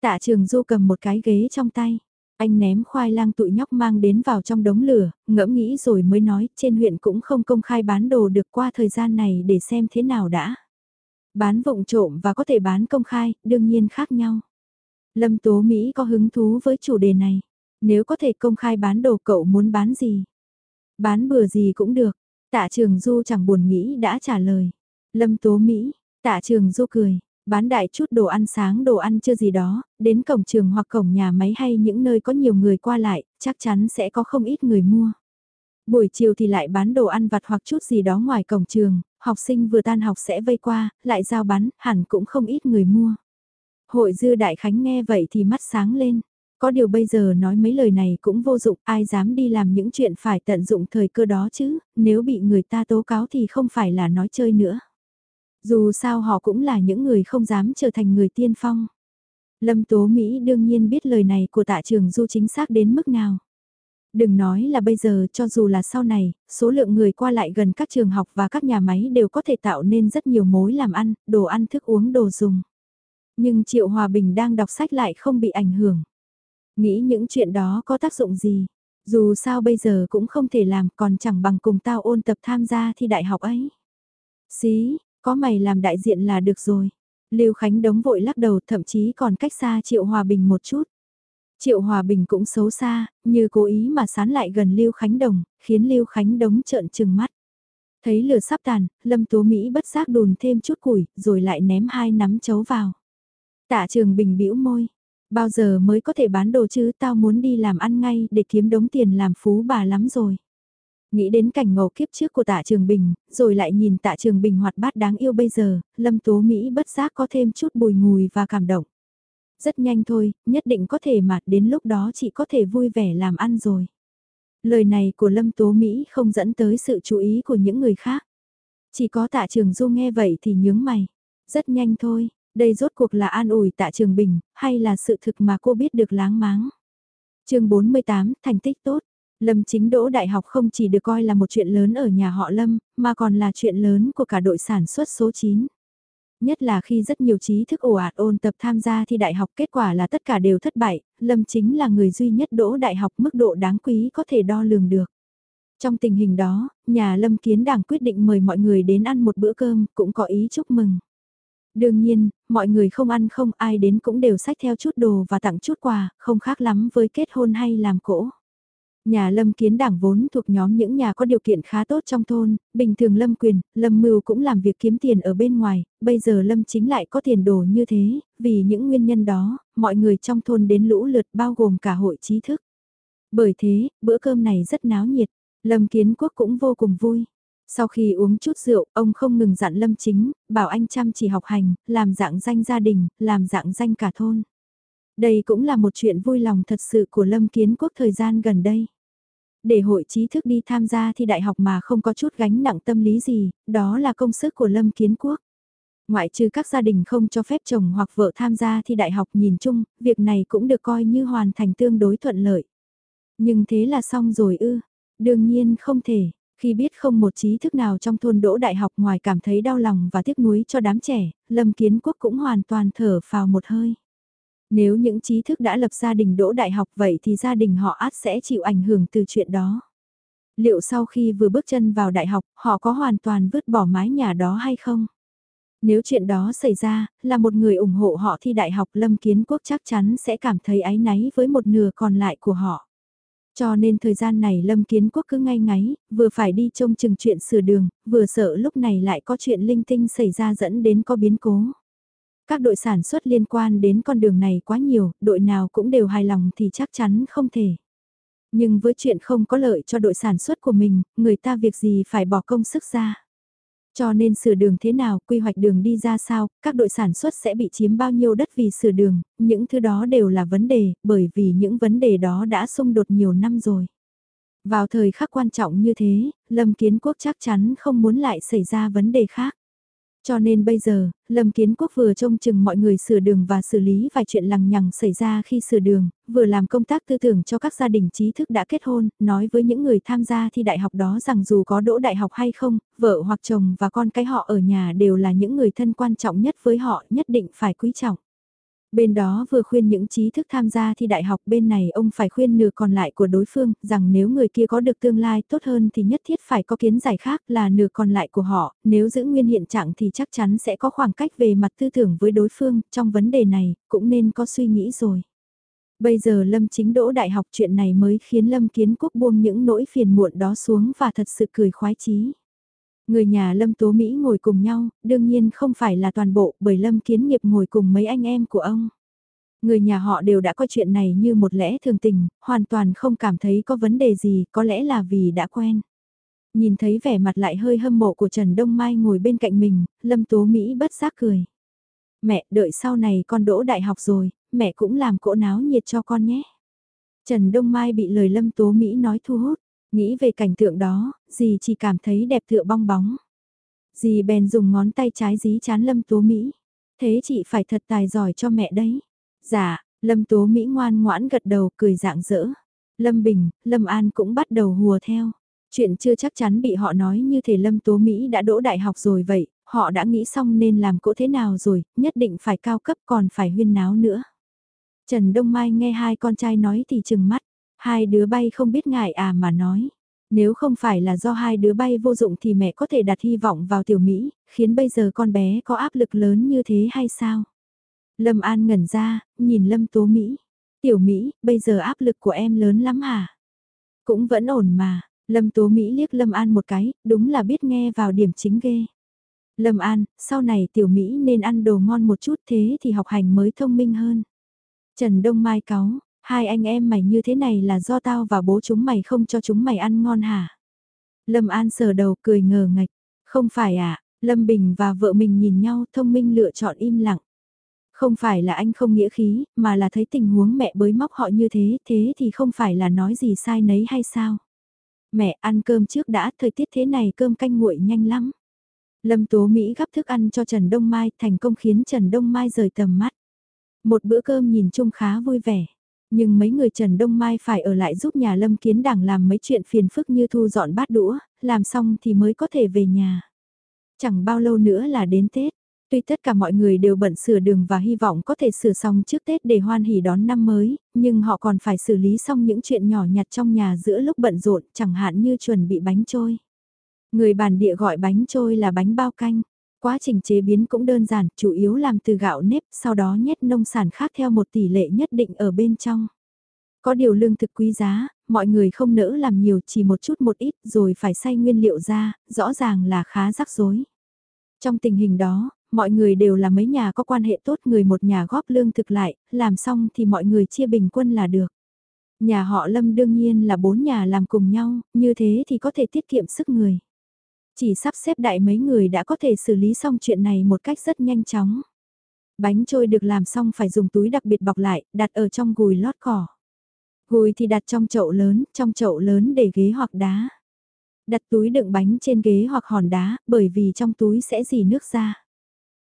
Tạ trường Du cầm một cái ghế trong tay. Anh ném khoai lang tụi nhóc mang đến vào trong đống lửa, ngẫm nghĩ rồi mới nói trên huyện cũng không công khai bán đồ được qua thời gian này để xem thế nào đã. Bán vụng trộm và có thể bán công khai, đương nhiên khác nhau. Lâm Tố Mỹ có hứng thú với chủ đề này. Nếu có thể công khai bán đồ cậu muốn bán gì? Bán bừa gì cũng được. Tạ Trường Du chẳng buồn nghĩ đã trả lời. Lâm Tố Mỹ, Tạ Trường Du cười, bán đại chút đồ ăn sáng đồ ăn chưa gì đó, đến cổng trường hoặc cổng nhà máy hay những nơi có nhiều người qua lại, chắc chắn sẽ có không ít người mua. Buổi chiều thì lại bán đồ ăn vặt hoặc chút gì đó ngoài cổng trường, học sinh vừa tan học sẽ vây qua, lại giao bán, hẳn cũng không ít người mua. Hội dư đại khánh nghe vậy thì mắt sáng lên. Có điều bây giờ nói mấy lời này cũng vô dụng, ai dám đi làm những chuyện phải tận dụng thời cơ đó chứ, nếu bị người ta tố cáo thì không phải là nói chơi nữa. Dù sao họ cũng là những người không dám trở thành người tiên phong. Lâm Tố Mỹ đương nhiên biết lời này của tạ trường du chính xác đến mức nào. Đừng nói là bây giờ cho dù là sau này, số lượng người qua lại gần các trường học và các nhà máy đều có thể tạo nên rất nhiều mối làm ăn, đồ ăn thức uống đồ dùng. Nhưng Triệu Hòa Bình đang đọc sách lại không bị ảnh hưởng. Nghĩ những chuyện đó có tác dụng gì? Dù sao bây giờ cũng không thể làm còn chẳng bằng cùng tao ôn tập tham gia thi đại học ấy. Xí, có mày làm đại diện là được rồi. Lưu Khánh đống vội lắc đầu thậm chí còn cách xa Triệu Hòa Bình một chút. Triệu Hòa Bình cũng xấu xa, như cố ý mà sán lại gần Lưu Khánh Đồng, khiến Lưu Khánh Đống trợn trừng mắt. Thấy lửa sắp tàn, Lâm Tố Mỹ bất giác đùn thêm chút củi, rồi lại ném hai nắm chấu vào. Tạ Trường Bình bĩu môi, bao giờ mới có thể bán đồ chứ tao muốn đi làm ăn ngay để kiếm đống tiền làm phú bà lắm rồi. Nghĩ đến cảnh ngầu kiếp trước của tạ Trường Bình, rồi lại nhìn tạ Trường Bình hoạt bát đáng yêu bây giờ, Lâm Tố Mỹ bất giác có thêm chút bùi ngùi và cảm động. Rất nhanh thôi, nhất định có thể mà đến lúc đó chị có thể vui vẻ làm ăn rồi. Lời này của Lâm Tố Mỹ không dẫn tới sự chú ý của những người khác. Chỉ có tạ trường du nghe vậy thì nhướng mày. Rất nhanh thôi, đây rốt cuộc là an ủi tạ trường bình, hay là sự thực mà cô biết được láng máng. chương 48, thành tích tốt. Lâm chính đỗ đại học không chỉ được coi là một chuyện lớn ở nhà họ Lâm, mà còn là chuyện lớn của cả đội sản xuất số 9. Nhất là khi rất nhiều trí thức ồ ạt ôn tập tham gia thi đại học kết quả là tất cả đều thất bại, Lâm chính là người duy nhất đỗ đại học mức độ đáng quý có thể đo lường được. Trong tình hình đó, nhà Lâm Kiến Đảng quyết định mời mọi người đến ăn một bữa cơm, cũng có ý chúc mừng. Đương nhiên, mọi người không ăn không ai đến cũng đều sách theo chút đồ và tặng chút quà, không khác lắm với kết hôn hay làm cỗ. Nhà Lâm Kiến Đảng vốn thuộc nhóm những nhà có điều kiện khá tốt trong thôn, bình thường Lâm Quyền, Lâm Mưu cũng làm việc kiếm tiền ở bên ngoài, bây giờ Lâm chính lại có tiền đồ như thế, vì những nguyên nhân đó, mọi người trong thôn đến lũ lượt bao gồm cả hội trí thức. Bởi thế, bữa cơm này rất náo nhiệt, Lâm Kiến Quốc cũng vô cùng vui. Sau khi uống chút rượu, ông không ngừng dặn Lâm chính, bảo anh chăm chỉ học hành, làm dạng danh gia đình, làm dạng danh cả thôn. Đây cũng là một chuyện vui lòng thật sự của Lâm Kiến Quốc thời gian gần đây để hội trí thức đi tham gia thi đại học mà không có chút gánh nặng tâm lý gì, đó là công sức của Lâm Kiến Quốc. Ngoại trừ các gia đình không cho phép chồng hoặc vợ tham gia thi đại học nhìn chung, việc này cũng được coi như hoàn thành tương đối thuận lợi. Nhưng thế là xong rồi ư, đương nhiên không thể, khi biết không một trí thức nào trong thôn đỗ đại học ngoài cảm thấy đau lòng và tiếc nuối cho đám trẻ, Lâm Kiến Quốc cũng hoàn toàn thở phào một hơi. Nếu những trí thức đã lập gia đình đỗ đại học vậy thì gia đình họ át sẽ chịu ảnh hưởng từ chuyện đó. Liệu sau khi vừa bước chân vào đại học, họ có hoàn toàn vứt bỏ mái nhà đó hay không? Nếu chuyện đó xảy ra, là một người ủng hộ họ thi đại học Lâm Kiến Quốc chắc chắn sẽ cảm thấy áy náy với một nửa còn lại của họ. Cho nên thời gian này Lâm Kiến Quốc cứ ngay ngáy, vừa phải đi trông chừng chuyện sửa đường, vừa sợ lúc này lại có chuyện linh tinh xảy ra dẫn đến có biến cố. Các đội sản xuất liên quan đến con đường này quá nhiều, đội nào cũng đều hài lòng thì chắc chắn không thể. Nhưng với chuyện không có lợi cho đội sản xuất của mình, người ta việc gì phải bỏ công sức ra. Cho nên sửa đường thế nào, quy hoạch đường đi ra sao, các đội sản xuất sẽ bị chiếm bao nhiêu đất vì sửa đường, những thứ đó đều là vấn đề, bởi vì những vấn đề đó đã xung đột nhiều năm rồi. Vào thời khắc quan trọng như thế, Lâm Kiến Quốc chắc chắn không muốn lại xảy ra vấn đề khác. Cho nên bây giờ, Lâm Kiến Quốc vừa trông chừng mọi người sửa đường và xử lý vài chuyện lằng nhằng xảy ra khi sửa đường, vừa làm công tác tư tưởng cho các gia đình trí thức đã kết hôn, nói với những người tham gia thi đại học đó rằng dù có đỗ đại học hay không, vợ hoặc chồng và con cái họ ở nhà đều là những người thân quan trọng nhất với họ, nhất định phải quý trọng. Bên đó vừa khuyên những trí thức tham gia thi đại học bên này ông phải khuyên nửa còn lại của đối phương rằng nếu người kia có được tương lai tốt hơn thì nhất thiết phải có kiến giải khác là nửa còn lại của họ, nếu giữ nguyên hiện trạng thì chắc chắn sẽ có khoảng cách về mặt tư tưởng với đối phương, trong vấn đề này cũng nên có suy nghĩ rồi. Bây giờ Lâm chính đỗ đại học chuyện này mới khiến Lâm kiến quốc buông những nỗi phiền muộn đó xuống và thật sự cười khoái chí. Người nhà Lâm Tố Mỹ ngồi cùng nhau, đương nhiên không phải là toàn bộ bởi Lâm Kiến Nghiệp ngồi cùng mấy anh em của ông. Người nhà họ đều đã coi chuyện này như một lẽ thường tình, hoàn toàn không cảm thấy có vấn đề gì, có lẽ là vì đã quen. Nhìn thấy vẻ mặt lại hơi hâm mộ của Trần Đông Mai ngồi bên cạnh mình, Lâm Tố Mỹ bất giác cười. Mẹ, đợi sau này con đỗ đại học rồi, mẹ cũng làm cỗ náo nhiệt cho con nhé. Trần Đông Mai bị lời Lâm Tố Mỹ nói thu hút. Nghĩ về cảnh tượng đó, dì chỉ cảm thấy đẹp tựa bong bóng. Dì bèn dùng ngón tay trái dí chán Lâm Tố Mỹ. Thế chị phải thật tài giỏi cho mẹ đấy. Dạ, Lâm Tố Mỹ ngoan ngoãn gật đầu cười dạng dỡ. Lâm Bình, Lâm An cũng bắt đầu hùa theo. Chuyện chưa chắc chắn bị họ nói như thể Lâm Tố Mỹ đã đỗ đại học rồi vậy, họ đã nghĩ xong nên làm cỗ thế nào rồi, nhất định phải cao cấp còn phải huyên náo nữa. Trần Đông Mai nghe hai con trai nói thì chừng mắt, hai đứa bay không biết ngại à mà nói. Nếu không phải là do hai đứa bay vô dụng thì mẹ có thể đặt hy vọng vào tiểu Mỹ, khiến bây giờ con bé có áp lực lớn như thế hay sao? Lâm An ngẩn ra, nhìn Lâm Tố Mỹ. Tiểu Mỹ, bây giờ áp lực của em lớn lắm hả? Cũng vẫn ổn mà, Lâm Tố Mỹ liếc Lâm An một cái, đúng là biết nghe vào điểm chính ghê. Lâm An, sau này Tiểu Mỹ nên ăn đồ ngon một chút thế thì học hành mới thông minh hơn. Trần Đông Mai cáu, hai anh em mày như thế này là do tao và bố chúng mày không cho chúng mày ăn ngon hả? Lâm An sờ đầu cười ngờ ngạch, không phải à, Lâm Bình và vợ mình nhìn nhau thông minh lựa chọn im lặng. Không phải là anh không nghĩa khí, mà là thấy tình huống mẹ bới móc họ như thế, thế thì không phải là nói gì sai nấy hay sao? Mẹ ăn cơm trước đã, thời tiết thế này cơm canh nguội nhanh lắm. Lâm Tố Mỹ gắp thức ăn cho Trần Đông Mai thành công khiến Trần Đông Mai rời tầm mắt. Một bữa cơm nhìn chung khá vui vẻ. Nhưng mấy người Trần Đông Mai phải ở lại giúp nhà Lâm Kiến Đảng làm mấy chuyện phiền phức như thu dọn bát đũa, làm xong thì mới có thể về nhà. Chẳng bao lâu nữa là đến Tết. Tuy tất cả mọi người đều bận sửa đường và hy vọng có thể sửa xong trước Tết để hoan hỉ đón năm mới, nhưng họ còn phải xử lý xong những chuyện nhỏ nhặt trong nhà giữa lúc bận rộn, chẳng hạn như chuẩn bị bánh trôi. Người bản địa gọi bánh trôi là bánh bao canh. Quá trình chế biến cũng đơn giản, chủ yếu làm từ gạo nếp, sau đó nhét nông sản khác theo một tỷ lệ nhất định ở bên trong. Có điều lương thực quý giá, mọi người không nỡ làm nhiều chỉ một chút một ít rồi phải xay nguyên liệu ra, rõ ràng là khá rắc rối. Trong tình hình đó, mọi người đều là mấy nhà có quan hệ tốt người một nhà góp lương thực lại, làm xong thì mọi người chia bình quân là được. Nhà họ Lâm đương nhiên là bốn nhà làm cùng nhau, như thế thì có thể tiết kiệm sức người. Chỉ sắp xếp đại mấy người đã có thể xử lý xong chuyện này một cách rất nhanh chóng. Bánh trôi được làm xong phải dùng túi đặc biệt bọc lại, đặt ở trong gùi lót cỏ. Gùi thì đặt trong chậu lớn, trong chậu lớn để ghế hoặc đá. Đặt túi đựng bánh trên ghế hoặc hòn đá, bởi vì trong túi sẽ dì nước ra.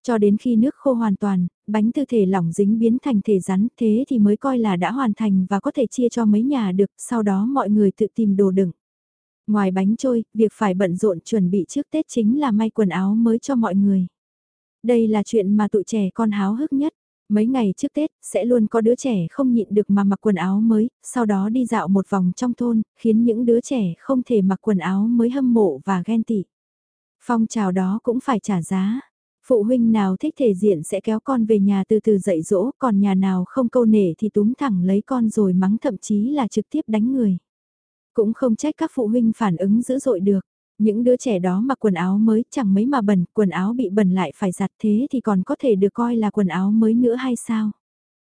Cho đến khi nước khô hoàn toàn, bánh từ thể lỏng dính biến thành thể rắn, thế thì mới coi là đã hoàn thành và có thể chia cho mấy nhà được, sau đó mọi người tự tìm đồ đựng. Ngoài bánh trôi, việc phải bận rộn chuẩn bị trước Tết chính là may quần áo mới cho mọi người. Đây là chuyện mà tụi trẻ con háo hức nhất. Mấy ngày trước Tết, sẽ luôn có đứa trẻ không nhịn được mà mặc quần áo mới, sau đó đi dạo một vòng trong thôn, khiến những đứa trẻ không thể mặc quần áo mới hâm mộ và ghen tị. Phong trào đó cũng phải trả giá. Phụ huynh nào thích thể diện sẽ kéo con về nhà từ từ dạy dỗ, còn nhà nào không câu nể thì túm thẳng lấy con rồi mắng thậm chí là trực tiếp đánh người. Cũng không trách các phụ huynh phản ứng dữ dội được. Những đứa trẻ đó mặc quần áo mới chẳng mấy mà bẩn, quần áo bị bẩn lại phải giặt thế thì còn có thể được coi là quần áo mới nữa hay sao?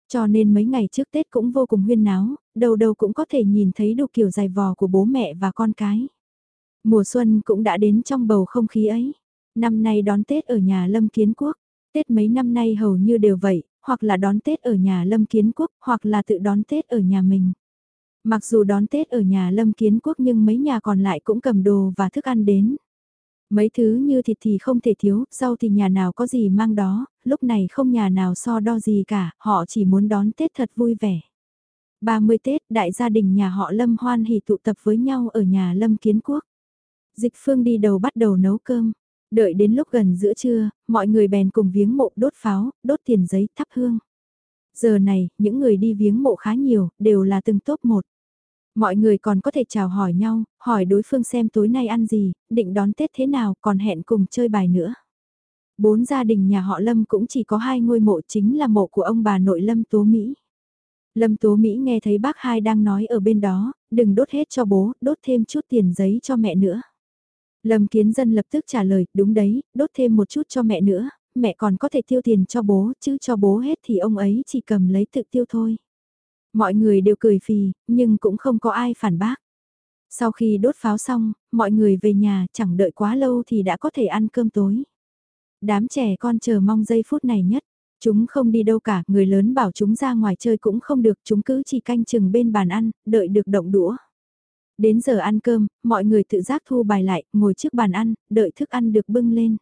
Cho nên mấy ngày trước Tết cũng vô cùng huyên náo, đầu đầu cũng có thể nhìn thấy đủ kiểu dài vò của bố mẹ và con cái. Mùa xuân cũng đã đến trong bầu không khí ấy. Năm nay đón Tết ở nhà Lâm Kiến Quốc. Tết mấy năm nay hầu như đều vậy, hoặc là đón Tết ở nhà Lâm Kiến Quốc, hoặc là tự đón Tết ở nhà mình. Mặc dù đón Tết ở nhà Lâm Kiến Quốc nhưng mấy nhà còn lại cũng cầm đồ và thức ăn đến. Mấy thứ như thịt thì không thể thiếu, rau thì nhà nào có gì mang đó, lúc này không nhà nào so đo gì cả, họ chỉ muốn đón Tết thật vui vẻ. 30 Tết, đại gia đình nhà họ Lâm hoan hỉ tụ tập với nhau ở nhà Lâm Kiến Quốc. Dịch Phương đi đầu bắt đầu nấu cơm. Đợi đến lúc gần giữa trưa, mọi người bèn cùng viếng mộ đốt pháo, đốt tiền giấy, thắp hương. Giờ này, những người đi viếng mộ khá nhiều, đều là từng top một. Mọi người còn có thể chào hỏi nhau, hỏi đối phương xem tối nay ăn gì, định đón Tết thế nào, còn hẹn cùng chơi bài nữa. Bốn gia đình nhà họ Lâm cũng chỉ có hai ngôi mộ chính là mộ của ông bà nội Lâm Tố Mỹ. Lâm Tố Mỹ nghe thấy bác hai đang nói ở bên đó, đừng đốt hết cho bố, đốt thêm chút tiền giấy cho mẹ nữa. Lâm Kiến Dân lập tức trả lời, đúng đấy, đốt thêm một chút cho mẹ nữa, mẹ còn có thể tiêu tiền cho bố, chứ cho bố hết thì ông ấy chỉ cầm lấy tự tiêu thôi. Mọi người đều cười phì, nhưng cũng không có ai phản bác. Sau khi đốt pháo xong, mọi người về nhà chẳng đợi quá lâu thì đã có thể ăn cơm tối. Đám trẻ con chờ mong giây phút này nhất. Chúng không đi đâu cả, người lớn bảo chúng ra ngoài chơi cũng không được, chúng cứ chỉ canh chừng bên bàn ăn, đợi được động đũa. Đến giờ ăn cơm, mọi người tự giác thu bài lại, ngồi trước bàn ăn, đợi thức ăn được bưng lên.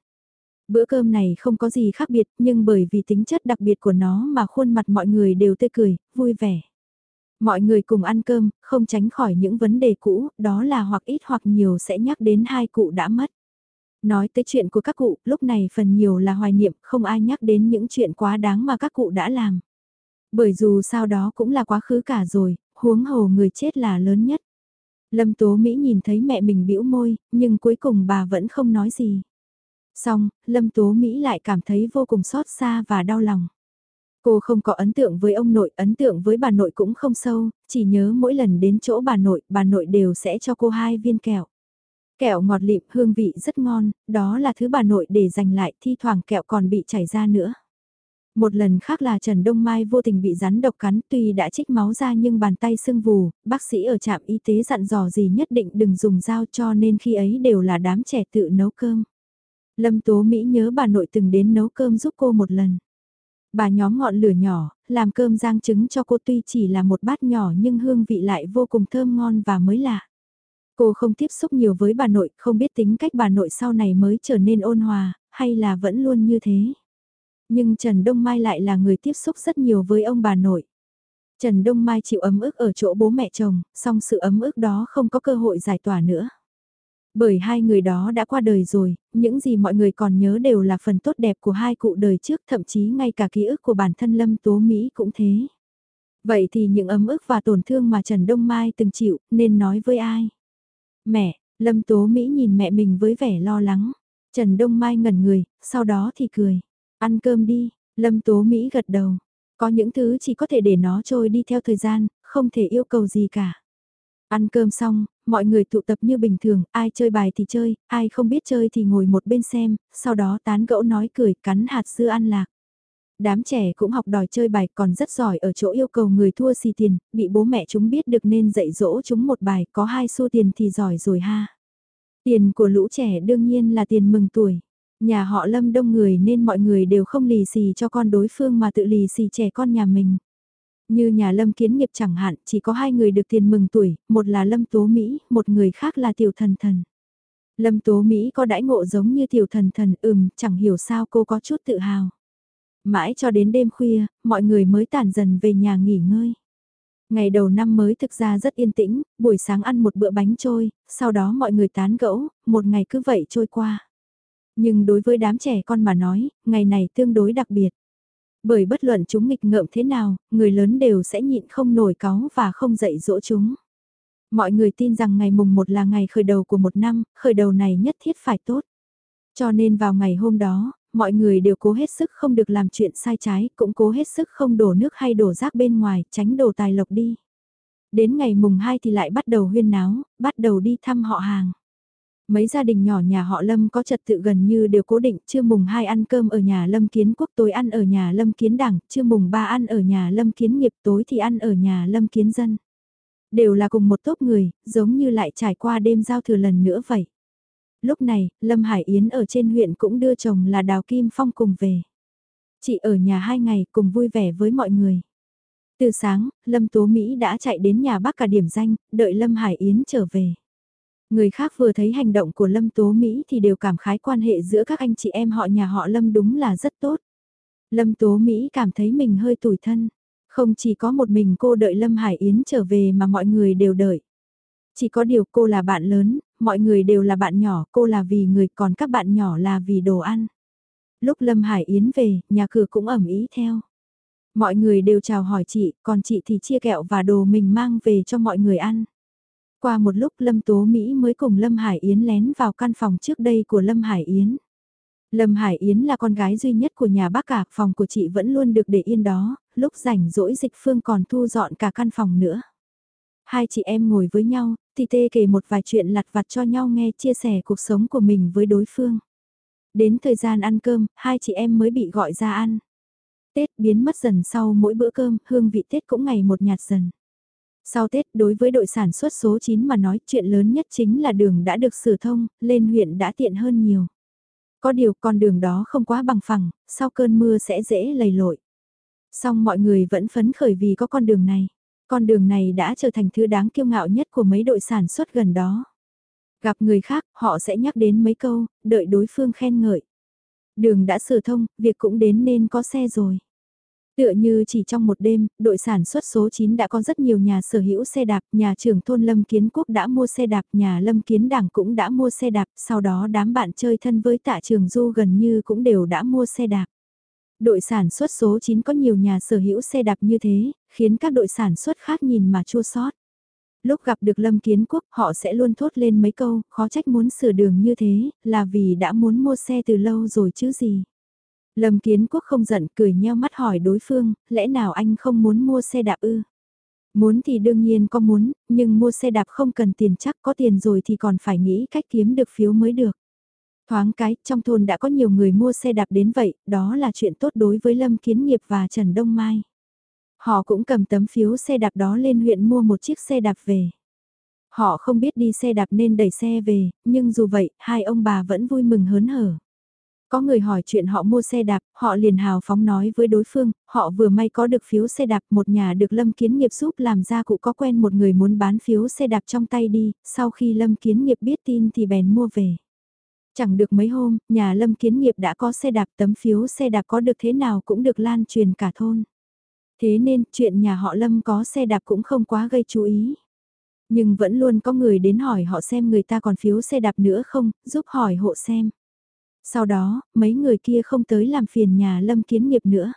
Bữa cơm này không có gì khác biệt, nhưng bởi vì tính chất đặc biệt của nó mà khuôn mặt mọi người đều tươi cười, vui vẻ. Mọi người cùng ăn cơm, không tránh khỏi những vấn đề cũ, đó là hoặc ít hoặc nhiều sẽ nhắc đến hai cụ đã mất. Nói tới chuyện của các cụ, lúc này phần nhiều là hoài niệm, không ai nhắc đến những chuyện quá đáng mà các cụ đã làm. Bởi dù sao đó cũng là quá khứ cả rồi, huống hồ người chết là lớn nhất. Lâm Tố Mỹ nhìn thấy mẹ mình bĩu môi, nhưng cuối cùng bà vẫn không nói gì. Xong, Lâm Tố Mỹ lại cảm thấy vô cùng xót xa và đau lòng. Cô không có ấn tượng với ông nội, ấn tượng với bà nội cũng không sâu, chỉ nhớ mỗi lần đến chỗ bà nội, bà nội đều sẽ cho cô hai viên kẹo. Kẹo ngọt lịm hương vị rất ngon, đó là thứ bà nội để dành lại, thi thoảng kẹo còn bị chảy ra nữa. Một lần khác là Trần Đông Mai vô tình bị rắn độc cắn tuy đã trích máu ra nhưng bàn tay sưng vù, bác sĩ ở trạm y tế dặn dò gì nhất định đừng dùng dao cho nên khi ấy đều là đám trẻ tự nấu cơm. Lâm Tố Mỹ nhớ bà nội từng đến nấu cơm giúp cô một lần. Bà nhóm ngọn lửa nhỏ, làm cơm rang trứng cho cô tuy chỉ là một bát nhỏ nhưng hương vị lại vô cùng thơm ngon và mới lạ. Cô không tiếp xúc nhiều với bà nội, không biết tính cách bà nội sau này mới trở nên ôn hòa, hay là vẫn luôn như thế. Nhưng Trần Đông Mai lại là người tiếp xúc rất nhiều với ông bà nội. Trần Đông Mai chịu ấm ức ở chỗ bố mẹ chồng, song sự ấm ức đó không có cơ hội giải tỏa nữa. Bởi hai người đó đã qua đời rồi, những gì mọi người còn nhớ đều là phần tốt đẹp của hai cụ đời trước, thậm chí ngay cả ký ức của bản thân Lâm Tố Mỹ cũng thế. Vậy thì những ấm ức và tổn thương mà Trần Đông Mai từng chịu, nên nói với ai? Mẹ, Lâm Tố Mỹ nhìn mẹ mình với vẻ lo lắng. Trần Đông Mai ngẩn người, sau đó thì cười. Ăn cơm đi, Lâm Tố Mỹ gật đầu. Có những thứ chỉ có thể để nó trôi đi theo thời gian, không thể yêu cầu gì cả. Ăn cơm xong, mọi người tụ tập như bình thường, ai chơi bài thì chơi, ai không biết chơi thì ngồi một bên xem, sau đó tán gẫu nói cười cắn hạt dưa ăn lạc. Đám trẻ cũng học đòi chơi bài còn rất giỏi ở chỗ yêu cầu người thua xì tiền, bị bố mẹ chúng biết được nên dạy dỗ chúng một bài có hai xu tiền thì giỏi rồi ha. Tiền của lũ trẻ đương nhiên là tiền mừng tuổi. Nhà họ lâm đông người nên mọi người đều không lì xì cho con đối phương mà tự lì xì trẻ con nhà mình. Như nhà lâm kiến nghiệp chẳng hạn, chỉ có hai người được tiền mừng tuổi, một là lâm tố Mỹ, một người khác là tiểu thần thần. Lâm tố Mỹ có đãi ngộ giống như tiểu thần thần, ừm, chẳng hiểu sao cô có chút tự hào. Mãi cho đến đêm khuya, mọi người mới tản dần về nhà nghỉ ngơi. Ngày đầu năm mới thực ra rất yên tĩnh, buổi sáng ăn một bữa bánh trôi, sau đó mọi người tán gẫu, một ngày cứ vậy trôi qua. Nhưng đối với đám trẻ con mà nói, ngày này tương đối đặc biệt. Bởi bất luận chúng nghịch ngợm thế nào, người lớn đều sẽ nhịn không nổi cáu và không dạy dỗ chúng. Mọi người tin rằng ngày mùng 1 là ngày khởi đầu của một năm, khởi đầu này nhất thiết phải tốt. Cho nên vào ngày hôm đó, mọi người đều cố hết sức không được làm chuyện sai trái, cũng cố hết sức không đổ nước hay đổ rác bên ngoài, tránh đổ tài lộc đi. Đến ngày mùng 2 thì lại bắt đầu huyên náo, bắt đầu đi thăm họ hàng. Mấy gia đình nhỏ nhà họ Lâm có trật tự gần như đều cố định, chưa mùng 2 ăn cơm ở nhà Lâm Kiến Quốc tối ăn ở nhà Lâm Kiến Đảng, chưa mùng 3 ăn ở nhà Lâm Kiến Nghiệp tối thì ăn ở nhà Lâm Kiến Dân. Đều là cùng một tốp người, giống như lại trải qua đêm giao thừa lần nữa vậy. Lúc này, Lâm Hải Yến ở trên huyện cũng đưa chồng là Đào Kim Phong cùng về. Chị ở nhà hai ngày cùng vui vẻ với mọi người. Từ sáng, Lâm Tố Mỹ đã chạy đến nhà bác cả điểm danh, đợi Lâm Hải Yến trở về. Người khác vừa thấy hành động của Lâm Tố Mỹ thì đều cảm khái quan hệ giữa các anh chị em họ nhà họ Lâm đúng là rất tốt. Lâm Tố Mỹ cảm thấy mình hơi tủi thân. Không chỉ có một mình cô đợi Lâm Hải Yến trở về mà mọi người đều đợi. Chỉ có điều cô là bạn lớn, mọi người đều là bạn nhỏ, cô là vì người còn các bạn nhỏ là vì đồ ăn. Lúc Lâm Hải Yến về, nhà cửa cũng ẩm ý theo. Mọi người đều chào hỏi chị, còn chị thì chia kẹo và đồ mình mang về cho mọi người ăn. Qua một lúc Lâm Tố Mỹ mới cùng Lâm Hải Yến lén vào căn phòng trước đây của Lâm Hải Yến. Lâm Hải Yến là con gái duy nhất của nhà bác cả, phòng của chị vẫn luôn được để yên đó, lúc rảnh rỗi dịch phương còn thu dọn cả căn phòng nữa. Hai chị em ngồi với nhau, thì tê kể một vài chuyện lặt vặt cho nhau nghe chia sẻ cuộc sống của mình với đối phương. Đến thời gian ăn cơm, hai chị em mới bị gọi ra ăn. Tết biến mất dần sau mỗi bữa cơm, hương vị Tết cũng ngày một nhạt dần. Sau Tết đối với đội sản xuất số 9 mà nói chuyện lớn nhất chính là đường đã được sửa thông, lên huyện đã tiện hơn nhiều. Có điều con đường đó không quá bằng phẳng, sau cơn mưa sẽ dễ lầy lội. Song mọi người vẫn phấn khởi vì có con đường này. Con đường này đã trở thành thứ đáng kiêu ngạo nhất của mấy đội sản xuất gần đó. Gặp người khác, họ sẽ nhắc đến mấy câu, đợi đối phương khen ngợi. Đường đã sửa thông, việc cũng đến nên có xe rồi. Tựa như chỉ trong một đêm, đội sản xuất số 9 đã có rất nhiều nhà sở hữu xe đạp, nhà trưởng thôn Lâm Kiến Quốc đã mua xe đạp, nhà Lâm Kiến Đảng cũng đã mua xe đạp, sau đó đám bạn chơi thân với tạ trường du gần như cũng đều đã mua xe đạp. Đội sản xuất số 9 có nhiều nhà sở hữu xe đạp như thế, khiến các đội sản xuất khác nhìn mà chua sót. Lúc gặp được Lâm Kiến Quốc họ sẽ luôn thốt lên mấy câu, khó trách muốn sửa đường như thế, là vì đã muốn mua xe từ lâu rồi chứ gì. Lâm Kiến Quốc không giận cười nheo mắt hỏi đối phương, lẽ nào anh không muốn mua xe đạp ư? Muốn thì đương nhiên có muốn, nhưng mua xe đạp không cần tiền chắc có tiền rồi thì còn phải nghĩ cách kiếm được phiếu mới được. Thoáng cái, trong thôn đã có nhiều người mua xe đạp đến vậy, đó là chuyện tốt đối với Lâm Kiến Nghiệp và Trần Đông Mai. Họ cũng cầm tấm phiếu xe đạp đó lên huyện mua một chiếc xe đạp về. Họ không biết đi xe đạp nên đẩy xe về, nhưng dù vậy, hai ông bà vẫn vui mừng hớn hở. Có người hỏi chuyện họ mua xe đạp, họ liền hào phóng nói với đối phương, họ vừa may có được phiếu xe đạp, một nhà được Lâm Kiến Nghiệp giúp làm ra cụ có quen một người muốn bán phiếu xe đạp trong tay đi, sau khi Lâm Kiến Nghiệp biết tin thì bèn mua về. Chẳng được mấy hôm, nhà Lâm Kiến Nghiệp đã có xe đạp tấm phiếu xe đạp có được thế nào cũng được lan truyền cả thôn. Thế nên chuyện nhà họ Lâm có xe đạp cũng không quá gây chú ý. Nhưng vẫn luôn có người đến hỏi họ xem người ta còn phiếu xe đạp nữa không, giúp hỏi hộ xem. Sau đó, mấy người kia không tới làm phiền nhà lâm kiến nghiệp nữa.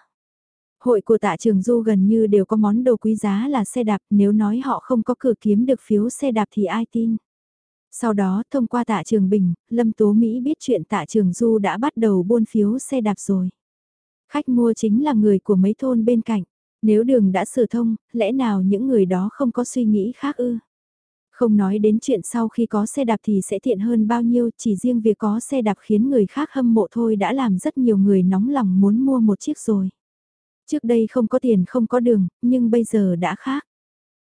Hội của tạ trường du gần như đều có món đồ quý giá là xe đạp, nếu nói họ không có cửa kiếm được phiếu xe đạp thì ai tin. Sau đó, thông qua tạ trường Bình, Lâm Tố Mỹ biết chuyện tạ trường du đã bắt đầu buôn phiếu xe đạp rồi. Khách mua chính là người của mấy thôn bên cạnh. Nếu đường đã sửa thông, lẽ nào những người đó không có suy nghĩ khác ư? Không nói đến chuyện sau khi có xe đạp thì sẽ tiện hơn bao nhiêu, chỉ riêng việc có xe đạp khiến người khác hâm mộ thôi đã làm rất nhiều người nóng lòng muốn mua một chiếc rồi. Trước đây không có tiền không có đường, nhưng bây giờ đã khác.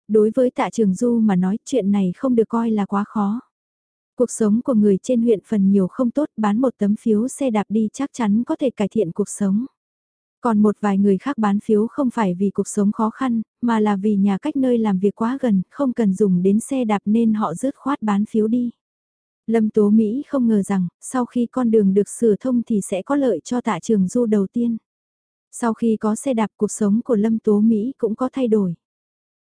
Đối với tạ trường du mà nói chuyện này không được coi là quá khó. Cuộc sống của người trên huyện phần nhiều không tốt bán một tấm phiếu xe đạp đi chắc chắn có thể cải thiện cuộc sống. Còn một vài người khác bán phiếu không phải vì cuộc sống khó khăn, mà là vì nhà cách nơi làm việc quá gần, không cần dùng đến xe đạp nên họ rớt khoát bán phiếu đi. Lâm Tố Mỹ không ngờ rằng, sau khi con đường được sửa thông thì sẽ có lợi cho tạ trường du đầu tiên. Sau khi có xe đạp cuộc sống của Lâm Tố Mỹ cũng có thay đổi.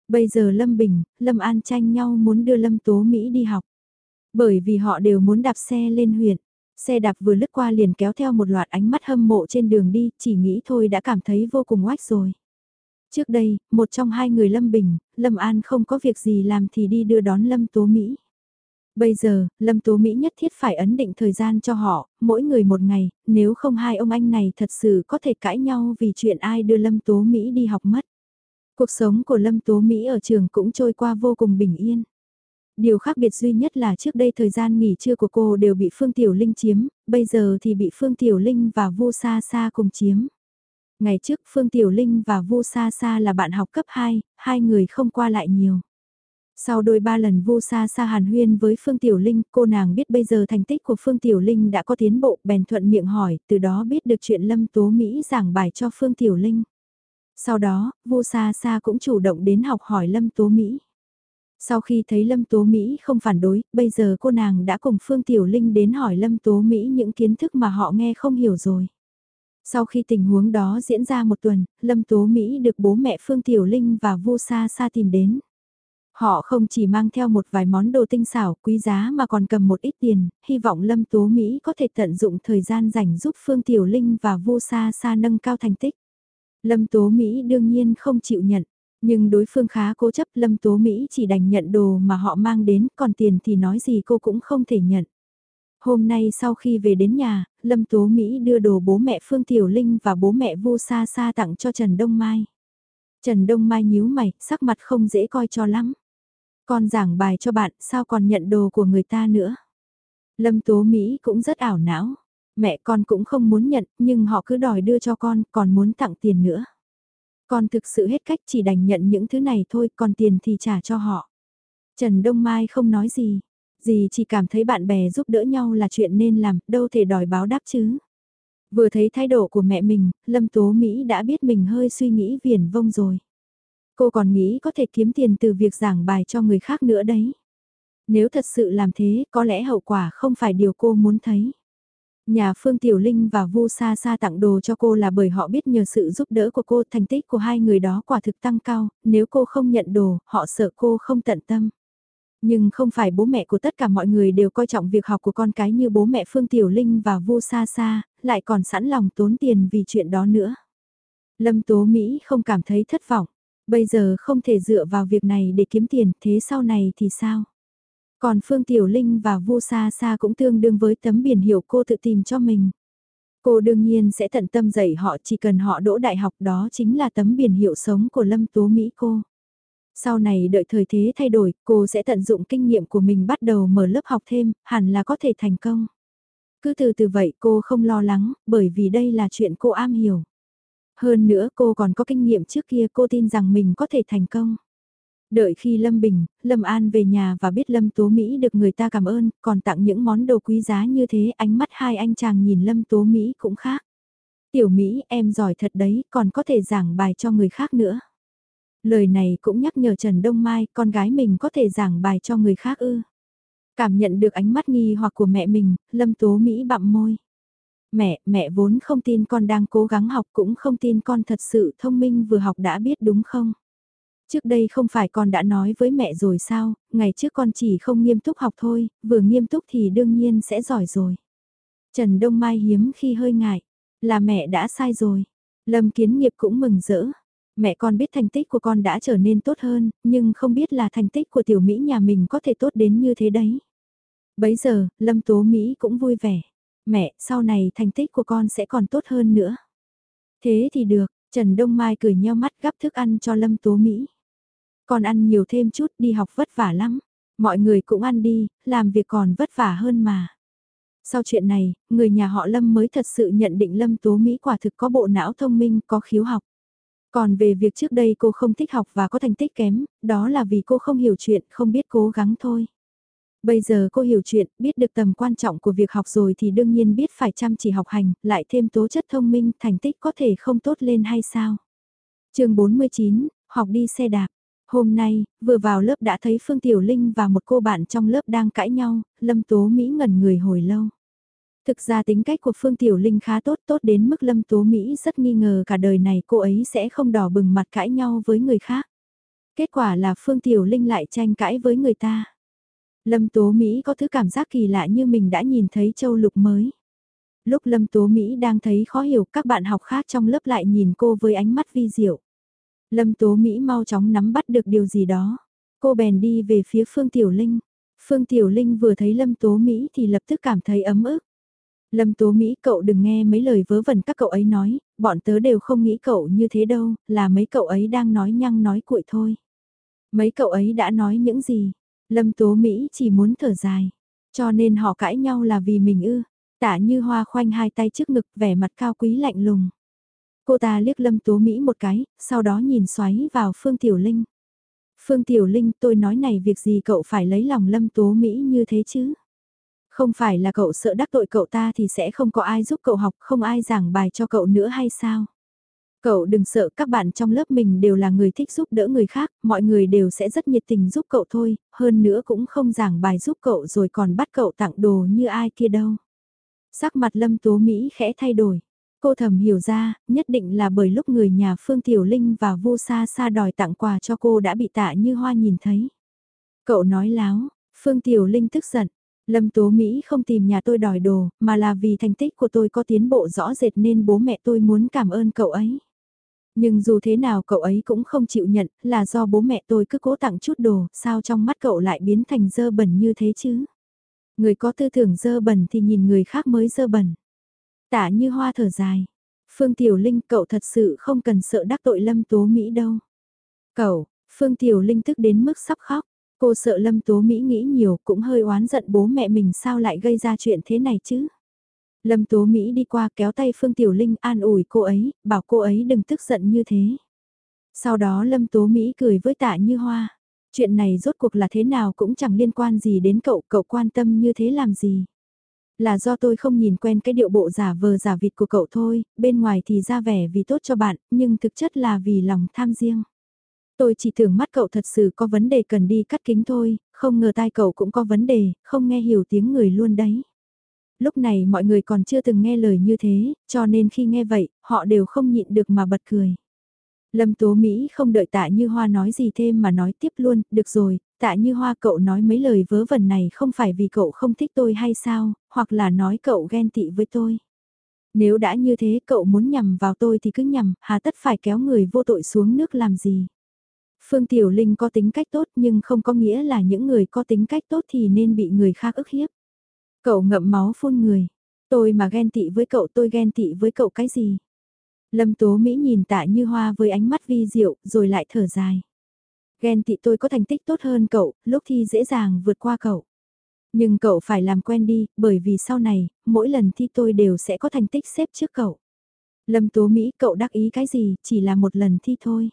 Bây giờ Lâm Bình, Lâm An tranh nhau muốn đưa Lâm Tố Mỹ đi học. Bởi vì họ đều muốn đạp xe lên huyện. Xe đạp vừa lướt qua liền kéo theo một loạt ánh mắt hâm mộ trên đường đi, chỉ nghĩ thôi đã cảm thấy vô cùng oách rồi. Trước đây, một trong hai người Lâm Bình, Lâm An không có việc gì làm thì đi đưa đón Lâm Tố Mỹ. Bây giờ, Lâm Tố Mỹ nhất thiết phải ấn định thời gian cho họ, mỗi người một ngày, nếu không hai ông anh này thật sự có thể cãi nhau vì chuyện ai đưa Lâm Tố Mỹ đi học mất. Cuộc sống của Lâm Tố Mỹ ở trường cũng trôi qua vô cùng bình yên. Điều khác biệt duy nhất là trước đây thời gian nghỉ trưa của cô đều bị Phương Tiểu Linh chiếm, bây giờ thì bị Phương Tiểu Linh và Vu Sa Sa cùng chiếm. Ngày trước Phương Tiểu Linh và Vu Sa Sa là bạn học cấp 2, hai người không qua lại nhiều. Sau đôi ba lần Vu Sa Sa hàn huyên với Phương Tiểu Linh, cô nàng biết bây giờ thành tích của Phương Tiểu Linh đã có tiến bộ, bèn thuận miệng hỏi, từ đó biết được chuyện Lâm Tố Mỹ giảng bài cho Phương Tiểu Linh. Sau đó, Vu Sa Sa cũng chủ động đến học hỏi Lâm Tố Mỹ. Sau khi thấy Lâm Tố Mỹ không phản đối, bây giờ cô nàng đã cùng Phương Tiểu Linh đến hỏi Lâm Tố Mỹ những kiến thức mà họ nghe không hiểu rồi. Sau khi tình huống đó diễn ra một tuần, Lâm Tố Mỹ được bố mẹ Phương Tiểu Linh và Vu Sa Sa tìm đến. Họ không chỉ mang theo một vài món đồ tinh xảo quý giá mà còn cầm một ít tiền, hy vọng Lâm Tố Mỹ có thể tận dụng thời gian dành giúp Phương Tiểu Linh và Vu Sa Sa nâng cao thành tích. Lâm Tố Mỹ đương nhiên không chịu nhận, nhưng đối phương khá cố chấp Lâm Tố Mỹ chỉ đành nhận đồ mà họ mang đến, còn tiền thì nói gì cô cũng không thể nhận. Hôm nay sau khi về đến nhà, Lâm Tố Mỹ đưa đồ bố mẹ Phương Tiểu Linh và bố mẹ Vu Sa Sa tặng cho Trần Đông Mai. Trần Đông Mai nhíu mày, sắc mặt không dễ coi cho lắm. Con giảng bài cho bạn, sao còn nhận đồ của người ta nữa? Lâm Tố Mỹ cũng rất ảo não. Mẹ con cũng không muốn nhận, nhưng họ cứ đòi đưa cho con, còn muốn tặng tiền nữa. Con thực sự hết cách chỉ đành nhận những thứ này thôi, còn tiền thì trả cho họ. Trần Đông Mai không nói gì. Dì chỉ cảm thấy bạn bè giúp đỡ nhau là chuyện nên làm, đâu thể đòi báo đáp chứ. Vừa thấy thái độ của mẹ mình, Lâm Tố Mỹ đã biết mình hơi suy nghĩ viển vông rồi. Cô còn nghĩ có thể kiếm tiền từ việc giảng bài cho người khác nữa đấy. Nếu thật sự làm thế, có lẽ hậu quả không phải điều cô muốn thấy. Nhà Phương Tiểu Linh và Vu Sa Sa tặng đồ cho cô là bởi họ biết nhờ sự giúp đỡ của cô thành tích của hai người đó quả thực tăng cao, nếu cô không nhận đồ, họ sợ cô không tận tâm. Nhưng không phải bố mẹ của tất cả mọi người đều coi trọng việc học của con cái như bố mẹ Phương Tiểu Linh và Vu Sa Sa, lại còn sẵn lòng tốn tiền vì chuyện đó nữa. Lâm Tố Mỹ không cảm thấy thất vọng, bây giờ không thể dựa vào việc này để kiếm tiền, thế sau này thì sao? Còn Phương Tiểu Linh và Vu Sa Sa cũng tương đương với tấm biển hiệu cô tự tìm cho mình. Cô đương nhiên sẽ tận tâm dạy họ chỉ cần họ đỗ đại học đó chính là tấm biển hiệu sống của Lâm Tố Mỹ cô. Sau này đợi thời thế thay đổi, cô sẽ tận dụng kinh nghiệm của mình bắt đầu mở lớp học thêm, hẳn là có thể thành công. Cứ từ từ vậy cô không lo lắng, bởi vì đây là chuyện cô am hiểu. Hơn nữa cô còn có kinh nghiệm trước kia cô tin rằng mình có thể thành công. Đợi khi Lâm Bình, Lâm An về nhà và biết Lâm Tố Mỹ được người ta cảm ơn, còn tặng những món đồ quý giá như thế ánh mắt hai anh chàng nhìn Lâm Tố Mỹ cũng khác. Tiểu Mỹ em giỏi thật đấy, còn có thể giảng bài cho người khác nữa. Lời này cũng nhắc nhở Trần Đông Mai, con gái mình có thể giảng bài cho người khác ư. Cảm nhận được ánh mắt nghi hoặc của mẹ mình, Lâm Tố Mỹ bặm môi. Mẹ, mẹ vốn không tin con đang cố gắng học cũng không tin con thật sự thông minh vừa học đã biết đúng không? Trước đây không phải con đã nói với mẹ rồi sao, ngày trước con chỉ không nghiêm túc học thôi, vừa nghiêm túc thì đương nhiên sẽ giỏi rồi. Trần Đông Mai hiếm khi hơi ngại, là mẹ đã sai rồi. Lâm Kiến Nghiệp cũng mừng rỡ. Mẹ con biết thành tích của con đã trở nên tốt hơn, nhưng không biết là thành tích của tiểu Mỹ nhà mình có thể tốt đến như thế đấy. Bấy giờ, Lâm Tố Mỹ cũng vui vẻ. Mẹ, sau này thành tích của con sẽ còn tốt hơn nữa. Thế thì được, Trần Đông Mai cười nheo mắt gắp thức ăn cho Lâm Tố Mỹ. Con ăn nhiều thêm chút đi học vất vả lắm. Mọi người cũng ăn đi, làm việc còn vất vả hơn mà. Sau chuyện này, người nhà họ Lâm mới thật sự nhận định Lâm Tố Mỹ quả thực có bộ não thông minh, có khiếu học. Còn về việc trước đây cô không thích học và có thành tích kém, đó là vì cô không hiểu chuyện, không biết cố gắng thôi. Bây giờ cô hiểu chuyện, biết được tầm quan trọng của việc học rồi thì đương nhiên biết phải chăm chỉ học hành, lại thêm tố chất thông minh, thành tích có thể không tốt lên hay sao. chương 49, học đi xe đạp. Hôm nay, vừa vào lớp đã thấy Phương Tiểu Linh và một cô bạn trong lớp đang cãi nhau, Lâm Tố Mỹ ngẩn người hồi lâu. Thực ra tính cách của Phương Tiểu Linh khá tốt tốt đến mức Lâm Tố Mỹ rất nghi ngờ cả đời này cô ấy sẽ không đỏ bừng mặt cãi nhau với người khác. Kết quả là Phương Tiểu Linh lại tranh cãi với người ta. Lâm Tố Mỹ có thứ cảm giác kỳ lạ như mình đã nhìn thấy châu lục mới. Lúc Lâm Tố Mỹ đang thấy khó hiểu các bạn học khác trong lớp lại nhìn cô với ánh mắt vi diệu. Lâm Tố Mỹ mau chóng nắm bắt được điều gì đó. Cô bèn đi về phía Phương Tiểu Linh. Phương Tiểu Linh vừa thấy Lâm Tố Mỹ thì lập tức cảm thấy ấm ức. Lâm Tố Mỹ cậu đừng nghe mấy lời vớ vẩn các cậu ấy nói, bọn tớ đều không nghĩ cậu như thế đâu, là mấy cậu ấy đang nói nhăng nói cuội thôi. Mấy cậu ấy đã nói những gì? Lâm Tố Mỹ chỉ muốn thở dài. Cho nên họ cãi nhau là vì mình ư. Tả như hoa khoanh hai tay trước ngực vẻ mặt cao quý lạnh lùng. Cô ta liếc Lâm Tố Mỹ một cái, sau đó nhìn xoáy vào Phương Tiểu Linh. Phương Tiểu Linh tôi nói này việc gì cậu phải lấy lòng Lâm Tố Mỹ như thế chứ? Không phải là cậu sợ đắc tội cậu ta thì sẽ không có ai giúp cậu học, không ai giảng bài cho cậu nữa hay sao? Cậu đừng sợ các bạn trong lớp mình đều là người thích giúp đỡ người khác, mọi người đều sẽ rất nhiệt tình giúp cậu thôi, hơn nữa cũng không giảng bài giúp cậu rồi còn bắt cậu tặng đồ như ai kia đâu. Sắc mặt Lâm Tố Mỹ khẽ thay đổi. Cô thầm hiểu ra, nhất định là bởi lúc người nhà Phương Tiểu Linh và Vu Sa Sa đòi tặng quà cho cô đã bị tạ như hoa nhìn thấy. Cậu nói láo, Phương Tiểu Linh tức giận. Lâm Tố Mỹ không tìm nhà tôi đòi đồ, mà là vì thành tích của tôi có tiến bộ rõ rệt nên bố mẹ tôi muốn cảm ơn cậu ấy. Nhưng dù thế nào cậu ấy cũng không chịu nhận, là do bố mẹ tôi cứ cố tặng chút đồ, sao trong mắt cậu lại biến thành dơ bẩn như thế chứ? Người có tư tưởng dơ bẩn thì nhìn người khác mới dơ bẩn. Tả như hoa thở dài. Phương Tiểu Linh cậu thật sự không cần sợ đắc tội Lâm Tố Mỹ đâu. Cậu, Phương Tiểu Linh tức đến mức sắp khóc. Cô sợ Lâm Tố Mỹ nghĩ nhiều cũng hơi oán giận bố mẹ mình sao lại gây ra chuyện thế này chứ. Lâm Tố Mỹ đi qua kéo tay Phương Tiểu Linh an ủi cô ấy, bảo cô ấy đừng tức giận như thế. Sau đó Lâm Tố Mỹ cười với tạ như hoa. Chuyện này rốt cuộc là thế nào cũng chẳng liên quan gì đến cậu, cậu quan tâm như thế làm gì. Là do tôi không nhìn quen cái điệu bộ giả vờ giả vịt của cậu thôi, bên ngoài thì ra vẻ vì tốt cho bạn, nhưng thực chất là vì lòng tham riêng. Tôi chỉ tưởng mắt cậu thật sự có vấn đề cần đi cắt kính thôi, không ngờ tai cậu cũng có vấn đề, không nghe hiểu tiếng người luôn đấy. Lúc này mọi người còn chưa từng nghe lời như thế, cho nên khi nghe vậy, họ đều không nhịn được mà bật cười. Lâm Tố Mỹ không đợi tạ như hoa nói gì thêm mà nói tiếp luôn, được rồi, tạ như hoa cậu nói mấy lời vớ vẩn này không phải vì cậu không thích tôi hay sao, hoặc là nói cậu ghen tị với tôi. Nếu đã như thế cậu muốn nhầm vào tôi thì cứ nhầm, hà tất phải kéo người vô tội xuống nước làm gì. Phương Tiểu Linh có tính cách tốt nhưng không có nghĩa là những người có tính cách tốt thì nên bị người khác ức hiếp. Cậu ngậm máu phun người. Tôi mà ghen tị với cậu tôi ghen tị với cậu cái gì? Lâm Tố Mỹ nhìn tạ như hoa với ánh mắt vi diệu rồi lại thở dài. Ghen tị tôi có thành tích tốt hơn cậu, lúc thi dễ dàng vượt qua cậu. Nhưng cậu phải làm quen đi, bởi vì sau này, mỗi lần thi tôi đều sẽ có thành tích xếp trước cậu. Lâm Tố Mỹ cậu đắc ý cái gì, chỉ là một lần thi thôi.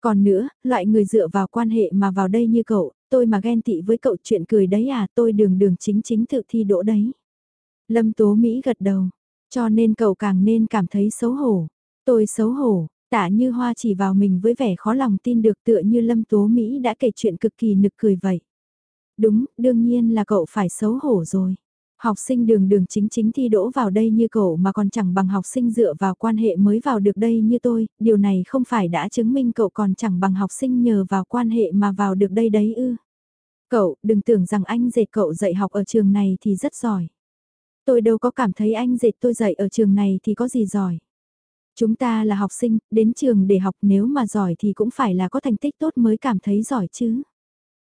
Còn nữa, loại người dựa vào quan hệ mà vào đây như cậu, tôi mà ghen tị với cậu chuyện cười đấy à, tôi đường đường chính chính tự thi đỗ đấy. Lâm Tố Mỹ gật đầu, cho nên cậu càng nên cảm thấy xấu hổ. Tôi xấu hổ, tạ như hoa chỉ vào mình với vẻ khó lòng tin được tựa như Lâm Tố Mỹ đã kể chuyện cực kỳ nực cười vậy. Đúng, đương nhiên là cậu phải xấu hổ rồi. Học sinh đường đường chính chính thi đỗ vào đây như cậu mà còn chẳng bằng học sinh dựa vào quan hệ mới vào được đây như tôi, điều này không phải đã chứng minh cậu còn chẳng bằng học sinh nhờ vào quan hệ mà vào được đây đấy ư. Cậu, đừng tưởng rằng anh dệt cậu dạy học ở trường này thì rất giỏi. Tôi đâu có cảm thấy anh dệt tôi dạy ở trường này thì có gì giỏi. Chúng ta là học sinh, đến trường để học nếu mà giỏi thì cũng phải là có thành tích tốt mới cảm thấy giỏi chứ.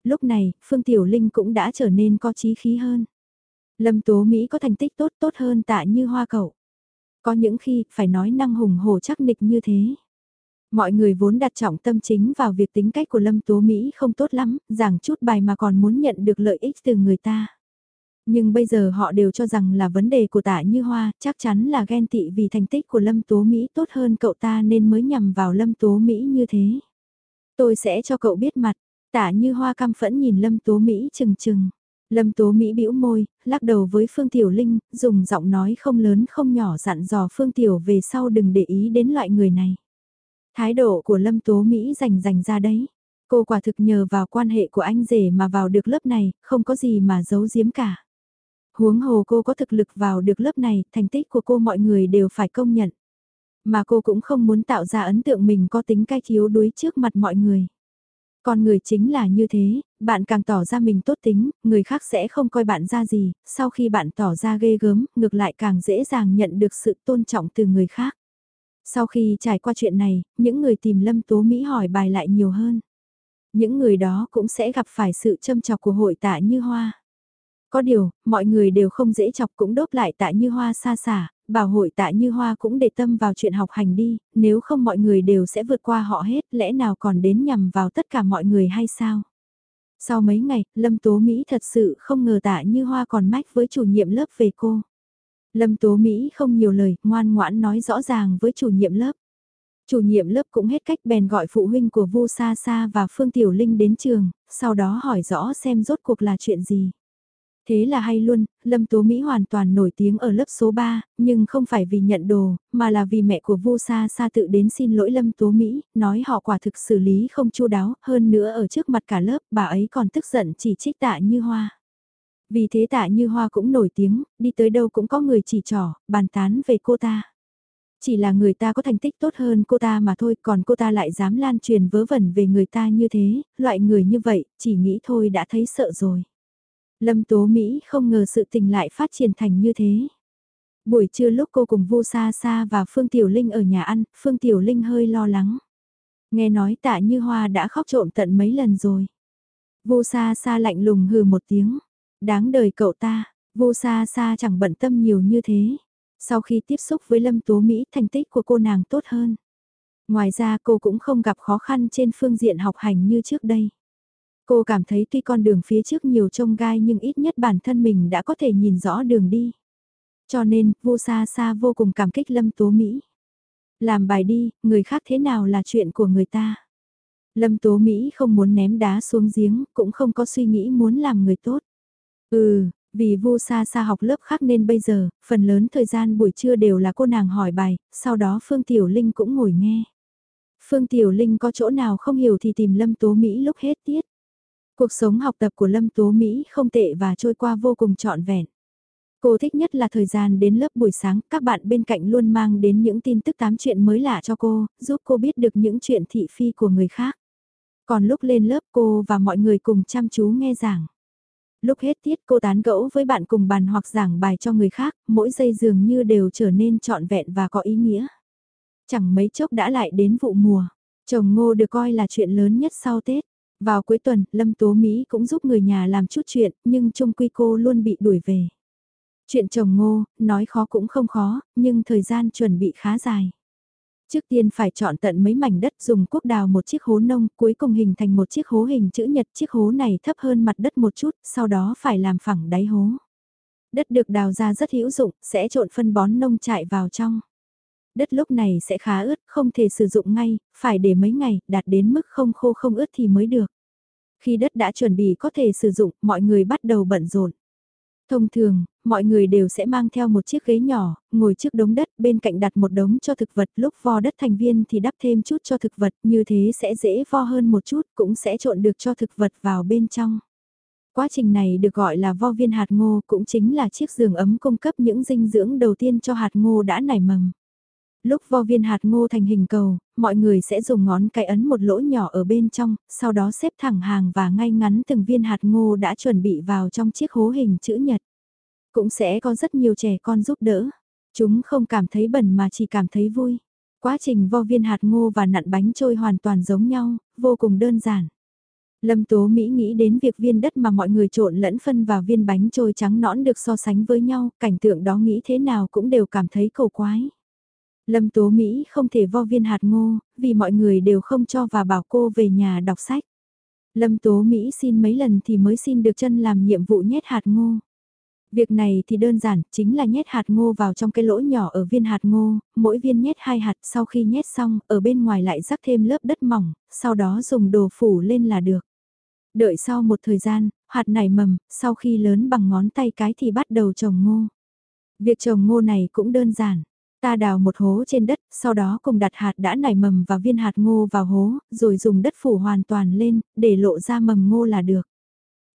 Lúc này, Phương Tiểu Linh cũng đã trở nên có trí khí hơn. Lâm Tố Mỹ có thành tích tốt tốt hơn tạ như hoa cậu. Có những khi, phải nói năng hùng hổ chắc nịch như thế. Mọi người vốn đặt trọng tâm chính vào việc tính cách của Lâm Tố Mỹ không tốt lắm, giảng chút bài mà còn muốn nhận được lợi ích từ người ta. Nhưng bây giờ họ đều cho rằng là vấn đề của tạ như hoa, chắc chắn là ghen tị vì thành tích của Lâm Tố Mỹ tốt hơn cậu ta nên mới nhằm vào Lâm Tố Mỹ như thế. Tôi sẽ cho cậu biết mặt, tạ như hoa căm phẫn nhìn Lâm Tố Mỹ chừng chừng. Lâm Tố Mỹ bĩu môi, lắc đầu với Phương Tiểu Linh, dùng giọng nói không lớn không nhỏ dặn dò Phương Tiểu về sau đừng để ý đến loại người này. Thái độ của Lâm Tố Mỹ rành rành ra đấy. Cô quả thực nhờ vào quan hệ của anh rể mà vào được lớp này, không có gì mà giấu giếm cả. Huống hồ cô có thực lực vào được lớp này, thành tích của cô mọi người đều phải công nhận. Mà cô cũng không muốn tạo ra ấn tượng mình có tính cay thiếu đuối trước mặt mọi người. Con người chính là như thế, bạn càng tỏ ra mình tốt tính, người khác sẽ không coi bạn ra gì, sau khi bạn tỏ ra ghê gớm, ngược lại càng dễ dàng nhận được sự tôn trọng từ người khác. Sau khi trải qua chuyện này, những người tìm Lâm Tố Mỹ hỏi bài lại nhiều hơn. Những người đó cũng sẽ gặp phải sự châm chọc của hội tạ như hoa. Có điều, mọi người đều không dễ chọc cũng đốt lại tạ như hoa xa xả, bảo hội tạ như hoa cũng để tâm vào chuyện học hành đi, nếu không mọi người đều sẽ vượt qua họ hết, lẽ nào còn đến nhằm vào tất cả mọi người hay sao? Sau mấy ngày, Lâm Tố Mỹ thật sự không ngờ tạ như hoa còn mách với chủ nhiệm lớp về cô. Lâm Tố Mỹ không nhiều lời, ngoan ngoãn nói rõ ràng với chủ nhiệm lớp. Chủ nhiệm lớp cũng hết cách bèn gọi phụ huynh của Vu Sa Sa và Phương Tiểu Linh đến trường, sau đó hỏi rõ xem rốt cuộc là chuyện gì. Thế là hay luôn, Lâm Tố Mỹ hoàn toàn nổi tiếng ở lớp số 3, nhưng không phải vì nhận đồ, mà là vì mẹ của Vu Sa Sa tự đến xin lỗi Lâm Tố Mỹ, nói họ quả thực xử lý không chu đáo, hơn nữa ở trước mặt cả lớp, bà ấy còn tức giận chỉ trích tạ như hoa. Vì thế tạ như hoa cũng nổi tiếng, đi tới đâu cũng có người chỉ trỏ, bàn tán về cô ta. Chỉ là người ta có thành tích tốt hơn cô ta mà thôi, còn cô ta lại dám lan truyền vớ vẩn về người ta như thế, loại người như vậy, chỉ nghĩ thôi đã thấy sợ rồi. Lâm Tố Mỹ không ngờ sự tình lại phát triển thành như thế. Buổi trưa lúc cô cùng Vu Sa Sa và Phương Tiểu Linh ở nhà ăn, Phương Tiểu Linh hơi lo lắng. Nghe nói tạ như hoa đã khóc trộm tận mấy lần rồi. Vu Sa Sa lạnh lùng hừ một tiếng. Đáng đời cậu ta, Vu Sa Sa chẳng bận tâm nhiều như thế. Sau khi tiếp xúc với Lâm Tố Mỹ thành tích của cô nàng tốt hơn. Ngoài ra cô cũng không gặp khó khăn trên phương diện học hành như trước đây. Cô cảm thấy tuy con đường phía trước nhiều trông gai nhưng ít nhất bản thân mình đã có thể nhìn rõ đường đi. Cho nên, vô xa xa vô cùng cảm kích Lâm Tố Mỹ. Làm bài đi, người khác thế nào là chuyện của người ta. Lâm Tố Mỹ không muốn ném đá xuống giếng, cũng không có suy nghĩ muốn làm người tốt. Ừ, vì Vu Sa Sa học lớp khác nên bây giờ, phần lớn thời gian buổi trưa đều là cô nàng hỏi bài, sau đó Phương Tiểu Linh cũng ngồi nghe. Phương Tiểu Linh có chỗ nào không hiểu thì tìm Lâm Tố Mỹ lúc hết tiết. Cuộc sống học tập của Lâm Tố Mỹ không tệ và trôi qua vô cùng trọn vẹn. Cô thích nhất là thời gian đến lớp buổi sáng, các bạn bên cạnh luôn mang đến những tin tức tám chuyện mới lạ cho cô, giúp cô biết được những chuyện thị phi của người khác. Còn lúc lên lớp cô và mọi người cùng chăm chú nghe giảng. Lúc hết tiết cô tán gẫu với bạn cùng bàn hoặc giảng bài cho người khác, mỗi giây dường như đều trở nên trọn vẹn và có ý nghĩa. Chẳng mấy chốc đã lại đến vụ mùa, chồng ngô được coi là chuyện lớn nhất sau Tết. Vào cuối tuần, Lâm Tố Mỹ cũng giúp người nhà làm chút chuyện, nhưng chung quy cô luôn bị đuổi về. Chuyện chồng ngô, nói khó cũng không khó, nhưng thời gian chuẩn bị khá dài. Trước tiên phải chọn tận mấy mảnh đất dùng cuốc đào một chiếc hố nông, cuối cùng hình thành một chiếc hố hình chữ nhật. Chiếc hố này thấp hơn mặt đất một chút, sau đó phải làm phẳng đáy hố. Đất được đào ra rất hữu dụng, sẽ trộn phân bón nông trại vào trong. Đất lúc này sẽ khá ướt, không thể sử dụng ngay, phải để mấy ngày, đạt đến mức không khô không ướt thì mới được. Khi đất đã chuẩn bị có thể sử dụng, mọi người bắt đầu bận rộn. Thông thường, mọi người đều sẽ mang theo một chiếc ghế nhỏ, ngồi trước đống đất bên cạnh đặt một đống cho thực vật lúc vo đất thành viên thì đắp thêm chút cho thực vật như thế sẽ dễ vo hơn một chút cũng sẽ trộn được cho thực vật vào bên trong. Quá trình này được gọi là vo viên hạt ngô cũng chính là chiếc giường ấm cung cấp những dinh dưỡng đầu tiên cho hạt ngô đã nảy mầm. Lúc vo viên hạt ngô thành hình cầu, mọi người sẽ dùng ngón cái ấn một lỗ nhỏ ở bên trong, sau đó xếp thẳng hàng và ngay ngắn từng viên hạt ngô đã chuẩn bị vào trong chiếc hố hình chữ nhật. Cũng sẽ có rất nhiều trẻ con giúp đỡ. Chúng không cảm thấy bẩn mà chỉ cảm thấy vui. Quá trình vo viên hạt ngô và nặn bánh trôi hoàn toàn giống nhau, vô cùng đơn giản. Lâm Tố Mỹ nghĩ đến việc viên đất mà mọi người trộn lẫn phân vào viên bánh trôi trắng nõn được so sánh với nhau, cảnh tượng đó nghĩ thế nào cũng đều cảm thấy cầu quái. Lâm Tố Mỹ không thể vo viên hạt ngô, vì mọi người đều không cho và bảo cô về nhà đọc sách. Lâm Tố Mỹ xin mấy lần thì mới xin được chân làm nhiệm vụ nhét hạt ngô. Việc này thì đơn giản, chính là nhét hạt ngô vào trong cái lỗ nhỏ ở viên hạt ngô, mỗi viên nhét hai hạt sau khi nhét xong, ở bên ngoài lại rắc thêm lớp đất mỏng, sau đó dùng đồ phủ lên là được. Đợi sau một thời gian, hạt nảy mầm, sau khi lớn bằng ngón tay cái thì bắt đầu trồng ngô. Việc trồng ngô này cũng đơn giản. Ta đào một hố trên đất, sau đó cùng đặt hạt đã nảy mầm và viên hạt ngô vào hố, rồi dùng đất phủ hoàn toàn lên, để lộ ra mầm ngô là được.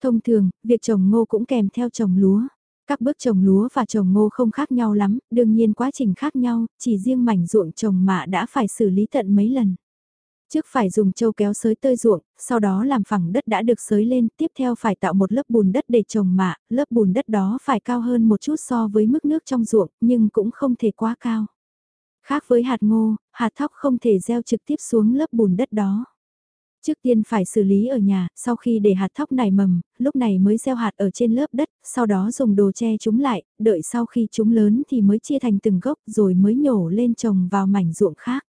Thông thường, việc trồng ngô cũng kèm theo trồng lúa. Các bước trồng lúa và trồng ngô không khác nhau lắm, đương nhiên quá trình khác nhau, chỉ riêng mảnh ruộng trồng mạ đã phải xử lý tận mấy lần. Trước phải dùng châu kéo sới tơi ruộng, sau đó làm phẳng đất đã được sới lên, tiếp theo phải tạo một lớp bùn đất để trồng mạ, lớp bùn đất đó phải cao hơn một chút so với mức nước trong ruộng, nhưng cũng không thể quá cao. Khác với hạt ngô, hạt thóc không thể gieo trực tiếp xuống lớp bùn đất đó. Trước tiên phải xử lý ở nhà, sau khi để hạt thóc nảy mầm, lúc này mới gieo hạt ở trên lớp đất, sau đó dùng đồ che chúng lại, đợi sau khi chúng lớn thì mới chia thành từng gốc rồi mới nhổ lên trồng vào mảnh ruộng khác.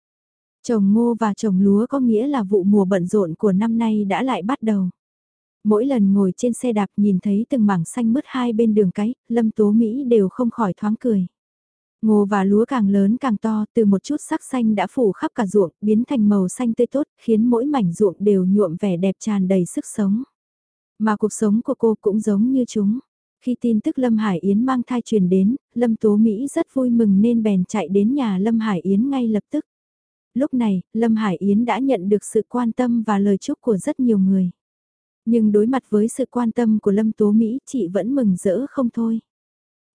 Trồng ngô và trồng lúa có nghĩa là vụ mùa bận rộn của năm nay đã lại bắt đầu. Mỗi lần ngồi trên xe đạp nhìn thấy từng mảng xanh mướt hai bên đường cái, Lâm Tố Mỹ đều không khỏi thoáng cười. Ngô và lúa càng lớn càng to, từ một chút sắc xanh đã phủ khắp cả ruộng, biến thành màu xanh tươi tốt, khiến mỗi mảnh ruộng đều nhuộm vẻ đẹp tràn đầy sức sống. Mà cuộc sống của cô cũng giống như chúng. Khi tin tức Lâm Hải Yến mang thai truyền đến, Lâm Tố Mỹ rất vui mừng nên bèn chạy đến nhà Lâm Hải Yến ngay lập tức. Lúc này, Lâm Hải Yến đã nhận được sự quan tâm và lời chúc của rất nhiều người. Nhưng đối mặt với sự quan tâm của Lâm Tố Mỹ, chị vẫn mừng rỡ không thôi.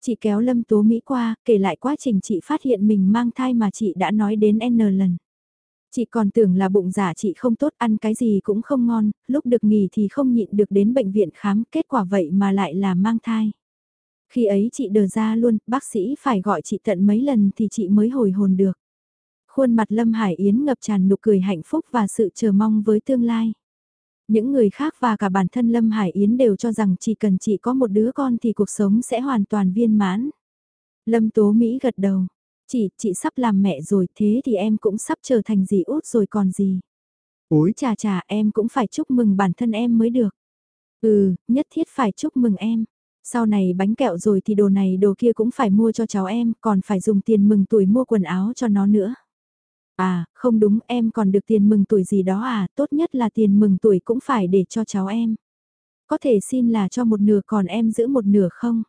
Chị kéo Lâm Tố Mỹ qua, kể lại quá trình chị phát hiện mình mang thai mà chị đã nói đến N lần. Chị còn tưởng là bụng giả chị không tốt ăn cái gì cũng không ngon, lúc được nghỉ thì không nhịn được đến bệnh viện khám, kết quả vậy mà lại là mang thai. Khi ấy chị đờ ra luôn, bác sĩ phải gọi chị tận mấy lần thì chị mới hồi hồn được. Khuôn mặt Lâm Hải Yến ngập tràn nụ cười hạnh phúc và sự chờ mong với tương lai. Những người khác và cả bản thân Lâm Hải Yến đều cho rằng chỉ cần chị có một đứa con thì cuộc sống sẽ hoàn toàn viên mãn. Lâm Tố Mỹ gật đầu. Chị, chị sắp làm mẹ rồi thế thì em cũng sắp trở thành dì út rồi còn gì. Úi chà chà em cũng phải chúc mừng bản thân em mới được. Ừ, nhất thiết phải chúc mừng em. Sau này bánh kẹo rồi thì đồ này đồ kia cũng phải mua cho cháu em, còn phải dùng tiền mừng tuổi mua quần áo cho nó nữa. À, không đúng em còn được tiền mừng tuổi gì đó à, tốt nhất là tiền mừng tuổi cũng phải để cho cháu em. Có thể xin là cho một nửa còn em giữ một nửa không?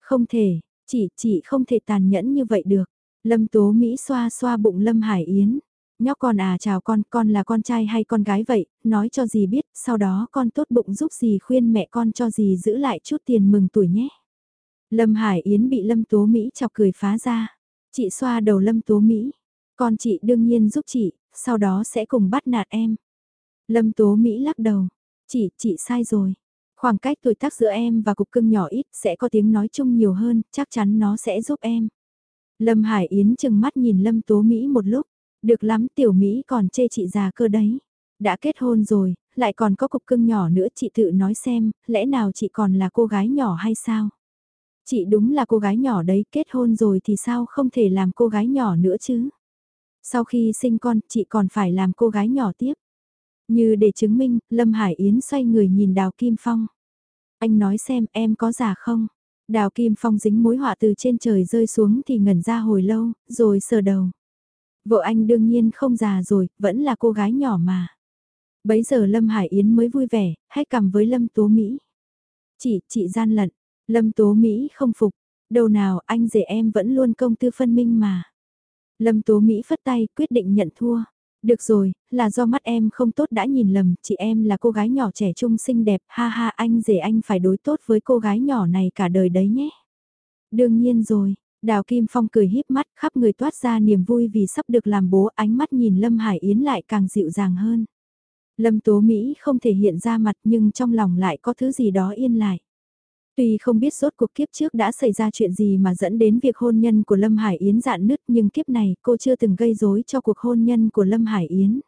Không thể, chị, chị không thể tàn nhẫn như vậy được. Lâm Tố Mỹ xoa xoa bụng Lâm Hải Yến. Nhóc con à chào con, con là con trai hay con gái vậy, nói cho dì biết, sau đó con tốt bụng giúp dì khuyên mẹ con cho dì giữ lại chút tiền mừng tuổi nhé. Lâm Hải Yến bị Lâm Tố Mỹ chọc cười phá ra. Chị xoa đầu Lâm Tố Mỹ. Con chị đương nhiên giúp chị, sau đó sẽ cùng bắt nạt em. Lâm Tố Mỹ lắc đầu. Chị, chị sai rồi. Khoảng cách tuổi tác giữa em và cục cưng nhỏ ít sẽ có tiếng nói chung nhiều hơn, chắc chắn nó sẽ giúp em. Lâm Hải Yến chừng mắt nhìn Lâm Tố Mỹ một lúc. Được lắm tiểu Mỹ còn chê chị già cơ đấy. Đã kết hôn rồi, lại còn có cục cưng nhỏ nữa chị tự nói xem, lẽ nào chị còn là cô gái nhỏ hay sao? Chị đúng là cô gái nhỏ đấy, kết hôn rồi thì sao không thể làm cô gái nhỏ nữa chứ? Sau khi sinh con, chị còn phải làm cô gái nhỏ tiếp. Như để chứng minh, Lâm Hải Yến xoay người nhìn Đào Kim Phong. Anh nói xem em có già không? Đào Kim Phong dính mối họa từ trên trời rơi xuống thì ngẩn ra hồi lâu, rồi sờ đầu. Vợ anh đương nhiên không già rồi, vẫn là cô gái nhỏ mà. Bấy giờ Lâm Hải Yến mới vui vẻ, hay cầm với Lâm Tố Mỹ. Chị, chị gian lận, Lâm Tố Mỹ không phục, đâu nào anh rể em vẫn luôn công tư phân minh mà. Lâm Tố Mỹ phất tay quyết định nhận thua. Được rồi, là do mắt em không tốt đã nhìn lầm, chị em là cô gái nhỏ trẻ trung xinh đẹp, ha ha anh rể anh phải đối tốt với cô gái nhỏ này cả đời đấy nhé. Đương nhiên rồi, Đào Kim Phong cười híp mắt khắp người toát ra niềm vui vì sắp được làm bố ánh mắt nhìn Lâm Hải Yến lại càng dịu dàng hơn. Lâm Tố Mỹ không thể hiện ra mặt nhưng trong lòng lại có thứ gì đó yên lại. Tuy không biết rốt cuộc kiếp trước đã xảy ra chuyện gì mà dẫn đến việc hôn nhân của Lâm Hải Yến dạn nứt nhưng kiếp này cô chưa từng gây rối cho cuộc hôn nhân của Lâm Hải Yến.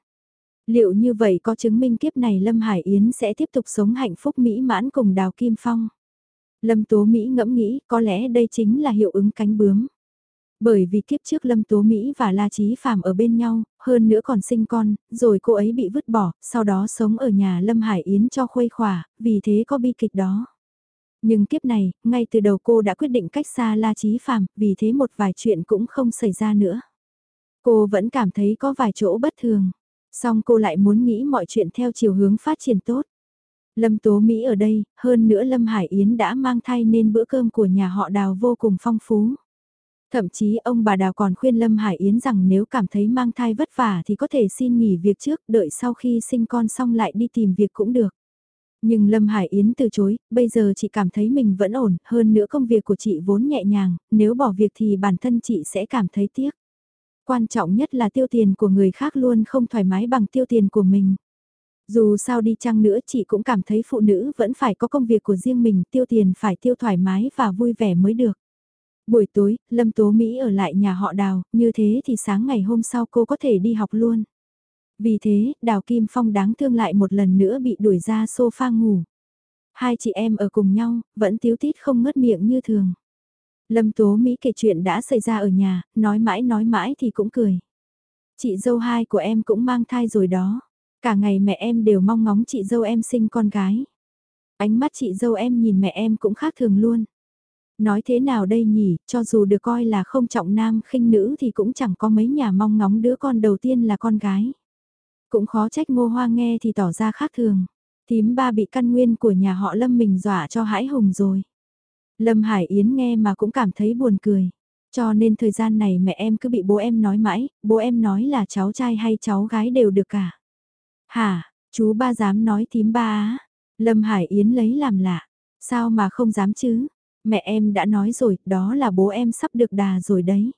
Liệu như vậy có chứng minh kiếp này Lâm Hải Yến sẽ tiếp tục sống hạnh phúc mỹ mãn cùng Đào Kim Phong? Lâm Tố Mỹ ngẫm nghĩ có lẽ đây chính là hiệu ứng cánh bướm. Bởi vì kiếp trước Lâm Tố Mỹ và La Chí Phạm ở bên nhau, hơn nữa còn sinh con, rồi cô ấy bị vứt bỏ, sau đó sống ở nhà Lâm Hải Yến cho khuây khỏa, vì thế có bi kịch đó. Nhưng kiếp này, ngay từ đầu cô đã quyết định cách xa La Chí Phạm, vì thế một vài chuyện cũng không xảy ra nữa. Cô vẫn cảm thấy có vài chỗ bất thường, song cô lại muốn nghĩ mọi chuyện theo chiều hướng phát triển tốt. Lâm Tố Mỹ ở đây, hơn nữa Lâm Hải Yến đã mang thai nên bữa cơm của nhà họ đào vô cùng phong phú. Thậm chí ông bà Đào còn khuyên Lâm Hải Yến rằng nếu cảm thấy mang thai vất vả thì có thể xin nghỉ việc trước, đợi sau khi sinh con xong lại đi tìm việc cũng được. Nhưng Lâm Hải Yến từ chối, bây giờ chị cảm thấy mình vẫn ổn, hơn nữa công việc của chị vốn nhẹ nhàng, nếu bỏ việc thì bản thân chị sẽ cảm thấy tiếc. Quan trọng nhất là tiêu tiền của người khác luôn không thoải mái bằng tiêu tiền của mình. Dù sao đi chăng nữa chị cũng cảm thấy phụ nữ vẫn phải có công việc của riêng mình, tiêu tiền phải tiêu thoải mái và vui vẻ mới được. Buổi tối, Lâm Tố Mỹ ở lại nhà họ Đào, như thế thì sáng ngày hôm sau cô có thể đi học luôn. Vì thế, Đào Kim Phong đáng thương lại một lần nữa bị đuổi ra sofa ngủ. Hai chị em ở cùng nhau, vẫn tiếu tít không ngớt miệng như thường. Lâm Tố Mỹ kể chuyện đã xảy ra ở nhà, nói mãi nói mãi thì cũng cười. Chị dâu hai của em cũng mang thai rồi đó. Cả ngày mẹ em đều mong ngóng chị dâu em sinh con gái. Ánh mắt chị dâu em nhìn mẹ em cũng khác thường luôn. Nói thế nào đây nhỉ, cho dù được coi là không trọng nam khinh nữ thì cũng chẳng có mấy nhà mong ngóng đứa con đầu tiên là con gái. Cũng khó trách ngô hoa nghe thì tỏ ra khác thường. Tím ba bị căn nguyên của nhà họ Lâm mình dọa cho hãi hùng rồi. Lâm Hải Yến nghe mà cũng cảm thấy buồn cười. Cho nên thời gian này mẹ em cứ bị bố em nói mãi, bố em nói là cháu trai hay cháu gái đều được cả. Hả, chú ba dám nói tím ba á? Lâm Hải Yến lấy làm lạ. Sao mà không dám chứ? Mẹ em đã nói rồi, đó là bố em sắp được đà rồi đấy.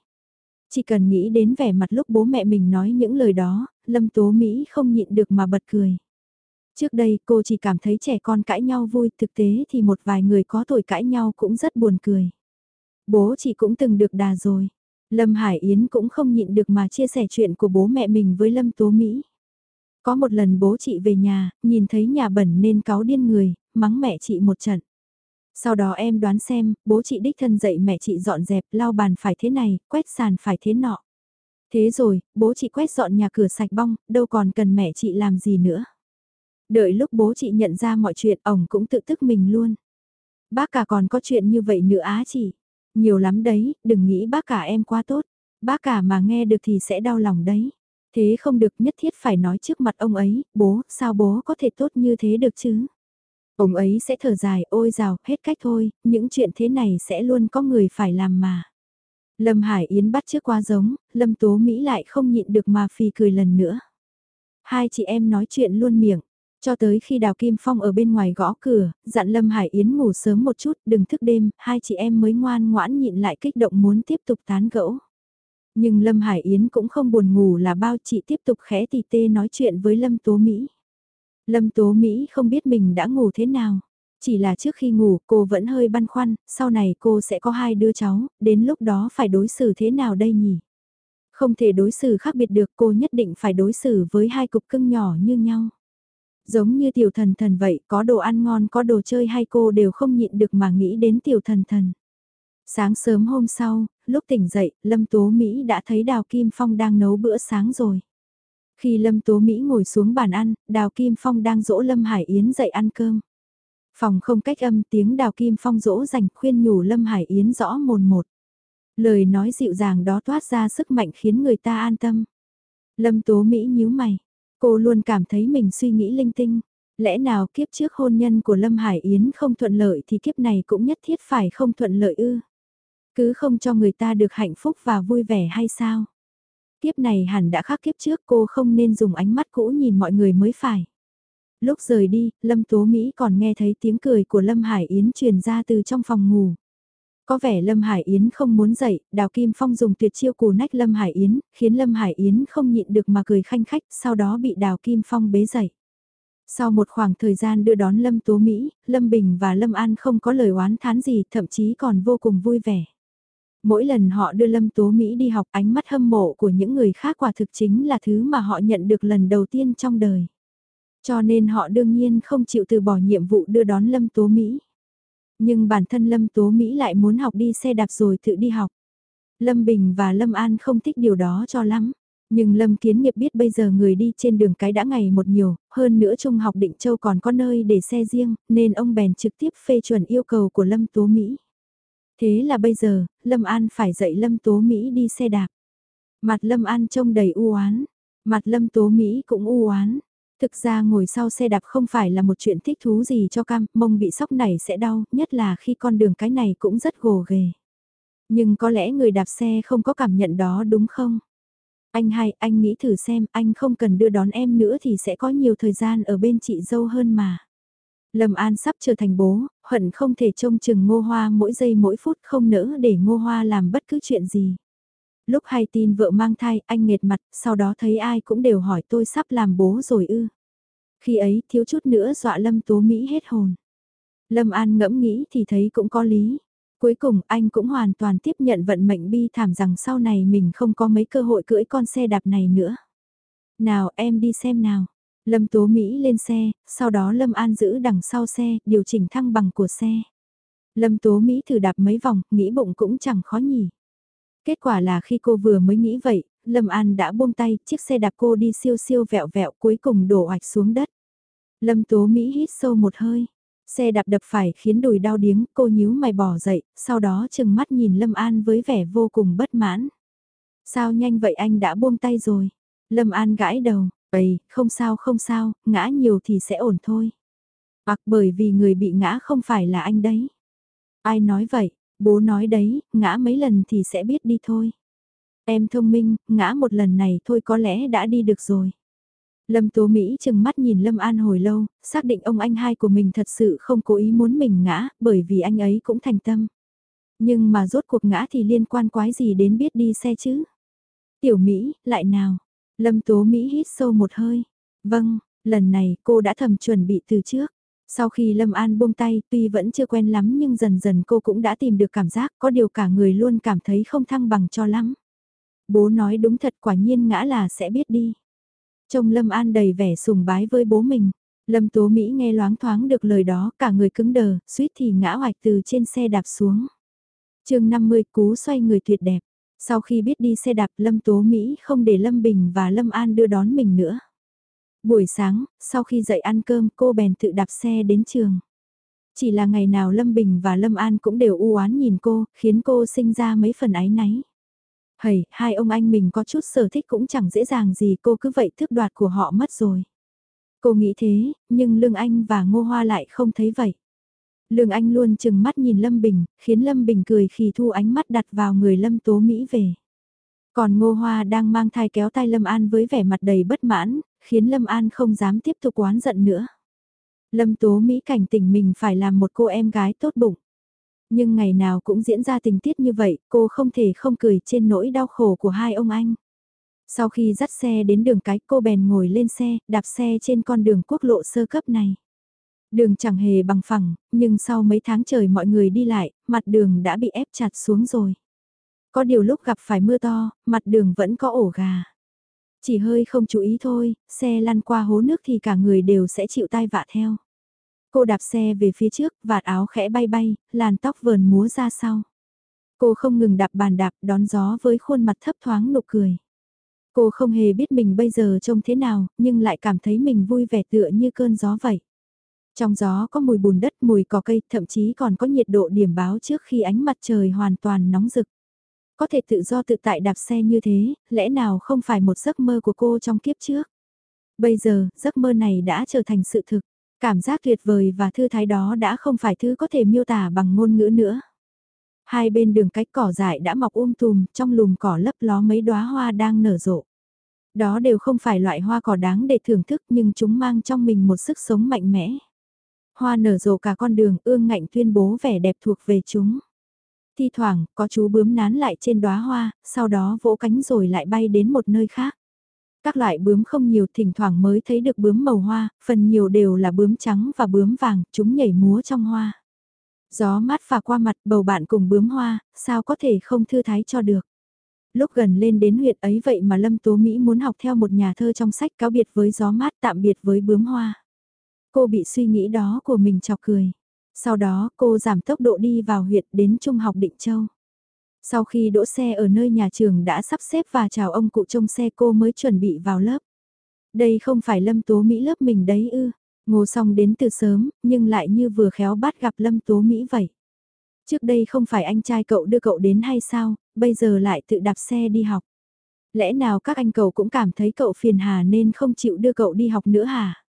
Chỉ cần nghĩ đến vẻ mặt lúc bố mẹ mình nói những lời đó, Lâm Tố Mỹ không nhịn được mà bật cười. Trước đây cô chỉ cảm thấy trẻ con cãi nhau vui, thực tế thì một vài người có tuổi cãi nhau cũng rất buồn cười. Bố chị cũng từng được đà rồi. Lâm Hải Yến cũng không nhịn được mà chia sẻ chuyện của bố mẹ mình với Lâm Tố Mỹ. Có một lần bố chị về nhà, nhìn thấy nhà bẩn nên cáu điên người, mắng mẹ chị một trận. Sau đó em đoán xem, bố chị đích thân dạy mẹ chị dọn dẹp, lau bàn phải thế này, quét sàn phải thế nọ. Thế rồi, bố chị quét dọn nhà cửa sạch bong, đâu còn cần mẹ chị làm gì nữa. Đợi lúc bố chị nhận ra mọi chuyện, ổng cũng tự tức mình luôn. Bác cả còn có chuyện như vậy nữa á chị. Nhiều lắm đấy, đừng nghĩ bác cả em quá tốt. Bác cả mà nghe được thì sẽ đau lòng đấy. Thế không được nhất thiết phải nói trước mặt ông ấy, bố, sao bố có thể tốt như thế được chứ? Ông ấy sẽ thở dài, ôi rào, hết cách thôi, những chuyện thế này sẽ luôn có người phải làm mà. Lâm Hải Yến bắt trước qua giống, Lâm Tố Mỹ lại không nhịn được mà phì cười lần nữa. Hai chị em nói chuyện luôn miệng, Cho tới khi Đào Kim Phong ở bên ngoài gõ cửa, dặn Lâm Hải Yến ngủ sớm một chút, đừng thức đêm, hai chị em mới ngoan ngoãn nhịn lại kích động muốn tiếp tục tán gẫu. Nhưng Lâm Hải Yến cũng không buồn ngủ là bao chị tiếp tục khẽ tì tê nói chuyện với Lâm Tố Mỹ. Lâm Tố Mỹ không biết mình đã ngủ thế nào. Chỉ là trước khi ngủ cô vẫn hơi băn khoăn, sau này cô sẽ có hai đứa cháu, đến lúc đó phải đối xử thế nào đây nhỉ? Không thể đối xử khác biệt được cô nhất định phải đối xử với hai cục cưng nhỏ như nhau. Giống như tiểu thần thần vậy, có đồ ăn ngon có đồ chơi hay cô đều không nhịn được mà nghĩ đến tiểu thần thần. Sáng sớm hôm sau, lúc tỉnh dậy, Lâm Tố Mỹ đã thấy Đào Kim Phong đang nấu bữa sáng rồi. Khi Lâm Tố Mỹ ngồi xuống bàn ăn, Đào Kim Phong đang dỗ Lâm Hải Yến dậy ăn cơm. Phòng không cách âm tiếng Đào Kim Phong dỗ dành khuyên nhủ Lâm Hải Yến rõ mồn một. Lời nói dịu dàng đó toát ra sức mạnh khiến người ta an tâm. Lâm Tố Mỹ nhíu mày. Cô luôn cảm thấy mình suy nghĩ linh tinh. Lẽ nào kiếp trước hôn nhân của Lâm Hải Yến không thuận lợi thì kiếp này cũng nhất thiết phải không thuận lợi ư? Cứ không cho người ta được hạnh phúc và vui vẻ hay sao? Kiếp này hẳn đã khác kiếp trước cô không nên dùng ánh mắt cũ nhìn mọi người mới phải. Lúc rời đi, Lâm Tố Mỹ còn nghe thấy tiếng cười của Lâm Hải Yến truyền ra từ trong phòng ngủ. Có vẻ Lâm Hải Yến không muốn dậy, Đào Kim Phong dùng tuyệt chiêu cù nách Lâm Hải Yến, khiến Lâm Hải Yến không nhịn được mà cười khanh khách, sau đó bị Đào Kim Phong bế dậy. Sau một khoảng thời gian đưa đón Lâm Tố Mỹ, Lâm Bình và Lâm An không có lời oán thán gì, thậm chí còn vô cùng vui vẻ. Mỗi lần họ đưa Lâm Tố Mỹ đi học ánh mắt hâm mộ của những người khác quả thực chính là thứ mà họ nhận được lần đầu tiên trong đời. Cho nên họ đương nhiên không chịu từ bỏ nhiệm vụ đưa đón Lâm Tố Mỹ. Nhưng bản thân Lâm Tố Mỹ lại muốn học đi xe đạp rồi tự đi học. Lâm Bình và Lâm An không thích điều đó cho lắm. Nhưng Lâm Kiến Nghiệp biết bây giờ người đi trên đường cái đã ngày một nhiều, hơn nữa Trung học Định Châu còn có nơi để xe riêng, nên ông bèn trực tiếp phê chuẩn yêu cầu của Lâm Tố Mỹ. Thế là bây giờ, Lâm An phải dạy Lâm Tố Mỹ đi xe đạp. Mặt Lâm An trông đầy u oán mặt Lâm Tố Mỹ cũng u oán Thực ra ngồi sau xe đạp không phải là một chuyện thích thú gì cho cam, mông bị sóc này sẽ đau, nhất là khi con đường cái này cũng rất gồ ghề. Nhưng có lẽ người đạp xe không có cảm nhận đó đúng không? Anh hai, anh nghĩ thử xem, anh không cần đưa đón em nữa thì sẽ có nhiều thời gian ở bên chị dâu hơn mà. Lâm An sắp trở thành bố, hận không thể trông chừng ngô hoa mỗi giây mỗi phút không nỡ để ngô hoa làm bất cứ chuyện gì. Lúc hay tin vợ mang thai, anh nghệt mặt, sau đó thấy ai cũng đều hỏi tôi sắp làm bố rồi ư. Khi ấy thiếu chút nữa dọa Lâm Tố Mỹ hết hồn. Lâm An ngẫm nghĩ thì thấy cũng có lý. Cuối cùng anh cũng hoàn toàn tiếp nhận vận mệnh bi thảm rằng sau này mình không có mấy cơ hội cưỡi con xe đạp này nữa. Nào em đi xem nào. Lâm Tố Mỹ lên xe, sau đó Lâm An giữ đằng sau xe, điều chỉnh thăng bằng của xe. Lâm Tố Mỹ thử đạp mấy vòng, nghĩ bụng cũng chẳng khó nhỉ. Kết quả là khi cô vừa mới nghĩ vậy, Lâm An đã buông tay, chiếc xe đạp cô đi siêu siêu vẹo vẹo cuối cùng đổ ạch xuống đất. Lâm Tố Mỹ hít sâu một hơi. Xe đạp đập phải khiến đùi đau điếng, cô nhíu mày bỏ dậy, sau đó chừng mắt nhìn Lâm An với vẻ vô cùng bất mãn. Sao nhanh vậy anh đã buông tay rồi? Lâm An gãi đầu, Ây, không sao không sao, ngã nhiều thì sẽ ổn thôi. Hoặc bởi vì người bị ngã không phải là anh đấy. Ai nói vậy, bố nói đấy, ngã mấy lần thì sẽ biết đi thôi. Em thông minh, ngã một lần này thôi có lẽ đã đi được rồi. Lâm Tố Mỹ chừng mắt nhìn Lâm An hồi lâu, xác định ông anh hai của mình thật sự không cố ý muốn mình ngã, bởi vì anh ấy cũng thành tâm. Nhưng mà rốt cuộc ngã thì liên quan quái gì đến biết đi xe chứ? Tiểu Mỹ, lại nào? Lâm Tố Mỹ hít sâu một hơi. Vâng, lần này cô đã thầm chuẩn bị từ trước. Sau khi Lâm An buông tay, tuy vẫn chưa quen lắm nhưng dần dần cô cũng đã tìm được cảm giác có điều cả người luôn cảm thấy không thăng bằng cho lắm. Bố nói đúng thật quả nhiên ngã là sẽ biết đi. Trông Lâm An đầy vẻ sùng bái với bố mình. Lâm Tố Mỹ nghe loáng thoáng được lời đó, cả người cứng đờ, suýt thì ngã hoạch từ trên xe đạp xuống. chương 50 cú xoay người tuyệt đẹp. Sau khi biết đi xe đạp Lâm Tố Mỹ không để Lâm Bình và Lâm An đưa đón mình nữa. Buổi sáng, sau khi dậy ăn cơm cô bèn tự đạp xe đến trường. Chỉ là ngày nào Lâm Bình và Lâm An cũng đều u oán nhìn cô, khiến cô sinh ra mấy phần ái náy. Hầy, hai ông anh mình có chút sở thích cũng chẳng dễ dàng gì cô cứ vậy thức đoạt của họ mất rồi. Cô nghĩ thế, nhưng Lương Anh và Ngô Hoa lại không thấy vậy. Lương Anh luôn chừng mắt nhìn Lâm Bình, khiến Lâm Bình cười khi thu ánh mắt đặt vào người Lâm Tố Mỹ về. Còn Ngô Hoa đang mang thai kéo tay Lâm An với vẻ mặt đầy bất mãn, khiến Lâm An không dám tiếp tục oán giận nữa. Lâm Tố Mỹ cảnh tỉnh mình phải làm một cô em gái tốt bụng. Nhưng ngày nào cũng diễn ra tình tiết như vậy, cô không thể không cười trên nỗi đau khổ của hai ông anh. Sau khi dắt xe đến đường cái cô bèn ngồi lên xe, đạp xe trên con đường quốc lộ sơ cấp này. Đường chẳng hề bằng phẳng, nhưng sau mấy tháng trời mọi người đi lại, mặt đường đã bị ép chặt xuống rồi. Có điều lúc gặp phải mưa to, mặt đường vẫn có ổ gà. Chỉ hơi không chú ý thôi, xe lăn qua hố nước thì cả người đều sẽ chịu tai vạ theo. Cô đạp xe về phía trước, vạt áo khẽ bay bay, làn tóc vờn múa ra sau. Cô không ngừng đạp bàn đạp đón gió với khuôn mặt thấp thoáng nụ cười. Cô không hề biết mình bây giờ trông thế nào, nhưng lại cảm thấy mình vui vẻ tựa như cơn gió vậy. Trong gió có mùi bùn đất, mùi cỏ cây, thậm chí còn có nhiệt độ điểm báo trước khi ánh mặt trời hoàn toàn nóng rực. Có thể tự do tự tại đạp xe như thế, lẽ nào không phải một giấc mơ của cô trong kiếp trước? Bây giờ, giấc mơ này đã trở thành sự thực. Cảm giác tuyệt vời và thư thái đó đã không phải thứ có thể miêu tả bằng ngôn ngữ nữa. Hai bên đường cách cỏ dại đã mọc um tùm, trong lùm cỏ lấp ló mấy đóa hoa đang nở rộ. Đó đều không phải loại hoa cỏ đáng để thưởng thức nhưng chúng mang trong mình một sức sống mạnh mẽ. Hoa nở rộ cả con đường ương ngạnh tuyên bố vẻ đẹp thuộc về chúng. Thi thoảng, có chú bướm nán lại trên đóa hoa, sau đó vỗ cánh rồi lại bay đến một nơi khác. Các loại bướm không nhiều thỉnh thoảng mới thấy được bướm màu hoa, phần nhiều đều là bướm trắng và bướm vàng, chúng nhảy múa trong hoa. Gió mát phả qua mặt bầu bạn cùng bướm hoa, sao có thể không thư thái cho được. Lúc gần lên đến huyện ấy vậy mà Lâm Tố Mỹ muốn học theo một nhà thơ trong sách cáo biệt với gió mát tạm biệt với bướm hoa. Cô bị suy nghĩ đó của mình chọc cười. Sau đó cô giảm tốc độ đi vào huyện đến Trung học Định Châu. Sau khi đỗ xe ở nơi nhà trường đã sắp xếp và chào ông cụ trông xe cô mới chuẩn bị vào lớp. Đây không phải Lâm Tố Mỹ lớp mình đấy ư. Ngô song đến từ sớm, nhưng lại như vừa khéo bắt gặp Lâm Tố Mỹ vậy. Trước đây không phải anh trai cậu đưa cậu đến hay sao, bây giờ lại tự đạp xe đi học. Lẽ nào các anh cậu cũng cảm thấy cậu phiền hà nên không chịu đưa cậu đi học nữa hả?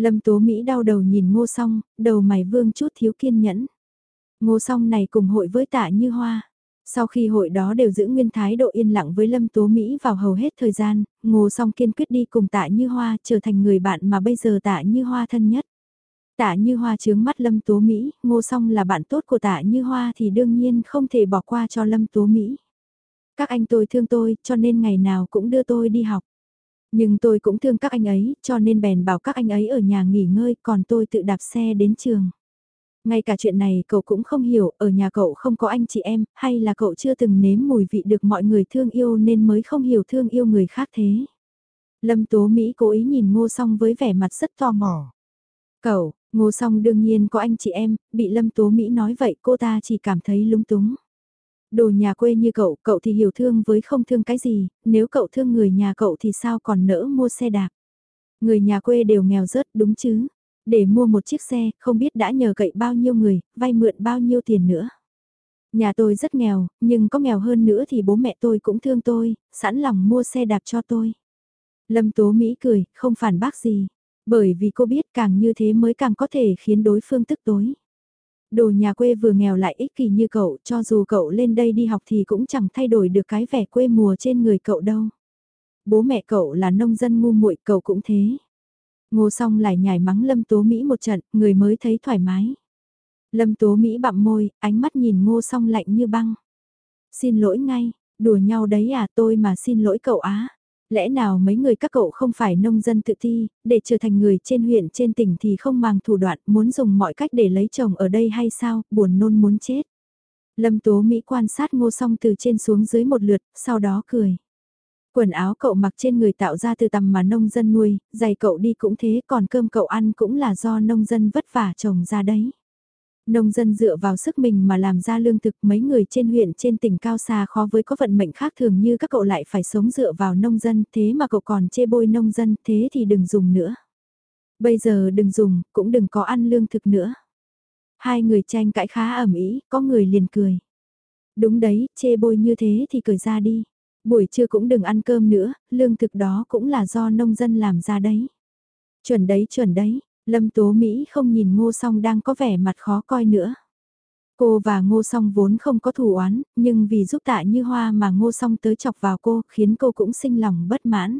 Lâm Tố Mỹ đau đầu nhìn ngô song, đầu mày vương chút thiếu kiên nhẫn. Ngô song này cùng hội với tạ như hoa. Sau khi hội đó đều giữ nguyên thái độ yên lặng với Lâm Tố Mỹ vào hầu hết thời gian, Ngô Song kiên quyết đi cùng Tạ Như Hoa trở thành người bạn mà bây giờ Tạ Như Hoa thân nhất. Tạ Như Hoa chướng mắt Lâm Tố Mỹ, Ngô Song là bạn tốt của Tạ Như Hoa thì đương nhiên không thể bỏ qua cho Lâm Tố Mỹ. Các anh tôi thương tôi, cho nên ngày nào cũng đưa tôi đi học. Nhưng tôi cũng thương các anh ấy, cho nên bèn bảo các anh ấy ở nhà nghỉ ngơi, còn tôi tự đạp xe đến trường. Ngay cả chuyện này cậu cũng không hiểu, ở nhà cậu không có anh chị em, hay là cậu chưa từng nếm mùi vị được mọi người thương yêu nên mới không hiểu thương yêu người khác thế. Lâm Tố Mỹ cố ý nhìn Ngô Song với vẻ mặt rất tò mò. Cậu, Ngô Song đương nhiên có anh chị em, bị Lâm Tố Mỹ nói vậy cô ta chỉ cảm thấy lúng túng. Đồ nhà quê như cậu, cậu thì hiểu thương với không thương cái gì, nếu cậu thương người nhà cậu thì sao còn nỡ mua xe đạp. Người nhà quê đều nghèo rớt đúng chứ, để mua một chiếc xe, không biết đã nhờ cậy bao nhiêu người, vay mượn bao nhiêu tiền nữa. Nhà tôi rất nghèo, nhưng có nghèo hơn nữa thì bố mẹ tôi cũng thương tôi, sẵn lòng mua xe đạp cho tôi. Lâm Tố Mỹ cười, không phản bác gì, bởi vì cô biết càng như thế mới càng có thể khiến đối phương tức tối. Đồ nhà quê vừa nghèo lại ích kỷ như cậu, cho dù cậu lên đây đi học thì cũng chẳng thay đổi được cái vẻ quê mùa trên người cậu đâu. Bố mẹ cậu là nông dân ngu muội cậu cũng thế. Ngô song lại nhảy mắng Lâm Tố Mỹ một trận, người mới thấy thoải mái. Lâm Tố Mỹ bặm môi, ánh mắt nhìn ngô song lạnh như băng. Xin lỗi ngay, đùa nhau đấy à tôi mà xin lỗi cậu á. Lẽ nào mấy người các cậu không phải nông dân tự thi, để trở thành người trên huyện trên tỉnh thì không mang thủ đoạn muốn dùng mọi cách để lấy chồng ở đây hay sao, buồn nôn muốn chết. Lâm Tố Mỹ quan sát ngô song từ trên xuống dưới một lượt, sau đó cười. Quần áo cậu mặc trên người tạo ra từ tầm mà nông dân nuôi, giày cậu đi cũng thế còn cơm cậu ăn cũng là do nông dân vất vả trồng ra đấy. Nông dân dựa vào sức mình mà làm ra lương thực mấy người trên huyện trên tỉnh cao xa khó với có vận mệnh khác thường như các cậu lại phải sống dựa vào nông dân thế mà cậu còn chê bôi nông dân thế thì đừng dùng nữa. Bây giờ đừng dùng, cũng đừng có ăn lương thực nữa. Hai người tranh cãi khá ẩm ý, có người liền cười. Đúng đấy, chê bôi như thế thì cười ra đi. Buổi trưa cũng đừng ăn cơm nữa, lương thực đó cũng là do nông dân làm ra đấy. Chuẩn đấy chuẩn đấy, Lâm Tố Mỹ không nhìn ngô song đang có vẻ mặt khó coi nữa. Cô và ngô song vốn không có thù oán, nhưng vì giúp tạ như hoa mà ngô song tới chọc vào cô khiến cô cũng sinh lòng bất mãn.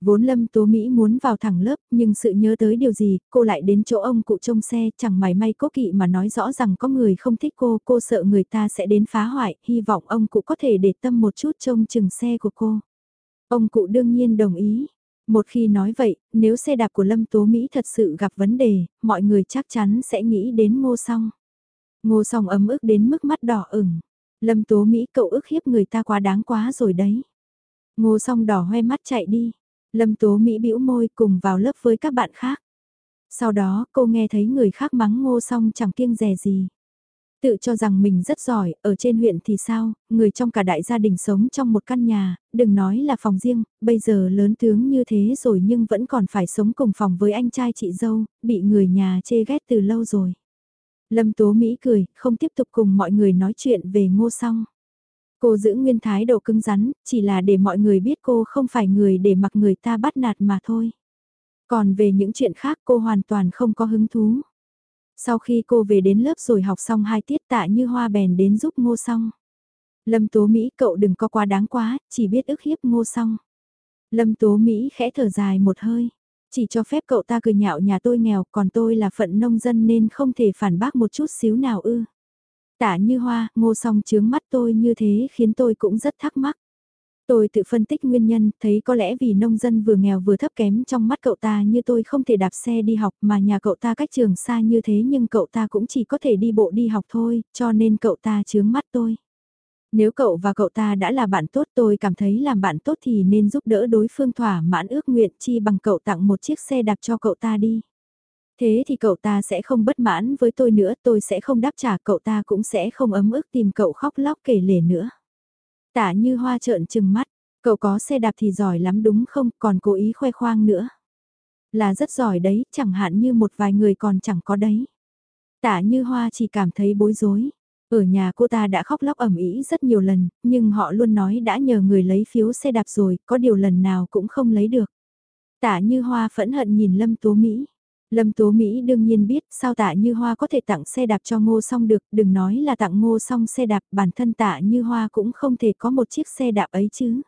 Vốn Lâm Tố Mỹ muốn vào thẳng lớp, nhưng sự nhớ tới điều gì, cô lại đến chỗ ông cụ trông xe, chẳng mày may cố kỵ mà nói rõ rằng có người không thích cô, cô sợ người ta sẽ đến phá hoại, hy vọng ông cụ có thể để tâm một chút trông chừng xe của cô. Ông cụ đương nhiên đồng ý. Một khi nói vậy, nếu xe đạp của Lâm Tố Mỹ thật sự gặp vấn đề, mọi người chắc chắn sẽ nghĩ đến ngô song. Ngô song ấm ức đến mức mắt đỏ ửng. Lâm Tố Mỹ cậu ức hiếp người ta quá đáng quá rồi đấy. Ngô song đỏ hoe mắt chạy đi. Lâm Tố Mỹ bĩu môi cùng vào lớp với các bạn khác. Sau đó cô nghe thấy người khác mắng ngô song chẳng kiêng rè gì. Tự cho rằng mình rất giỏi, ở trên huyện thì sao, người trong cả đại gia đình sống trong một căn nhà, đừng nói là phòng riêng, bây giờ lớn tướng như thế rồi nhưng vẫn còn phải sống cùng phòng với anh trai chị dâu, bị người nhà chê ghét từ lâu rồi. Lâm Tố Mỹ cười, không tiếp tục cùng mọi người nói chuyện về ngô song. Cô giữ nguyên thái độ cứng rắn, chỉ là để mọi người biết cô không phải người để mặc người ta bắt nạt mà thôi. Còn về những chuyện khác cô hoàn toàn không có hứng thú. Sau khi cô về đến lớp rồi học xong hai tiết tạ như hoa bèn đến giúp ngô song. Lâm Tố Mỹ cậu đừng có quá đáng quá, chỉ biết ức hiếp ngô song. Lâm Tố Mỹ khẽ thở dài một hơi. Chỉ cho phép cậu ta cười nhạo nhà tôi nghèo còn tôi là phận nông dân nên không thể phản bác một chút xíu nào ư. Tả như hoa, ngô song chướng mắt tôi như thế khiến tôi cũng rất thắc mắc. Tôi tự phân tích nguyên nhân, thấy có lẽ vì nông dân vừa nghèo vừa thấp kém trong mắt cậu ta như tôi không thể đạp xe đi học mà nhà cậu ta cách trường xa như thế nhưng cậu ta cũng chỉ có thể đi bộ đi học thôi, cho nên cậu ta chướng mắt tôi. Nếu cậu và cậu ta đã là bạn tốt tôi cảm thấy làm bạn tốt thì nên giúp đỡ đối phương thỏa mãn ước nguyện chi bằng cậu tặng một chiếc xe đạp cho cậu ta đi. Thế thì cậu ta sẽ không bất mãn với tôi nữa, tôi sẽ không đáp trả cậu ta cũng sẽ không ấm ức tìm cậu khóc lóc kể lể nữa tạ như hoa trợn trừng mắt, cậu có xe đạp thì giỏi lắm đúng không, còn cố ý khoe khoang nữa. Là rất giỏi đấy, chẳng hạn như một vài người còn chẳng có đấy. tạ như hoa chỉ cảm thấy bối rối. Ở nhà cô ta đã khóc lóc ẩm ý rất nhiều lần, nhưng họ luôn nói đã nhờ người lấy phiếu xe đạp rồi, có điều lần nào cũng không lấy được. tạ như hoa phẫn hận nhìn Lâm Tố Mỹ. Lâm Tố Mỹ đương nhiên biết sao tạ như hoa có thể tặng xe đạp cho ngô song được, đừng nói là tặng ngô song xe đạp, bản thân tạ như hoa cũng không thể có một chiếc xe đạp ấy chứ.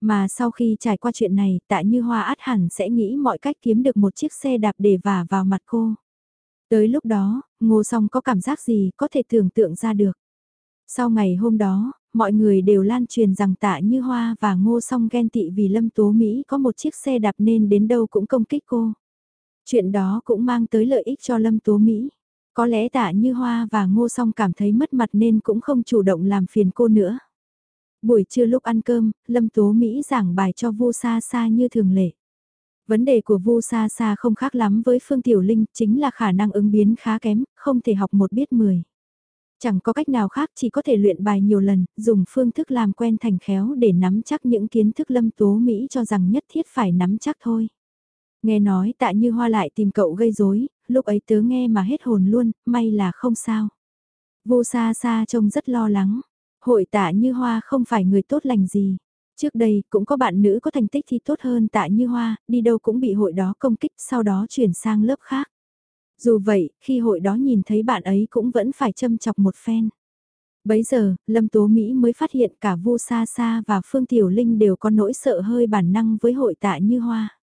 Mà sau khi trải qua chuyện này, tạ như hoa át hẳn sẽ nghĩ mọi cách kiếm được một chiếc xe đạp để vả vào mặt cô. Tới lúc đó, ngô song có cảm giác gì có thể tưởng tượng ra được. Sau ngày hôm đó, mọi người đều lan truyền rằng tạ như hoa và ngô song ghen tị vì lâm tố Mỹ có một chiếc xe đạp nên đến đâu cũng công kích cô. Chuyện đó cũng mang tới lợi ích cho Lâm Tố Mỹ. Có lẽ tạ như hoa và ngô song cảm thấy mất mặt nên cũng không chủ động làm phiền cô nữa. Buổi trưa lúc ăn cơm, Lâm Tố Mỹ giảng bài cho Vu Sa Sa như thường lệ. Vấn đề của Vu Sa Sa không khác lắm với Phương Tiểu Linh, chính là khả năng ứng biến khá kém, không thể học một biết mười. Chẳng có cách nào khác chỉ có thể luyện bài nhiều lần, dùng phương thức làm quen thành khéo để nắm chắc những kiến thức Lâm Tố Mỹ cho rằng nhất thiết phải nắm chắc thôi. Nghe nói tạ như hoa lại tìm cậu gây rối, lúc ấy tớ nghe mà hết hồn luôn, may là không sao. Vô xa xa trông rất lo lắng. Hội tạ như hoa không phải người tốt lành gì. Trước đây cũng có bạn nữ có thành tích thi tốt hơn tạ như hoa, đi đâu cũng bị hội đó công kích sau đó chuyển sang lớp khác. Dù vậy, khi hội đó nhìn thấy bạn ấy cũng vẫn phải châm chọc một phen. Bấy giờ, Lâm Tố Mỹ mới phát hiện cả Vu Sa Sa và Phương Tiểu Linh đều có nỗi sợ hơi bản năng với hội tạ như hoa.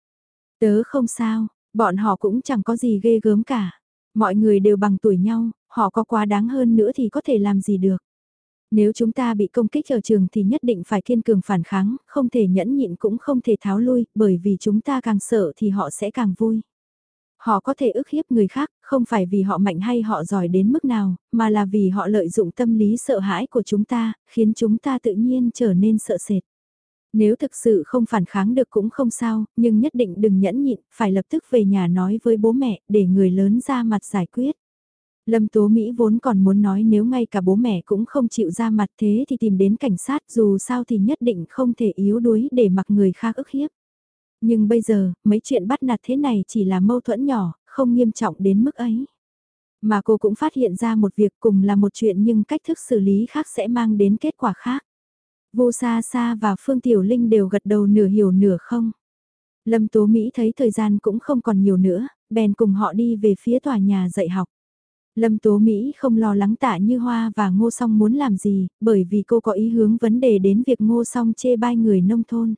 Tớ không sao, bọn họ cũng chẳng có gì ghê gớm cả. Mọi người đều bằng tuổi nhau, họ có quá đáng hơn nữa thì có thể làm gì được. Nếu chúng ta bị công kích ở trường thì nhất định phải kiên cường phản kháng, không thể nhẫn nhịn cũng không thể tháo lui, bởi vì chúng ta càng sợ thì họ sẽ càng vui. Họ có thể ức hiếp người khác, không phải vì họ mạnh hay họ giỏi đến mức nào, mà là vì họ lợi dụng tâm lý sợ hãi của chúng ta, khiến chúng ta tự nhiên trở nên sợ sệt. Nếu thực sự không phản kháng được cũng không sao, nhưng nhất định đừng nhẫn nhịn, phải lập tức về nhà nói với bố mẹ, để người lớn ra mặt giải quyết. Lâm Tố Mỹ vốn còn muốn nói nếu ngay cả bố mẹ cũng không chịu ra mặt thế thì tìm đến cảnh sát dù sao thì nhất định không thể yếu đuối để mặc người khác ức hiếp. Nhưng bây giờ, mấy chuyện bắt nạt thế này chỉ là mâu thuẫn nhỏ, không nghiêm trọng đến mức ấy. Mà cô cũng phát hiện ra một việc cùng là một chuyện nhưng cách thức xử lý khác sẽ mang đến kết quả khác. Vô Sa Sa và Phương Tiểu Linh đều gật đầu nửa hiểu nửa không. Lâm Tố Mỹ thấy thời gian cũng không còn nhiều nữa, bèn cùng họ đi về phía tòa nhà dạy học. Lâm Tố Mỹ không lo lắng tạ như Hoa và Ngô Song muốn làm gì, bởi vì cô có ý hướng vấn đề đến việc Ngô Song chê bai người nông thôn.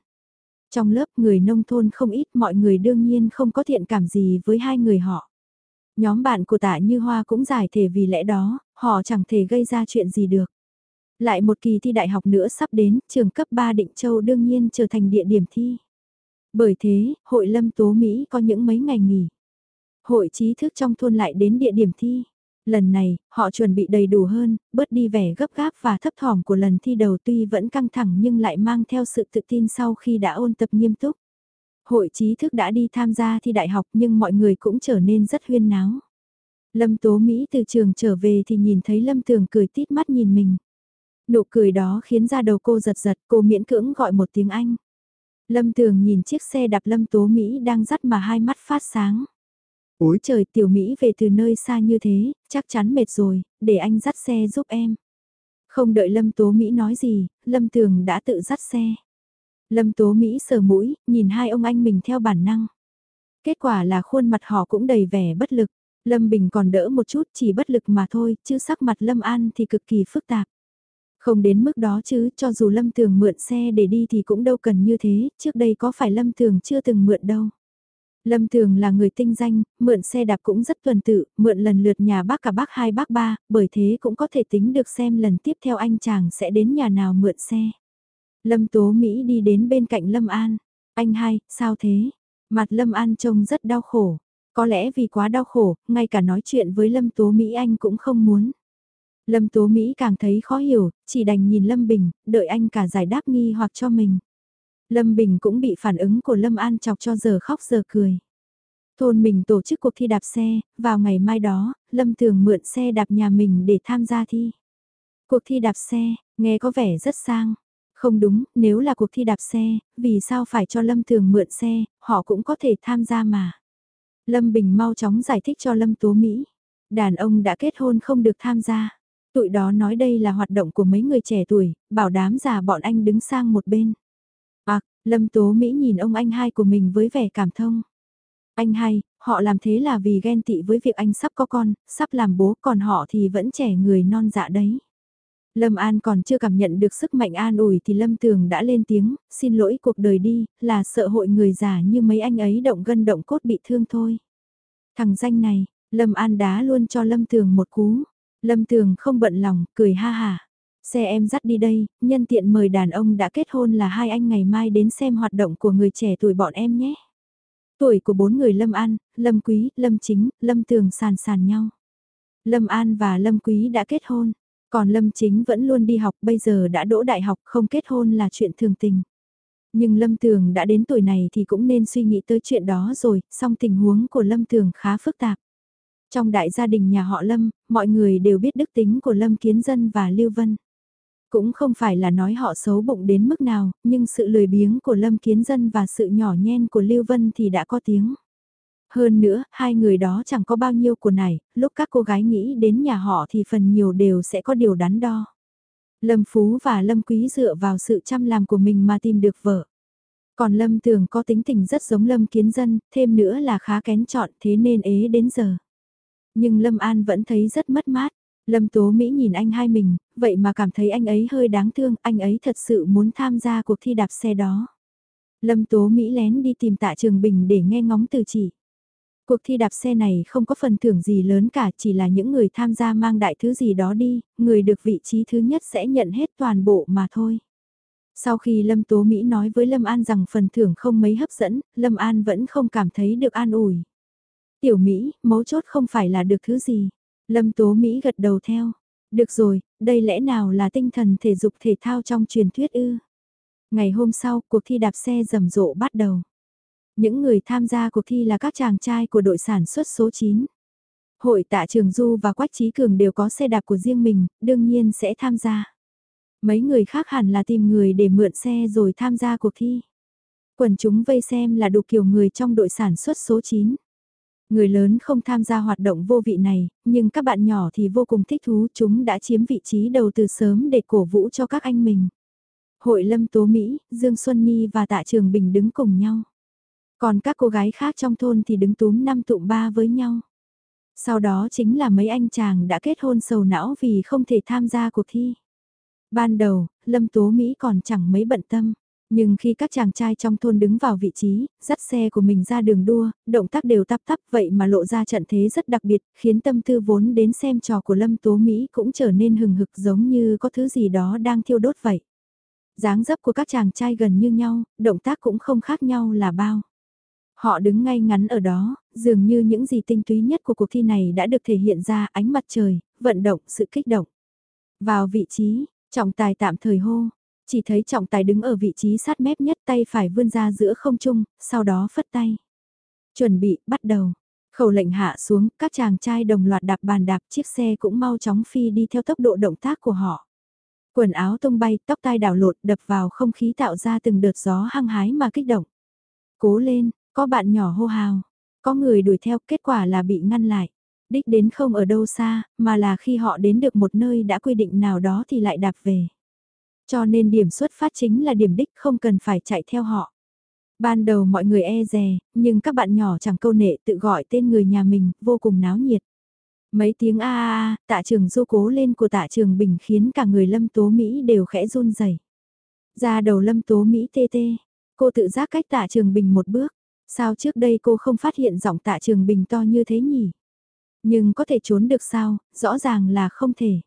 Trong lớp người nông thôn không ít mọi người đương nhiên không có thiện cảm gì với hai người họ. Nhóm bạn của tạ như hoa cũng giải thể vì lẽ đó, họ chẳng thể gây ra chuyện gì được. Lại một kỳ thi đại học nữa sắp đến, trường cấp 3 Định Châu đương nhiên trở thành địa điểm thi. Bởi thế, hội lâm tố Mỹ có những mấy ngày nghỉ. Hội trí thức trong thôn lại đến địa điểm thi. Lần này, họ chuẩn bị đầy đủ hơn, bớt đi vẻ gấp gáp và thấp thỏm của lần thi đầu tuy vẫn căng thẳng nhưng lại mang theo sự tự tin sau khi đã ôn tập nghiêm túc. Hội trí thức đã đi tham gia thi đại học nhưng mọi người cũng trở nên rất huyên náo. Lâm Tố Mỹ từ trường trở về thì nhìn thấy Lâm Tường cười tít mắt nhìn mình. Nụ cười đó khiến ra đầu cô giật giật, cô miễn cưỡng gọi một tiếng Anh. Lâm Tường nhìn chiếc xe đạp Lâm Tố Mỹ đang dắt mà hai mắt phát sáng. Ôi trời tiểu Mỹ về từ nơi xa như thế, chắc chắn mệt rồi, để anh dắt xe giúp em. Không đợi Lâm Tố Mỹ nói gì, Lâm Tường đã tự dắt xe. Lâm Tố Mỹ sờ mũi, nhìn hai ông anh mình theo bản năng. Kết quả là khuôn mặt họ cũng đầy vẻ bất lực. Lâm Bình còn đỡ một chút chỉ bất lực mà thôi, chứ sắc mặt Lâm An thì cực kỳ phức tạp. Không đến mức đó chứ, cho dù Lâm Tường mượn xe để đi thì cũng đâu cần như thế, trước đây có phải Lâm Tường chưa từng mượn đâu. Lâm Tường là người tinh danh, mượn xe đạp cũng rất tuần tự, mượn lần lượt nhà bác cả bác hai bác ba, bởi thế cũng có thể tính được xem lần tiếp theo anh chàng sẽ đến nhà nào mượn xe. Lâm Tố Mỹ đi đến bên cạnh Lâm An. Anh hai, sao thế? Mặt Lâm An trông rất đau khổ. Có lẽ vì quá đau khổ, ngay cả nói chuyện với Lâm Tố Mỹ anh cũng không muốn. Lâm Tố Mỹ càng thấy khó hiểu, chỉ đành nhìn Lâm Bình, đợi anh cả giải đáp nghi hoặc cho mình. Lâm Bình cũng bị phản ứng của Lâm An chọc cho giờ khóc giờ cười. Thôn mình tổ chức cuộc thi đạp xe, vào ngày mai đó, Lâm Thường mượn xe đạp nhà mình để tham gia thi. Cuộc thi đạp xe, nghe có vẻ rất sang. Không đúng, nếu là cuộc thi đạp xe, vì sao phải cho Lâm Thường mượn xe, họ cũng có thể tham gia mà. Lâm Bình mau chóng giải thích cho Lâm Tố Mỹ. Đàn ông đã kết hôn không được tham gia. Tụi đó nói đây là hoạt động của mấy người trẻ tuổi, bảo đám già bọn anh đứng sang một bên. À, Lâm Tố Mỹ nhìn ông anh hai của mình với vẻ cảm thông. Anh hai, họ làm thế là vì ghen tị với việc anh sắp có con, sắp làm bố còn họ thì vẫn trẻ người non dạ đấy. Lâm An còn chưa cảm nhận được sức mạnh an ủi thì Lâm Tường đã lên tiếng, xin lỗi cuộc đời đi, là sợ hội người già như mấy anh ấy động gân động cốt bị thương thôi. Thằng danh này, Lâm An đá luôn cho Lâm Tường một cú. Lâm Tường không bận lòng, cười ha hà. Xe em dắt đi đây, nhân tiện mời đàn ông đã kết hôn là hai anh ngày mai đến xem hoạt động của người trẻ tuổi bọn em nhé. Tuổi của bốn người Lâm An, Lâm Quý, Lâm Chính, Lâm Tường sàn sàn nhau. Lâm An và Lâm Quý đã kết hôn, còn Lâm Chính vẫn luôn đi học bây giờ đã đỗ đại học không kết hôn là chuyện thường tình. Nhưng Lâm Tường đã đến tuổi này thì cũng nên suy nghĩ tới chuyện đó rồi, song tình huống của Lâm Tường khá phức tạp. Trong đại gia đình nhà họ Lâm, mọi người đều biết đức tính của Lâm Kiến Dân và Lưu Vân. Cũng không phải là nói họ xấu bụng đến mức nào, nhưng sự lười biếng của Lâm Kiến Dân và sự nhỏ nhen của Lưu Vân thì đã có tiếng. Hơn nữa, hai người đó chẳng có bao nhiêu của này, lúc các cô gái nghĩ đến nhà họ thì phần nhiều đều sẽ có điều đắn đo. Lâm Phú và Lâm Quý dựa vào sự chăm làm của mình mà tìm được vợ. Còn Lâm Tường có tính tình rất giống Lâm Kiến Dân, thêm nữa là khá kén chọn thế nên ế đến giờ. Nhưng Lâm An vẫn thấy rất mất mát. Lâm Tố Mỹ nhìn anh hai mình, vậy mà cảm thấy anh ấy hơi đáng thương, anh ấy thật sự muốn tham gia cuộc thi đạp xe đó. Lâm Tố Mỹ lén đi tìm tạ Trường Bình để nghe ngóng từ chỉ. Cuộc thi đạp xe này không có phần thưởng gì lớn cả, chỉ là những người tham gia mang đại thứ gì đó đi, người được vị trí thứ nhất sẽ nhận hết toàn bộ mà thôi. Sau khi Lâm Tố Mỹ nói với Lâm An rằng phần thưởng không mấy hấp dẫn, Lâm An vẫn không cảm thấy được an ủi. Tiểu Mỹ, mấu chốt không phải là được thứ gì. Lâm Tố Mỹ gật đầu theo. Được rồi, đây lẽ nào là tinh thần thể dục thể thao trong truyền thuyết ư? Ngày hôm sau, cuộc thi đạp xe rầm rộ bắt đầu. Những người tham gia cuộc thi là các chàng trai của đội sản xuất số 9. Hội tạ Trường Du và Quách Trí Cường đều có xe đạp của riêng mình, đương nhiên sẽ tham gia. Mấy người khác hẳn là tìm người để mượn xe rồi tham gia cuộc thi. Quần chúng vây xem là đủ kiểu người trong đội sản xuất số 9. Người lớn không tham gia hoạt động vô vị này, nhưng các bạn nhỏ thì vô cùng thích thú chúng đã chiếm vị trí đầu từ sớm để cổ vũ cho các anh mình. Hội Lâm Tố Mỹ, Dương Xuân Nhi và Tạ Trường Bình đứng cùng nhau. Còn các cô gái khác trong thôn thì đứng túm năm tụm ba với nhau. Sau đó chính là mấy anh chàng đã kết hôn sầu não vì không thể tham gia cuộc thi. Ban đầu, Lâm Tố Mỹ còn chẳng mấy bận tâm. Nhưng khi các chàng trai trong thôn đứng vào vị trí, dắt xe của mình ra đường đua, động tác đều tắp tắp vậy mà lộ ra trận thế rất đặc biệt, khiến tâm tư vốn đến xem trò của Lâm Tố Mỹ cũng trở nên hừng hực giống như có thứ gì đó đang thiêu đốt vậy. dáng dấp của các chàng trai gần như nhau, động tác cũng không khác nhau là bao. Họ đứng ngay ngắn ở đó, dường như những gì tinh túy nhất của cuộc thi này đã được thể hiện ra ánh mặt trời, vận động, sự kích động. Vào vị trí, trọng tài tạm thời hô, chỉ thấy trọng tài đứng ở vị trí sát mép nhất tay phải vươn ra giữa không trung, sau đó phất tay. Chuẩn bị, bắt đầu. Khẩu lệnh hạ xuống, các chàng trai đồng loạt đạp bàn đạp chiếc xe cũng mau chóng phi đi theo tốc độ động tác của họ. Quần áo tung bay, tóc tai đảo lột đập vào không khí tạo ra từng đợt gió hăng hái mà kích động. Cố lên, có bạn nhỏ hô hào, có người đuổi theo kết quả là bị ngăn lại. Đích đến không ở đâu xa, mà là khi họ đến được một nơi đã quy định nào đó thì lại đạp về. Cho nên điểm xuất phát chính là điểm đích không cần phải chạy theo họ. Ban đầu mọi người e dè, nhưng các bạn nhỏ chẳng câu nệ tự gọi tên người nhà mình, vô cùng náo nhiệt. Mấy tiếng a a a, tạ trường du cố lên của tạ trường bình khiến cả người lâm tố Mỹ đều khẽ run rẩy. Ra đầu lâm tố Mỹ tê tê, cô tự giác cách tạ trường bình một bước. Sao trước đây cô không phát hiện giọng tạ trường bình to như thế nhỉ? Nhưng có thể trốn được sao, rõ ràng là không thể.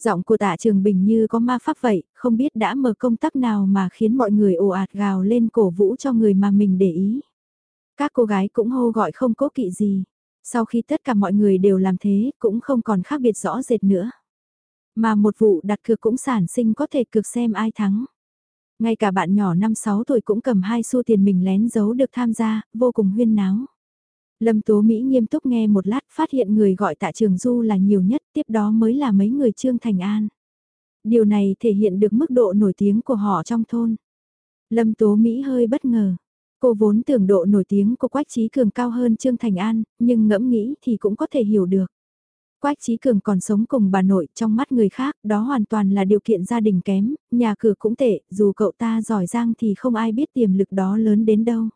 Giọng của tạ trường bình như có ma pháp vậy, không biết đã mở công tắc nào mà khiến mọi người ồ ạt gào lên cổ vũ cho người mà mình để ý. Các cô gái cũng hô gọi không cố kỵ gì. Sau khi tất cả mọi người đều làm thế, cũng không còn khác biệt rõ rệt nữa. Mà một vụ đặt cược cũng sản sinh có thể cược xem ai thắng. Ngay cả bạn nhỏ 5-6 tuổi cũng cầm hai xu tiền mình lén giấu được tham gia, vô cùng huyên náo. Lâm Tố Mỹ nghiêm túc nghe một lát phát hiện người gọi tạ trường du là nhiều nhất, tiếp đó mới là mấy người Trương Thành An. Điều này thể hiện được mức độ nổi tiếng của họ trong thôn. Lâm Tố Mỹ hơi bất ngờ. Cô vốn tưởng độ nổi tiếng của Quách Trí Cường cao hơn Trương Thành An, nhưng ngẫm nghĩ thì cũng có thể hiểu được. Quách Trí Cường còn sống cùng bà nội trong mắt người khác, đó hoàn toàn là điều kiện gia đình kém, nhà cửa cũng tệ, dù cậu ta giỏi giang thì không ai biết tiềm lực đó lớn đến đâu.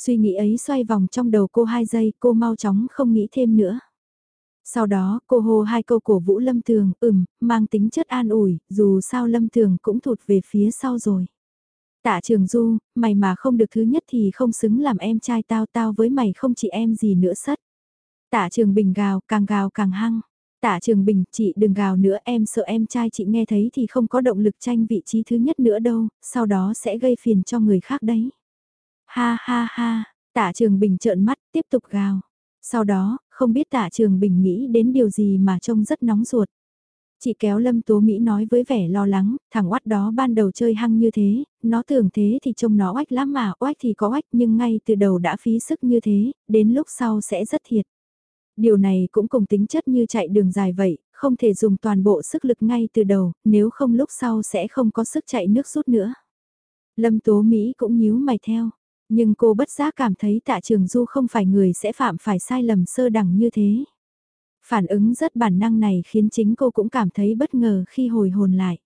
Suy nghĩ ấy xoay vòng trong đầu cô hai giây, cô mau chóng không nghĩ thêm nữa. Sau đó, cô hô hai câu cổ vũ Lâm Tường, ừm, mang tính chất an ủi, dù sao Lâm Tường cũng thụt về phía sau rồi. Tạ Trường Du, mày mà không được thứ nhất thì không xứng làm em trai tao tao với mày không chỉ em gì nữa sất. Tạ Trường Bình gào, càng gào càng hăng. Tạ Trường Bình, chị đừng gào nữa em sợ em trai chị nghe thấy thì không có động lực tranh vị trí thứ nhất nữa đâu, sau đó sẽ gây phiền cho người khác đấy. Ha ha ha, Tạ Trường Bình trợn mắt, tiếp tục gào. Sau đó, không biết Tạ Trường Bình nghĩ đến điều gì mà trông rất nóng ruột. Chị kéo Lâm Tố Mỹ nói với vẻ lo lắng, thằng oát đó ban đầu chơi hăng như thế, nó tưởng thế thì trông nó oách lắm mà, oách thì có oách nhưng ngay từ đầu đã phí sức như thế, đến lúc sau sẽ rất thiệt. Điều này cũng cùng tính chất như chạy đường dài vậy, không thể dùng toàn bộ sức lực ngay từ đầu, nếu không lúc sau sẽ không có sức chạy nước rút nữa. Lâm Tố Mỹ cũng nhíu mày theo, nhưng cô bất giác cảm thấy tạ trường du không phải người sẽ phạm phải sai lầm sơ đẳng như thế. Phản ứng rất bản năng này khiến chính cô cũng cảm thấy bất ngờ khi hồi hồn lại.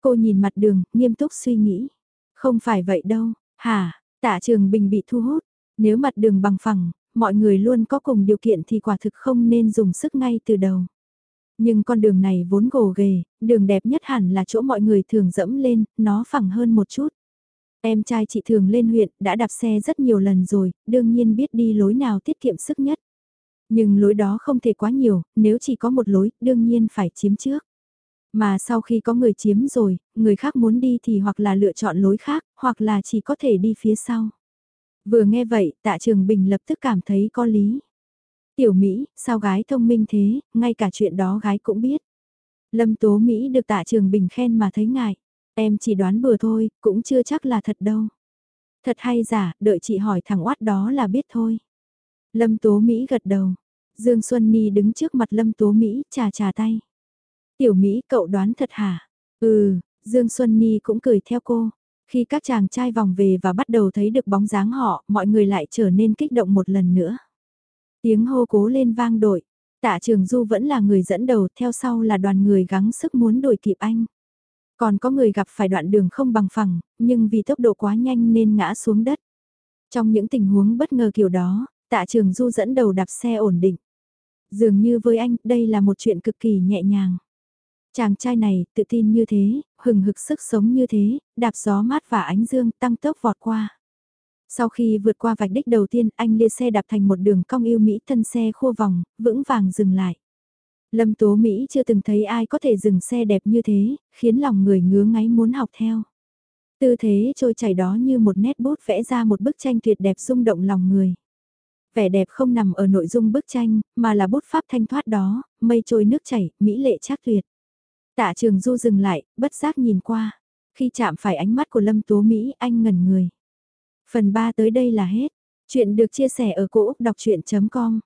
Cô nhìn mặt đường, nghiêm túc suy nghĩ. Không phải vậy đâu, hả, tạ trường bình bị thu hút. Nếu mặt đường bằng phẳng, mọi người luôn có cùng điều kiện thì quả thực không nên dùng sức ngay từ đầu. Nhưng con đường này vốn gồ ghề, đường đẹp nhất hẳn là chỗ mọi người thường dẫm lên, nó phẳng hơn một chút. Em trai chị thường lên huyện, đã đạp xe rất nhiều lần rồi, đương nhiên biết đi lối nào tiết kiệm sức nhất. Nhưng lối đó không thể quá nhiều, nếu chỉ có một lối, đương nhiên phải chiếm trước. Mà sau khi có người chiếm rồi, người khác muốn đi thì hoặc là lựa chọn lối khác, hoặc là chỉ có thể đi phía sau. Vừa nghe vậy, tạ trường bình lập tức cảm thấy có lý. Tiểu Mỹ, sao gái thông minh thế, ngay cả chuyện đó gái cũng biết. Lâm Tố Mỹ được tạ trường bình khen mà thấy ngại. Em chỉ đoán bừa thôi, cũng chưa chắc là thật đâu. Thật hay giả, đợi chị hỏi thằng oát đó là biết thôi. Lâm Tố Mỹ gật đầu. Dương Xuân Ni đứng trước mặt Lâm Tố Mỹ, trà trà tay. Tiểu Mỹ cậu đoán thật hả? Ừ, Dương Xuân Ni cũng cười theo cô. Khi các chàng trai vòng về và bắt đầu thấy được bóng dáng họ, mọi người lại trở nên kích động một lần nữa. Tiếng hô cố lên vang đội. Tạ Trường Du vẫn là người dẫn đầu, theo sau là đoàn người gắng sức muốn đuổi kịp anh. Còn có người gặp phải đoạn đường không bằng phẳng, nhưng vì tốc độ quá nhanh nên ngã xuống đất. Trong những tình huống bất ngờ kiểu đó, tạ trường du dẫn đầu đạp xe ổn định. Dường như với anh, đây là một chuyện cực kỳ nhẹ nhàng. Chàng trai này, tự tin như thế, hừng hực sức sống như thế, đạp gió mát và ánh dương tăng tốc vọt qua. Sau khi vượt qua vạch đích đầu tiên, anh lia xe đạp thành một đường cong yêu Mỹ thân xe khô vòng, vững vàng dừng lại. Lâm Tố Mỹ chưa từng thấy ai có thể dừng xe đẹp như thế, khiến lòng người ngứa ngáy muốn học theo. Tư thế trôi chảy đó như một nét bút vẽ ra một bức tranh tuyệt đẹp rung động lòng người. Vẻ đẹp không nằm ở nội dung bức tranh, mà là bút pháp thanh thoát đó, mây trôi nước chảy, mỹ lệ chắc tuyệt. Tạ trường du dừng lại, bất giác nhìn qua. Khi chạm phải ánh mắt của Lâm Tố Mỹ, anh ngẩn người. Phần 3 tới đây là hết. Chuyện được chia sẻ ở cỗ đọc chuyện.com